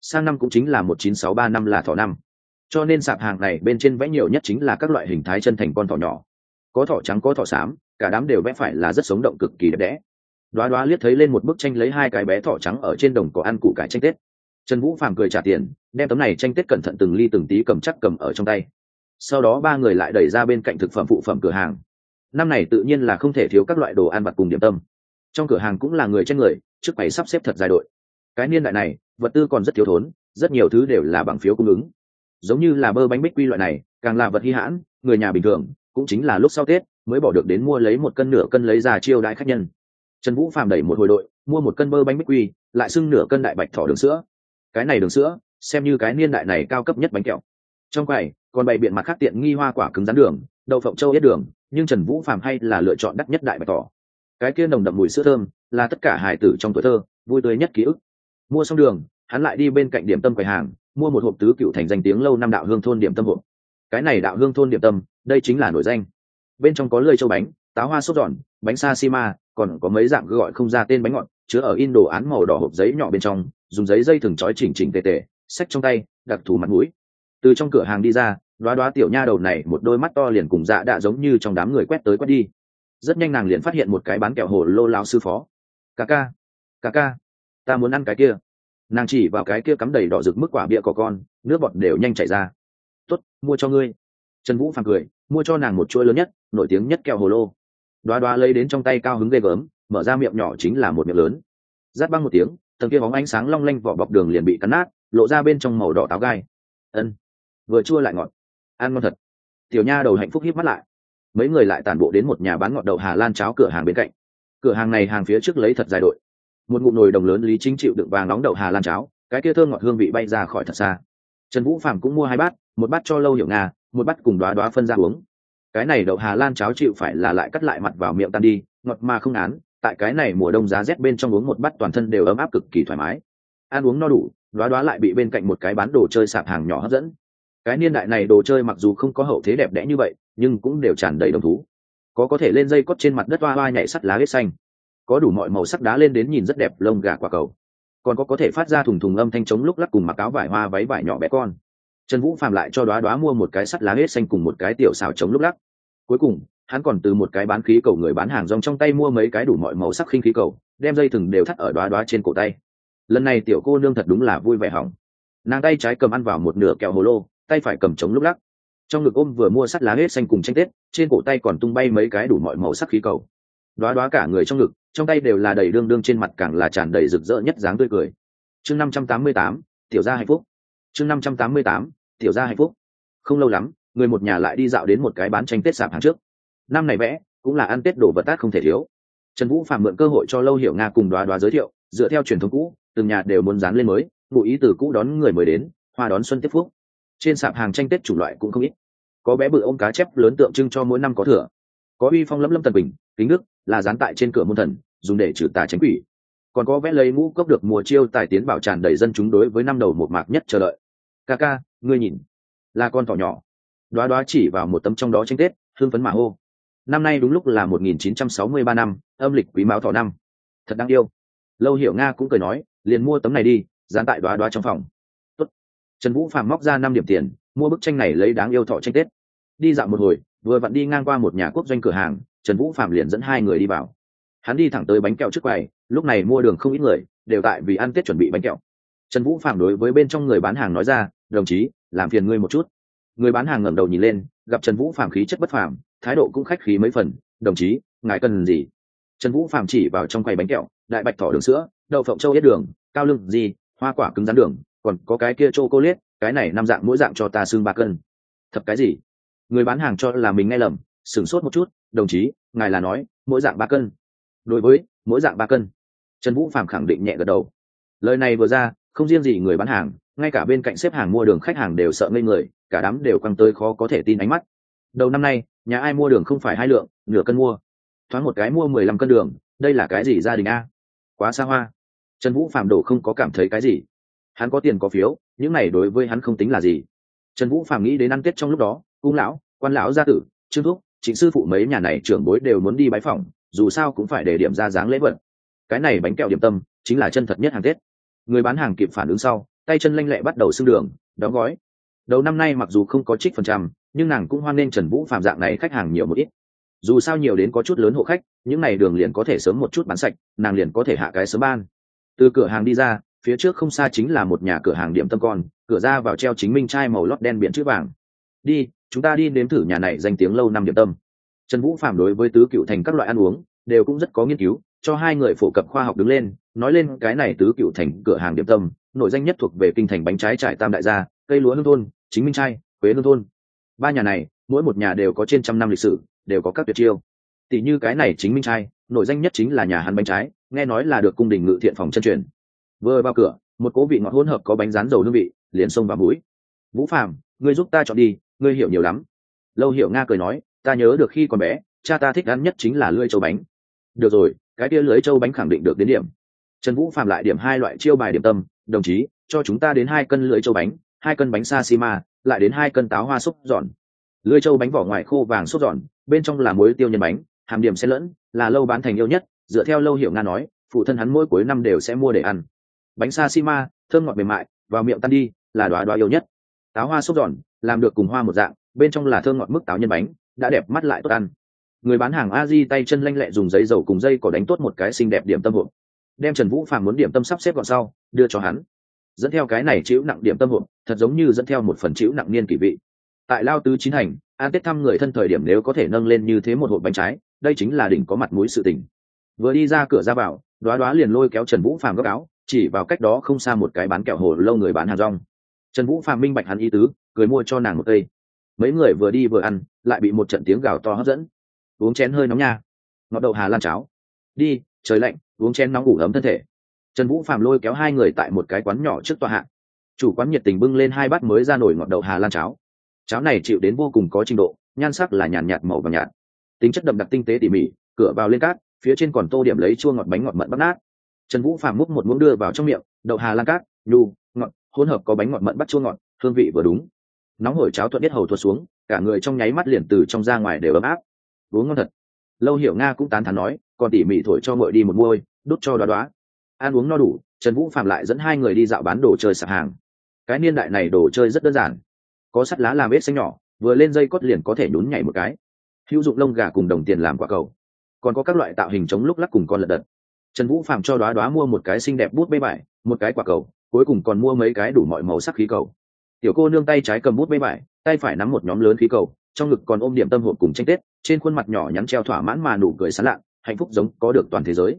Sang năm cũng chính là một chín sáu ba năm là thỏ năm. Cho nên sạp hàng này bên trên vẽ nhiều nhất chính là các loại hình thái chân thành con thỏ nhỏ. Có thỏ trắng, có thỏ xám, cả đám đều vẽ phải là rất sống động cực kỳ đẹp đẽ. Đoá đoá liếc thấy lên một bức tranh lấy hai cái bé thỏ trắng ở trên đồng cỏ ăn củ cải tranh tết. Trần vũ phàm cười trả tiền, đem tấm này tranh tết cẩn thận từng ly từng tí cầm chắc cầm ở trong tay. Sau đó ba người lại đẩy ra bên cạnh thực phẩm phụ phẩm cửa hàng. Năm này tự nhiên là không thể thiếu các loại đồ ăn vặt cùng điểm tâm. Trong cửa hàng cũng là người trên người trước bày sắp xếp thật dài đội. Cái niên đại này, vật tư còn rất thiếu thốn, rất nhiều thứ đều là bằng phiếu cung ứng. Giống như là bơ bánh bích quy loại này, càng là vật hy hãn, người nhà bình thường, cũng chính là lúc sau tết, mới bỏ được đến mua lấy một cân nửa cân lấy ra chiêu đãi khách nhân. Trần vũ phàm đẩy một hồi đội, mua một cân bơ bánh bích quy, lại xưng nửa cân đại bạch thỏ đường sữa. Cái này đường sữa, xem như cái niên đại này cao cấp nhất bánh kẹo. Trong quầy, còn bày biện mặt khác tiện nghi hoa quả cứng rắn đường, đậu phộng châu yết đường, nhưng trần vũ phàm hay là lựa chọn đắt nhất đại bạch thỏ cái kia nồng đậm mùi sữa thơm, là tất cả hài tử trong tuổi thơ, vui tươi nhất ký ức. Mua xong đường, hắn lại đi bên cạnh điểm tâm quầy hàng, mua một hộp tứ cựu thành danh tiếng lâu năm đạo hương thôn điểm tâm hộp. Cái này đạo hương thôn điểm tâm, đây chính là nổi danh. Bên trong có lơi châu bánh, táo hoa sốt giòn, bánh sa si ma, còn có mấy dạng gọi không ra tên bánh ngọt, chứa ở in đồ án màu đỏ hộp giấy nhỏ bên trong, dùng giấy dây thừng trói chỉnh chỉnh tề tề, xách trong tay, đặc thù mặt mũi. Từ trong cửa hàng đi ra, đoá đoá tiểu nha đầu này một đôi mắt to liền cùng dạ đã giống như trong đám người quét tới quét đi rất nhanh nàng liền phát hiện một cái bán kẹo hồ lô lao sư phó. Ca ca ca ca, ta muốn ăn cái kia. Nàng chỉ vào cái kia cắm đầy đỏ rực mức quả bịa có con, nước bọt đều nhanh chảy ra. Tuất mua cho ngươi. Trần vũ phàng cười, mua cho nàng một chuỗi lớn nhất, nổi tiếng nhất kẹo hồ lô. Đoá đoá lấy đến trong tay cao hứng ghê gớm, mở ra miệng nhỏ chính là một miệng lớn. Giáp băng một tiếng, tầng kia bóng ánh sáng long lanh vỏ bọc đường liền bị cắn nát, lộ ra bên trong màu đỏ táo gai. Ân, vừa chua lại ngọt. Ăn ngon thật. Tiểu nha đầu hạnh phúc hít mắt lại mấy người lại tản bộ đến một nhà bán ngọt đậu hà lan cháo cửa hàng bên cạnh. Cửa hàng này hàng phía trước lấy thật dài đội. Một ngụm nồi đồng lớn lý chính chịu đựng vàng nóng đậu hà lan cháo, cái kia thơm ngọt hương vị bay ra khỏi thật xa. Trần vũ phạm cũng mua hai bát, một bát cho lâu hiểu nga, một bát cùng đoá đoá phân ra uống. Cái này đậu hà lan cháo chịu phải là lại cắt lại mặt vào miệng tan đi, ngọt mà không án, tại cái này mùa đông giá rét bên trong uống một bát toàn thân đều ấm áp cực kỳ thoải mái. Ăn uống no đủ, đoá đoá lại bị bên cạnh một cái bán đồ chơi sạp hàng nhỏ hấp dẫn cái niên đại này đồ chơi mặc dù không có hậu thế đẹp đẽ như vậy, nhưng cũng đều tràn đầy đồng thú. Có có thể lên dây cót trên mặt đất hoa hoa nhảy sắt lá hết xanh. Có đủ mọi màu sắc đá lên đến nhìn rất đẹp, lông gà quả cầu. Còn có có thể phát ra thùng thùng âm thanh chống lúc lắc cùng mặc áo vải hoa váy vải nhỏ bé con. Trần vũ phạm lại cho đoá đoá mua một cái sắt lá hết xanh cùng một cái tiểu xào chống lúc lắc. Cuối cùng, hắn còn từ một cái bán khí cầu người bán hàng rong trong tay mua mấy cái đủ mọi màu sắc khinh khí cầu, đem dây thừng đều thắt ở đoá đoá trên cổ tay. Lần này tiểu cô nương thật đúng là vui vẻ hỏng. Nàng tay trái cầm ăn vào một nửa kẹo hồ lô tay phải cầm chống lúc lắc. Trong ngực ôm vừa mua sắt lá hết xanh cùng tranh tết, trên cổ tay còn tung bay mấy cái đủ mọi màu sắc khí cầu. Đoá đoá cả người trong ngực, trong tay đều là đầy đương đương trên mặt càng là tràn đầy rực rỡ nhất dáng tươi cười. Chương năm trăm tám mươi tám, tiểu gia hạnh phúc. Chương năm trăm tám mươi tám, tiểu gia hạnh phúc. Không lâu lắm, người một nhà lại đi dạo đến một cái bán tranh tết sạp hàng trước. Năm này vẽ cũng là ăn tết đồ vật tát không thể thiếu. Trần vũ phạm mượn cơ hội cho lâu hiểu nga cùng đoá đoá giới thiệu, dựa theo truyền thống cũ, từng nhà đều muốn dán lên mới, ngụ ý từ cũ đón người mới đến, hoa đón xuân tiếp phúc trên sạp hàng tranh tết chủ loại cũng không ít. Có bé bự ôm cá chép lớn tượng trưng cho mỗi năm có thừa. Có uy phong lâm lâm tần bình kính đức, là dán tại trên cửa môn thần, dùng để trừ tà tránh quỷ. Còn có vẽ lấy ngũ cốc được mùa chiêu tài tiến bảo tràn đầy dân chúng đối với năm đầu một mạc nhất chờ đợi. Ca ca, ngươi nhìn, là con thỏ nhỏ. Đoá đoá chỉ vào một tấm trong đó tranh tết hương phấn mà hô. Năm nay đúng lúc là một nghìn chín trăm sáu mươi ba năm, âm lịch quý máu thỏ năm. Thật đáng yêu. Lâu hiểu nga cũng cười nói, liền mua tấm này đi, dán tại đoá đoá trong phòng trần vũ phàm móc ra năm điểm tiền, mua bức tranh này lấy đáng yêu thọ tranh tết. Đi dạo một hồi, vừa vặn đi ngang qua một nhà quốc doanh cửa hàng, trần vũ phạm liền dẫn hai người đi vào. Hắn đi thẳng tới bánh kẹo trước quầy, lúc này mua đường không ít người, đều tại vì ăn tết chuẩn bị bánh kẹo. Trần vũ phạm đối với bên trong người bán hàng nói ra, đồng chí, làm phiền ngươi một chút. Người bán hàng ngẩng đầu nhìn lên, gặp trần vũ phạm khí chất bất phàm, thái độ cũng khách khí mấy phần, đồng chí, ngài cần gì? Trần vũ phạm chỉ vào trong quầy bánh kẹo, đại bạch thỏ đường sữa, đậu phộng châu hết đường, cao lưng gì, hoa quả cứng rắn đường còn có cái kia chô cô liết cái này năm dạng mỗi dạng cho ta xương ba cân. Thật cái gì? Người bán hàng cho là mình nghe lầm, sửng sốt một chút, đồng chí, ngài là nói, mỗi dạng ba cân. Đối với, mỗi dạng ba cân. Trần vũ phạm khẳng định nhẹ gật đầu. Lời này vừa ra, không riêng gì người bán hàng, ngay cả bên cạnh xếp hàng mua đường khách hàng đều sợ ngây người, cả đám đều căng tới khó có thể tin ánh mắt. Đầu năm nay, nhà ai mua đường không phải hai lượng, nửa cân mua. Thoáng một cái mua mười lăm cân đường, đây là cái gì gia đình a? Quá xa hoa. Trần vũ phạm đổ không có cảm thấy cái gì hắn có tiền có phiếu, những này đối với hắn không tính là gì. Trần vũ phạm nghĩ đến ăn tết trong lúc đó, cung lão, quan lão gia tử, trương thúc chính sư phụ mấy nhà này trưởng bối đều muốn đi bái phỏng, dù sao cũng phải để điểm ra dáng lễ vật. Cái này bánh kẹo điểm tâm, chính là chân thật nhất hàng tết. Người bán hàng kịp phản ứng sau, tay chân lanh lẹ bắt đầu xưng đường, đóng gói. Đầu năm nay mặc dù không có trích phần trăm, nhưng nàng cũng hoan nghênh trần vũ phạm dạng này khách hàng nhiều một ít. Dù sao nhiều đến có chút lớn hộ khách, những n à y đường liền có thể sớm một chút bán sạch, nàng liền có thể hạ cái sớm ban. Từ cửa hàng đi ra phía trước không xa chính là một nhà cửa hàng điểm tâm con, cửa ra vào treo chính minh chai màu lót đen biển chữ vàng. Đi, chúng ta đi đến thử nhà này danh tiếng lâu năm điểm tâm. Trần vũ phạm đối với tứ cựu thành các loại ăn uống, đều cũng rất có nghiên cứu, cho hai người phổ cập khoa học đứng lên, nói lên cái này tứ cựu thành cửa hàng điểm tâm nội danh nhất thuộc về kinh thành bánh trái trải tam đại gia, cây lúa hương thôn, chính minh trai quế hương thôn. Ba nhà này, mỗi một nhà đều có trên trăm năm lịch sử, đều có các tuyệt chiêu. Tỷ như cái này chính minh trai nội danh nhất chính là nhà hắn bánh trái, nghe nói là được cung đình ngự thiện phòng chân truyền vừa vào cửa một cố vị ngọt hỗn hợp có bánh rán dầu hương vị liền xông vào mũi. Vũ Phàm, ngươi giúp ta chọn đi ngươi hiểu nhiều lắm. Lâu hiểu nga cười nói ta nhớ được khi còn bé cha ta thích ăn nhất chính là lưỡi châu bánh. Được rồi cái tia lưới châu bánh khẳng định được đến điểm. Trần vũ phạm lại điểm hai loại chiêu bài điểm tâm đồng chí cho chúng ta đến hai cân lưỡi châu bánh hai cân bánh sa xi ma lại đến hai cân táo hoa xúc giòn. Lưỡi châu bánh vỏ ngoài khô vàng xúc giòn bên trong là muối tiêu nhân bánh hàm điểm xen lẫn là lâu bán thành yêu nhất. Dựa theo lâu hiểu nga nói phụ thân hắn mỗi cuối năm đều sẽ mua để ăn bánh xa xi ma, thơm ngọt mềm mại, vào miệng tan đi, là đoá đoá yêu nhất. Táo hoa xốp giòn, làm được cùng hoa một dạng, bên trong là thơm ngọt mức táo nhân bánh, đã đẹp mắt lại tốt ăn. Người bán hàng a di tay chân lanh lẹ dùng giấy dầu cùng dây cỏ đánh tốt một cái xinh đẹp điểm tâm hộp. Đem trần vũ phàm muốn điểm tâm sắp xếp gọn sau, đưa cho hắn. Dẫn theo cái này chịu nặng điểm tâm hộp, thật giống như dẫn theo một phần chịu nặng niên kỷ vị. Tại lao tứ chín hành an tết thăm người thân thời điểm nếu có thể nâng lên như thế một hộp bánh trái, đây chính là đỉnh có mặt mũi sự tình. Vừa đi ra cửa ra vào đoá đoá liền lôi kéo trần vũ phàm góc áo chỉ vào cách đó không xa một cái bán kẹo hồ lâu người bán hàng rong. Trần vũ phàm minh bạch hắn ý tứ, cười mua cho nàng một cây. Mấy người vừa đi vừa ăn, lại bị một trận tiếng gào to hấp dẫn. Uống chén hơi nóng nha. Ngọt đậu hà lan cháo. Đi, trời lạnh, uống chén nóng ngủ ấm thân thể. Trần vũ phàm lôi kéo hai người tại một cái quán nhỏ trước tòa hạng chủ quán nhiệt tình bưng lên hai bát mới ra nổi ngọt đậu hà lan cháo. Cháo này chịu đến vô cùng có trình độ, nhan sắc là nhàn nhạt màu vàng nhạt. Tính chất đậm đặc tinh tế tỉ mỉ, cửa vào lên cát, phía trên còn tô điểm lấy chua ngọt bánh ngọt mận bắt nát trần vũ phàm múc một muỗng đưa vào trong miệng, đậu hà lan cát, nhu, ngọt, hỗn hợp có bánh ngọt mận bắt chua ngọt, hương vị vừa đúng. Nóng hổi cháo thuận biết hầu thuật xuống, cả người trong nháy mắt liền từ trong ra ngoài đều ấm áp. Uống ngon thật. Lâu hiểu nga cũng tán thán nói, còn tỉ mỉ thổi cho ngội đi một môi đút cho đoá đoá. Ăn uống no đủ, trần vũ phạm lại dẫn hai người đi dạo bán đồ chơi sạp hàng. Cái niên đại này đồ chơi rất đơn giản. Có sắt lá làm vết xanh nhỏ, vừa lên dây cốt liền có thể nhún nhảy một cái. Hữu dụng lông gà cùng đồng tiền làm quả cầu. Còn có các loại tạo hình chống lúc lắc cùng con lật đật trần vũ phạm cho đoá đoá mua một cái xinh đẹp bút bê vải một cái quả cầu, cuối cùng còn mua mấy cái đủ mọi màu sắc khí cầu. Tiểu cô nương tay trái cầm bút bê vải tay phải nắm một nhóm lớn khí cầu, trong ngực còn ôm điểm tâm hộp cùng tranh tết, trên khuôn mặt nhỏ nhắn treo thỏa mãn mà nụ cười sán lạn hạnh phúc giống có được toàn thế giới.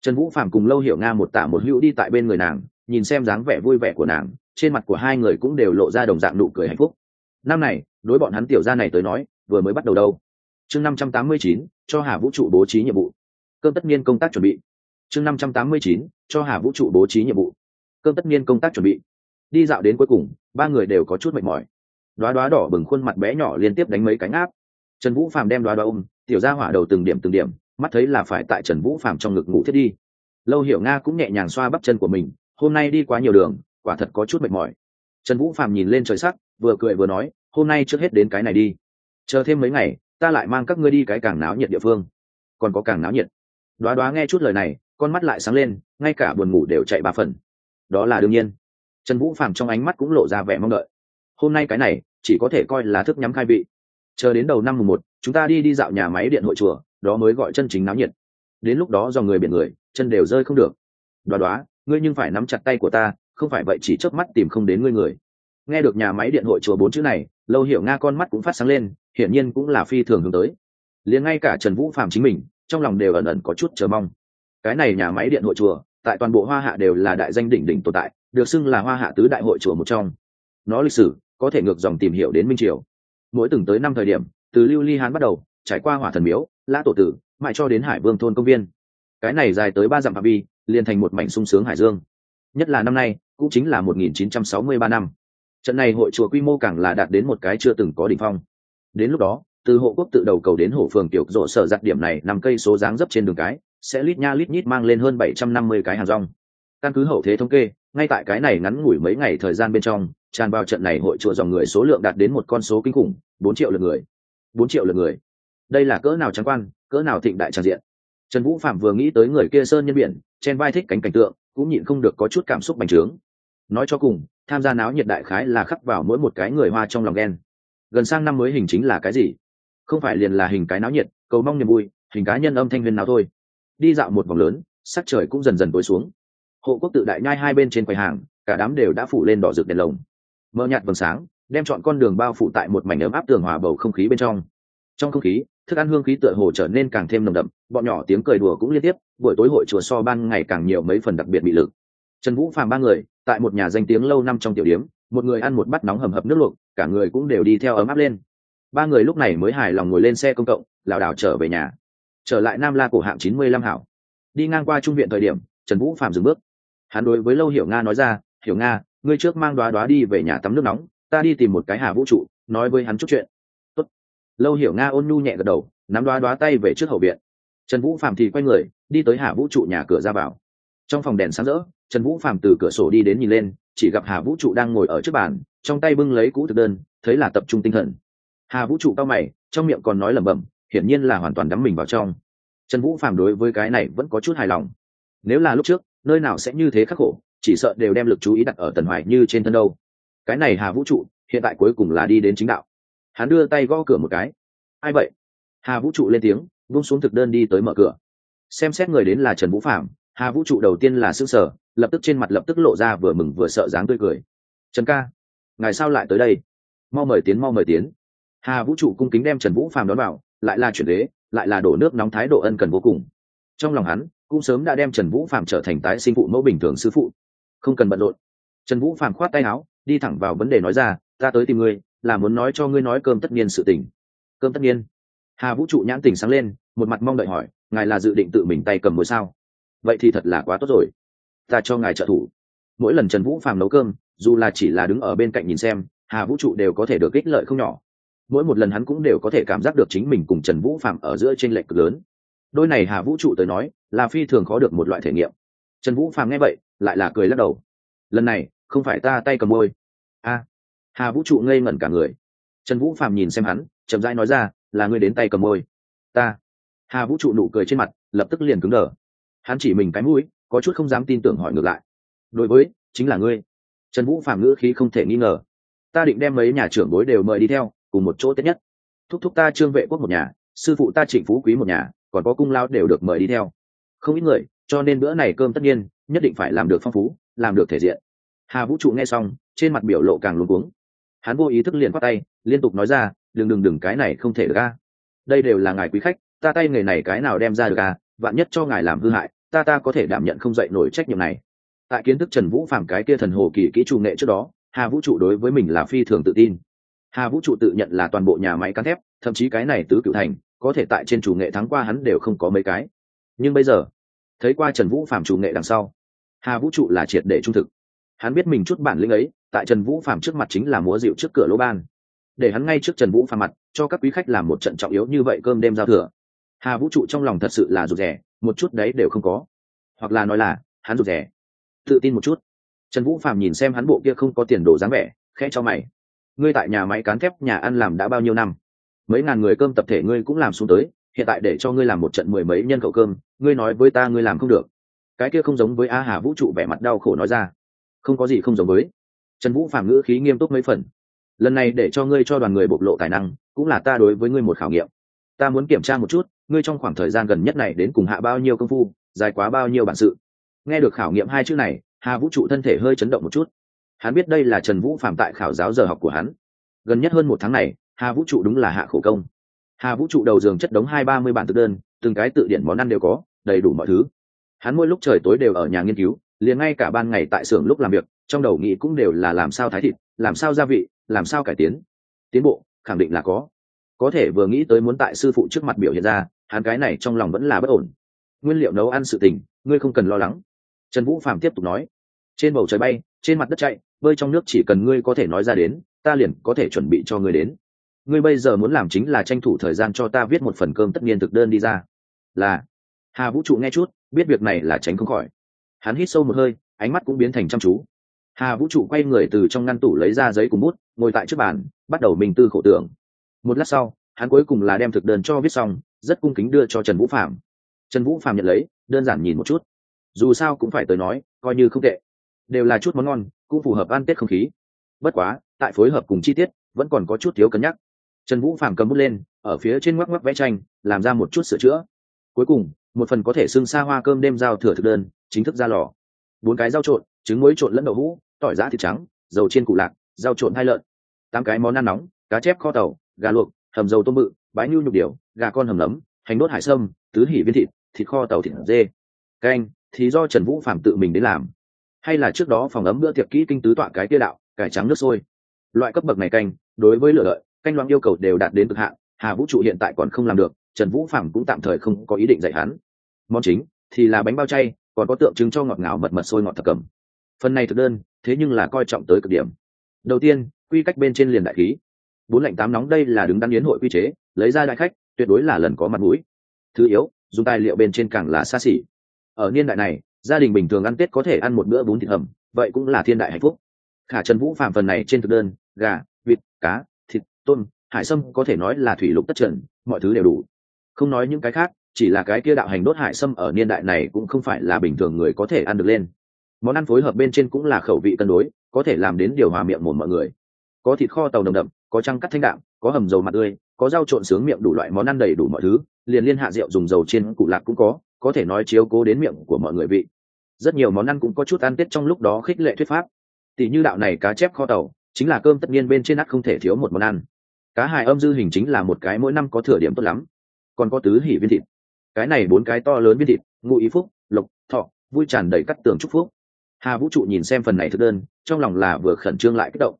Trần vũ phạm cùng lâu hiểu nga một tạ một hữu đi tại bên người nàng, nhìn xem dáng vẻ vui vẻ của nàng, trên mặt của hai người cũng đều lộ ra đồng dạng nụ cười hạnh phúc. Năm này, đối bọn hắn tiểu gia này tới nói, vừa mới bắt đầu đâu. Chương năm trăm tám mươi chín, cho hà vũ trụ bố trí nhiệm vụ. Cơm tất niên công tác chuẩn bị chương năm trăm tám mươi chín, cho hà vũ trụ bố trí nhiệm vụ. Cơm tất nhiên công tác chuẩn bị. Đi dạo đến cuối cùng, ba người đều có chút mệt mỏi. Đoá đoá đỏ bừng khuôn mặt bé nhỏ liên tiếp đánh mấy cánh áp. Trần vũ phàm đem đoá đoá ôm, tiểu ra hỏa đầu từng điểm từng điểm, mắt thấy là phải tại trần vũ phàm trong ngực ngủ thiết đi. Lâu hiểu nga cũng nhẹ nhàng xoa bắp chân của mình, hôm nay đi quá nhiều đường, quả thật có chút mệt mỏi. Trần vũ phàm nhìn lên trời sắc, vừa cười vừa nói, hôm nay trước hết đến cái này đi. Chờ thêm mấy ngày, ta lại mang các ngươi đi cái càng náo nhiệt địa phương. Còn có càng náo nhiệt. Đoá đoá nghe chút lời này con mắt lại sáng lên, ngay cả buồn ngủ đều chạy ba phần. Đó là đương nhiên. Trần vũ phàm trong ánh mắt cũng lộ ra vẻ mong đợi. Hôm nay cái này, chỉ có thể coi là thức nhắm khai vị. Chờ đến đầu năm mùng một, chúng ta đi đi dạo nhà máy điện hội chùa, đó mới gọi chân chính náo nhiệt. Đến lúc đó do người biển người, chân đều rơi không được. Đoá đoá, ngươi nhưng phải nắm chặt tay của ta, không phải vậy chỉ chớp mắt tìm không đến ngươi người. Nghe được nhà máy điện hội chùa bốn chữ này, lâu hiểu nga con mắt cũng phát sáng lên, hiển nhiên cũng là phi thường hướng tới. Liền ngay cả trần vũ phạm chính mình, trong lòng đều ẩn ẩn có chút chờ mong cái này nhà máy điện hội chùa, tại toàn bộ hoa hạ đều là đại danh đỉnh đỉnh tồn tại, được xưng là hoa hạ tứ đại hội chùa một trong. Nó lịch sử, có thể ngược dòng tìm hiểu đến minh triều. Mỗi từng tới năm thời điểm, từ lưu ly hán bắt đầu, trải qua hỏa thần miếu, lã tổ tử, mãi cho đến hải vương thôn công viên. Cái này dài tới ba dặm phạm vi, liền thành một mảnh sung sướng hải dương. Nhất là năm nay, cũng chính là 1963 năm. Trận này hội chùa quy mô càng là đạt đến một cái chưa từng có đỉnh phong. Đến lúc đó, từ hộ quốc tự đầu cầu đến hộ phường tiểu rộ sở giặt điểm này nằm cây số dáng dấp trên đường cái sẽ lít nha lít nhít mang lên hơn 750 cái hàng rong. Căn cứ hậu thế thống kê, ngay tại cái này ngắn ngủi mấy ngày thời gian bên trong, tràn vào trận này hội chùa dòng người số lượng đạt đến một con số kinh khủng, bốn triệu lượt người. Bốn triệu lượt người. Đây là cỡ nào trắng quan, cỡ nào thịnh đại tràn diện. Trần vũ phạm vừa nghĩ tới người kia sơn nhân biển, trên vai thích cánh cảnh tượng, cũng nhịn không được có chút cảm xúc bành trướng. Nói cho cùng, tham gia náo nhiệt đại khái là khắc vào mỗi một cái người hoa trong lòng ghen. Gần sang năm mới hình chính là cái gì? Không phải liền là hình cái náo nhiệt, cầu mong niềm vui, hình cá nhân âm thanh huyền nào thôi đi dạo một vòng lớn, sắc trời cũng dần dần tối xuống. Hộ quốc tự đại nhai hai bên trên quầy hàng, cả đám đều đã phủ lên đỏ rực đèn lồng. Mờ nhạt vầng sáng, đem chọn con đường bao phủ tại một mảnh ấm áp tường hòa bầu không khí bên trong. Trong không khí, thức ăn hương khí tựa hồ trở nên càng thêm nồng đậm, bọn nhỏ tiếng cười đùa cũng liên tiếp, buổi tối hội chùa so ban ngày càng nhiều mấy phần đặc biệt bị lực. Trần vũ phàm ba người, tại một nhà danh tiếng lâu năm trong tiểu điếm, một người ăn một bát nóng hầm hập nước luộc, cả người cũng đều đi theo ấm áp lên. Ba người lúc này mới hài lòng ngồi lên xe công cộng, lảo đảo trở về nhà trở lại nam la cổ hạng chín mươi lăm hảo. Đi ngang qua trung viện thời điểm, trần vũ phạm dừng bước. Hắn đối với lâu hiểu nga nói ra, hiểu nga, ngươi trước mang đoá đoá đi về nhà tắm nước nóng, ta đi tìm một cái hà vũ trụ, nói với hắn chút chuyện. Tốt. lâu hiểu nga ôn nhu nhẹ gật đầu, nắm đoá đoá tay về trước hậu viện. Trần vũ phạm thì quay người, đi tới hà vũ trụ nhà cửa ra vào. Trong phòng đèn sáng rỡ, trần vũ phạm từ cửa sổ đi đến nhìn lên, chỉ gặp hà vũ trụ đang ngồi ở trước bàn, trong tay bưng lấy cũ thực đơn, thấy là tập trung tinh thần. Hà vũ trụ cao mày, trong miệng còn nói lẩm bẩm hiển nhiên là hoàn toàn đắm mình vào trong. Trần vũ Phàm đối với cái này vẫn có chút hài lòng. Nếu là lúc trước, nơi nào sẽ như thế khắc khổ, chỉ sợ đều đem lực chú ý đặt ở tần hoài như trên thân đâu. Cái này hà vũ trụ, hiện tại cuối cùng là đi đến chính đạo. Hắn đưa tay gõ cửa một cái. Ai vậy? Hà vũ trụ lên tiếng vung xuống thực đơn đi tới mở cửa. Xem xét người đến là trần vũ phạm hà vũ trụ đầu tiên là s ư ơ n g sở lập tức trên mặt lập tức lộ ra vừa mừng vừa sợ dáng tươi cười. Trần ca, ngài sao lại tới đây? Mau mời tiến, mau mời tiến. Hà vũ trụ cung kính đem trần vũ phạm đón vào lại là chuyển đế lại là đổ nước nóng thái độ ân cần vô cùng. Trong lòng hắn, cũng sớm đã đem trần vũ phạm trở thành tái sinh phụ mẫu bình thường sư phụ. Không cần bận rộn. Trần vũ phạm khoát tay áo, đi thẳng vào vấn đề nói ra, ta tới tìm ngươi, là muốn nói cho ngươi nói cơm tất nhiên sự tình. Cơm tất nhiên hà vũ trụ nhãn tình sáng lên, một mặt mong đợi hỏi, ngài là dự định tự mình tay cầm mối sao? Vậy thì thật là quá tốt rồi. Ta cho ngài trợ thủ. Mỗi lần trần vũ phàm nấu cơm, dù là chỉ là đứng ở bên cạnh nhìn xem, hà vũ trụ đều có thể được ích lợi không nhỏ mỗi một lần hắn cũng đều có thể cảm giác được chính mình cùng trần vũ phạm ở giữa t r ê n lệch cực lớn. Đôi này hà vũ trụ tới nói, là phi thường khó được một loại thể nghiệm. Trần vũ phạm nghe vậy, lại là cười lắc đầu. Lần này, không phải ta tay cầm môi. A, hà vũ trụ ngây ngẩn cả người. Trần vũ phạm nhìn xem hắn, chậm rãi nói ra, là ngươi đến tay cầm môi. Ta. Hà vũ trụ nụ cười trên mặt, lập tức liền cứng đờ. Hắn chỉ mình cái mũi, có chút không dám tin tưởng hỏi ngược lại. Đối với, chính là ngươi. Trần vũ phạm ngữ khí không thể nghi ngờ. Ta định đem mấy nhà trưởng bối đều mời đi theo cùng một chỗ tết nhất. Thúc thúc ta trương vệ quốc một nhà, sư phụ ta trịnh phú quý một nhà, còn có cung lao đều được mời đi theo. Không ít người, cho nên bữa này cơm tất nhiên, nhất định phải làm được phong phú, làm được thể diện. Hà vũ trụ nghe xong, trên mặt biểu lộ càng luống cuống. Hắn vô ý thức liền khoát tay, liên tục nói ra, đừng đừng đừng, cái này không thể được a. Đây đều là ngài quý khách, ta tay nghề này cái nào đem ra được a, vạn nhất cho ngài làm hư hại, ta ta có thể đảm nhận không dạy nổi trách nhiệm này. Tại kiến thức trần vũ phàm cái kia thần hồ kỳ kỹ trù nghệ trước đó, hà vũ trụ đối với mình là phi thường tự tin hà vũ trụ tự nhận là toàn bộ nhà máy cán thép, thậm chí cái này tứ cựu thành, có thể tại trên chủ nghệ thắng qua hắn đều không có mấy cái. Nhưng bây giờ, thấy qua trần vũ phạm chủ nghệ đằng sau, hà vũ trụ là triệt để trung thực. Hắn biết mình chút bản lĩnh ấy, tại trần vũ phạm trước mặt chính là múa dịu trước cửa lỗ ban. Để hắn ngay trước trần vũ phạm mặt, cho các quý khách làm một trận trọng yếu như vậy cơm đêm giao thừa. Hà vũ trụ trong lòng thật sự là rụt rẻ một chút đấy đều không có. Hoặc là nói là, hắn rụt rẻ tự tin một chút. Trần vũ phạm nhìn xem hắn bộ kia không có tiền đồ dáng vẻ, khẽ cho mày ngươi tại nhà máy cán thép nhà ăn làm đã bao nhiêu năm? Mấy ngàn người cơm tập thể ngươi cũng làm xuống tới, hiện tại để cho ngươi làm một trận mười mấy nhân khẩu cơm, ngươi nói với ta ngươi làm không được. Cái kia không giống với a hà vũ trụ vẻ mặt đau khổ nói ra. Không có gì không giống với. Trần vũ phạm ngữ khí nghiêm túc mấy phần. Lần này để cho ngươi cho đoàn người bộc lộ tài năng, cũng là ta đối với ngươi một khảo nghiệm. Ta muốn kiểm tra một chút, ngươi trong khoảng thời gian gần nhất này đến cùng hạ bao nhiêu công phu, dài quá bao nhiêu bản sự. Nghe được khảo nghiệm hai chữ này, hà vũ trụ thân thể hơi chấn động một chút hắn biết đây là trần vũ phạm tại khảo giáo giờ học của hắn. Gần nhất hơn một tháng này, hà vũ trụ đúng là hạ khổ công. Hà vũ trụ đầu giường chất đống hai ba mươi bản thực đơn, từng cái tự điển món ăn đều có, đầy đủ mọi thứ. Hắn mỗi lúc trời tối đều ở nhà nghiên cứu, liền ngay cả ban ngày tại xưởng lúc làm việc, trong đầu nghĩ cũng đều là làm sao thái thịt, làm sao gia vị, làm sao cải tiến. Tiến bộ, khẳng định là có. Có thể vừa nghĩ tới muốn tại sư phụ trước mặt biểu hiện ra, hắn cái này trong lòng vẫn là bất ổn. Nguyên liệu nấu ăn sự tình, ngươi không cần lo lắng. Trần vũ phạm tiếp tục nói. Trên bầu trời bay trên mặt đất chạy, bơi trong nước chỉ cần ngươi có thể nói ra đến, ta liền có thể chuẩn bị cho ngươi đến. Ngươi bây giờ muốn làm chính là tranh thủ thời gian cho ta viết một phần cơm tất nhiên thực đơn đi ra. Là. Hà vũ trụ nghe chút, biết việc này là tránh không khỏi. Hắn hít sâu một hơi, ánh mắt cũng biến thành chăm chú. Hà vũ trụ quay người từ trong ngăn tủ lấy ra giấy cùng bút, ngồi tại trước bàn, bắt đầu mình tư khổ tưởng. Một lát sau, hắn cuối cùng là đem thực đơn cho viết xong, rất cung kính đưa cho trần vũ phạm trần vũ phạm nhận lấy, đơn giản nhìn một chút. Dù sao cũng phải tới nói, coi như không tệ đều là chút món ngon, cũng phù hợp ăn tết không khí. Bất quá, tại phối hợp cùng chi tiết, vẫn còn có chút thiếu cân nhắc. Trần vũ phàm cầm bút lên, ở phía trên ngoắc ngoắc vẽ tranh, làm ra một chút sửa chữa. Cuối cùng, một phần có thể xưng xa hoa cơm đêm giao thừa thực đơn, chính thức ra lò. Bốn cái rau trộn, trứng muối trộn lẫn đậu hũ, tỏi giã thịt trắng, dầu chiên cụ lạc, rau trộn hai lợn. Tám cái món ăn nóng, cá chép kho tàu, gà luộc, hầm dầu tôm bự, bãi nhu nhục điểu, gà con hầm nấm, hành đốt hải sâm, tứ hỉ viên thịt thịt kho tàu thịt dê. Canh, thì do trần vũ phạm tự mình đến làm hay là trước đó phòng ấm bữa tiệc kỹ kinh tứ tọa cái kia đạo, cải trắng nước sôi. Loại cấp bậc này canh, đối với lựa lợi canh loãng yêu cầu đều đạt đến cực hạn, hà vũ trụ hiện tại còn không làm được, trần vũ phạm cũng tạm thời không có ý định dạy hắn. Món chính, thì là bánh bao chay, còn có tượng trưng cho ngọt ngào mật mật sôi ngọt thập cầm phần này thực đơn, thế nhưng là coi trọng tới cực điểm. Đầu tiên, quy cách bên trên liền đại khí. Bốn lạnh tám nóng đây là đứng đắn yến hội quy chế, lấy ra đại khách, tuyệt đối là lần có mặt mũi. Thứ yếu, dùng tài liệu bên trên càng là xa xỉ. Ở niên đại này gia đình bình thường ăn tết có thể ăn một bữa bún thịt hầm vậy cũng là thiên đại hạnh phúc. Khả trần vũ phạm phần này trên thực đơn, gà, vịt, cá, thịt, tôm, hải sâm có thể nói là thủy lục tất trần, mọi thứ đều đủ. Không nói những cái khác, chỉ là cái kia đạo hành đốt hải sâm ở niên đại này cũng không phải là bình thường người có thể ăn được lên. Món ăn phối hợp bên trên cũng là khẩu vị cân đối, có thể làm đến điều hòa miệng một mọi người. Có thịt kho tàu đậm đậm, có trăng cắt thanh đạm, có hầm dầu mặt tươi, có rau trộn sướng miệng đủ loại món ăn đầy đủ mọi thứ, liền liên hạ rượu dùng dầu trên cụ lạc cũng có có thể nói chiếu cố đến miệng của mọi người vị. Rất nhiều món ăn cũng có chút ăn tết trong lúc đó khích lệ thuyết pháp. Tỷ như đạo này cá chép kho tàu, chính là cơm tất nhiên bên trên nát không thể thiếu một món ăn. Cá hài âm dư hình chính là một cái mỗi năm có thừa điểm tốt lắm. Còn có tứ hỉ viên thịt. Cái này bốn cái to lớn viên thịt, ngụ ý phúc, lộc, thọ, vui tràn đầy cắt tường chúc phúc. Hà vũ trụ nhìn xem phần này thực đơn, trong lòng là vừa khẩn trương lại kích động.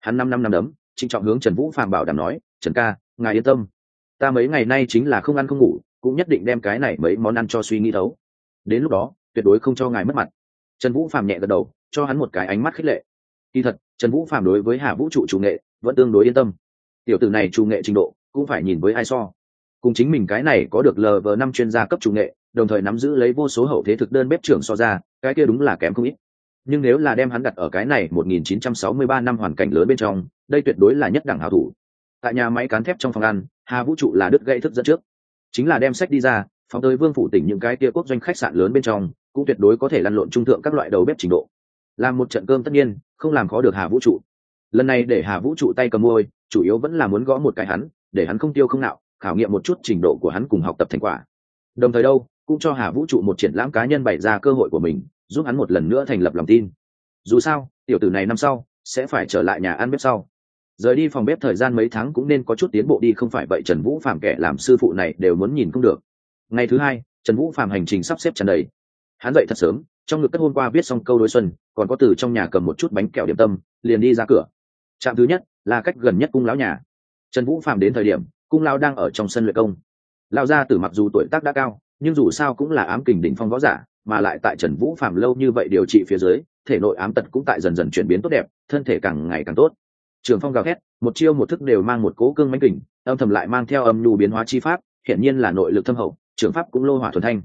Hắn năm năm năm đấm, trịnh trọng hướng trần vũ phàm bảo đảm nói, trần ca, ngài yên tâm. Ta mấy ngày nay chính là không ăn không ngủ cũng nhất định đem cái này mấy món ăn cho suy nghĩ thấu. Đến lúc đó, tuyệt đối không cho ngài mất mặt. Trần vũ phạm nhẹ gật đầu, cho hắn một cái ánh mắt khích lệ. Kỳ thật, trần vũ phạm đối với hà vũ trụ chủ nghệ vẫn tương đối yên tâm. Tiểu tử này chủ nghệ trình độ cũng phải nhìn với ai so. Cùng chính mình cái này có được lờ vờ năm chuyên gia cấp chủ nghệ, đồng thời nắm giữ lấy vô số hậu thế thực đơn bếp trưởng so ra, cái kia đúng là kém không ít. Nhưng nếu là đem hắn đặt ở cái này 1963 năm hoàn cảnh lớn bên trong, đây tuyệt đối là nhất đẳng hảo thủ. Tại nhà máy cán thép trong phòng ăn, hà vũ trụ là đứt gãy thức dẫn trước chính là đem sách đi ra, phóng tới vương phủ tỉnh những cái kia quốc doanh khách sạn lớn bên trong, cũng tuyệt đối có thể lăn lộn trung thượng các loại đầu bếp trình độ. Làm một trận cơm tất nhiên, không làm khó được hà vũ trụ. Lần này để hà vũ trụ tay cầm môi, chủ yếu vẫn là muốn gõ một cái hắn, để hắn không tiêu không nạo, khảo nghiệm một chút trình độ của hắn cùng học tập thành quả. Đồng thời đâu, cũng cho hà vũ trụ một triển lãm cá nhân bày ra cơ hội của mình, giúp hắn một lần nữa thành lập lòng tin. Dù sao, tiểu tử này năm sau, sẽ phải trở lại nhà ăn bếp sau rời đi phòng bếp thời gian mấy tháng cũng nên có chút tiến bộ đi, không phải vậy trần vũ phạm kẻ làm sư phụ này đều muốn nhìn không được. Ngày thứ hai, trần vũ phạm hành trình sắp xếp tràn đầy. Hắn dậy thật sớm, trong ngực cất hôm qua viết xong câu đối xuân, còn có từ trong nhà cầm một chút bánh kẹo điểm tâm, liền đi ra cửa. Trạm thứ nhất là cách gần nhất cung lão nhà. Trần vũ phạm đến thời điểm, cung lão đang ở trong sân luyện công. Lao ra từ mặc dù tuổi tác đã cao, nhưng dù sao cũng là ám kình đỉnh phong võ giả, mà lại tại trần vũ phạm lâu như vậy điều trị phía dưới, thể nội ám tật cũng tại dần dần chuyển biến tốt đẹp, thân thể càng ngày càng tốt trường phong gào thét, một chiêu một thức đều mang một cố cương mánh kình, âm thầm lại mang theo âm nhu biến hóa chi pháp, hiển nhiên là nội lực thâm hậu, trường pháp cũng lô hỏa thuần thanh.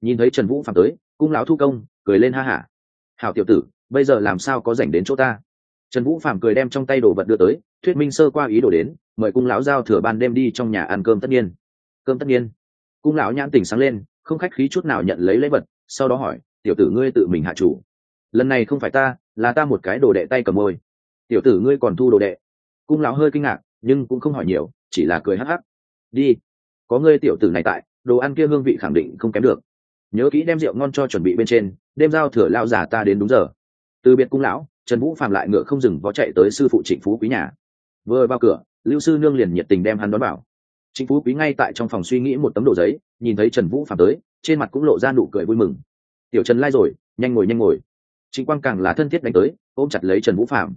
Nhìn thấy trần vũ phạm tới, cung lão thu công, cười lên ha hả. Hảo tiểu tử, bây giờ làm sao có dành đến chỗ ta? Trần vũ phạm cười đem trong tay đồ vật đưa tới, thuyết minh sơ qua ý đồ đến, mời cung lão giao thừa ban đêm đi trong nhà ăn cơm tất nhiên. Cơm tất nhiên. Cung lão nhãn tỉnh sáng lên, không khách khí chút nào nhận lấy lễ vật, sau đó hỏi, tiểu tử ngươi tự mình hạ chủ? Lần này không phải ta, là ta một cái đồ đệ tay cầm môi tiểu tử ngươi còn thu đồ đệ. Cung lão hơi kinh ngạc, nhưng cũng không hỏi nhiều, chỉ là cười hắc hắc. Đi, có ngươi tiểu tử này tại, đồ ăn kia hương vị khẳng định không kém được. Nhớ kỹ đem rượu ngon cho chuẩn bị bên trên, đêm giao thừa lao giả ta đến đúng giờ. Từ biệt cung lão, trần vũ phạm lại ngựa không dừng vó chạy tới sư phụ trịnh phú quý nhà. Vừa vào cửa, lưu sư nương liền nhiệt tình đem hắn đón bảo trịnh phú quý ngay tại trong phòng suy nghĩ một tấm đồ giấy, nhìn thấy trần vũ phạm tới, trên mặt cũng lộ ra nụ cười vui mừng. Tiểu trần lai rồi, nhanh ngồi nhanh ngồi. Trịnh quang càng là thân thiết đánh tới, ôm chặt lấy trần vũ phạm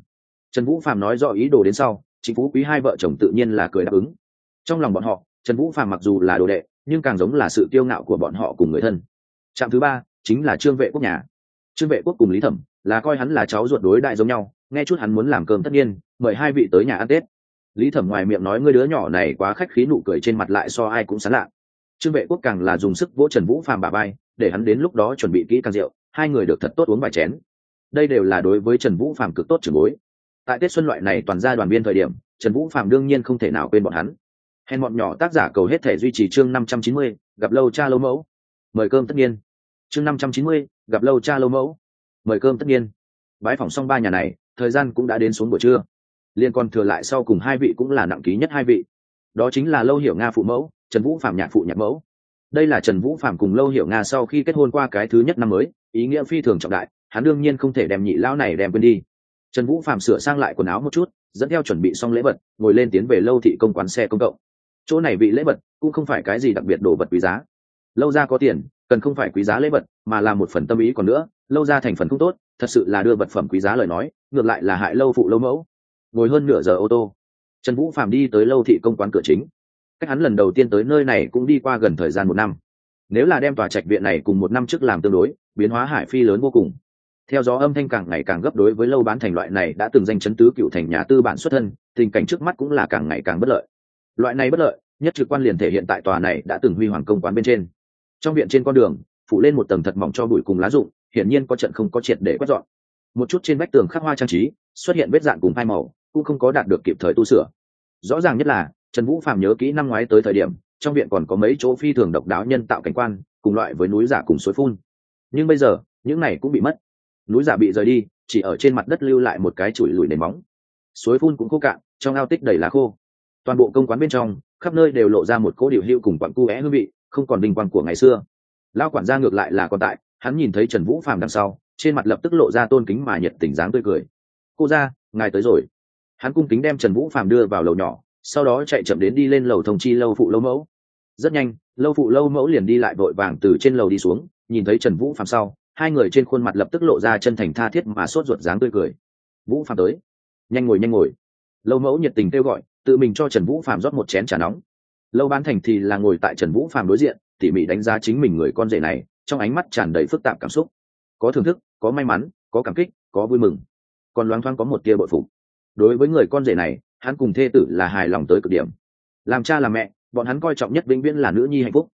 trần vũ phạm nói rõ ý đồ đến sau trịnh phú quý hai vợ chồng tự nhiên là cười đáp ứng. Trong lòng bọn họ, trần vũ phạm mặc dù là đồ đệ, nhưng càng giống là sự kiêu ngạo của bọn họ cùng người thân. Trạm thứ ba, chính là trương vệ quốc nhà. Trương vệ quốc cùng lý thẩm là coi hắn là cháu ruột đối đại giống nhau, nghe chút hắn muốn làm cơm tất nhiên, mời hai vị tới nhà ăn tết. Lý thẩm ngoài miệng nói ngươi đứa nhỏ này quá khách khí nụ cười trên mặt lại so ai cũng sán lạ. Trương vệ quốc càng là dùng sức vỗ trần vũ phàm bà bay để hắn đến lúc đó chuẩn bị kỹ càng rượu, hai người được thật tốt uống vài chén. Đây đều là đối với trần vũ phàm cực tốt trường bối tại tết xuân loại này toàn gia đoàn viên thời điểm, trần vũ Phạm đương nhiên không thể nào quên bọn hắn. Hèn bọn nhỏ tác giả cầu hết thể duy trì chương năm trăm chín mươi, gặp lâu cha lâu mẫu. Mời cơm tất nhiên. Chương năm trăm chín mươi, gặp lâu cha lâu mẫu. Mời cơm tất nhiên. Bãi phòng xong ba nhà này, thời gian cũng đã đến xuống buổi trưa. Liên còn thừa lại sau cùng hai vị cũng là nặng ký nhất hai vị. Đó chính là lâu hiểu nga phụ mẫu, trần vũ phạm nhạc phụ nhạc mẫu. Đây là trần vũ phạm cùng lâu hiểu nga sau khi kết hôn qua cái thứ nhất năm mới, ý nghĩa phi thường trọng đại, hắn đương nhiên không thể đem nhị lão này đem quên đi trần vũ phạm sửa sang lại quần áo một chút, dẫn theo chuẩn bị xong lễ vật, ngồi lên tiến về lâu thị công quán xe công cộng. Chỗ này vị lễ vật cũng không phải cái gì đặc biệt đồ vật quý giá. Lâu ra có tiền, cần không phải quý giá lễ vật, mà là một phần tâm ý còn nữa, lâu ra thành phần không tốt, thật sự là đưa vật phẩm quý giá lời nói, ngược lại là hại lâu phụ lâu mẫu. Ngồi hơn nửa giờ ô tô, trần vũ phạm đi tới lâu thị công quán cửa chính. Cách hắn lần đầu tiên tới nơi này cũng đi qua gần thời gian một năm. Nếu là đem tòa trạch viện này cùng một năm trước làm tương đối, biến hóa hải phi lớn vô cùng theo gió âm thanh càng ngày càng gấp đối với lâu bán thành loại này đã từng danh chấn tứ cựu thành nhà tư bản xuất thân, tình cảnh trước mắt cũng là càng ngày càng bất lợi. Loại này bất lợi, nhất trực quan liền thể hiện tại tòa này đã từng huy hoàng công quán bên trên. Trong viện trên con đường, phủ lên một tầng thật mỏng cho bụi cùng lá rụng, hiển nhiên có trận không có triệt để quét dọn. Một chút trên vách tường khắc hoa trang trí, xuất hiện vết dạn cùng hai màu, cũng không có đạt được kịp thời tu sửa. Rõ ràng nhất là, trần vũ phàm nhớ kỹ năm ngoái tới thời điểm, trong viện còn có mấy chỗ phi thường độc đáo nhân tạo cảnh quan, cùng loại với núi giả cùng suối phun. Nhưng bây giờ, những này cũng bị mất núi giả bị rời đi, chỉ ở trên mặt đất lưu lại một cái chùi lùi nền móng. Suối phun cũng khô cạn, trong ao tích đầy lá khô. Toàn bộ công quán bên trong, khắp nơi đều lộ ra một cỗ điệu hữu cùng quặng cu é hương vị, không còn đình quang của ngày xưa. Lao quản gia ngược lại là còn tại, hắn nhìn thấy trần vũ phàm đằng sau, trên mặt lập tức lộ ra tôn kính mà nhiệt tình dáng tươi cười. Cô ra ngài tới rồi. Hắn cung kính đem trần vũ phàm đưa vào lầu nhỏ, sau đó chạy chậm đến đi lên lầu thông chi lâu phụ lâu mẫu. Rất nhanh, lâu phụ lâu mẫu liền đi lại vội vàng từ trên lầu đi xuống, nhìn thấy trần vũ phàm sau hai người trên khuôn mặt lập tức lộ ra chân thành tha thiết mà sốt ruột dáng tươi cười. Vũ phàm tới. Nhanh ngồi nhanh ngồi. Lâu mẫu nhiệt tình kêu gọi, tự mình cho trần vũ phàm rót một chén trà nóng. Lâu bán thành thì là ngồi tại trần vũ phàm đối diện, tỉ mỉ đánh giá chính mình người con rể này, trong ánh mắt tràn đầy phức tạp cảm xúc. Có thưởng thức, có may mắn, có cảm kích, có vui mừng. Còn loáng thoáng có một tia bội phục. Đối với người con rể này, hắn cùng thê tử là hài lòng tới cực điểm. Làm cha làm mẹ, bọn hắn coi trọng nhất vĩnh viễn là nữ nhi hạnh phúc.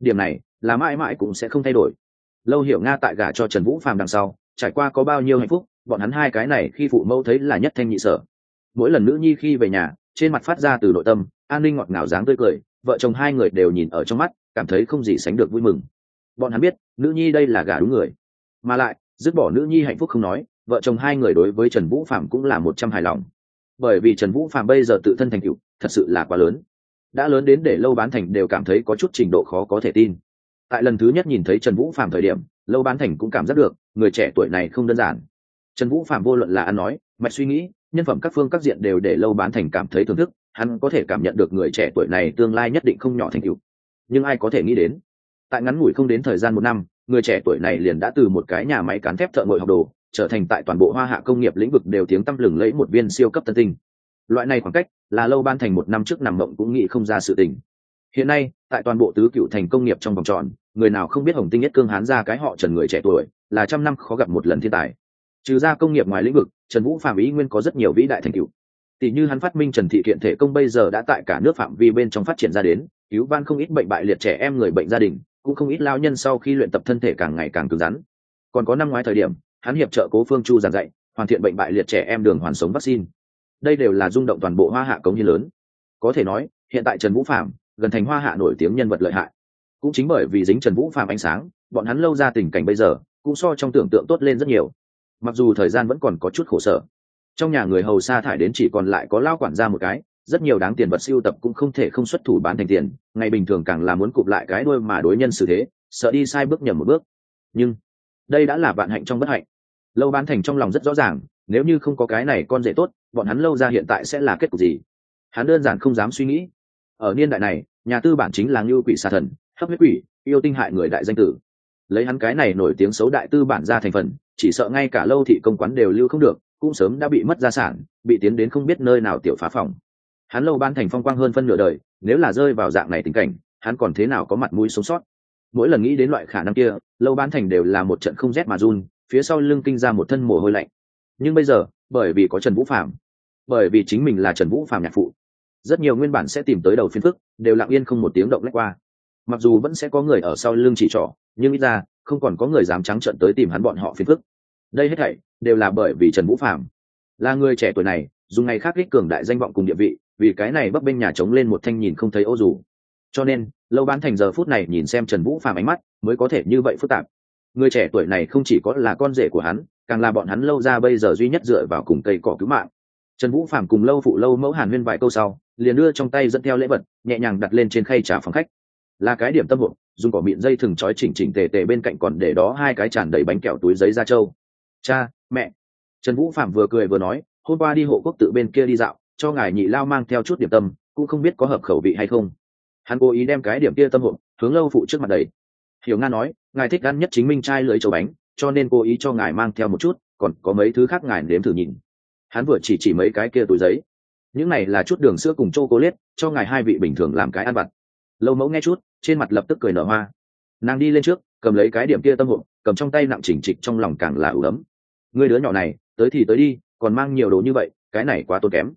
Điểm này, là mãi mãi cũng sẽ không thay đổi lâu hiểu nga tại gả cho trần vũ phàm đằng sau, trải qua có bao nhiêu hạnh phúc, bọn hắn hai cái này khi phụ mẫu thấy là nhất thanh nhị sở. Mỗi lần nữ nhi khi về nhà, trên mặt phát ra từ nội tâm, an ninh ngọt ngào dáng tươi cười, vợ chồng hai người đều nhìn ở trong mắt, cảm thấy không gì sánh được vui mừng. Bọn hắn biết, nữ nhi đây là gả đúng người. Mà lại, dứt bỏ nữ nhi hạnh phúc không nói, vợ chồng hai người đối với trần vũ phạm cũng là một trăm hài lòng. Bởi vì trần vũ phạm bây giờ tự thân thành cựu thật sự là quá lớn. Đã lớn đến để lâu bán thành đều cảm thấy có chút trình độ khó có thể tin tại lần thứ nhất nhìn thấy trần vũ phạm thời điểm, lâu bán thành cũng cảm giác được, người trẻ tuổi này không đơn giản. Trần vũ phạm vô luận là ăn nói, mạch suy nghĩ, nhân phẩm các phương các diện đều để lâu bán thành cảm thấy thưởng thức, hắn có thể cảm nhận được người trẻ tuổi này tương lai nhất định không nhỏ thành tựu. Nhưng ai có thể nghĩ đến, tại ngắn ngủi không đến thời gian một năm, người trẻ tuổi này liền đã từ một cái nhà máy cán thép thợ ngội học đồ, trở thành tại toàn bộ hoa hạ công nghiệp lĩnh vực đều tiếng tăm lừng lấy một viên siêu cấp tân tinh. Loại này khoảng cách là lâu ban thành một năm trước nằm mộng cũng nghĩ không ra sự tình. Hiện nay, tại toàn bộ tứ cựu thành công nghiệp trong vòng tròn người nào không biết hồng tinh nhất cương hán ra cái họ trần người trẻ tuổi, là trăm năm khó gặp một lần thiên tài. Trừ ra công nghiệp ngoài lĩnh vực, trần vũ phạm ý nguyên có rất nhiều vĩ đại thành tựu. Tỷ như hắn phát minh trần thị kiện thể công bây giờ đã tại cả nước phạm vi bên trong phát triển ra đến, cứu van không ít bệnh bại liệt trẻ em người bệnh gia đình, cũng không ít lao nhân sau khi luyện tập thân thể càng ngày càng cứng rắn. Còn có năm ngoái thời điểm, hắn hiệp trợ cố phương chu giảng dạy, hoàn thiện bệnh bại liệt trẻ em đường hoàn sống vaccine. Đây đều là rung động toàn bộ hoa hạ cống như lớn. Có thể nói, hiện tại trần vũ phạm gần thành hoa hạ nổi tiếng nhân vật lợi hại cũng chính bởi vì dính trần vũ phạm ánh sáng, bọn hắn lâu ra tình cảnh bây giờ, cũng so trong tưởng tượng tốt lên rất nhiều. Mặc dù thời gian vẫn còn có chút khổ sở, trong nhà người hầu sa thải đến chỉ còn lại có lao quản ra một cái, rất nhiều đáng tiền vật siêu tập cũng không thể không xuất thủ bán thành tiền, ngày bình thường càng là muốn cụp lại cái đôi mà đối nhân xử thế, sợ đi sai bước nhầm một bước. Nhưng, đây đã là vạn hạnh trong bất hạnh. Lâu bán thành trong lòng rất rõ ràng, nếu như không có cái này con rể tốt, bọn hắn lâu ra hiện tại sẽ là kết cục gì? Hắn đơn giản không dám suy nghĩ. Ở niên đại này, nhà tư bản chính là ngưu quỷ xà thần hấp huyết quỷ, yêu tinh hại người đại danh tử. Lấy hắn cái này nổi tiếng xấu đại tư bản ra thành phần, chỉ sợ ngay cả lâu thị công quán đều lưu không được, cũng sớm đã bị mất gia sản, bị tiến đến không biết nơi nào tiểu phá phòng. Hắn lâu ban thành phong quang hơn phân nửa đời, nếu là rơi vào dạng này tình cảnh, hắn còn thế nào có mặt mũi sống sót? Mỗi lần nghĩ đến loại khả năng kia, lâu ban thành đều là một trận không rét mà run, phía sau lưng kinh ra một thân mồ hôi lạnh. Nhưng bây giờ, bởi vì có trần vũ phạm bởi vì chính mình là trần vũ phạm nhạc phụ, rất nhiều nguyên bản sẽ tìm tới đầu phiên phức, đều lặng yên không một tiếng động lách qua mặc dù vẫn sẽ có người ở sau lưng chỉ trỏ, nhưng ít ra, không còn có người dám trắng trợn tới tìm hắn bọn họ phiền phức. Đây hết thảy đều là bởi vì trần vũ phạm là người trẻ tuổi này dùng ngày khác kích cường đại danh vọng cùng địa vị, vì cái này bấp bên nhà trống lên một thanh nhìn không thấy ô dù. Cho nên, lâu bán thành giờ phút này nhìn xem trần vũ phàm ánh mắt, mới có thể như vậy phức tạp. Người trẻ tuổi này không chỉ có là con rể của hắn, càng là bọn hắn lâu ra bây giờ duy nhất dựa vào cùng cây cỏ cứu mạng. Trần vũ phàm cùng lâu phụ lâu mẫu hàn huyên vài câu sau, liền đưa trong tay dẫn theo lễ vật, nhẹ nhàng đặt lên trên khay trà phòng khách là cái điểm tâm hộp, dùng cỏ miệng dây thừng trói chỉnh chỉnh tề tề bên cạnh còn để đó hai cái tràn đầy bánh kẹo túi giấy ra trâu. Cha, mẹ. Trần vũ phạm vừa cười vừa nói, hôm qua đi hộ quốc tự bên kia đi dạo, cho ngài nhị lao mang theo chút điểm tâm, cũng không biết có hợp khẩu vị hay không. Hắn cố ý đem cái điểm kia tâm hộp, hướng lâu phụ trước mặt đầy hiểu nga nói, ngài thích ăn nhất chính minh trai lưới châu bánh, cho nên cố ý cho ngài mang theo một chút, còn có mấy thứ khác ngài nếm thử nhìn. Hắn vừa chỉ chỉ mấy cái kia túi giấy. Những này là chút đường sữa cùng chô cô lết liết cho ngài hai vị bình thường làm cái ăn vặt lâu mẫu nghe chút, trên mặt lập tức cười nở hoa. Nàng đi lên trước, cầm lấy cái điểm kia tâm hộp cầm trong tay nặng chỉnh trịch trong lòng càng là ủ ấm. Người đứa nhỏ này, tới thì tới đi, còn mang nhiều đồ như vậy, cái này quá tốn kém.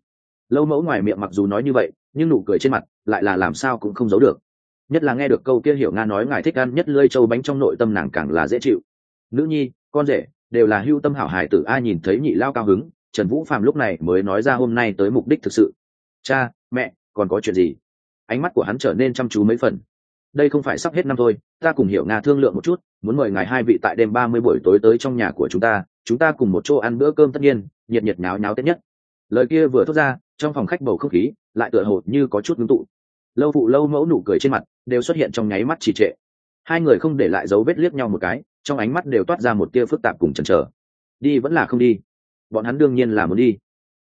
Lâu mẫu ngoài miệng mặc dù nói như vậy, nhưng nụ cười trên mặt lại là làm sao cũng không giấu được. Nhất là nghe được câu kia hiểu nga nói ngài thích ăn nhất lơi châu bánh trong nội tâm nàng càng là dễ chịu. Nữ nhi, con rể, đều là hưu tâm hảo hải tử, ai nhìn thấy nhị lao cao hứng, trần vũ phạm lúc này mới nói ra hôm nay tới mục đích thực sự. Cha, mẹ, còn có chuyện gì? Ánh mắt của hắn trở nên chăm chú mấy phần. Đây không phải sắp hết năm thôi, ta cùng hiểu nga thương lượng một chút, muốn mời ngài hai vị tại đêm ba mươi buổi tối tới trong nhà của chúng ta chúng ta cùng một chỗ ăn bữa cơm tất nhiên, nhiệt nhiệt nháo nháo tết nhất. Lời kia vừa thốt ra, trong phòng khách bầu không khí lại tựa hồ như có chút ngưng tụ. Lâu phụ lâu mẫu nụ cười trên mặt đều xuất hiện trong nháy mắt trì trệ. Hai người không để lại dấu vết liếc nhau một cái, trong ánh mắt đều toát ra một tia phức tạp cùng chần chờ. Đi vẫn là không đi. Bọn hắn đương nhiên là muốn đi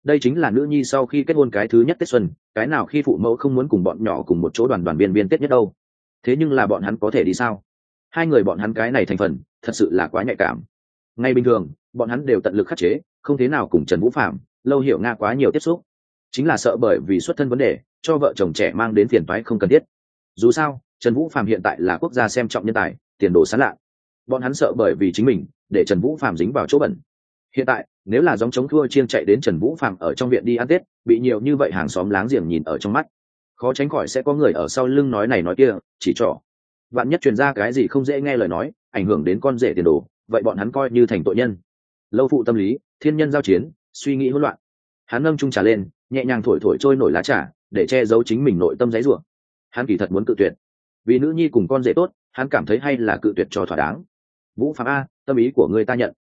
đây chính là nữ nhi sau khi kết hôn cái thứ nhất tết xuân, cái nào khi phụ mẫu không muốn cùng bọn nhỏ cùng một chỗ đoàn đoàn viên viên tết nhất đâu. Thế nhưng là bọn hắn có thể đi sao? Hai người bọn hắn cái này thành phần, thật sự là quá nhạy cảm. Ngay bình thường, bọn hắn đều tận lực khắc chế, không thế nào cùng trần vũ phạm lâu hiểu nga quá nhiều tiếp xúc. Chính là sợ bởi vì xuất thân vấn đề, cho vợ chồng trẻ mang đến phiền toái không cần thiết. Dù sao, trần vũ phạm hiện tại là quốc gia xem trọng nhân tài, tiền đồ sán lạ. Bọn hắn sợ bởi vì chính mình, để trần vũ phạm dính vào chỗ bẩn hiện tại, nếu là dòng chống thua chiêng chạy đến trần vũ phạm ở trong viện đi ăn tết, bị nhiều như vậy hàng xóm láng giềng nhìn ở trong mắt, khó tránh khỏi sẽ có người ở sau lưng nói này nói kia, chỉ trỏ. Bạn nhất truyền ra cái gì không dễ nghe lời nói, ảnh hưởng đến con rể tiền đồ, vậy bọn hắn coi như thành tội nhân. Lâu phụ tâm lý, thiên nhân giao chiến, suy nghĩ hỗn loạn. Hắn nâng trung trà lên, nhẹ nhàng thổi thổi trôi nổi lá trà, để che giấu chính mình nội tâm giấy rủa. Hắn kỳ thật muốn cự tuyệt. Vì nữ nhi cùng con rể tốt, hắn cảm thấy hay là cự tuyệt cho thỏa đáng. Vũ phạm a, tâm ý của người ta nhận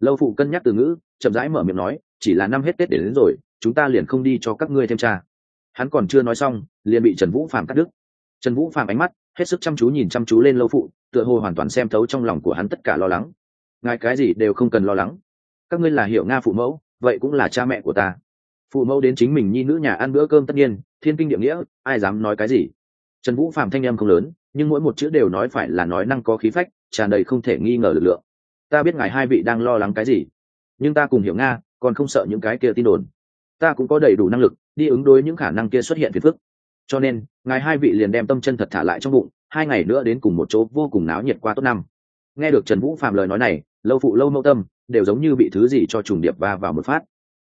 lâu phụ cân nhắc từ ngữ chậm rãi mở miệng nói chỉ là năm hết tết đến, đến rồi chúng ta liền không đi cho các ngươi thêm cha. Hắn còn chưa nói xong liền bị trần vũ phạm cắt đứt. Trần vũ phạm ánh mắt hết sức chăm chú nhìn chăm chú lên lâu phụ tựa hồ hoàn toàn xem thấu trong lòng của hắn tất cả lo lắng. Ngài cái gì đều không cần lo lắng. Các ngươi là hiểu nga phụ mẫu vậy cũng là cha mẹ của ta. Phụ mẫu đến chính mình nhi nữ nhà ăn bữa cơm tất nhiên thiên kinh địa nghĩa ai dám nói cái gì? Trần vũ phạm thanh em không lớn nhưng mỗi một chữ đều nói phải là nói năng có khí phách tràn đầy không thể nghi ngờ lực lượng ta biết ngài hai vị đang lo lắng cái gì. Nhưng ta cùng hiểu nga, còn không sợ những cái kia tin đồn. Ta cũng có đầy đủ năng lực, đi ứng đối những khả năng kia xuất hiện phiền phức. Cho nên, ngài hai vị liền đem tâm chân thật thả lại trong bụng, hai ngày nữa đến cùng một chỗ vô cùng náo nhiệt qua tốt năm. Nghe được trần vũ phạm lời nói này, lâu phụ lâu Mẫu tâm, đều giống như bị thứ gì cho trùng điệp va vào một phát.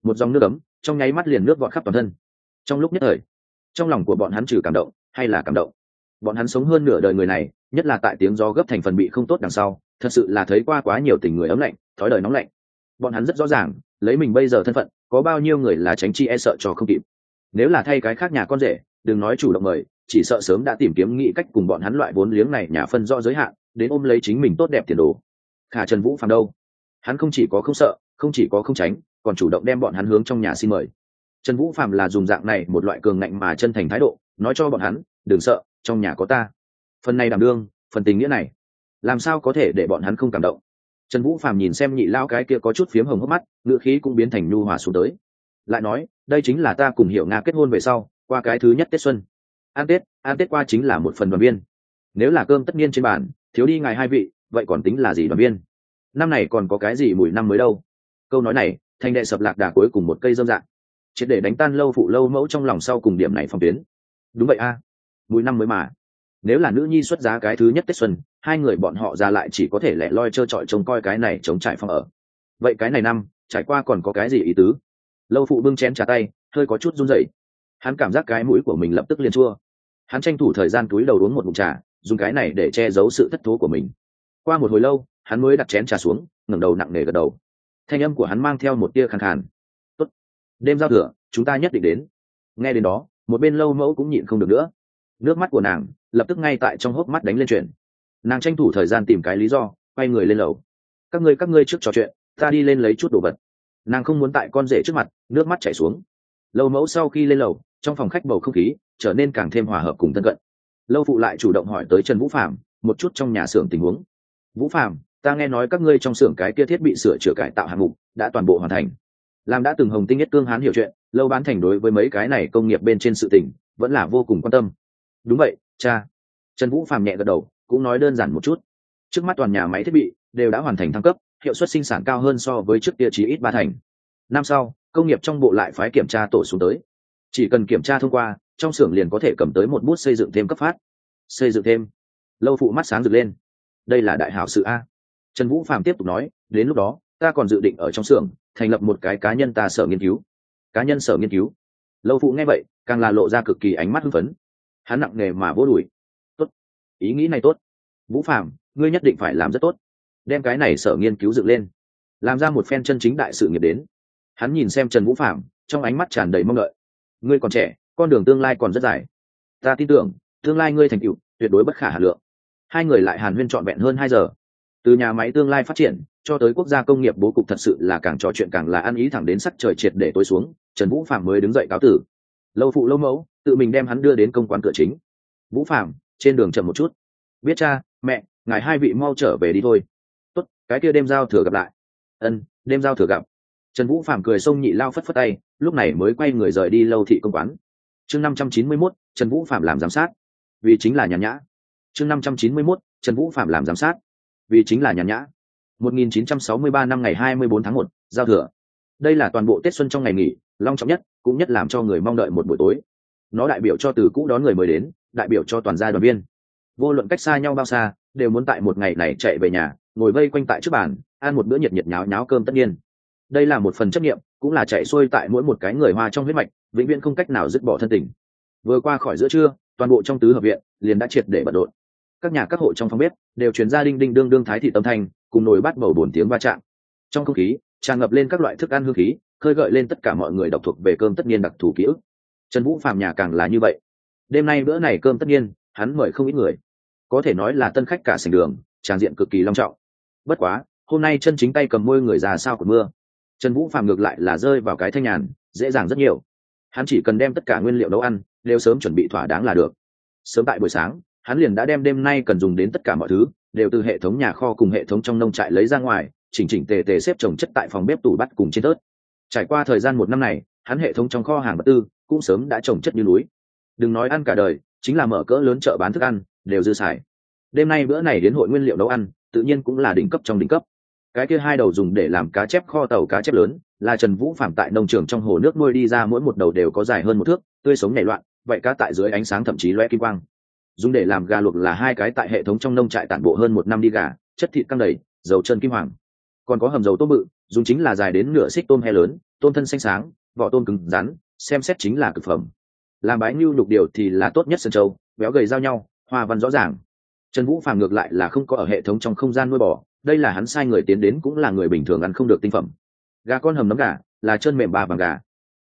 Một dòng nước ấm, trong nháy mắt liền nước vọt khắp toàn thân. Trong lúc nhất thời, trong lòng của bọn hắn trừ cảm động, hay là cảm động? Bọn hắn sống hơn nửa đời người này, nhất là tại tiếng gió gấp thành phần bị không tốt đằng sau thật sự là thấy qua quá nhiều tình người ấm lạnh, thói đời nóng lạnh. Bọn hắn rất rõ ràng, lấy mình bây giờ thân phận, có bao nhiêu người là tránh chi e sợ cho không kịp. Nếu là thay cái khác nhà con rể, đừng nói chủ động mời, chỉ sợ sớm đã tìm kiếm nghĩ cách cùng bọn hắn loại vốn liếng này nhà phân do giới hạn, đến ôm lấy chính mình tốt đẹp tiền đồ. Khả trần vũ phàm đâu? Hắn không chỉ có không sợ, không chỉ có không tránh, còn chủ động đem bọn hắn hướng trong nhà xin mời. Trần vũ phàm là dùng dạng này một loại cường ngạnh mà chân thành thái độ, nói cho bọn hắn, đừng sợ, trong nhà có ta. Phần này đảm đương, phần tình nghĩa này làm sao có thể để bọn hắn không cảm động? Trần vũ phàm nhìn xem nhị lao cái kia có chút phiếm hồng hốc mắt ngựa khí cũng biến thành nhu hòa xuống tới. Lại nói, đây chính là ta cùng hiểu nga kết hôn về sau, qua cái thứ nhất tết xuân. An tết an tết qua chính là một phần đoàn viên. Nếu là cơm tất nhiên trên bàn, thiếu đi ngài hai vị, vậy còn tính là gì đoàn viên? Năm này còn có cái gì mùi năm mới đâu? Câu nói này thành đệ sập lạc đà cuối cùng một cây dâm dạng. Triệt để đánh tan lâu phụ lâu mẫu trong lòng sau cùng điểm này phòng tuyến. Đúng vậy a, mùi năm mới mà. Nếu là nữ nhi xuất giá cái thứ nhất tết xuân hai người bọn họ ra lại chỉ có thể lẻ loi trơ trọi trông coi cái này chống trải phòng ở. Vậy cái này năm, trải qua còn có cái gì ý tứ? Lâu phụ bưng chén trà tay, hơi có chút run rẩy. Hắn cảm giác cái mũi của mình lập tức liền chua. Hắn tranh thủ thời gian túi đầu uống một mụn trà, dùng cái này để che giấu sự thất thố của mình. Qua một hồi lâu, hắn mới đặt chén trà xuống, ngẩng đầu nặng nề gật đầu. Thanh âm của hắn mang theo một tia khàn khàn. Tốt. đêm giao thừa, chúng ta nhất định đến. Nghe đến đó, một bên lâu mẫu cũng nhịn không được nữa. Nước mắt của nàng lập tức ngay tại trong hốc mắt đánh lên chuyển nàng tranh thủ thời gian tìm cái lý do, quay người lên lầu. Các ngươi các ngươi trước trò chuyện, ta đi lên lấy chút đồ vật. Nàng không muốn tại con rể trước mặt, nước mắt chảy xuống. Lâu mẫu sau khi lên lầu, trong phòng khách bầu không khí trở nên càng thêm hòa hợp cùng thân cận. Lâu phụ lại chủ động hỏi tới trần vũ phạm một chút trong nhà xưởng tình huống. Vũ phạm ta nghe nói các ngươi trong xưởng cái kia thiết bị sửa chữa cải tạo hạng mục đã toàn bộ hoàn thành. Làm đã từng hồng tinh nhất cương hán hiểu chuyện, lâu bán thành đối với mấy cái này công nghiệp bên trên sự tỉnh vẫn là vô cùng quan tâm. Đúng vậy, cha. Trần vũ phàm nhẹ gật đầu cũng nói đơn giản một chút. Trước mắt toàn nhà máy thiết bị đều đã hoàn thành thăng cấp, hiệu suất sinh sản cao hơn so với trước kia chỉ ít ba thành. Năm sau, công nghiệp trong bộ lại phái kiểm tra tổ xuống tới. Chỉ cần kiểm tra thông qua, trong xưởng liền có thể cầm tới một bút xây dựng thêm cấp phát. Xây dựng thêm. Lâu phụ mắt sáng rực lên. Đây là đại hảo sự a. Trần vũ phạm tiếp tục nói, đến lúc đó, ta còn dự định ở trong xưởng thành lập một cái cá nhân ta sở nghiên cứu. Cá nhân sở nghiên cứu. Lâu phụ nghe vậy, càng là lộ ra cực kỳ ánh mắt hưng phấn. Hắn nặng nề mà vô đùi ý nghĩ này tốt. Vũ phạm ngươi nhất định phải làm rất tốt. Đem cái này sở nghiên cứu dựng lên. Làm ra một phen chân chính đại sự nghiệp đến. Hắn nhìn xem trần vũ phạm trong ánh mắt tràn đầy mong đợi. Ngươi còn trẻ, con đường tương lai còn rất dài. Ta tin tưởng, tương lai ngươi thành tựu, tuyệt đối bất khả hà lượng. Hai người lại hàn huyên trọn vẹn hơn hai giờ. Từ nhà máy tương lai phát triển, cho tới quốc gia công nghiệp bố cục thật sự là càng trò chuyện càng là ăn ý thẳng đến sắc trời triệt để tối xuống, trần vũ phạm mới đứng dậy cáo tử. Lâu phụ lâu mẫu, tự mình đem hắn đưa đến công quán cửa chính. Vũ phạm trên đường chậm một chút. Biết cha mẹ ngài hai vị mau trở về đi thôi. Tốt cái kia đêm giao thừa gặp lại. Ân đêm giao thừa gặp. Trần vũ phạm cười xông nhị lao phất phất tay lúc này mới quay người rời đi lâu thị công quán. Chương năm trăm chín mươi mốt trần vũ phạm làm giám sát. Vì chính là nhàn nhã. Chương năm trăm chín mươi mốt trần vũ phạm làm giám sát. Vì chính là nhàn nhã. 1963 năm ngày 24 tháng 1, giao thừa. Đây là toàn bộ Tết xuân trong ngày nghỉ, long trọng nhất, cũng nhất làm cho người mong đợi một buổi tối. Nó đại biểu cho từ cũ đón người mới đến, đại biểu cho toàn gia đoàn viên. Vô luận cách xa nhau bao xa, đều muốn tại một ngày này chạy về nhà, ngồi vây quanh tại trước bàn, ăn một bữa nhiệt nhiệt nháo nháo cơm tất nhiên. Đây là một phần chấp nhiệm, cũng là chạy xuôi tại mỗi một cái người hoa trong huyết mạch, vĩnh viễn không cách nào dứt bỏ thân tình. Vừa qua khỏi giữa trưa, toàn bộ trong tứ hợp viện liền đã triệt để bận rộn. Các nhà các hộ trong phòng bếp đều chuyển ra đinh đinh đương đương thái thị tâm thanh, cùng nồi bát bầu bồn tiếng va chạm trong không khí tràn ngập lên các loại thức ăn hương khí khơi gợi lên tất cả mọi người đọc thuộc về cơm tất nhiên đặc thù ký ức trần vũ phạm nhà càng là như vậy. Đêm nay bữa này cơm tất nhiên, hắn mời không ít người. Có thể nói là tân khách cả sành đường, tràng diện cực kỳ long trọng. Bất quá, hôm nay chân chính tay cầm môi người già sao của mưa. Trần vũ phạm ngược lại là rơi vào cái thanh nhàn, dễ dàng rất nhiều. Hắn chỉ cần đem tất cả nguyên liệu nấu ăn, đều sớm chuẩn bị thỏa đáng là được. Sớm tại buổi sáng, hắn liền đã đem đêm nay cần dùng đến tất cả mọi thứ, đều từ hệ thống nhà kho cùng hệ thống trong nông trại lấy ra ngoài, chỉnh chỉnh tề tề xếp trồng chất tại phòng bếp tủ bắt cùng trên tớt. Trải qua thời gian một năm này hắn hệ thống trong kho hàng vật tư cũng sớm đã trồng chất như núi. Đừng nói ăn cả đời, chính là mở cỡ lớn chợ bán thức ăn, đều dư xài. Đêm nay bữa này đến hội nguyên liệu nấu ăn, tự nhiên cũng là đỉnh cấp trong đỉnh cấp. Cái kia hai đầu dùng để làm cá chép kho tàu cá chép lớn, là trần vũ phạm tại nông trường trong hồ nước nuôi đi ra mỗi một đầu đều có dài hơn một thước, tươi sống nảy loạn, vậy cá tại dưới ánh sáng thậm chí loe kim quang. Dùng để làm gà luộc là hai cái tại hệ thống trong nông trại tản bộ hơn một năm đi gà, chất thịt căng đầy, dầu chân kim hoàng. Còn có hầm dầu tôm bự, dùng chính là dài đến nửa xích tôm he lớn, tôm thân xanh sáng vỏ tôm cứng rắn, xem xét chính là cực phẩm. Làm bái ngưu lục điều thì là tốt nhất sân châu, béo gầy giao nhau, hoa văn rõ ràng. Trần vũ phàm ngược lại là không có ở hệ thống trong không gian nuôi bò, đây là hắn sai người tiến đến cũng là người bình thường ăn không được tinh phẩm. Gà con hầm nấm gà, là chân mềm bà vàng gà.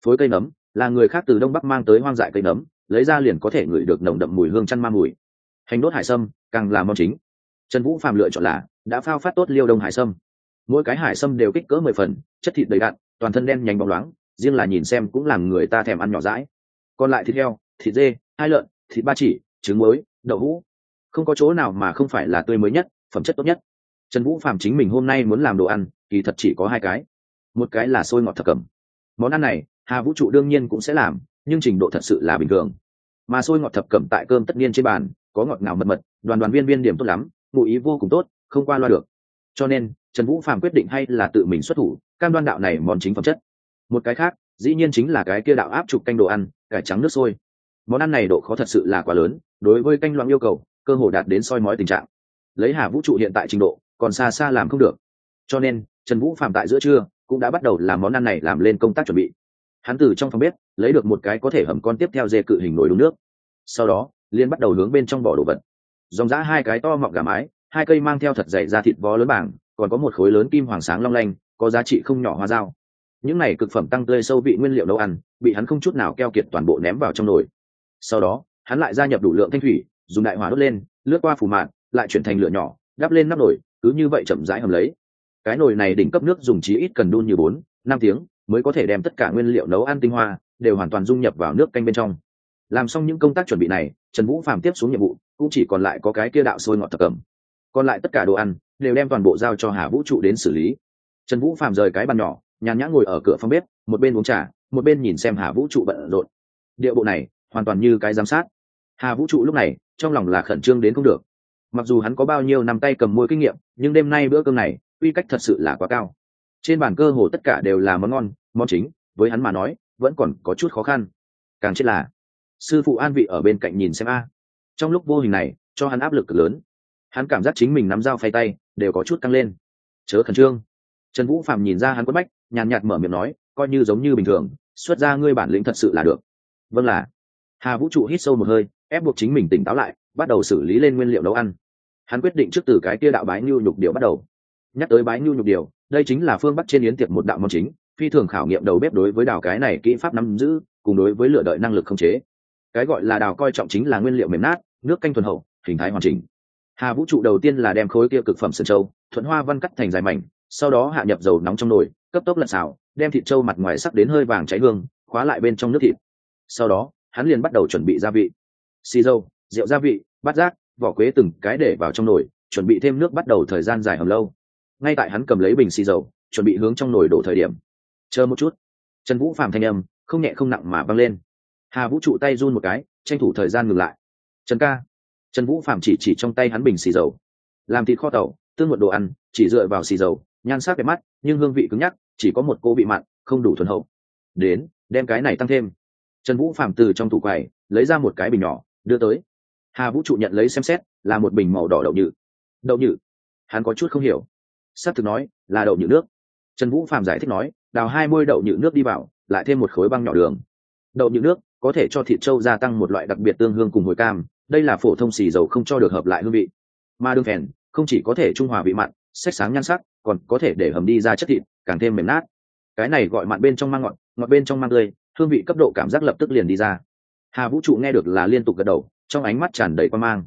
Phối cây nấm, là người khác từ đông bắc mang tới hoang dại cây nấm, lấy ra liền có thể ngửi được nồng đậm mùi hương chăn ma mùi. Hành đốt hải sâm, càng là món chính. Trần vũ phàm lựa chọn là, đã phao phát tốt liêu đông hải sâm. Mỗi cái hải sâm đều kích cỡ mười phần, chất thịt đầy đặn, toàn thân đen nhánh bóng loáng riêng là nhìn xem cũng làm người ta thèm ăn nhỏ rãi còn lại thịt heo, thịt dê, hai lợn, thịt ba chỉ, trứng muối, đậu hũ. Không có chỗ nào mà không phải là tươi mới nhất, phẩm chất tốt nhất. Trần vũ Phạm chính mình hôm nay muốn làm đồ ăn, kỳ thật chỉ có hai cái. Một cái là xôi ngọt thập cẩm. Món ăn này, hà vũ trụ đương nhiên cũng sẽ làm, nhưng trình độ thật sự là bình thường. Mà xôi ngọt thập cẩm tại cơm tất nhiên trên bàn, có ngọt ngào mật mật, đoàn đoàn viên viên điểm tốt lắm, ngụ ý vô cùng tốt, không qua loa được. Cho nên, trần vũ phạm quyết định hay là tự mình xuất thủ, cam đoan đạo này món chính phẩm chất một cái khác, dĩ nhiên chính là cái kia đạo áp trục canh đồ ăn, cải trắng nước sôi. Món ăn này độ khó thật sự là quá lớn, đối với canh loãng yêu cầu, cơ hồ đạt đến soi mói tình trạng. Lấy hà vũ trụ hiện tại trình độ, còn xa xa làm không được. Cho nên, trần vũ phạm tại giữa trưa, cũng đã bắt đầu làm món ăn này làm lên công tác chuẩn bị. Hắn từ trong phòng bếp, lấy được một cái có thể hầm con tiếp theo dê cự hình nổi đun nước. Sau đó liên bắt đầu hướng bên trong bỏ đồ vật. Dòng giã hai cái to mọng gà mái, hai cây mang theo thật dày ra thịt bó lớn bảng, còn có một khối lớn kim hoàng sáng long lanh, có giá trị không nhỏ hoa dao những này cực phẩm tăng tươi sâu vị nguyên liệu nấu ăn, bị hắn không chút nào keo kiệt toàn bộ ném vào trong nồi. Sau đó, hắn lại gia nhập đủ lượng thanh thủy, dùng đại hỏa đốt lên, lướt qua phủ mạn, lại chuyển thành lửa nhỏ, đắp lên nắp nồi, cứ như vậy chậm rãi hầm lấy. Cái nồi này đỉnh cấp nước dùng chí ít cần đun như bốn, năm tiếng, mới có thể đem tất cả nguyên liệu nấu ăn tinh hoa, đều hoàn toàn dung nhập vào nước canh bên trong. Làm xong những công tác chuẩn bị này, trần vũ phàm tiếp xuống nhiệm vụ, cũng chỉ còn lại có cái kia đạo sôi ngọt thập cẩm. Còn lại tất cả đồ ăn, đều đem toàn bộ giao cho hà vũ trụ đến xử lý. Trần vũ phàm rời cái bàn nhỏ nhàn nhã ngồi ở cửa phòng bếp, một bên uống trà, một bên nhìn xem hà vũ trụ bận rộn. Địa bộ này, hoàn toàn như cái giám sát. Hà vũ trụ lúc này, trong lòng là khẩn trương đến không được. Mặc dù hắn có bao nhiêu năm tay cầm môi kinh nghiệm, nhưng đêm nay bữa cơm này, uy cách thật sự là quá cao. Trên bàn cơ hồ tất cả đều là món ngon, món chính, với hắn mà nói, vẫn còn có chút khó khăn. Càng chết là, sư phụ an vị ở bên cạnh nhìn xem a. Trong lúc vô hình này, cho hắn áp lực cực lớn. Hắn cảm giác chính mình nắm dao phay tay, đều có chút căng lên. Chớ khẩn trương. Trần vũ phạm nhìn ra hắn quất bách nhàn nhạt mở miệng nói, coi như giống như bình thường, xuất ra ngươi bản lĩnh thật sự là được. Vâng là. Hà vũ trụ hít sâu một hơi, ép buộc chính mình tỉnh táo lại, bắt đầu xử lý lên nguyên liệu nấu ăn. Hắn quyết định trước từ cái kia đạo bái nhu nhục điều bắt đầu. Nhắc tới bái nhu nhục điều đây chính là phương bắc trên yến tiệc một đạo món chính, phi thường khảo nghiệm đầu bếp đối với đào cái này kỹ pháp nắm giữ, cùng đối với lựa đợi năng lực không chế. Cái gọi là đào coi trọng chính là nguyên liệu mềm nát, nước canh thuần hậu, hình thái hoàn chỉnh. Hà vũ trụ đầu tiên là đem khối kia cực phẩm sơn châu, thuận hoa văn cắt thành dài mảnh sau đó hạ nhập dầu nóng trong nồi, cấp tốc lật xào, đem thịt trâu mặt ngoài sắc đến hơi vàng cháy hương, khóa lại bên trong nước thịt. Sau đó, hắn liền bắt đầu chuẩn bị gia vị. Xì dâu rượu gia vị, bát giác, vỏ quế từng cái để vào trong nồi, chuẩn bị thêm nước bắt đầu thời gian dài hầm lâu. Ngay tại hắn cầm lấy bình xì dầu, chuẩn bị hướng trong nồi đổ thời điểm. Chờ một chút. Trần vũ phạm thanh âm, không nhẹ không nặng mà văng lên. Hà vũ trụ tay run một cái, tranh thủ thời gian ngừng lại. Trần ca. Trần vũ phạm chỉ chỉ trong tay hắn bình xì dầu. Làm thịt kho tàu, tương một đồ ăn, chỉ dựa vào xì dầu nhan sắc đẹp mắt, nhưng hương vị cứng nhắc, chỉ có một cô vị mặn, không đủ thuần hậu. Đến, đem cái này tăng thêm. Trần vũ phạm từ trong tủ quầy, lấy ra một cái bình nhỏ, đưa tới. Hà vũ trụ nhận lấy xem xét, là một bình màu đỏ đậu nhự. Đậu nhự? Hắn có chút không hiểu. S á c thực nói, là đậu nhự nước. Trần vũ phạm giải thích nói, đào hai môi đậu nhự nước đi vào, lại thêm một khối băng nhỏ đường. Đậu nhự nước, có thể cho thịt trâu gia tăng một loại đặc biệt tương hương cùng hồi cam, đây là phổ thông xì dầu không cho được hợp lại hương vị. Mà đường phèn, không chỉ có thể trung hòa vị mặn sách sáng nhan sắc, còn có thể để hầm đi ra chất thịt, càng thêm mềm nát. Cái này gọi mặn bên trong mang ngọt ngọt bên trong mang tươi, hương vị cấp độ cảm giác lập tức liền đi ra. Hà vũ trụ nghe được là liên tục gật đầu, trong ánh mắt tràn đầy quan mang.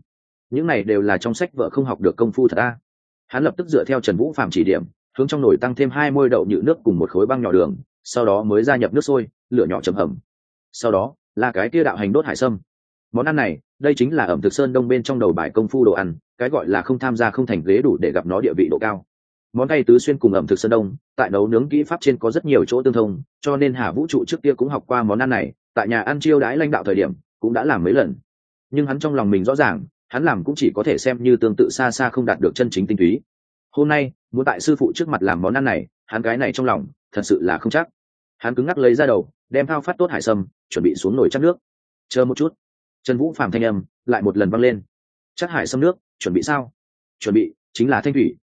Những này đều là trong sách vợ không học được công phu thật ta hắn lập tức dựa theo trần vũ phạm chỉ điểm, hướng trong nồi tăng thêm hai môi đậu nhự nước cùng một khối băng nhỏ đường, sau đó mới gia nhập nước sôi, lửa nhỏ chấm hầm. Sau đó, là cái kia đạo hành đốt hải sâm món ăn này, đây chính là ẩm thực sơn đông bên trong đầu bài công phu đồ ăn, cái gọi là không tham gia không thành ghế đủ để gặp nó địa vị độ cao. Món cay tứ xuyên cùng ẩm thực sơn đông, tại nấu nướng kỹ pháp trên có rất nhiều chỗ tương thông, cho nên hà vũ trụ trước kia cũng học qua món ăn này, tại nhà ăn chiêu đãi lãnh đạo thời điểm, cũng đã làm mấy lần. Nhưng hắn trong lòng mình rõ ràng, hắn làm cũng chỉ có thể xem như tương tự xa xa không đạt được chân chính tinh túy. Hôm nay, muốn tại sư phụ trước mặt làm món ăn này, hắn cái này trong lòng, thật sự là không chắc. Hắn cứng ngắc lấy ra đầu, đem thao phát tốt hải sâm, chuẩn bị xuống nồi chắc nước. Chờ một chút trần vũ phàm thanh âm lại một lần văng lên. Chắc hải sâm nước, chuẩn bị sao? Chuẩn bị, chính là thanh thủy.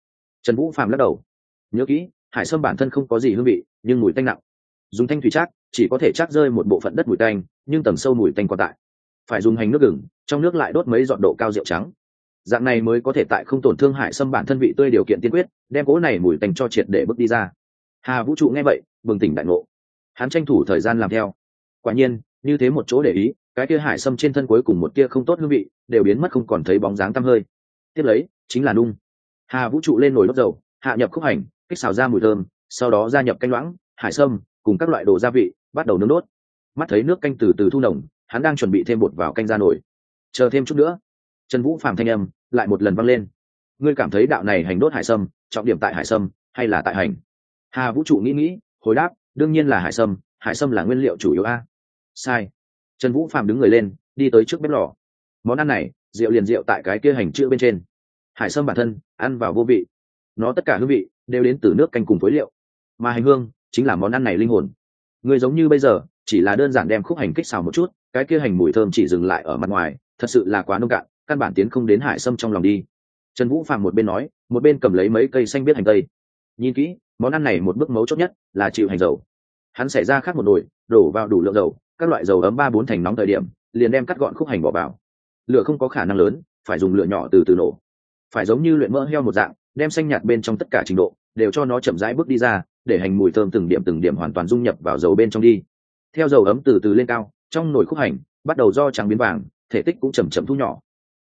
Trần vũ phàm lắc đầu. Nhớ kỹ, hải sâm bản thân không có gì hương vị, nhưng mùi tanh nặng. Dùng thanh thủy chắc chỉ có thể chắc rơi một bộ phận đất mùi tanh, nhưng tầng sâu mùi tanh còn tại. Phải dùng hành nước gừng, trong nước lại đốt mấy giọt độ cao rượu trắng. Dạng này mới có thể tại không tổn thương hải sâm bản thân vị tươi điều kiện tiên quyết, đem cố này mùi tanh cho triệt để bước đi ra. Hà vũ trụ nghe vậy, bừng tỉnh đại ngộ. Hắn tranh thủ thời gian làm theo. Quả nhiên như thế một chỗ để ý, cái kia hải sâm trên thân cuối cùng một kia không tốt hương vị, đều biến mất không còn thấy bóng dáng tăm hơi. Tiếp lấy, chính là nung. Hà vũ trụ lên nồi đốt dầu, hạ nhập khúc hành, kích xào ra mùi thơm, sau đó gia nhập canh loãng, hải sâm, cùng các loại đồ gia vị, bắt đầu nướng đốt. Mắt thấy nước canh từ từ thu nồng, hắn đang chuẩn bị thêm bột vào canh ra nổi chờ thêm chút nữa, trần vũ phàm thanh âm lại một lần văng lên. Ngươi cảm thấy đạo này hành đốt hải sâm, trọng điểm tại hải sâm, hay là tại hành? Hà vũ trụ nghĩ nghĩ, hồi đáp, đương nhiên là hải sâm hải sâm là nguyên liệu chủ yếu a sai. Trần vũ phạm đứng người lên, đi tới trước bếp lò. Món ăn này, rượu liền rượu tại cái kia hành chữ bên trên. Hải sâm bản thân, ăn vào vô vị. Nó tất cả hương vị, đều đến từ nước canh cùng phối liệu. Mà hành hương, chính là món ăn này linh hồn. Người giống như bây giờ, chỉ là đơn giản đem khúc hành kích xào một chút, cái kia hành mùi thơm chỉ dừng lại ở mặt ngoài, thật sự là quá nông cạn, căn bản tiến không đến hải sâm trong lòng đi. Trần vũ phạm một bên nói, một bên cầm lấy mấy cây xanh biết hành tây. Nhìn kỹ, món ăn này một bước mấu chốt nhất là chịu hành dầu. Hắn xảy ra khác một nồi, đổ vào đủ lượng dầu các loại dầu ấm ba bốn thành nóng thời điểm, liền đem cắt gọn khúc hành bỏ vào. Lửa không có khả năng lớn, phải dùng lửa nhỏ từ từ nổ. Phải giống như luyện mỡ heo một dạng, đem xanh nhạt bên trong tất cả trình độ, đều cho nó chậm rãi bước đi ra, để hành mùi thơm từng điểm từng điểm hoàn toàn dung nhập vào dầu bên trong đi. Theo dầu ấm từ từ lên cao, trong nồi khúc hành, bắt đầu do trắng biến vàng, thể tích cũng chầm chậm thu nhỏ.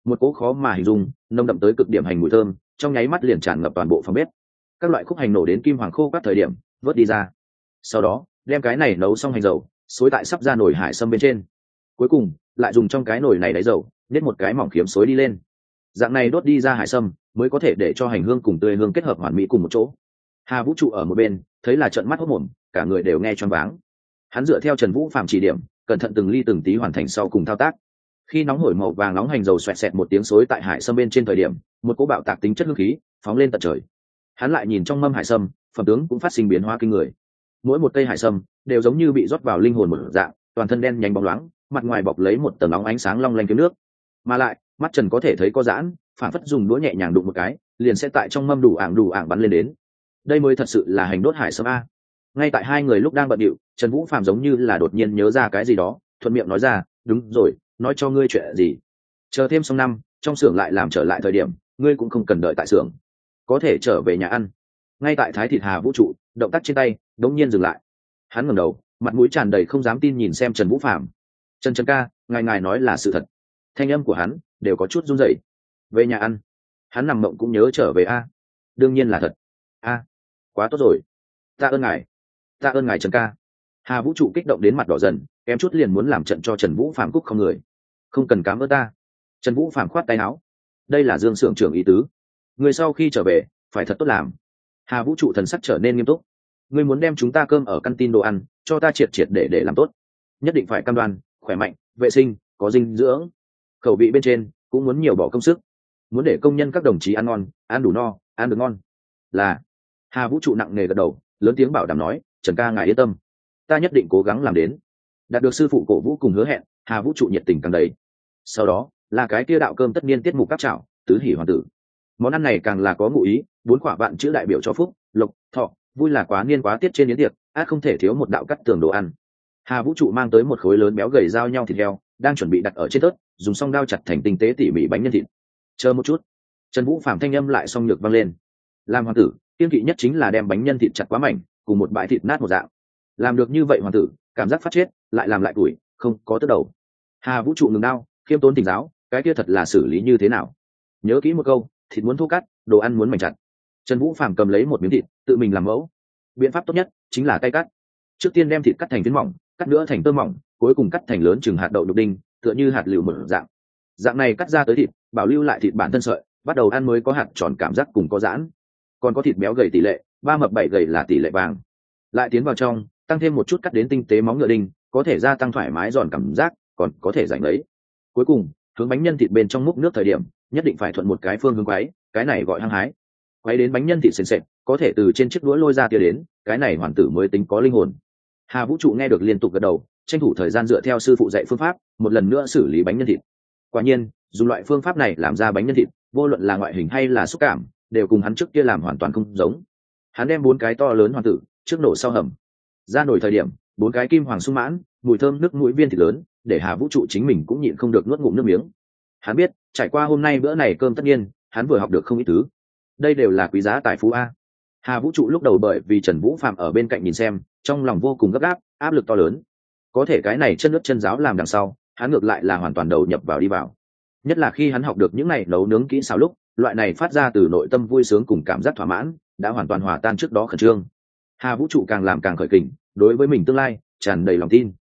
Một cỗ khó mà hình dung nông đậm tới cực điểm hành mùi thơm, trong nháy mắt liền tràn ngập toàn bộ phòng bếp. Các loại khúc hành nổ đến kim hoàng khô các thời điểm, vớt đi ra. Sau đó, đem cái này nấu xong hành dầu xối tại sắp ra nồi hải sâm bên trên. Cuối cùng, lại dùng trong cái nồi này đáy dầu, nhét một cái mỏng kiếm xối đi lên. Dạng này đốt đi ra hải sâm, mới có thể để cho hành hương cùng tươi hương kết hợp hoàn mỹ cùng một chỗ. Hà vũ trụ ở một bên, thấy là trận mắt hốc mồm, cả người đều nghe choáng váng. Hắn dựa theo trần vũ phạm chỉ điểm, cẩn thận từng ly từng tí hoàn thành sau cùng thao tác. Khi nóng hổi màu vàng nóng hành dầu xoẹt xẹt một tiếng xối tại hải sâm bên trên thời điểm, một cỗ bạo tạc tính chất hương khí phóng lên tận trời. Hắn lại nhìn trong mâm hải sâm, phẩm tướng cũng phát sinh biến hóa kinh người mỗi một cây hải sâm đều giống như bị rót vào linh hồn một dạng, toàn thân đen nhánh bóng loáng, mặt ngoài bọc lấy một tầng óng ánh sáng long lanh kiếm nước. Mà lại, mắt trần có thể thấy có giãn, phản phất dùng đũa nhẹ nhàng đụng một cái, liền sẽ tại trong mâm đủ ảng đủ ảng bắn lên đến. Đây mới thật sự là hành đốt hải sâm a. Ngay tại hai người lúc đang bận điệu, trần vũ phạm giống như là đột nhiên nhớ ra cái gì đó, thuận miệng nói ra, đúng rồi, nói cho ngươi chuyện gì? Chờ thêm xong năm, trong xưởng lại làm trở lại thời điểm, ngươi cũng không cần đợi tại xưởng. Có thể trở về nhà ăn. Ngay tại thái thịt hà vũ trụ, động tác trên tay đống nhiên dừng lại. Hắn ngẩng đầu, mặt mũi tràn đầy không dám tin nhìn xem trần vũ phạm trần trần ca, ngài ngài nói là sự thật. Thanh âm của hắn đều có chút run rẩy. Về nhà ăn. Hắn nằm mộng cũng nhớ trở về a. Đương nhiên là thật. A, quá tốt rồi. Ta ơn ngài. Ta ơn ngài trần ca. Hà vũ trụ kích động đến mặt đỏ dần em chút liền muốn làm trận cho trần vũ phạm cúc không người. Không cần cám ơn ta. Trần vũ phạm khoát tay áo. Đây là dương s ư ở n g trưởng ý tứ. Người sau khi trở về, phải thật tốt làm. Hà vũ trụ thần sắc trở nên nghiêm túc ngươi muốn đem chúng ta cơm ở căn tin đồ ăn, cho ta triệt triệt để để làm tốt. Nhất định phải cam đoan, khỏe mạnh, vệ sinh, có dinh dưỡng. Khẩu vị bên trên cũng muốn nhiều bỏ công sức. Muốn để công nhân các đồng chí ăn ngon, ăn đủ no, ăn được ngon. Là, hà vũ trụ nặng nề gật đầu, lớn tiếng bảo đảm nói, trần ca ngài yên tâm. Ta nhất định cố gắng làm đến. Đạt được sư phụ cổ vũ cùng hứa hẹn, hà vũ trụ nhiệt tình càng đầy. Sau đó, là cái kia đạo cơm tất niên tiết mục các chảo tứ hỷ hoàng tử. Món ăn này càng là có ngụ ý, bốn quả bạn chữ đại biểu cho phúc, lộc, thọ vui là quá niên quá tiết trên yến tiệc át không thể thiếu một đạo cắt tường đồ ăn. Hà vũ trụ mang tới một khối lớn béo gầy dao nhau thịt heo, đang chuẩn bị đặt ở trên tớt, dùng song đao chặt thành tinh tế tỉ mỉ bánh nhân thịt. Chờ một chút. Trần vũ phạm thanh âm lại song nhược văng lên. Làm hoàng tử, kiên kỵ nhất chính là đem bánh nhân thịt chặt quá mảnh, cùng một bãi thịt nát một dạng. Làm được như vậy hoàng tử, cảm giác phát chết, lại làm lại tuổi, không có tức đầu. Hà vũ trụ ngừng đao, khiêm tốn tỉnh giáo, cái kia thật là xử lý như thế nào? Nhớ kỹ một câu, thịt muốn thô cắt, đồ ăn muốn mảnh chặt trần vũ phàm cầm lấy một miếng thịt, tự mình làm mẫu. Biện pháp tốt nhất chính là tay cắt. Trước tiên đem thịt cắt thành phiến mỏng, cắt nữa thành tơ mỏng, cuối cùng cắt thành lớn chừng hạt đậu đục đinh, tựa như hạt lựu một dạng. Dạng này cắt ra tới thịt, bảo lưu lại thịt bản thân sợi, bắt đầu ăn mới có hạt tròn cảm giác cùng có giãn. Còn có thịt béo gầy tỷ lệ, ba mập bảy gầy là tỷ lệ vàng. Lại tiến vào trong, tăng thêm một chút cắt đến tinh tế móng ngựa đinh, có thể gia tăng thoải mái giòn cảm giác, còn có thể giành lấy. Cuối cùng, hướng bánh nhân thịt bên trong múc nước thời điểm, nhất định phải thuận một cái phương hướng quái, cái này gọi hăng hái quay đến bánh nhân thịt sền sệt, có thể từ trên chiếc đũa lôi ra tia đến, cái này hoàn tử mới tính có linh hồn. Hà vũ trụ nghe được liên tục gật đầu, tranh thủ thời gian dựa theo sư phụ dạy phương pháp, một lần nữa xử lý bánh nhân thịt. Quả nhiên, dùng loại phương pháp này làm ra bánh nhân thịt, vô luận là ngoại hình hay là xúc cảm, đều cùng hắn trước kia làm hoàn toàn không giống. Hắn đem bốn cái to lớn hoàn tử, trước nổ sau hầm. Ra nổi thời điểm, bốn cái kim hoàng sung mãn, mùi thơm nước mũi viên thịt lớn, để hà vũ trụ chính mình cũng nhịn không được nuốt ngụm nước miếng. Hắn biết, trải qua hôm nay bữa này cơm tất nhiên, hắn vừa học được không ít thứ đây đều là quý giá tài phú a. Hà vũ trụ lúc đầu bởi vì trần vũ phạm ở bên cạnh nhìn xem, trong lòng vô cùng gấp gáp, áp lực to lớn. Có thể cái này chân nước chân giáo làm đằng sau, hắn ngược lại là hoàn toàn đầu nhập vào đi vào. Nhất là khi hắn học được những này nấu nướng kỹ xào lúc, loại này phát ra từ nội tâm vui sướng cùng cảm giác thỏa mãn, đã hoàn toàn hòa tan trước đó khẩn trương. Hà vũ trụ càng làm càng khởi kình, đối với mình tương lai, tràn đầy lòng tin.